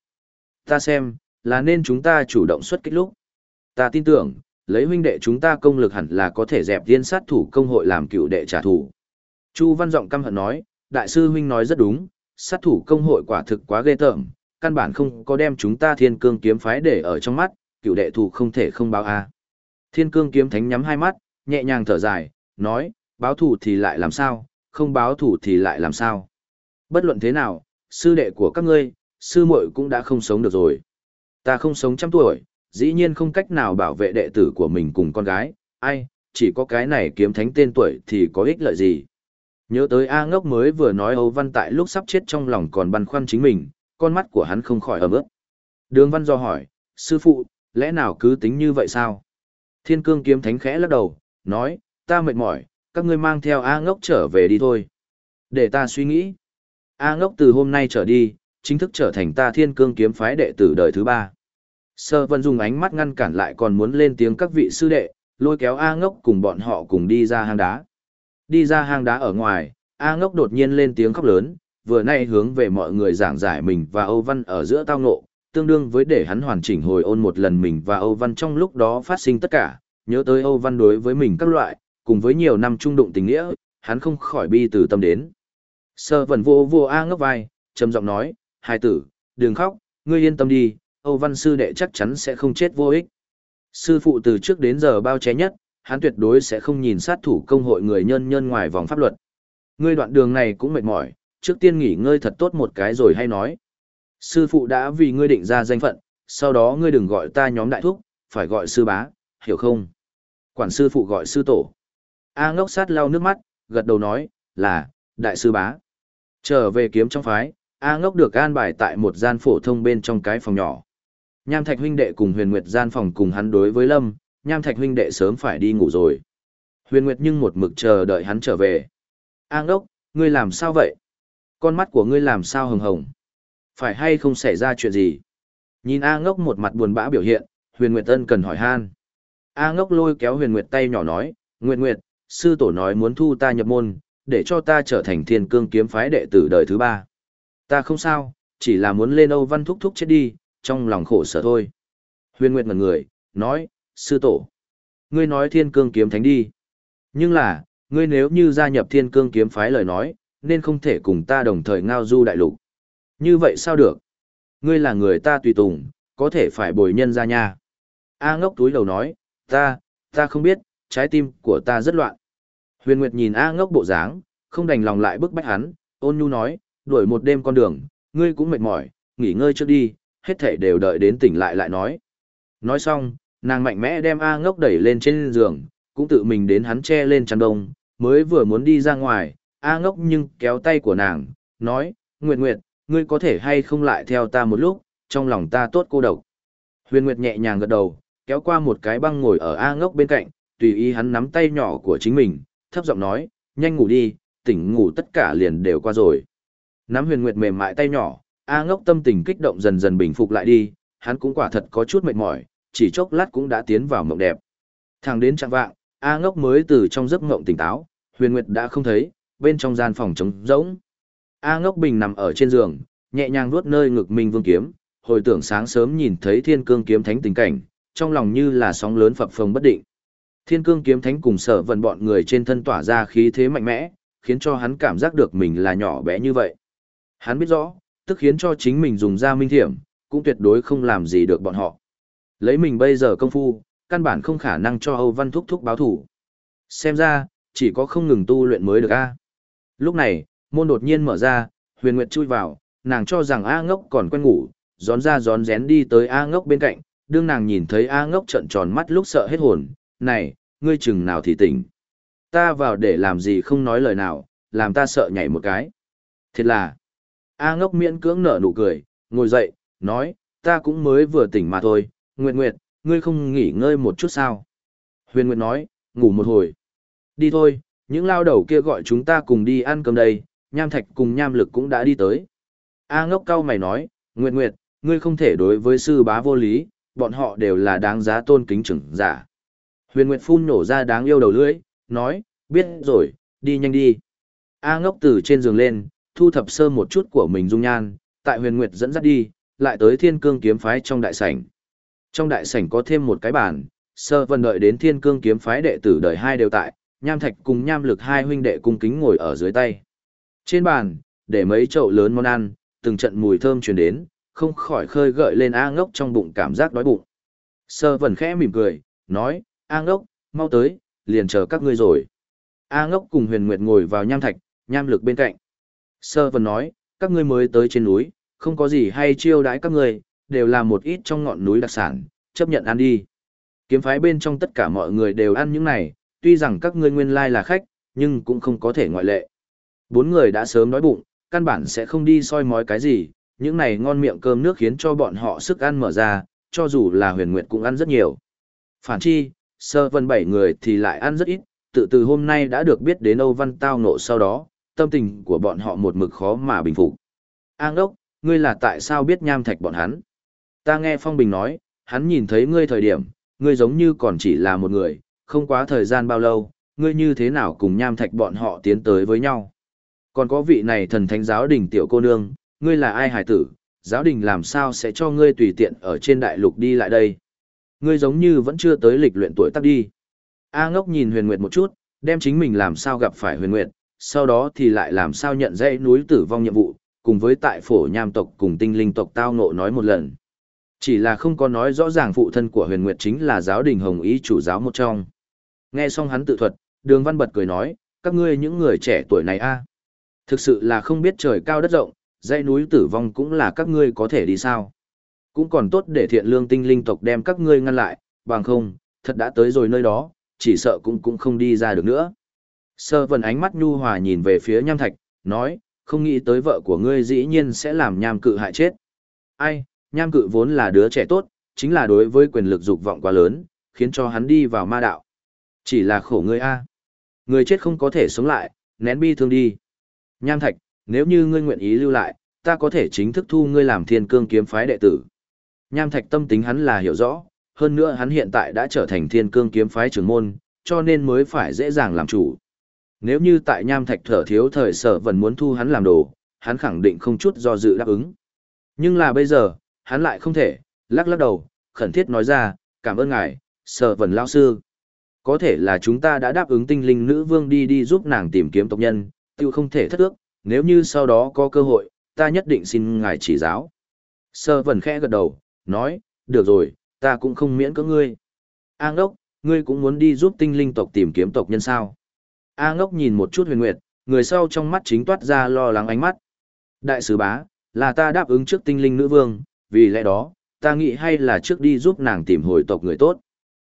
Ta xem, là nên chúng ta chủ động xuất kích lúc. Ta tin tưởng, lấy huynh đệ chúng ta công lực hẳn là có thể dẹp tiên sát thủ công hội làm cựu đệ trả thù. Chu Văn Giọng căm hận nói, đại sư huynh nói rất đúng, sát thủ công hội quả thực quá ghê tởm, căn bản không có đem chúng ta thiên cương kiếm phái để ở trong mắt, cựu đệ thù không thể không báo a. Thiên cương kiếm thánh nhắm hai mắt, nhẹ nhàng thở dài, nói, báo thù thì lại làm sao, không báo thù thì lại làm sao. Bất luận thế nào, sư đệ của các ngươi, sư muội cũng đã không sống được rồi. Ta không sống trăm tuổi, dĩ nhiên không cách nào bảo vệ đệ tử của mình cùng con gái, ai, chỉ có cái này kiếm thánh tên tuổi thì có ích lợi gì. Nhớ tới A ngốc mới vừa nói Âu Văn tại lúc sắp chết trong lòng còn băn khoăn chính mình, con mắt của hắn không khỏi ấm ướt. Đường Văn do hỏi, sư phụ, lẽ nào cứ tính như vậy sao? Thiên cương kiếm thánh khẽ lắc đầu, nói, ta mệt mỏi, các ngươi mang theo A ngốc trở về đi thôi. Để ta suy nghĩ. A ngốc từ hôm nay trở đi, chính thức trở thành ta thiên cương kiếm phái đệ tử đời thứ ba. Sơ vân dùng ánh mắt ngăn cản lại còn muốn lên tiếng các vị sư đệ, lôi kéo A ngốc cùng bọn họ cùng đi ra hang đá. Đi ra hang đá ở ngoài, A ngốc đột nhiên lên tiếng khóc lớn, vừa nay hướng về mọi người giảng giải mình và Âu Văn ở giữa tao ngộ, tương đương với để hắn hoàn chỉnh hồi ôn một lần mình và Âu Văn trong lúc đó phát sinh tất cả, nhớ tới Âu Văn đối với mình các loại, cùng với nhiều năm trung đụng tình nghĩa, hắn không khỏi bi từ tâm đến. Sơ vẩn vô vô A ngốc vai, trầm giọng nói, hai tử, đừng khóc, ngươi yên tâm đi, Âu Văn sư đệ chắc chắn sẽ không chết vô ích. Sư phụ từ trước đến giờ bao ché nhất, hắn tuyệt đối sẽ không nhìn sát thủ công hội người nhân nhân ngoài vòng pháp luật. Ngươi đoạn đường này cũng mệt mỏi, trước tiên nghỉ ngơi thật tốt một cái rồi hay nói. Sư phụ đã vì ngươi định ra danh phận, sau đó ngươi đừng gọi ta nhóm đại thúc, phải gọi sư bá, hiểu không? Quản sư phụ gọi sư tổ. A ngốc sát lau nước mắt, gật đầu nói, là, đại sư bá. Trở về kiếm trong phái, A ngốc được an bài tại một gian phổ thông bên trong cái phòng nhỏ. Nham Thạch huynh đệ cùng Huyền Nguyệt gian phòng cùng hắn đối với Lâm, Nham Thạch huynh đệ sớm phải đi ngủ rồi. Huyền Nguyệt nhưng một mực chờ đợi hắn trở về. A ngốc, ngươi làm sao vậy? Con mắt của ngươi làm sao hồng hồng? Phải hay không xảy ra chuyện gì? Nhìn A ngốc một mặt buồn bã biểu hiện, Huyền Nguyệt Tân cần hỏi han. A ngốc lôi kéo Huyền Nguyệt tay nhỏ nói, Nguyệt Nguyệt, sư tổ nói muốn thu ta nhập môn, để cho ta trở thành thiên cương kiếm phái đệ tử đời thứ ba. Ta không sao, chỉ là muốn lên Âu Văn thúc thúc chết đi, trong lòng khổ sở thôi. Huyền Nguyệt ngẩn người, nói, sư tổ, ngươi nói thiên cương kiếm thánh đi. Nhưng là, ngươi nếu như gia nhập thiên cương kiếm phái lời nói, nên không thể cùng ta đồng thời ngao du đại lục. Như vậy sao được? Ngươi là người ta tùy tùng, có thể phải bồi nhân ra nha. A ngốc túi đầu nói, ta, ta không biết, trái tim của ta rất loạn. Huyền Nguyệt nhìn A ngốc bộ dáng, không đành lòng lại bức bách hắn, ôn nhu nói, đuổi một đêm con đường, ngươi cũng mệt mỏi, nghỉ ngơi trước đi, hết thể đều đợi đến tỉnh lại lại nói. Nói xong, nàng mạnh mẽ đem A ngốc đẩy lên trên giường, cũng tự mình đến hắn che lên chăn đông, mới vừa muốn đi ra ngoài, A ngốc nhưng kéo tay của nàng, nói, Nguyệt Nguyệt, ngươi có thể hay không lại theo ta một lúc, trong lòng ta tốt cô độc. Huyền Nguyệt nhẹ nhàng gật đầu, kéo qua một cái băng ngồi ở A ngốc bên cạnh, tùy ý hắn nắm tay nhỏ của chính mình, thấp giọng nói, nhanh ngủ đi, tỉnh ngủ tất cả liền đều qua rồi. Nắm huyền nguyệt mềm mại tay nhỏ, A ngốc tâm tình kích động dần dần bình phục lại đi, hắn cũng quả thật có chút mệt mỏi, chỉ chốc lát cũng đã tiến vào mộng đẹp. Thẳng đến trạng vạng, A ngốc mới từ trong giấc mộng tỉnh táo, huyền nguyệt đã không thấy, bên trong gian phòng trống rỗng. A ngốc bình nằm ở trên giường, nhẹ nhàng vuốt nơi ngực Minh vương kiếm, hồi tưởng sáng sớm nhìn thấy thiên cương kiếm thánh tình cảnh, trong lòng như là sóng lớn phập phồng bất định. Thiên cương kiếm thánh cùng sở vận bọn người trên thân tỏa ra khí thế mạnh mẽ, khiến cho hắn cảm giác được mình là nhỏ bé như vậy. Hắn biết rõ, tức khiến cho chính mình dùng ra minh thiểm, cũng tuyệt đối không làm gì được bọn họ. Lấy mình bây giờ công phu, căn bản không khả năng cho Âu Văn thúc thúc báo thủ. Xem ra, chỉ có không ngừng tu luyện mới được a. Lúc này, môn đột nhiên mở ra, Huyền Nguyệt chui vào, nàng cho rằng A Ngốc còn quen ngủ, gión ra gión rén đi tới A Ngốc bên cạnh, đương nàng nhìn thấy A Ngốc trợn tròn mắt lúc sợ hết hồn, "Này, ngươi chừng nào thì tỉnh? Ta vào để làm gì không nói lời nào, làm ta sợ nhảy một cái." Thật là, A Ngốc miễn cưỡng nở nụ cười, ngồi dậy, nói, "Ta cũng mới vừa tỉnh mà thôi, Nguyệt Nguyệt, ngươi không nghỉ ngơi một chút sao?" Huyền Nguyệt nói, "Ngủ một hồi." Đi thôi, những lao đầu kia gọi chúng ta cùng đi ăn cơm đây, nham thạch cùng nham lực cũng đã đi tới. A ngốc cao mày nói, Nguyệt Nguyệt, ngươi không thể đối với sư bá vô lý, bọn họ đều là đáng giá tôn kính trưởng giả. Huyền Nguyệt phun nổ ra đáng yêu đầu lưỡi, nói, biết rồi, đi nhanh đi. A ngốc từ trên giường lên, thu thập sơ một chút của mình dung nhan, tại huyền Nguyệt dẫn dắt đi, lại tới thiên cương kiếm phái trong đại sảnh. Trong đại sảnh có thêm một cái bàn, sơ vân đợi đến thiên cương kiếm phái đệ tử đời hai đều tại, nham thạch cùng nham lực hai huynh đệ cung kính ngồi ở dưới tay. Trên bàn, để mấy chậu lớn món ăn, từng trận mùi thơm truyền đến, không khỏi khơi gợi lên A ngốc trong bụng cảm giác đói bụng. Sơ vần khẽ mỉm cười, nói, A ngốc, mau tới, liền chờ các ngươi rồi. A ngốc cùng huyền nguyệt ngồi vào nham thạch, nham lực bên cạnh. Sơ vần nói, các ngươi mới tới trên núi, không có gì hay chiêu đãi các ngươi, đều là một ít trong ngọn núi đặc sản, chấp nhận ăn đi. Kiếm phái bên trong tất cả mọi người đều ăn những này, tuy rằng các ngươi nguyên lai là khách, nhưng cũng không có thể ngoại lệ. Bốn người đã sớm đói bụng, căn bản sẽ không đi soi mói cái gì, những này ngon miệng cơm nước khiến cho bọn họ sức ăn mở ra, cho dù là huyền nguyệt cũng ăn rất nhiều. Phản chi, sơ vân bảy người thì lại ăn rất ít, tự từ hôm nay đã được biết đến Âu Văn Tao nộ sau đó, tâm tình của bọn họ một mực khó mà bình phục. An đốc, ngươi là tại sao biết nham thạch bọn hắn? Ta nghe Phong Bình nói, hắn nhìn thấy ngươi thời điểm, ngươi giống như còn chỉ là một người, không quá thời gian bao lâu, ngươi như thế nào cùng nham thạch bọn họ tiến tới với nhau. Còn có vị này thần thánh giáo đình tiểu cô nương, ngươi là ai hải tử, giáo đình làm sao sẽ cho ngươi tùy tiện ở trên đại lục đi lại đây. Ngươi giống như vẫn chưa tới lịch luyện tuổi tác đi. A ngốc nhìn huyền nguyệt một chút, đem chính mình làm sao gặp phải huyền nguyệt, sau đó thì lại làm sao nhận dãy núi tử vong nhiệm vụ, cùng với tại phổ nham tộc cùng tinh linh tộc tao ngộ nói một lần. Chỉ là không có nói rõ ràng phụ thân của huyền nguyệt chính là giáo đình hồng ý chủ giáo một trong. Nghe xong hắn tự thuật, đường văn bật cười nói, các ngươi những người trẻ tuổi này a Thực sự là không biết trời cao đất rộng, dãy núi tử vong cũng là các ngươi có thể đi sao. Cũng còn tốt để thiện lương tinh linh tộc đem các ngươi ngăn lại, bằng không, thật đã tới rồi nơi đó, chỉ sợ cũng cũng không đi ra được nữa. Sơ vần ánh mắt nhu hòa nhìn về phía nham thạch, nói, không nghĩ tới vợ của ngươi dĩ nhiên sẽ làm nham cự hại chết. Ai, nham cự vốn là đứa trẻ tốt, chính là đối với quyền lực dục vọng quá lớn, khiến cho hắn đi vào ma đạo. Chỉ là khổ ngươi a. Người chết không có thể sống lại, nén bi thương đi. Nham Thạch, nếu như ngươi nguyện ý lưu lại, ta có thể chính thức thu ngươi làm thiên cương kiếm phái đệ tử. Nham Thạch tâm tính hắn là hiểu rõ, hơn nữa hắn hiện tại đã trở thành thiên cương kiếm phái trưởng môn, cho nên mới phải dễ dàng làm chủ. Nếu như tại Nham Thạch thở thiếu thời sở vẫn muốn thu hắn làm đồ, hắn khẳng định không chút do dự đáp ứng. Nhưng là bây giờ, hắn lại không thể, lắc lắc đầu, khẩn thiết nói ra, cảm ơn ngài, sở vần lao sư. Có thể là chúng ta đã đáp ứng tinh linh nữ vương đi đi giúp nàng tìm kiếm tộc nhân, tiêu không thể thất ước, nếu như sau đó có cơ hội, ta nhất định xin ngài chỉ giáo. Sơ vần khẽ gật đầu, nói, được rồi, ta cũng không miễn cưỡng ngươi. A ngốc, ngươi cũng muốn đi giúp tinh linh tộc tìm kiếm tộc nhân sao. A ngốc nhìn một chút huyền nguyệt, người sau trong mắt chính toát ra lo lắng ánh mắt. Đại sứ bá, là ta đáp ứng trước tinh linh nữ vương, vì lẽ đó, ta nghĩ hay là trước đi giúp nàng tìm hồi tộc người tốt.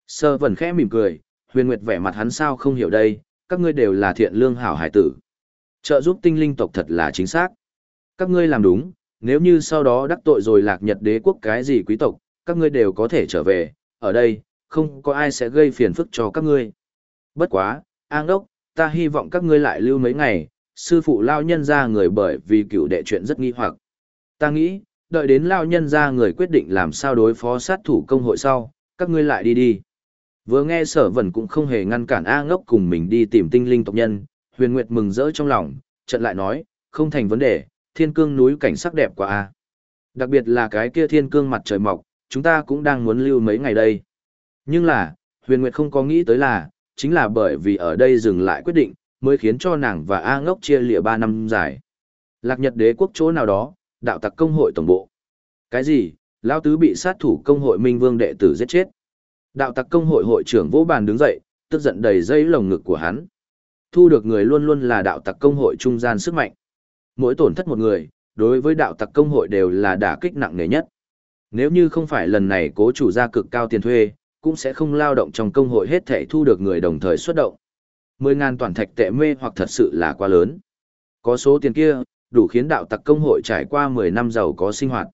Sơ vần khẽ mỉm cười, huyền nguyệt vẻ mặt hắn sao không hiểu đây, các ngươi đều là thiện lương hảo hải tử. Trợ giúp tinh linh tộc thật là chính xác. Các ngươi làm đúng, nếu như sau đó đắc tội rồi lạc nhật đế quốc cái gì quý tộc, các ngươi đều có thể trở về, ở đây, không có ai sẽ gây phiền phức cho các ngươi. Bất quá, an đốc, ta hy vọng các ngươi lại lưu mấy ngày, sư phụ lao nhân ra người bởi vì cựu đệ chuyện rất nghi hoặc. Ta nghĩ, đợi đến lao nhân ra người quyết định làm sao đối phó sát thủ công hội sau, các ngươi lại đi đi. Vừa nghe sở vẩn cũng không hề ngăn cản A ngốc cùng mình đi tìm tinh linh tộc nhân, huyền nguyệt mừng rỡ trong lòng, trận lại nói, không thành vấn đề, thiên cương núi cảnh sắc đẹp quá A. Đặc biệt là cái kia thiên cương mặt trời mọc, chúng ta cũng đang muốn lưu mấy ngày đây. Nhưng là, huyền nguyệt không có nghĩ tới là, chính là bởi vì ở đây dừng lại quyết định, mới khiến cho nàng và A ngốc chia lịa 3 năm dài. Lạc Nhật đế quốc chỗ nào đó, đạo tặc công hội tổng bộ. Cái gì? Lão tứ bị sát thủ công hội Minh Vương đệ tử giết chết. Đạo tặc công hội hội trưởng vỗ bàn đứng dậy, tức giận đầy dây lồng ngực của hắn. Thu được người luôn luôn là đạo tặc công hội trung gian sức mạnh. Mỗi tổn thất một người, đối với đạo tặc công hội đều là đả kích nặng nề nhất. Nếu như không phải lần này cố chủ ra cực cao tiền thuê, cũng sẽ không lao động trong công hội hết thể thu được người đồng thời xuất động. Mười ngàn toàn thạch tệ mê hoặc thật sự là quá lớn. Có số tiền kia, đủ khiến đạo tặc công hội trải qua 10 năm giàu có sinh hoạt.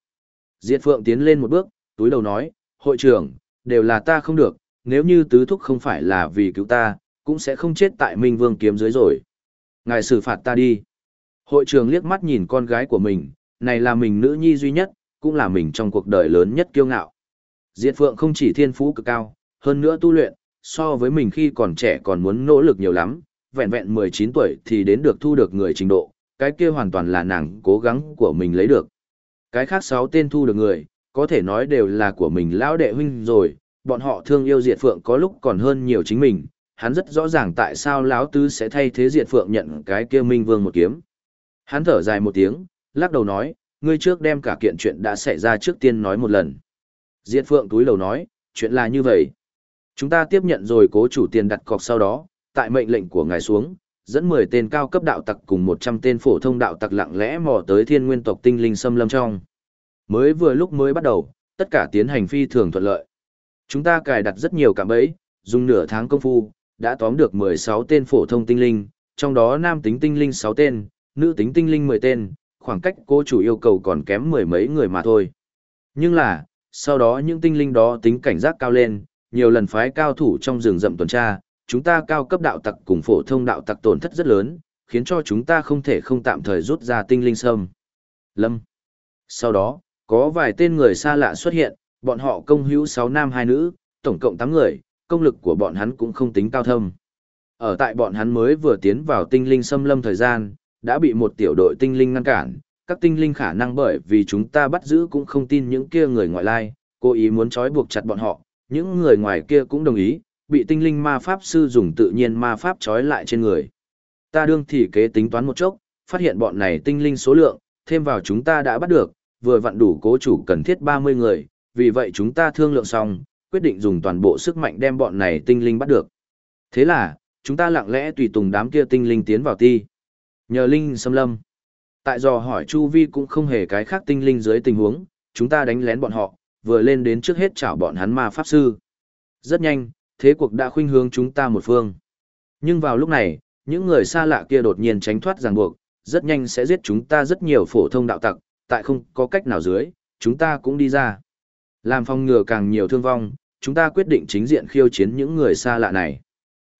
Diệt Phượng tiến lên một bước, túi đầu nói, hội trưởng, đều là ta không được, nếu như tứ thúc không phải là vì cứu ta, cũng sẽ không chết tại Minh Vương kiếm dưới rồi. Ngài xử phạt ta đi. Hội trưởng liếc mắt nhìn con gái của mình, này là mình nữ nhi duy nhất, cũng là mình trong cuộc đời lớn nhất kiêu ngạo. Diệt Phượng không chỉ thiên phú cực cao, hơn nữa tu luyện, so với mình khi còn trẻ còn muốn nỗ lực nhiều lắm, vẹn vẹn 19 tuổi thì đến được thu được người trình độ, cái kia hoàn toàn là nàng cố gắng của mình lấy được. Cái khác 6 tên thu được người, có thể nói đều là của mình lão đệ huynh rồi, bọn họ thương yêu Diệt Phượng có lúc còn hơn nhiều chính mình, hắn rất rõ ràng tại sao lão tứ sẽ thay thế Diệt Phượng nhận cái kia Minh Vương một kiếm. Hắn thở dài một tiếng, lắc đầu nói, ngươi trước đem cả kiện chuyện đã xảy ra trước tiên nói một lần. Diệt Phượng túi đầu nói, chuyện là như vậy. Chúng ta tiếp nhận rồi cố chủ tiền đặt cọc sau đó, tại mệnh lệnh của ngài xuống, dẫn 10 tên cao cấp đạo tặc cùng 100 tên phổ thông đạo tặc lặng lẽ mò tới thiên nguyên tộc tinh linh xâm lâm trong. Mới vừa lúc mới bắt đầu, tất cả tiến hành phi thường thuận lợi. Chúng ta cài đặt rất nhiều cạm bẫy, dùng nửa tháng công phu, đã tóm được 16 tên phổ thông tinh linh, trong đó nam tính tinh linh 6 tên, nữ tính tinh linh 10 tên, khoảng cách cô chủ yêu cầu còn kém mười mấy người mà thôi. Nhưng là, sau đó những tinh linh đó tính cảnh giác cao lên, nhiều lần phái cao thủ trong rừng rậm tuần tra, chúng ta cao cấp đạo tặc cùng phổ thông đạo tặc tổn thất rất lớn, khiến cho chúng ta không thể không tạm thời rút ra tinh linh sâm. Lâm. Sau đó, có vài tên người xa lạ xuất hiện, bọn họ công hữu 6 nam 2 nữ, tổng cộng 8 người, công lực của bọn hắn cũng không tính cao thâm. Ở tại bọn hắn mới vừa tiến vào tinh linh xâm lâm thời gian, đã bị một tiểu đội tinh linh ngăn cản, các tinh linh khả năng bởi vì chúng ta bắt giữ cũng không tin những kia người ngoại lai, cố ý muốn trói buộc chặt bọn họ, những người ngoài kia cũng đồng ý, bị tinh linh ma pháp sư dùng tự nhiên ma pháp trói lại trên người. Ta đương thì kế tính toán một chốc, phát hiện bọn này tinh linh số lượng, thêm vào chúng ta đã bắt được, vừa vặn đủ cố chủ cần thiết 30 người, vì vậy chúng ta thương lượng xong, quyết định dùng toàn bộ sức mạnh đem bọn này tinh linh bắt được. Thế là, chúng ta lặng lẽ tùy tùng đám kia tinh linh tiến vào ti. Nhờ linh xâm lâm. Tại dò hỏi Chu Vi cũng không hề cái khác tinh linh dưới tình huống, chúng ta đánh lén bọn họ, vừa lên đến trước hết chảo bọn hắn ma pháp sư. Rất nhanh, thế cuộc đã khuynh hướng chúng ta một phương. Nhưng vào lúc này, những người xa lạ kia đột nhiên tránh thoát ràng buộc, rất nhanh sẽ giết chúng ta rất nhiều phổ thông đạo tặc, tại không có cách nào dưới, chúng ta cũng đi ra. Làm phòng ngừa càng nhiều thương vong, chúng ta quyết định chính diện khiêu chiến những người xa lạ này.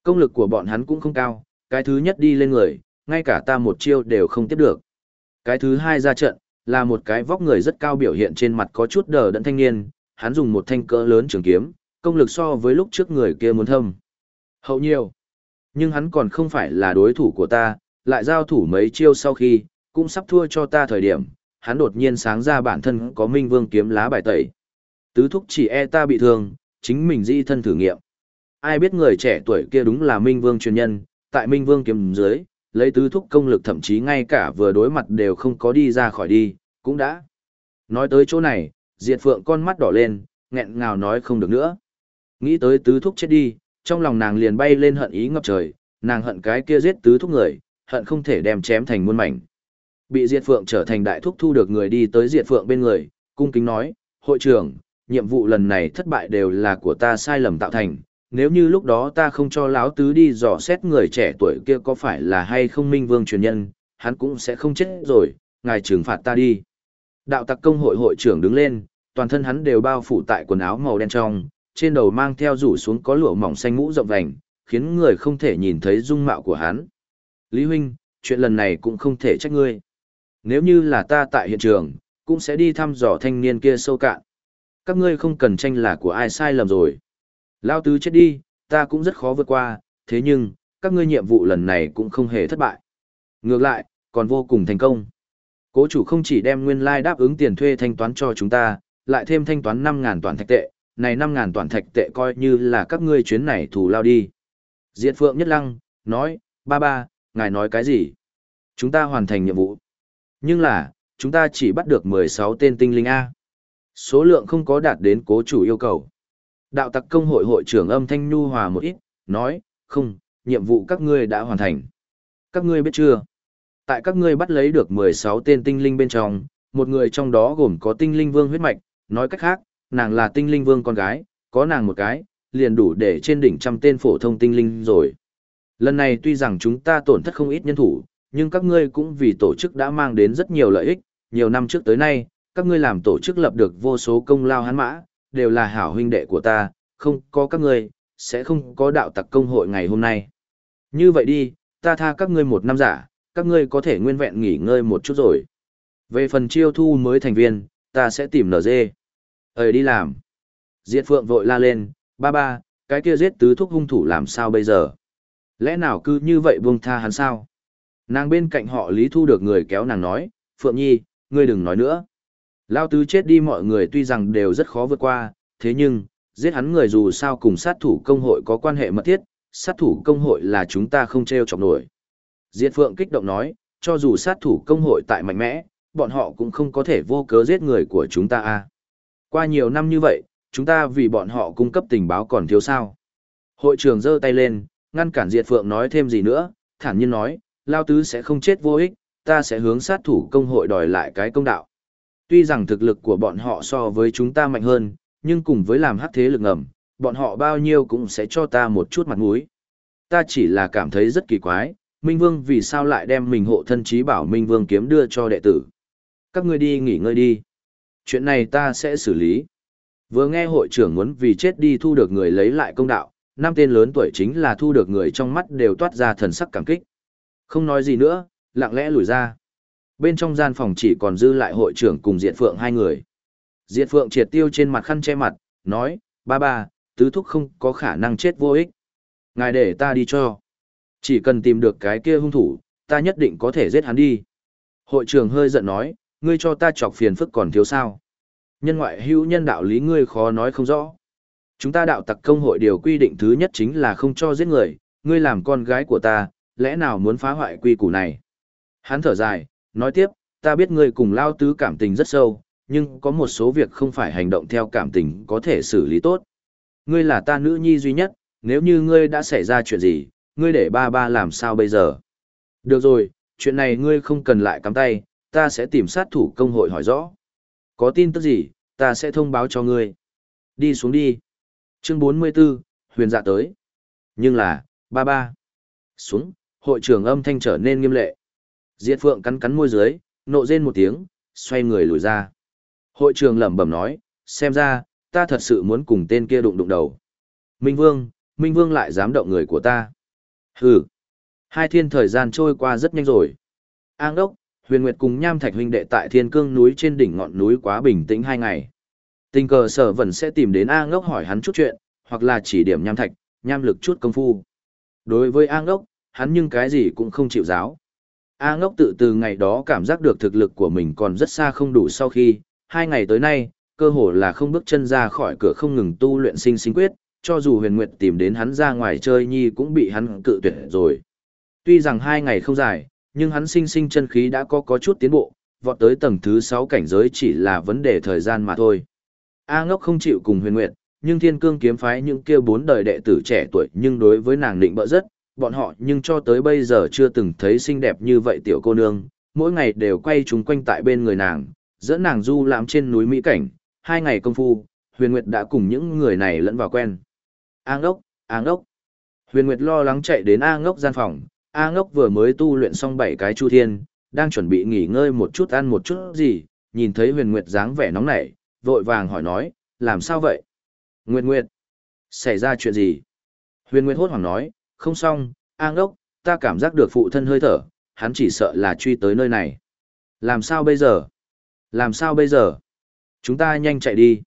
Công lực của bọn hắn cũng không cao, cái thứ nhất đi lên người, ngay cả ta một chiêu đều không tiếp được. Cái thứ hai ra trận, là một cái vóc người rất cao biểu hiện trên mặt có chút đờ đẫn thanh niên, hắn dùng một thanh cỡ lớn trường kiếm, công lực so với lúc trước người kia muốn thâm. Hậu nhiều. Nhưng hắn còn không phải là đối thủ của ta, lại giao thủ mấy chiêu sau khi, cũng sắp thua cho ta thời điểm, hắn đột nhiên sáng ra bản thân có minh vương kiếm lá bài tẩy. Tứ thúc chỉ e ta bị thương, chính mình di thân thử nghiệm. Ai biết người trẻ tuổi kia đúng là minh vương truyền nhân, tại minh vương kiếm dưới, lấy tứ thúc công lực thậm chí ngay cả vừa đối mặt đều không có đi ra khỏi đi, cũng đã. Nói tới chỗ này, Diệt Phượng con mắt đỏ lên, nghẹn ngào nói không được nữa. Nghĩ tới tứ thúc chết đi, trong lòng nàng liền bay lên hận ý ngập trời, nàng hận cái kia giết tứ thúc người, hận không thể đem chém thành muôn mảnh. Bị Diệt Phượng trở thành đại thúc thu được người đi tới Diệt Phượng bên người, cung kính nói, hội trưởng, nhiệm vụ lần này thất bại đều là của ta sai lầm tạo thành, nếu như lúc đó ta không cho lão tứ đi dò xét người trẻ tuổi kia có phải là hay không minh vương truyền nhân, hắn cũng sẽ không chết rồi, ngài trừng phạt ta đi. Đạo tặc công hội hội trưởng đứng lên, toàn thân hắn đều bao phủ tại quần áo màu đen trong, trên đầu mang theo rủ xuống có lụa mỏng xanh mũ rộng vành, khiến người không thể nhìn thấy dung mạo của hắn. Lý huynh, chuyện lần này cũng không thể trách ngươi. Nếu như là ta tại hiện trường, cũng sẽ đi thăm dò thanh niên kia sâu cạn. Các ngươi không cần tranh là của ai sai lầm rồi. Lao tứ chết đi, ta cũng rất khó vượt qua, thế nhưng, các ngươi nhiệm vụ lần này cũng không hề thất bại. Ngược lại, còn vô cùng thành công. Cố chủ không chỉ đem nguyên lai đáp ứng tiền thuê thanh toán cho chúng ta, lại thêm thanh toán 5.000 toàn thạch tệ, này 5.000 toàn thạch tệ coi như là các ngươi chuyến này thù lao đi. Diệt Phượng Nhất Lăng, nói, ba ba, ngài nói cái gì? Chúng ta hoàn thành nhiệm vụ. Nhưng là, chúng ta chỉ bắt được 16 tên tinh linh A. Số lượng không có đạt đến cố chủ yêu cầu. Đạo tặc công hội hội trưởng âm thanh nhu hòa một ít, nói, không, nhiệm vụ các ngươi đã hoàn thành. Các ngươi biết chưa? Tại các ngươi bắt lấy được 16 tên tinh linh bên trong, một người trong đó gồm có tinh linh vương huyết mạch, nói cách khác, nàng là tinh linh vương con gái, có nàng một cái, liền đủ để trên đỉnh trăm tên phổ thông tinh linh rồi. Lần này tuy rằng chúng ta tổn thất không ít nhân thủ, nhưng các ngươi cũng vì tổ chức đã mang đến rất nhiều lợi ích, nhiều năm trước tới nay, các ngươi làm tổ chức lập được vô số công lao hán mã, đều là hảo huynh đệ của ta, không có các ngươi, sẽ không có đạo tặc công hội ngày hôm nay. Như vậy đi, ta tha các ngươi một năm giả, các ngươi có thể nguyên vẹn nghỉ ngơi một chút rồi. Về phần chiêu thu mới thành viên, ta sẽ tìm nở dê Ơi đi làm. Diệt Phượng vội la lên, ba ba, cái kia giết tứ thúc hung thủ làm sao bây giờ? Lẽ nào cứ như vậy buông tha hắn sao? Nàng bên cạnh họ Lý Thu được người kéo nàng nói, Phượng Nhi, ngươi đừng nói nữa. Lao tứ chết đi mọi người tuy rằng đều rất khó vượt qua, thế nhưng, giết hắn người dù sao cùng sát thủ công hội có quan hệ mật thiết, sát thủ công hội là chúng ta không treo chọc nổi. Diệt Phượng kích động nói, cho dù sát thủ công hội tại mạnh mẽ, bọn họ cũng không có thể vô cớ giết người của chúng ta a. Qua nhiều năm như vậy, chúng ta vì bọn họ cung cấp tình báo còn thiếu sao. Hội trưởng giơ tay lên, ngăn cản Diệt Phượng nói thêm gì nữa, thản nhiên nói, Lao Tứ sẽ không chết vô ích, ta sẽ hướng sát thủ công hội đòi lại cái công đạo. Tuy rằng thực lực của bọn họ so với chúng ta mạnh hơn, nhưng cùng với làm hắc thế lực ngầm, bọn họ bao nhiêu cũng sẽ cho ta một chút mặt mũi. Ta chỉ là cảm thấy rất kỳ quái, Minh Vương vì sao lại đem mình hộ thân trí bảo Minh Vương kiếm đưa cho đệ tử. Các ngươi đi nghỉ ngơi đi. Chuyện này ta sẽ xử lý. Vừa nghe hội trưởng muốn vì chết đi thu được người lấy lại công đạo, năm tên lớn tuổi chính là thu được người trong mắt đều toát ra thần sắc cảm kích. Không nói gì nữa, lặng lẽ lùi ra. Bên trong gian phòng chỉ còn dư lại hội trưởng cùng Diệt Phượng hai người. Diệt Phượng triệt tiêu trên mặt khăn che mặt, nói, ba ba, tứ thúc không có khả năng chết vô ích. Ngài để ta đi cho. Chỉ cần tìm được cái kia hung thủ, ta nhất định có thể giết hắn đi. Hội trưởng hơi giận nói, ngươi cho ta chọc phiền phức còn thiếu sao. Nhân ngoại hữu nhân đạo lý ngươi khó nói không rõ. Chúng ta đạo tặc công hội điều quy định thứ nhất chính là không cho giết người, ngươi làm con gái của ta, lẽ nào muốn phá hoại quy củ này? Hắn thở dài, nói tiếp, ta biết ngươi cùng lao tứ cảm tình rất sâu, nhưng có một số việc không phải hành động theo cảm tình có thể xử lý tốt. Ngươi là ta nữ nhi duy nhất, nếu như ngươi đã xảy ra chuyện gì, ngươi để ba ba làm sao bây giờ? Được rồi, chuyện này ngươi không cần lại cắm tay, ta sẽ tìm sát thủ công hội hỏi rõ. Có tin tức gì, ta sẽ thông báo cho ngươi. Đi xuống đi. Chương 44, huyền dạ tới. Nhưng là, ba ba. Xuống, hội trưởng âm thanh trở nên nghiêm lệ. Diệt Phượng cắn cắn môi dưới, nộ rên một tiếng, xoay người lùi ra. Hội trưởng lẩm bẩm nói, xem ra, ta thật sự muốn cùng tên kia đụng đụng đầu. Minh Vương, Minh Vương lại dám động người của ta. Hừ. Hai thiên thời gian trôi qua rất nhanh rồi. An đốc, huyền nguyệt cùng nham thạch huynh đệ tại thiên cương núi trên đỉnh ngọn núi quá bình tĩnh hai ngày. Tình cờ sở vẫn sẽ tìm đến A ngốc hỏi hắn chút chuyện, hoặc là chỉ điểm nham thạch, nham lực chút công phu. Đối với A ngốc, hắn nhưng cái gì cũng không chịu giáo. A ngốc tự từ ngày đó cảm giác được thực lực của mình còn rất xa không đủ sau khi, hai ngày tới nay, cơ hồ là không bước chân ra khỏi cửa không ngừng tu luyện sinh sinh quyết, cho dù huyền nguyệt tìm đến hắn ra ngoài chơi nhi cũng bị hắn cự tuyệt rồi. Tuy rằng hai ngày không dài, nhưng hắn sinh sinh chân khí đã có có chút tiến bộ, vọt tới tầng thứ 6 cảnh giới chỉ là vấn đề thời gian mà thôi. A ngốc không chịu cùng huyền nguyệt, nhưng thiên cương kiếm phái những kia bốn đời đệ tử trẻ tuổi nhưng đối với nàng định bỡ rất, bọn họ nhưng cho tới bây giờ chưa từng thấy xinh đẹp như vậy tiểu cô nương, mỗi ngày đều quay chúng quanh tại bên người nàng, dẫn nàng du lãm trên núi Mỹ Cảnh, hai ngày công phu, huyền nguyệt đã cùng những người này lẫn vào quen. A ngốc, A ngốc. Huyền Nguyệt lo lắng chạy đến A ngốc gian phòng, A ngốc vừa mới tu luyện xong bảy cái chu thiên, đang chuẩn bị nghỉ ngơi một chút ăn một chút gì, nhìn thấy huyền Nguyệt dáng vẻ nóng nảy, vội vàng hỏi nói, làm sao vậy? Nguyệt Nguyệt, xảy ra chuyện gì? Huyền Nguyệt hốt hoảng nói, không xong, A ngốc, ta cảm giác được phụ thân hơi thở, hắn chỉ sợ là truy tới nơi này. Làm sao bây giờ? Làm sao bây giờ? Chúng ta nhanh chạy đi.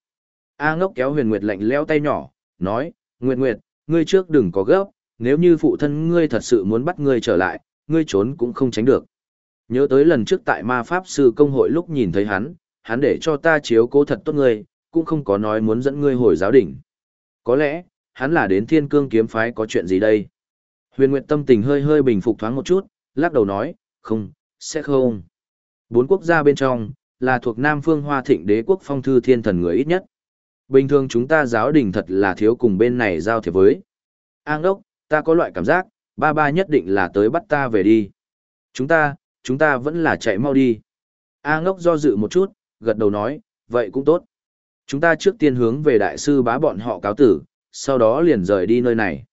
A ngốc kéo huyền Nguyệt lạnh leo tay nhỏ, nói, Nguyệt Nguyệt, ngươi trước đừng có gấp, nếu như phụ thân ngươi thật sự muốn bắt ngươi trở lại, ngươi trốn cũng không tránh được. Nhớ tới lần trước tại ma pháp sư công hội lúc nhìn thấy hắn, hắn để cho ta chiếu cố thật tốt ngươi, cũng không có nói muốn dẫn ngươi hồi giáo đỉnh. Có lẽ, hắn là đến thiên cương kiếm phái có chuyện gì đây? Huyền Nguyệt tâm tình hơi hơi bình phục thoáng một chút, lắc đầu nói, không, sẽ không. Bốn quốc gia bên trong, là thuộc Nam Phương Hoa Thịnh đế quốc phong thư thiên thần người ít nhất. Bình thường chúng ta giáo đình thật là thiếu cùng bên này giao thiệp với. An đốc, ta có loại cảm giác, ba ba nhất định là tới bắt ta về đi. Chúng ta, chúng ta vẫn là chạy mau đi. A ngốc do dự một chút, gật đầu nói, vậy cũng tốt. Chúng ta trước tiên hướng về đại sư bá bọn họ cáo tử, sau đó liền rời đi nơi này.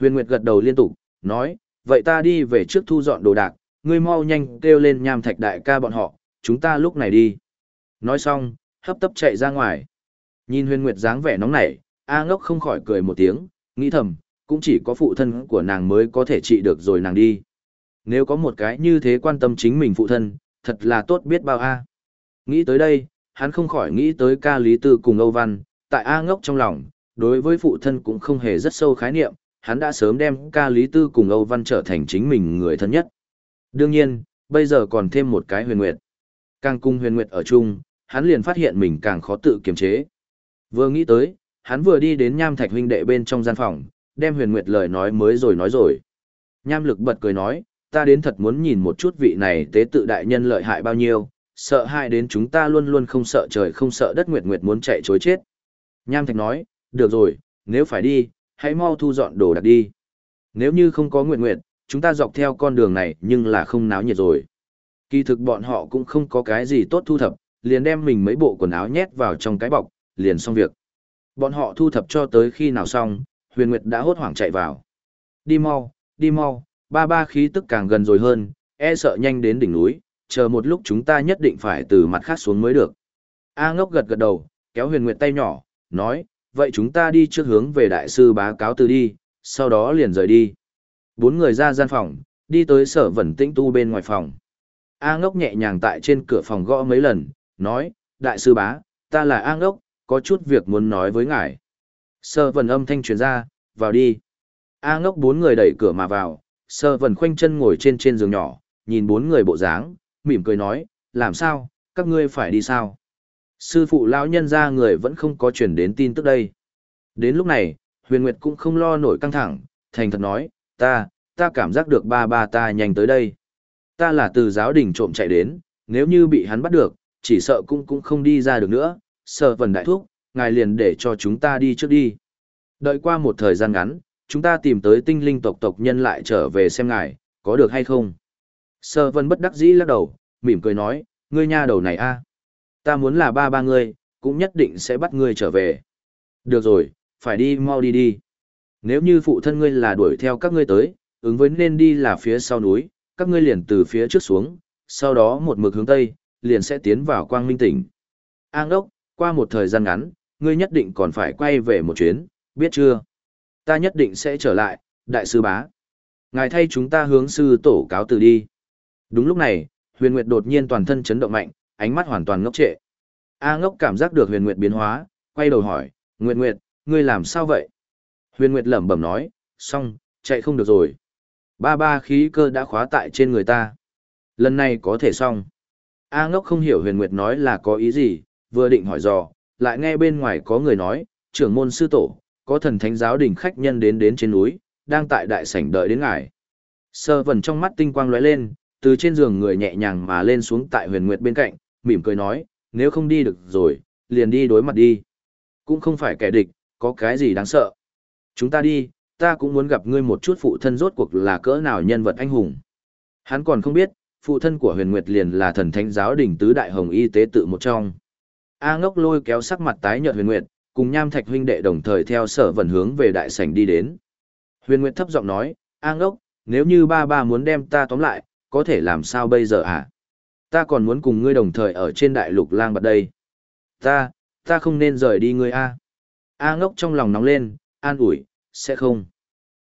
Huyền Nguyệt gật đầu liên tục, nói, vậy ta đi về trước thu dọn đồ đạc, ngươi mau nhanh kêu lên nham thạch đại ca bọn họ, chúng ta lúc này đi. Nói xong, hấp tấp chạy ra ngoài. Nhìn huyền nguyệt dáng vẻ nóng nảy, A ngốc không khỏi cười một tiếng, nghĩ thầm, cũng chỉ có phụ thân của nàng mới có thể trị được rồi nàng đi. Nếu có một cái như thế quan tâm chính mình phụ thân, thật là tốt biết bao A. Nghĩ tới đây, hắn không khỏi nghĩ tới ca lý tư cùng Âu Văn, tại A ngốc trong lòng, đối với phụ thân cũng không hề rất sâu khái niệm, hắn đã sớm đem ca lý tư cùng Âu Văn trở thành chính mình người thân nhất. Đương nhiên, bây giờ còn thêm một cái huyền nguyệt. Càng cung huyền nguyệt ở chung, hắn liền phát hiện mình càng khó tự kiềm chế. Vừa nghĩ tới, hắn vừa đi đến nham thạch huynh đệ bên trong gian phòng, đem huyền nguyệt lời nói mới rồi nói rồi. Nham lực bật cười nói, ta đến thật muốn nhìn một chút vị này tế tự đại nhân lợi hại bao nhiêu, sợ hại đến chúng ta luôn luôn không sợ trời không sợ đất nguyệt nguyệt muốn chạy chối chết. Nham thạch nói, được rồi, nếu phải đi, hãy mau thu dọn đồ đạc đi. Nếu như không có nguyệt nguyệt, chúng ta dọc theo con đường này nhưng là không náo nhiệt rồi. Kỳ thực bọn họ cũng không có cái gì tốt thu thập, liền đem mình mấy bộ quần áo nhét vào trong cái bọc, liền xong việc. Bọn họ thu thập cho tới khi nào xong, huyền nguyệt đã hốt hoảng chạy vào. Đi mau, đi mau, ba ba khí tức càng gần rồi hơn, e sợ nhanh đến đỉnh núi, chờ một lúc chúng ta nhất định phải từ mặt khác xuống mới được. A ngốc gật gật đầu, kéo huyền nguyệt tay nhỏ, nói, vậy chúng ta đi trước hướng về đại sư bá cáo từ đi, sau đó liền rời đi. Bốn người ra gian phòng, đi tới sở vẩn tĩnh tu bên ngoài phòng. A ngốc nhẹ nhàng tại trên cửa phòng gõ mấy lần, nói, đại sư bá, ta là A ngốc, có chút việc muốn nói với ngài. Sơ vần âm thanh truyền ra, vào đi. A ngốc bốn người đẩy cửa mà vào, sơ vần khoanh chân ngồi trên trên giường nhỏ, nhìn bốn người bộ dáng, mỉm cười nói, làm sao, các ngươi phải đi sao? Sư phụ lão nhân ra người vẫn không có chuyển đến tin tức đây. Đến lúc này, huyền nguyệt cũng không lo nổi căng thẳng, thành thật nói, ta, ta cảm giác được ba ba ta nhanh tới đây. Ta là từ giáo đình trộm chạy đến, nếu như bị hắn bắt được, chỉ sợ cũng cũng không đi ra được nữa, sợ vần đại thuốc, ngài liền để cho chúng ta đi trước đi. Đợi qua một thời gian ngắn, chúng ta tìm tới tinh linh tộc tộc nhân lại trở về xem ngài, có được hay không? Sơ vân bất đắc dĩ lắc đầu, mỉm cười nói, ngươi nha đầu này a, Ta muốn là ba ba ngươi, cũng nhất định sẽ bắt ngươi trở về. Được rồi, phải đi mau đi đi. Nếu như phụ thân ngươi là đuổi theo các ngươi tới, ứng với nên đi là phía sau núi, các ngươi liền từ phía trước xuống, sau đó một mực hướng tây, liền sẽ tiến vào quang minh tỉnh. An đốc, qua một thời gian ngắn, ngươi nhất định còn phải quay về một chuyến, biết chưa? Ta nhất định sẽ trở lại, đại sư bá. Ngài thay chúng ta hướng sư tổ cáo từ đi. Đúng lúc này, huyền nguyệt đột nhiên toàn thân chấn động mạnh, ánh mắt hoàn toàn ngốc trệ. A ngốc cảm giác được huyền nguyệt biến hóa, quay đầu hỏi, Nguyệt Nguyệt, ngươi làm sao vậy? Huyền Nguyệt lẩm bẩm nói, xong, chạy không được rồi. Ba ba khí cơ đã khóa tại trên người ta. Lần này có thể xong. A ngốc không hiểu huyền Nguyệt nói là có ý gì, vừa định hỏi dò, lại nghe bên ngoài có người nói, trưởng môn sư tổ, có thần thánh giáo đình khách nhân đến đến trên núi, đang tại đại sảnh đợi đến ngài. Sơ vần trong mắt tinh quang lóe lên, từ trên giường người nhẹ nhàng mà lên xuống tại huyền nguyệt bên cạnh, mỉm cười nói, nếu không đi được rồi, liền đi đối mặt đi. Cũng không phải kẻ địch, có cái gì đáng sợ. Chúng ta đi, ta cũng muốn gặp ngươi một chút phụ thân rốt cuộc là cỡ nào nhân vật anh hùng. Hắn còn không biết, phụ thân của huyền nguyệt liền là thần thánh giáo đình tứ đại hồng y tế tự một trong. A ngốc lôi kéo sắc mặt tái nhợt huyền nguyệt, cùng nham thạch huynh đệ đồng thời theo sở vần hướng về đại sảnh đi đến. Huyền nguyệt thấp giọng nói, A ngốc, nếu như ba ba muốn đem ta tóm lại, có thể làm sao bây giờ hả? Ta còn muốn cùng ngươi đồng thời ở trên đại lục lang bật đây. Ta, ta không nên rời đi ngươi A. A ngốc trong lòng nóng lên, an ủi, sẽ không.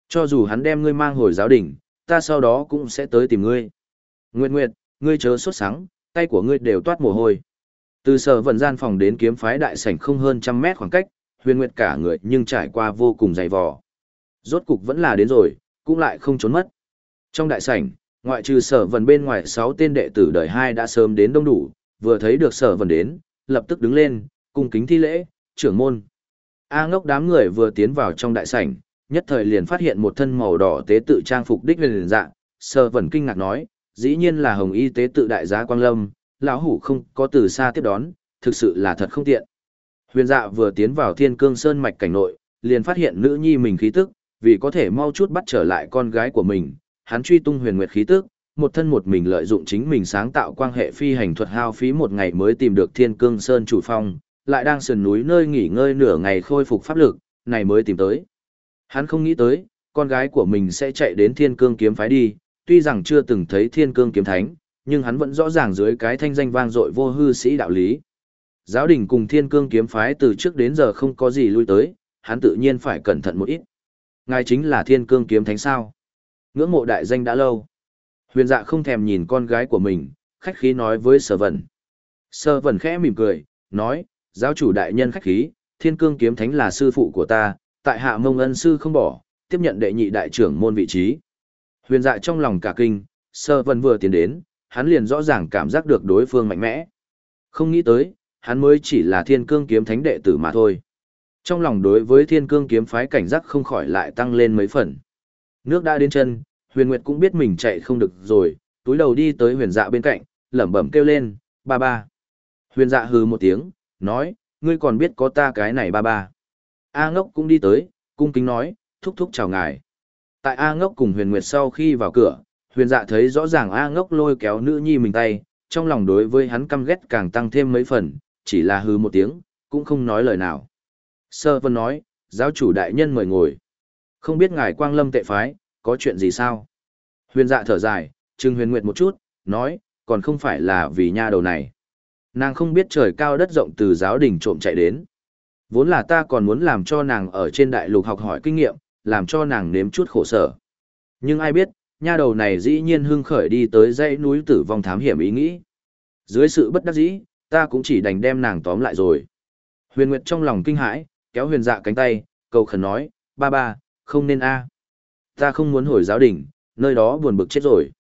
Cho dù hắn đem ngươi mang hồi giáo đỉnh, ta sau đó cũng sẽ tới tìm ngươi. Nguyệt Nguyệt, ngươi chớ sốt sắng, tay của ngươi đều toát mồ hôi. Từ sở vận gian phòng đến kiếm phái đại sảnh không hơn trăm mét khoảng cách, huyền nguyệt cả người nhưng trải qua vô cùng dày vò. Rốt cục vẫn là đến rồi, cũng lại không trốn mất. Trong đại sảnh, ngoại trừ sở vần bên ngoài sáu tên đệ tử đời hai đã sớm đến đông đủ, vừa thấy được sở vần đến, lập tức đứng lên, cung kính thi lễ, trưởng môn. A ngốc đám người vừa tiến vào trong đại sảnh, nhất thời liền phát hiện một thân màu đỏ tế tự trang phục đích huyền dạ, sở vần kinh ngạc nói, dĩ nhiên là hồng y tế tự đại giá quang lâm, lão hủ không có từ xa tiếp đón, thực sự là thật không tiện. Huyền dạ vừa tiến vào thiên cương sơn mạch cảnh nội, liền phát hiện nữ nhi mình khí tức, vì có thể mau chút bắt trở lại con gái của mình, hắn truy tung huyền nguyệt khí tức, một thân một mình lợi dụng chính mình sáng tạo quan hệ phi hành thuật hao phí một ngày mới tìm được thiên cương sơn chủ phong, lại đang sườn núi nơi nghỉ ngơi nửa ngày khôi phục pháp lực, này mới tìm tới. Hắn không nghĩ tới, con gái của mình sẽ chạy đến thiên cương kiếm phái đi, tuy rằng chưa từng thấy thiên cương kiếm thánh, nhưng hắn vẫn rõ ràng dưới cái thanh danh vang dội vô hư sĩ đạo lý. Giáo đình cùng thiên cương kiếm phái từ trước đến giờ không có gì lui tới, hắn tự nhiên phải cẩn thận một ít. Ngài chính là thiên cương kiếm thánh sao. Ngưỡng mộ đại danh đã lâu. Huyền dạ không thèm nhìn con gái của mình, khách khí nói với sở vẩn. Sở vẩn khẽ mỉm cười, nói, giáo chủ đại nhân khách khí, thiên cương kiếm thánh là sư phụ của ta, tại hạ mông ân sư không bỏ, tiếp nhận đệ nhị đại trưởng môn vị trí. Huyền dạ trong lòng cả kinh, sơ vẩn vừa tiến đến, hắn liền rõ ràng cảm giác được đối phương mạnh mẽ. Không nghĩ tới, hắn mới chỉ là thiên cương kiếm thánh đệ tử mà thôi. Trong lòng đối với thiên cương kiếm phái cảnh giác không khỏi lại tăng lên mấy phần. Nước đã đến chân, huyền nguyệt cũng biết mình chạy không được rồi, túi đầu đi tới huyền dạ bên cạnh, lẩm bẩm kêu lên, ba ba. Huyền dạ hừ một tiếng, nói, ngươi còn biết có ta cái này ba ba. A ngốc cũng đi tới, cung kính nói, thúc thúc chào ngài. Tại A ngốc cùng huyền nguyệt sau khi vào cửa, huyền dạ thấy rõ ràng A ngốc lôi kéo nữ nhi mình tay, trong lòng đối với hắn căm ghét càng tăng thêm mấy phần, chỉ là hừ một tiếng, cũng không nói lời nào. Sơ vân nói, giáo chủ đại nhân mời ngồi. Không biết ngài quang lâm tệ phái, có chuyện gì sao? Huyền dạ thở dài, trừng huyền nguyệt một chút, nói, còn không phải là vì nha đầu này. Nàng không biết trời cao đất rộng từ giáo đình trộm chạy đến. Vốn là ta còn muốn làm cho nàng ở trên đại lục học hỏi kinh nghiệm, làm cho nàng nếm chút khổ sở. Nhưng ai biết, nha đầu này dĩ nhiên hưng khởi đi tới dãy núi tử vong thám hiểm ý nghĩ. Dưới sự bất đắc dĩ, ta cũng chỉ đành đem nàng tóm lại rồi. Huyền Nguyệt trong lòng kinh hãi, kéo huyền dạ cánh tay, cầu khẩn nói, ba ba, không nên a Ta không muốn hồi giáo đình, nơi đó buồn bực chết rồi.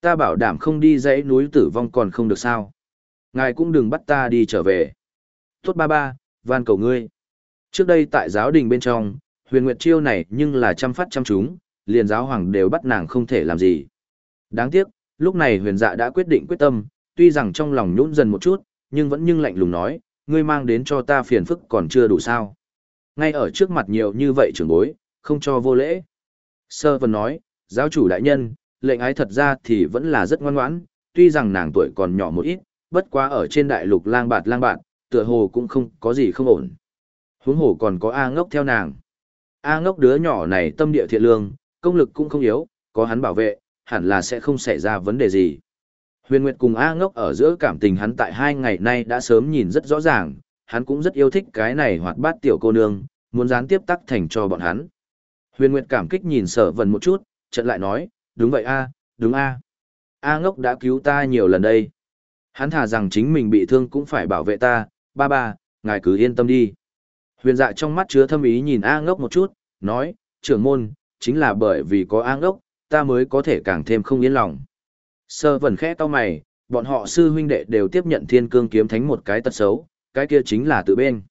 Ta bảo đảm không đi dãy núi tử vong còn không được sao. Ngài cũng đừng bắt ta đi trở về. Tốt ba ba, van cầu ngươi. Trước đây tại giáo đình bên trong, huyền nguyệt chiêu này nhưng là chăm phát chăm chúng, liền giáo hoàng đều bắt nàng không thể làm gì. Đáng tiếc, lúc này huyền dạ đã quyết định quyết tâm, tuy rằng trong lòng nhũn dần một chút, nhưng vẫn nhưng lạnh lùng nói, ngươi mang đến cho ta phiền phức còn chưa đủ sao. Ngay ở trước mặt nhiều như vậy trưởng bối, không cho vô lễ. Sơ vân nói, giáo chủ đại nhân, lệnh ái thật ra thì vẫn là rất ngoan ngoãn, tuy rằng nàng tuổi còn nhỏ một ít, bất quá ở trên đại lục lang bạt lang bạt, tựa hồ cũng không có gì không ổn. Huống hồ còn có A ngốc theo nàng. A ngốc đứa nhỏ này tâm địa thiện lương, công lực cũng không yếu, có hắn bảo vệ, hẳn là sẽ không xảy ra vấn đề gì. Huyền Nguyệt cùng A ngốc ở giữa cảm tình hắn tại hai ngày nay đã sớm nhìn rất rõ ràng, hắn cũng rất yêu thích cái này hoạt bát tiểu cô nương, muốn gián tiếp tắc thành cho bọn hắn. Huyền Nguyệt cảm kích nhìn sở vần một chút, trận lại nói, đúng vậy A, đúng A. A ngốc đã cứu ta nhiều lần đây. Hắn thà rằng chính mình bị thương cũng phải bảo vệ ta, ba ba, ngài cứ yên tâm đi. Huyền dạ trong mắt chứa thâm ý nhìn A ngốc một chút, nói, trưởng môn, chính là bởi vì có A ngốc, ta mới có thể càng thêm không yên lòng. Sơ vần khẽ to mày, bọn họ sư huynh đệ đều tiếp nhận thiên cương kiếm thánh một cái tật xấu, cái kia chính là tự bên.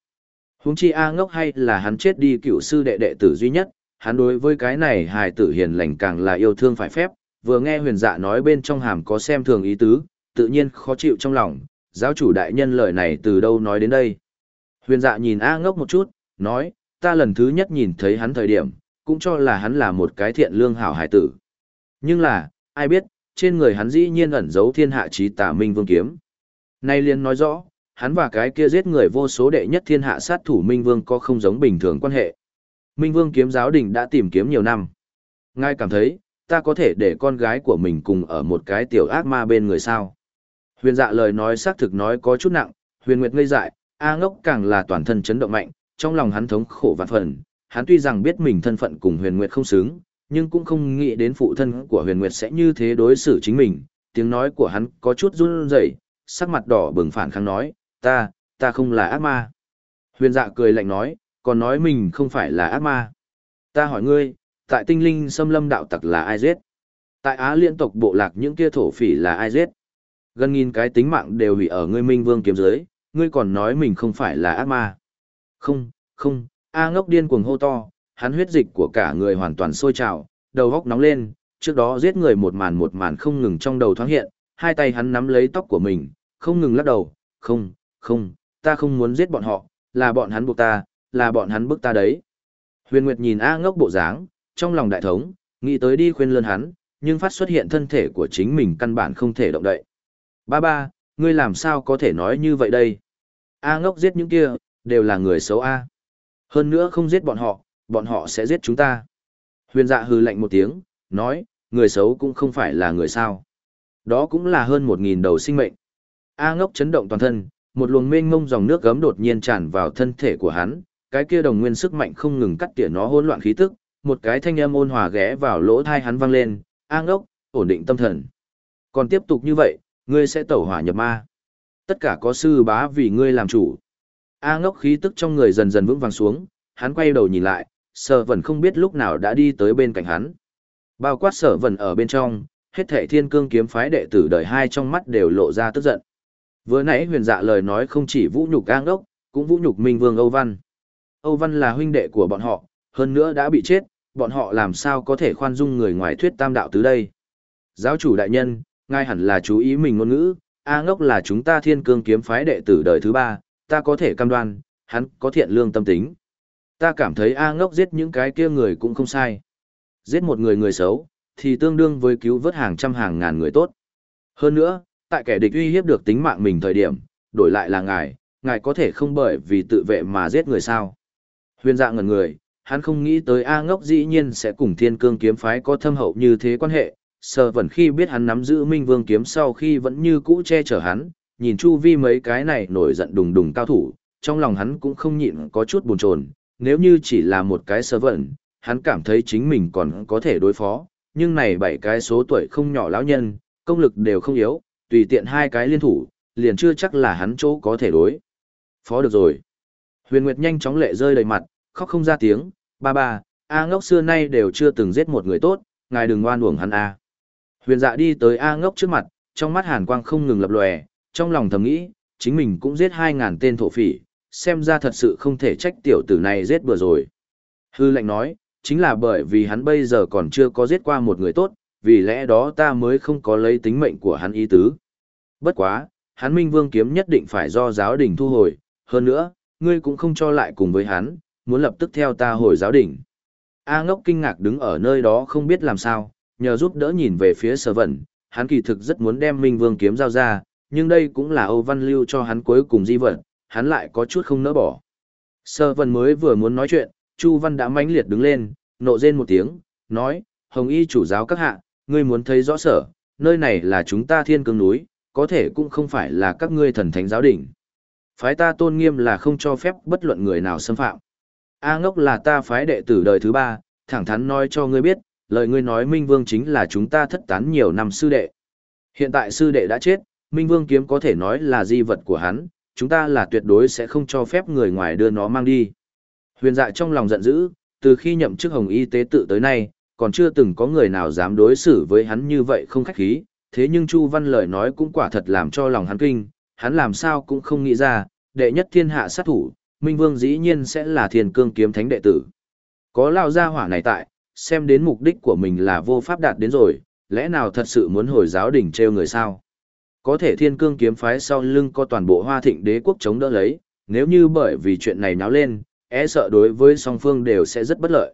Huống chi A ngốc hay là hắn chết đi cựu sư đệ đệ tử duy nhất, hắn đối với cái này hài tử hiền lành càng là yêu thương phải phép, vừa nghe huyền dạ nói bên trong hàm có xem thường ý tứ, tự nhiên khó chịu trong lòng, giáo chủ đại nhân lời này từ đâu nói đến đây. Huyền dạ nhìn A ngốc một chút, nói, ta lần thứ nhất nhìn thấy hắn thời điểm, cũng cho là hắn là một cái thiện lương hảo hải tử. Nhưng là, ai biết, trên người hắn dĩ nhiên ẩn giấu thiên hạ trí tà minh vương kiếm. Nay liên nói rõ, hắn và cái kia giết người vô số đệ nhất thiên hạ sát thủ minh vương có không giống bình thường quan hệ. Minh vương kiếm giáo đình đã tìm kiếm nhiều năm. Ngài cảm thấy, ta có thể để con gái của mình cùng ở một cái tiểu ác ma bên người sao. Huyền dạ lời nói xác thực nói có chút nặng, huyền nguyệt ngây dại, A ngốc càng là toàn thân chấn động mạnh, trong lòng hắn thống khổ vạn phần, hắn tuy rằng biết mình thân phận cùng huyền nguyệt không xứng, nhưng cũng không nghĩ đến phụ thân của huyền nguyệt sẽ như thế đối xử chính mình, tiếng nói của hắn có chút run rẩy, sắc mặt đỏ bừng phản kháng nói, ta, ta không là ác ma. Huyền dạ cười lạnh nói, còn nói mình không phải là ác ma. Ta hỏi ngươi, tại tinh linh xâm lâm đạo tặc là ai giết? Tại Á liên tộc bộ lạc những kia thổ phỉ là ai giết? Gần nghìn cái tính mạng đều hủy ở ngươi minh vương kiếm giới, ngươi còn nói mình không phải là ác ma. Không, không, A ngốc điên cuồng hô to, hắn huyết dịch của cả người hoàn toàn sôi trào, đầu góc nóng lên, trước đó giết người một màn một màn không ngừng trong đầu thoáng hiện, hai tay hắn nắm lấy tóc của mình, không ngừng lắc đầu, không, không, ta không muốn giết bọn họ, là bọn hắn buộc ta, là bọn hắn bức ta đấy. Huyền Nguyệt nhìn A ngốc bộ dáng, trong lòng đại thống, nghĩ tới đi khuyên lơn hắn, nhưng phát xuất hiện thân thể của chính mình căn bản không thể động đậy. Ba ba, ngươi làm sao có thể nói như vậy đây? A ngốc giết những kia, đều là người xấu A. Hơn nữa không giết bọn họ, bọn họ sẽ giết chúng ta. Huyền dạ hư lạnh một tiếng, nói, người xấu cũng không phải là người sao. Đó cũng là hơn một nghìn đầu sinh mệnh. A ngốc chấn động toàn thân, một luồng mênh mông dòng nước gấm đột nhiên tràn vào thân thể của hắn, cái kia đồng nguyên sức mạnh không ngừng cắt tỉa nó hỗn loạn khí tức, một cái thanh âm ôn hòa ghé vào lỗ thai hắn vang lên, A ngốc, ổn định tâm thần. Còn tiếp tục như vậy, ngươi sẽ tẩu hỏa nhập ma. Tất cả có sư bá vì ngươi làm chủ. A ngốc khí tức trong người dần dần vững vàng xuống, hắn quay đầu nhìn lại, sở vẩn không biết lúc nào đã đi tới bên cạnh hắn. Bao quát sở vẩn ở bên trong, hết thệ thiên cương kiếm phái đệ tử đời hai trong mắt đều lộ ra tức giận. Vừa nãy huyền dạ lời nói không chỉ vũ nhục A ngốc, cũng vũ nhục Minh Vương Âu Văn. Âu Văn là huynh đệ của bọn họ, hơn nữa đã bị chết, bọn họ làm sao có thể khoan dung người ngoài thuyết tam đạo tứ đây. Giáo chủ đại nhân, ngay hẳn là chú ý mình ngôn ngữ, A ngốc là chúng ta thiên cương kiếm phái đệ tử đời thứ ba, ta có thể cam đoan, hắn có thiện lương tâm tính. Ta cảm thấy A ngốc giết những cái kia người cũng không sai. Giết một người người xấu, thì tương đương với cứu vớt hàng trăm hàng ngàn người tốt. Hơn nữa, tại kẻ địch uy hiếp được tính mạng mình thời điểm, đổi lại là ngài, ngài có thể không bởi vì tự vệ mà giết người sao. Huyền dạ ngẩn người, hắn không nghĩ tới A ngốc dĩ nhiên sẽ cùng thiên cương kiếm phái có thâm hậu như thế quan hệ, sờ vẫn khi biết hắn nắm giữ minh vương kiếm sau khi vẫn như cũ che chở hắn, nhìn chu vi mấy cái này nổi giận đùng đùng cao thủ, trong lòng hắn cũng không nhịn có chút buồn chồn nếu như chỉ là một cái sơ vẩn, hắn cảm thấy chính mình còn có thể đối phó, nhưng này bảy cái số tuổi không nhỏ lão nhân, công lực đều không yếu, tùy tiện hai cái liên thủ, liền chưa chắc là hắn chỗ có thể đối. Phó được rồi. Huyền Nguyệt nhanh chóng lệ rơi đầy mặt, khóc không ra tiếng, ba ba, A ngốc xưa nay đều chưa từng giết một người tốt, ngài đừng oan uổng hắn A. Huyền dạ đi tới A ngốc trước mặt, trong mắt hàn quang không ngừng lập lòe, trong lòng thầm nghĩ, chính mình cũng giết hai ngàn tên thổ phỉ, xem ra thật sự không thể trách tiểu tử này giết bừa rồi. Hư lệnh nói, chính là bởi vì hắn bây giờ còn chưa có giết qua một người tốt, vì lẽ đó ta mới không có lấy tính mệnh của hắn ý tứ. Bất quá, hắn minh vương kiếm nhất định phải do giáo đình thu hồi, hơn nữa, ngươi cũng không cho lại cùng với hắn, muốn lập tức theo ta hồi giáo đình. A ngốc kinh ngạc đứng ở nơi đó không biết làm sao, nhờ giúp đỡ nhìn về phía sở vận, hắn kỳ thực rất muốn đem minh vương kiếm giao ra, nhưng đây cũng là Âu Văn Lưu cho hắn cuối cùng di vật, hắn lại có chút không nỡ bỏ. Sở vận mới vừa muốn nói chuyện, Chu Văn đã mãnh liệt đứng lên, nộ rên một tiếng, nói, Hồng Y chủ giáo các hạ, ngươi muốn thấy rõ sở, nơi này là chúng ta thiên cương núi, có thể cũng không phải là các ngươi thần thánh giáo đỉnh. Phái ta tôn nghiêm là không cho phép bất luận người nào xâm phạm. A ngốc là ta phái đệ tử đời thứ ba, thẳng thắn nói cho ngươi biết, lời ngươi nói Minh Vương chính là chúng ta thất tán nhiều năm sư đệ. Hiện tại sư đệ đã chết, Minh Vương kiếm có thể nói là di vật của hắn, chúng ta là tuyệt đối sẽ không cho phép người ngoài đưa nó mang đi. Huyền dạ trong lòng giận dữ, từ khi nhậm chức hồng y tế tự tới nay, còn chưa từng có người nào dám đối xử với hắn như vậy không khách khí, thế nhưng Chu Văn lời nói cũng quả thật làm cho lòng hắn kinh, hắn làm sao cũng không nghĩ ra, đệ nhất thiên hạ sát thủ, Minh Vương dĩ nhiên sẽ là thiên cương kiếm thánh đệ tử. Có lao gia hỏa này tại, xem đến mục đích của mình là vô pháp đạt đến rồi, lẽ nào thật sự muốn hồi giáo đỉnh treo người sao? Có thể thiên cương kiếm phái sau lưng có toàn bộ hoa thịnh đế quốc chống đỡ lấy, nếu như bởi vì chuyện này náo lên, e sợ đối với song phương đều sẽ rất bất lợi.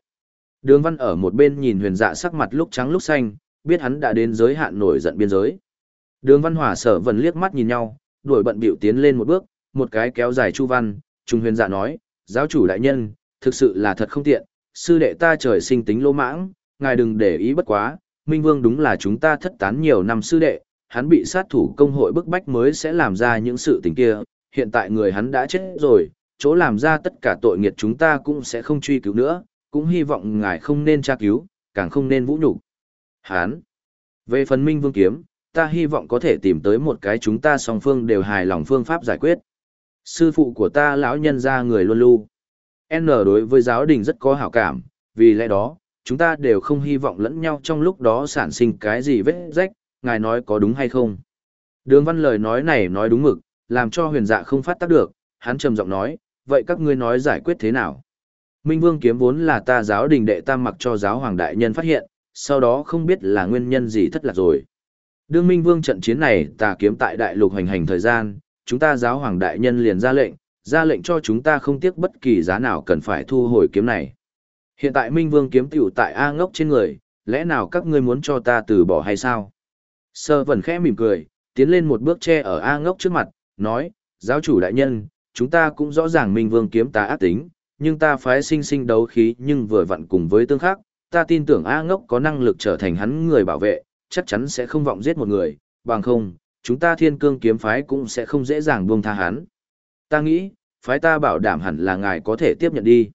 Đường văn ở một bên nhìn huyền dạ sắc mặt lúc trắng lúc xanh, biết hắn đã đến giới hạn nổi giận biên giới. Đường văn hỏa sở vần liếc mắt nhìn nhau, đuổi bận biểu tiến lên một bước, một cái kéo dài chu văn, trung huyền dạ nói, giáo chủ đại nhân, thực sự là thật không tiện, sư đệ ta trời sinh tính lỗ mãng, ngài đừng để ý bất quá, Minh Vương đúng là chúng ta thất tán nhiều năm sư đệ, hắn bị sát thủ công hội bức bách mới sẽ làm ra những sự tình kia, hiện tại người hắn đã chết rồi, chỗ làm ra tất cả tội nghiệt chúng ta cũng sẽ không truy cứu nữa, cũng hy vọng ngài không nên tra cứu, càng không nên vũ nhục. Hán. Về phần Minh Vương kiếm, ta hy vọng có thể tìm tới một cái chúng ta song phương đều hài lòng phương pháp giải quyết. Sư phụ của ta lão nhân ra người luôn lưu. N đối với giáo đình rất có hảo cảm, vì lẽ đó, chúng ta đều không hy vọng lẫn nhau trong lúc đó sản sinh cái gì vết rách, ngài nói có đúng hay không. Đường văn lời nói này nói đúng mực, làm cho huyền dạ không phát tác được, hắn trầm giọng nói, vậy các ngươi nói giải quyết thế nào? Minh Vương kiếm vốn là ta giáo đình đệ tam mặc cho giáo hoàng đại nhân phát hiện, sau đó không biết là nguyên nhân gì thất lạc rồi. Đương Minh Vương trận chiến này ta kiếm tại đại lục hành hành thời gian, chúng ta giáo hoàng đại nhân liền ra lệnh, ra lệnh cho chúng ta không tiếc bất kỳ giá nào cần phải thu hồi kiếm này. Hiện tại Minh Vương kiếm tiểu tại A ngốc trên người, lẽ nào các ngươi muốn cho ta từ bỏ hay sao? Sơ vẩn khẽ mỉm cười, tiến lên một bước che ở A ngốc trước mặt, nói, giáo chủ đại nhân, chúng ta cũng rõ ràng Minh Vương kiếm ta ác tính, nhưng ta phái sinh sinh đấu khí nhưng vừa vặn cùng với tương khắc, ta tin tưởng A ngốc có năng lực trở thành hắn người bảo vệ, chắc chắn sẽ không vọng giết một người, bằng không, chúng ta thiên cương kiếm phái cũng sẽ không dễ dàng buông tha hắn. Ta nghĩ, phái ta bảo đảm hẳn là ngài có thể tiếp nhận đi.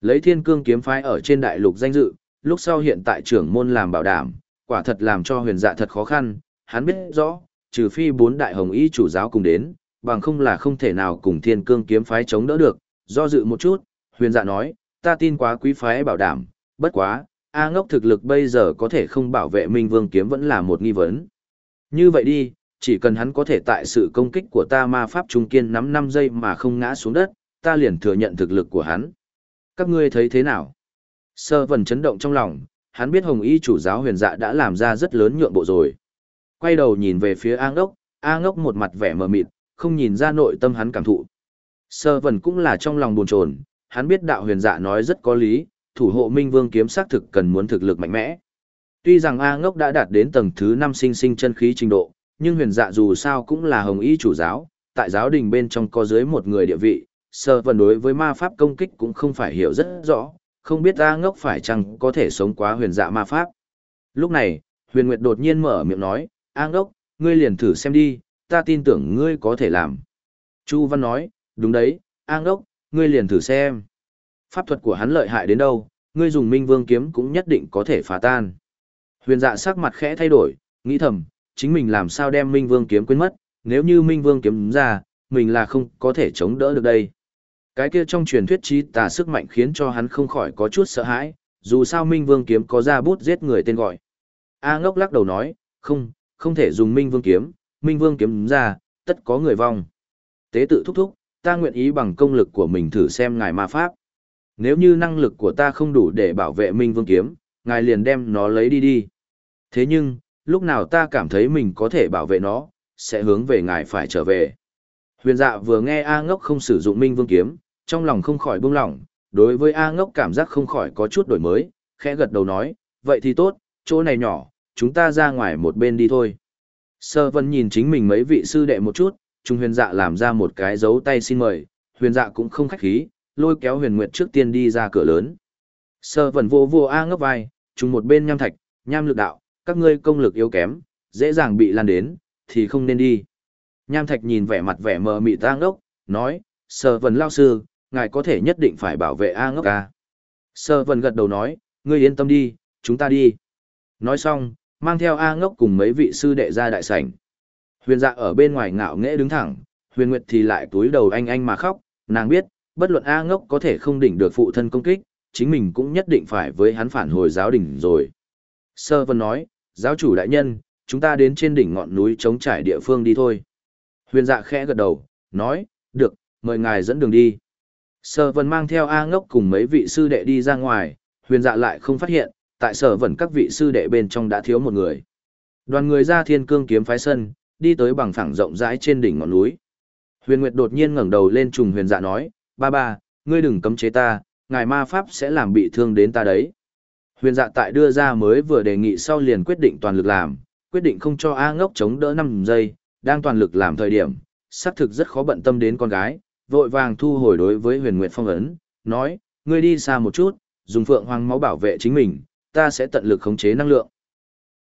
Lấy thiên cương kiếm phái ở trên đại lục danh dự, lúc sau hiện tại trưởng môn làm bảo đảm, quả thật làm cho huyền dạ thật khó khăn, hắn biết rõ, trừ phi bốn đại hồng y chủ giáo cùng đến, bằng không là không thể nào cùng thiên cương kiếm phái chống đỡ được, do dự một chút, huyền dạ nói, ta tin quá quý phái bảo đảm, bất quá, A ngốc thực lực bây giờ có thể không bảo vệ Minh Vương kiếm vẫn là một nghi vấn. Như vậy đi, chỉ cần hắn có thể tại sự công kích của ta ma pháp trung kiên nắm 5 giây mà không ngã xuống đất, ta liền thừa nhận thực lực của hắn. Các ngươi thấy thế nào? Sơ vần chấn động trong lòng, hắn biết hồng y chủ giáo huyền dạ đã làm ra rất lớn nhượng bộ rồi. Quay đầu nhìn về phía A ngốc, A ngốc một mặt vẻ mờ mịt, không nhìn ra nội tâm hắn cảm thụ. Sơ vần cũng là trong lòng buồn chồn, hắn biết đạo huyền dạ nói rất có lý, thủ hộ minh vương kiếm xác thực cần muốn thực lực mạnh mẽ. Tuy rằng A ngốc đã đạt đến tầng thứ 5 sinh sinh chân khí trình độ, nhưng huyền dạ dù sao cũng là hồng y chủ giáo, tại giáo đình bên trong có dưới một người địa vị, sơ vần đối với ma pháp công kích cũng không phải hiểu rất rõ, không biết A ngốc phải chăng có thể sống quá huyền dạ ma pháp. Lúc này, huyền nguyệt đột nhiên mở miệng nói, A ngốc, ngươi liền thử xem đi, ta tin tưởng ngươi có thể làm. Chu Văn nói, đúng đấy, A ngốc, ngươi liền thử xem. Pháp thuật của hắn lợi hại đến đâu, ngươi dùng minh vương kiếm cũng nhất định có thể phá tan. Huyền dạ sắc mặt khẽ thay đổi, nghĩ thầm, chính mình làm sao đem minh vương kiếm quên mất, nếu như minh vương kiếm ra, mình là không có thể chống đỡ được đây. Cái kia trong truyền thuyết trí tà sức mạnh khiến cho hắn không khỏi có chút sợ hãi, dù sao minh vương kiếm có ra bút giết người tên gọi. A ngốc lắc đầu nói, không, không thể dùng minh vương kiếm, minh vương kiếm ra, tất có người vong. Tế tự thúc thúc, ta nguyện ý bằng công lực của mình thử xem ngài ma pháp. Nếu như năng lực của ta không đủ để bảo vệ Minh Vương Kiếm, ngài liền đem nó lấy đi đi. Thế nhưng, lúc nào ta cảm thấy mình có thể bảo vệ nó, sẽ hướng về ngài phải trở về. Huyền dạ vừa nghe A ngốc không sử dụng Minh Vương Kiếm, trong lòng không khỏi buông lỏng, đối với A ngốc cảm giác không khỏi có chút đổi mới, khẽ gật đầu nói, vậy thì tốt, chỗ này nhỏ, chúng ta ra ngoài một bên đi thôi. Sơ vân nhìn chính mình mấy vị sư đệ một chút, Trung huyền dạ làm ra một cái dấu tay xin mời, huyền dạ cũng không khách khí, lôi kéo huyền nguyệt trước tiên đi ra cửa lớn. Sơ Vân vô vô A Ngốc vai, Chung một bên nham thạch, nham lực đạo, các ngươi công lực yếu kém, dễ dàng bị lan đến, thì không nên đi. Nham thạch nhìn vẻ mặt vẻ mờ mị ta ngốc, nói, sơ vân lao sư, ngài có thể nhất định phải bảo vệ A ngốc à? A. Sơ vân gật đầu nói, ngươi yên tâm đi, chúng ta đi. Nói xong, mang theo A ngốc cùng mấy vị sư đệ ra đại sảnh. Huyền dạ ở bên ngoài ngạo nghễ đứng thẳng, huyền nguyệt thì lại túi đầu anh anh mà khóc, nàng biết, bất luận A ngốc có thể không đỉnh được phụ thân công kích, chính mình cũng nhất định phải với hắn phản hồi giáo đình rồi. Sơ Vân nói, giáo chủ đại nhân, chúng ta đến trên đỉnh ngọn núi chống trải địa phương đi thôi. Huyền dạ khẽ gật đầu, nói, được, mời ngài dẫn đường đi. Sở Vân mang theo A ngốc cùng mấy vị sư đệ đi ra ngoài, huyền dạ lại không phát hiện, tại sở vẩn các vị sư đệ bên trong đã thiếu một người. Đoàn người ra thiên cương kiếm phái sân, đi tới bằng phẳng rộng rãi trên đỉnh ngọn núi. Huyền Nguyệt đột nhiên ngẩng đầu lên trùng huyền dạ nói, ba ba, ngươi đừng cấm chế ta, ngài ma pháp sẽ làm bị thương đến ta đấy. Huyền dạ tại đưa ra mới vừa đề nghị sau liền quyết định toàn lực làm, quyết định không cho A ngốc chống đỡ 5 giây, đang toàn lực làm thời điểm, xác thực rất khó bận tâm đến con gái, vội vàng thu hồi đối với huyền nguyệt phong ấn, nói, ngươi đi xa một chút, dùng phượng hoàng máu bảo vệ chính mình, ta sẽ tận lực khống chế năng lượng.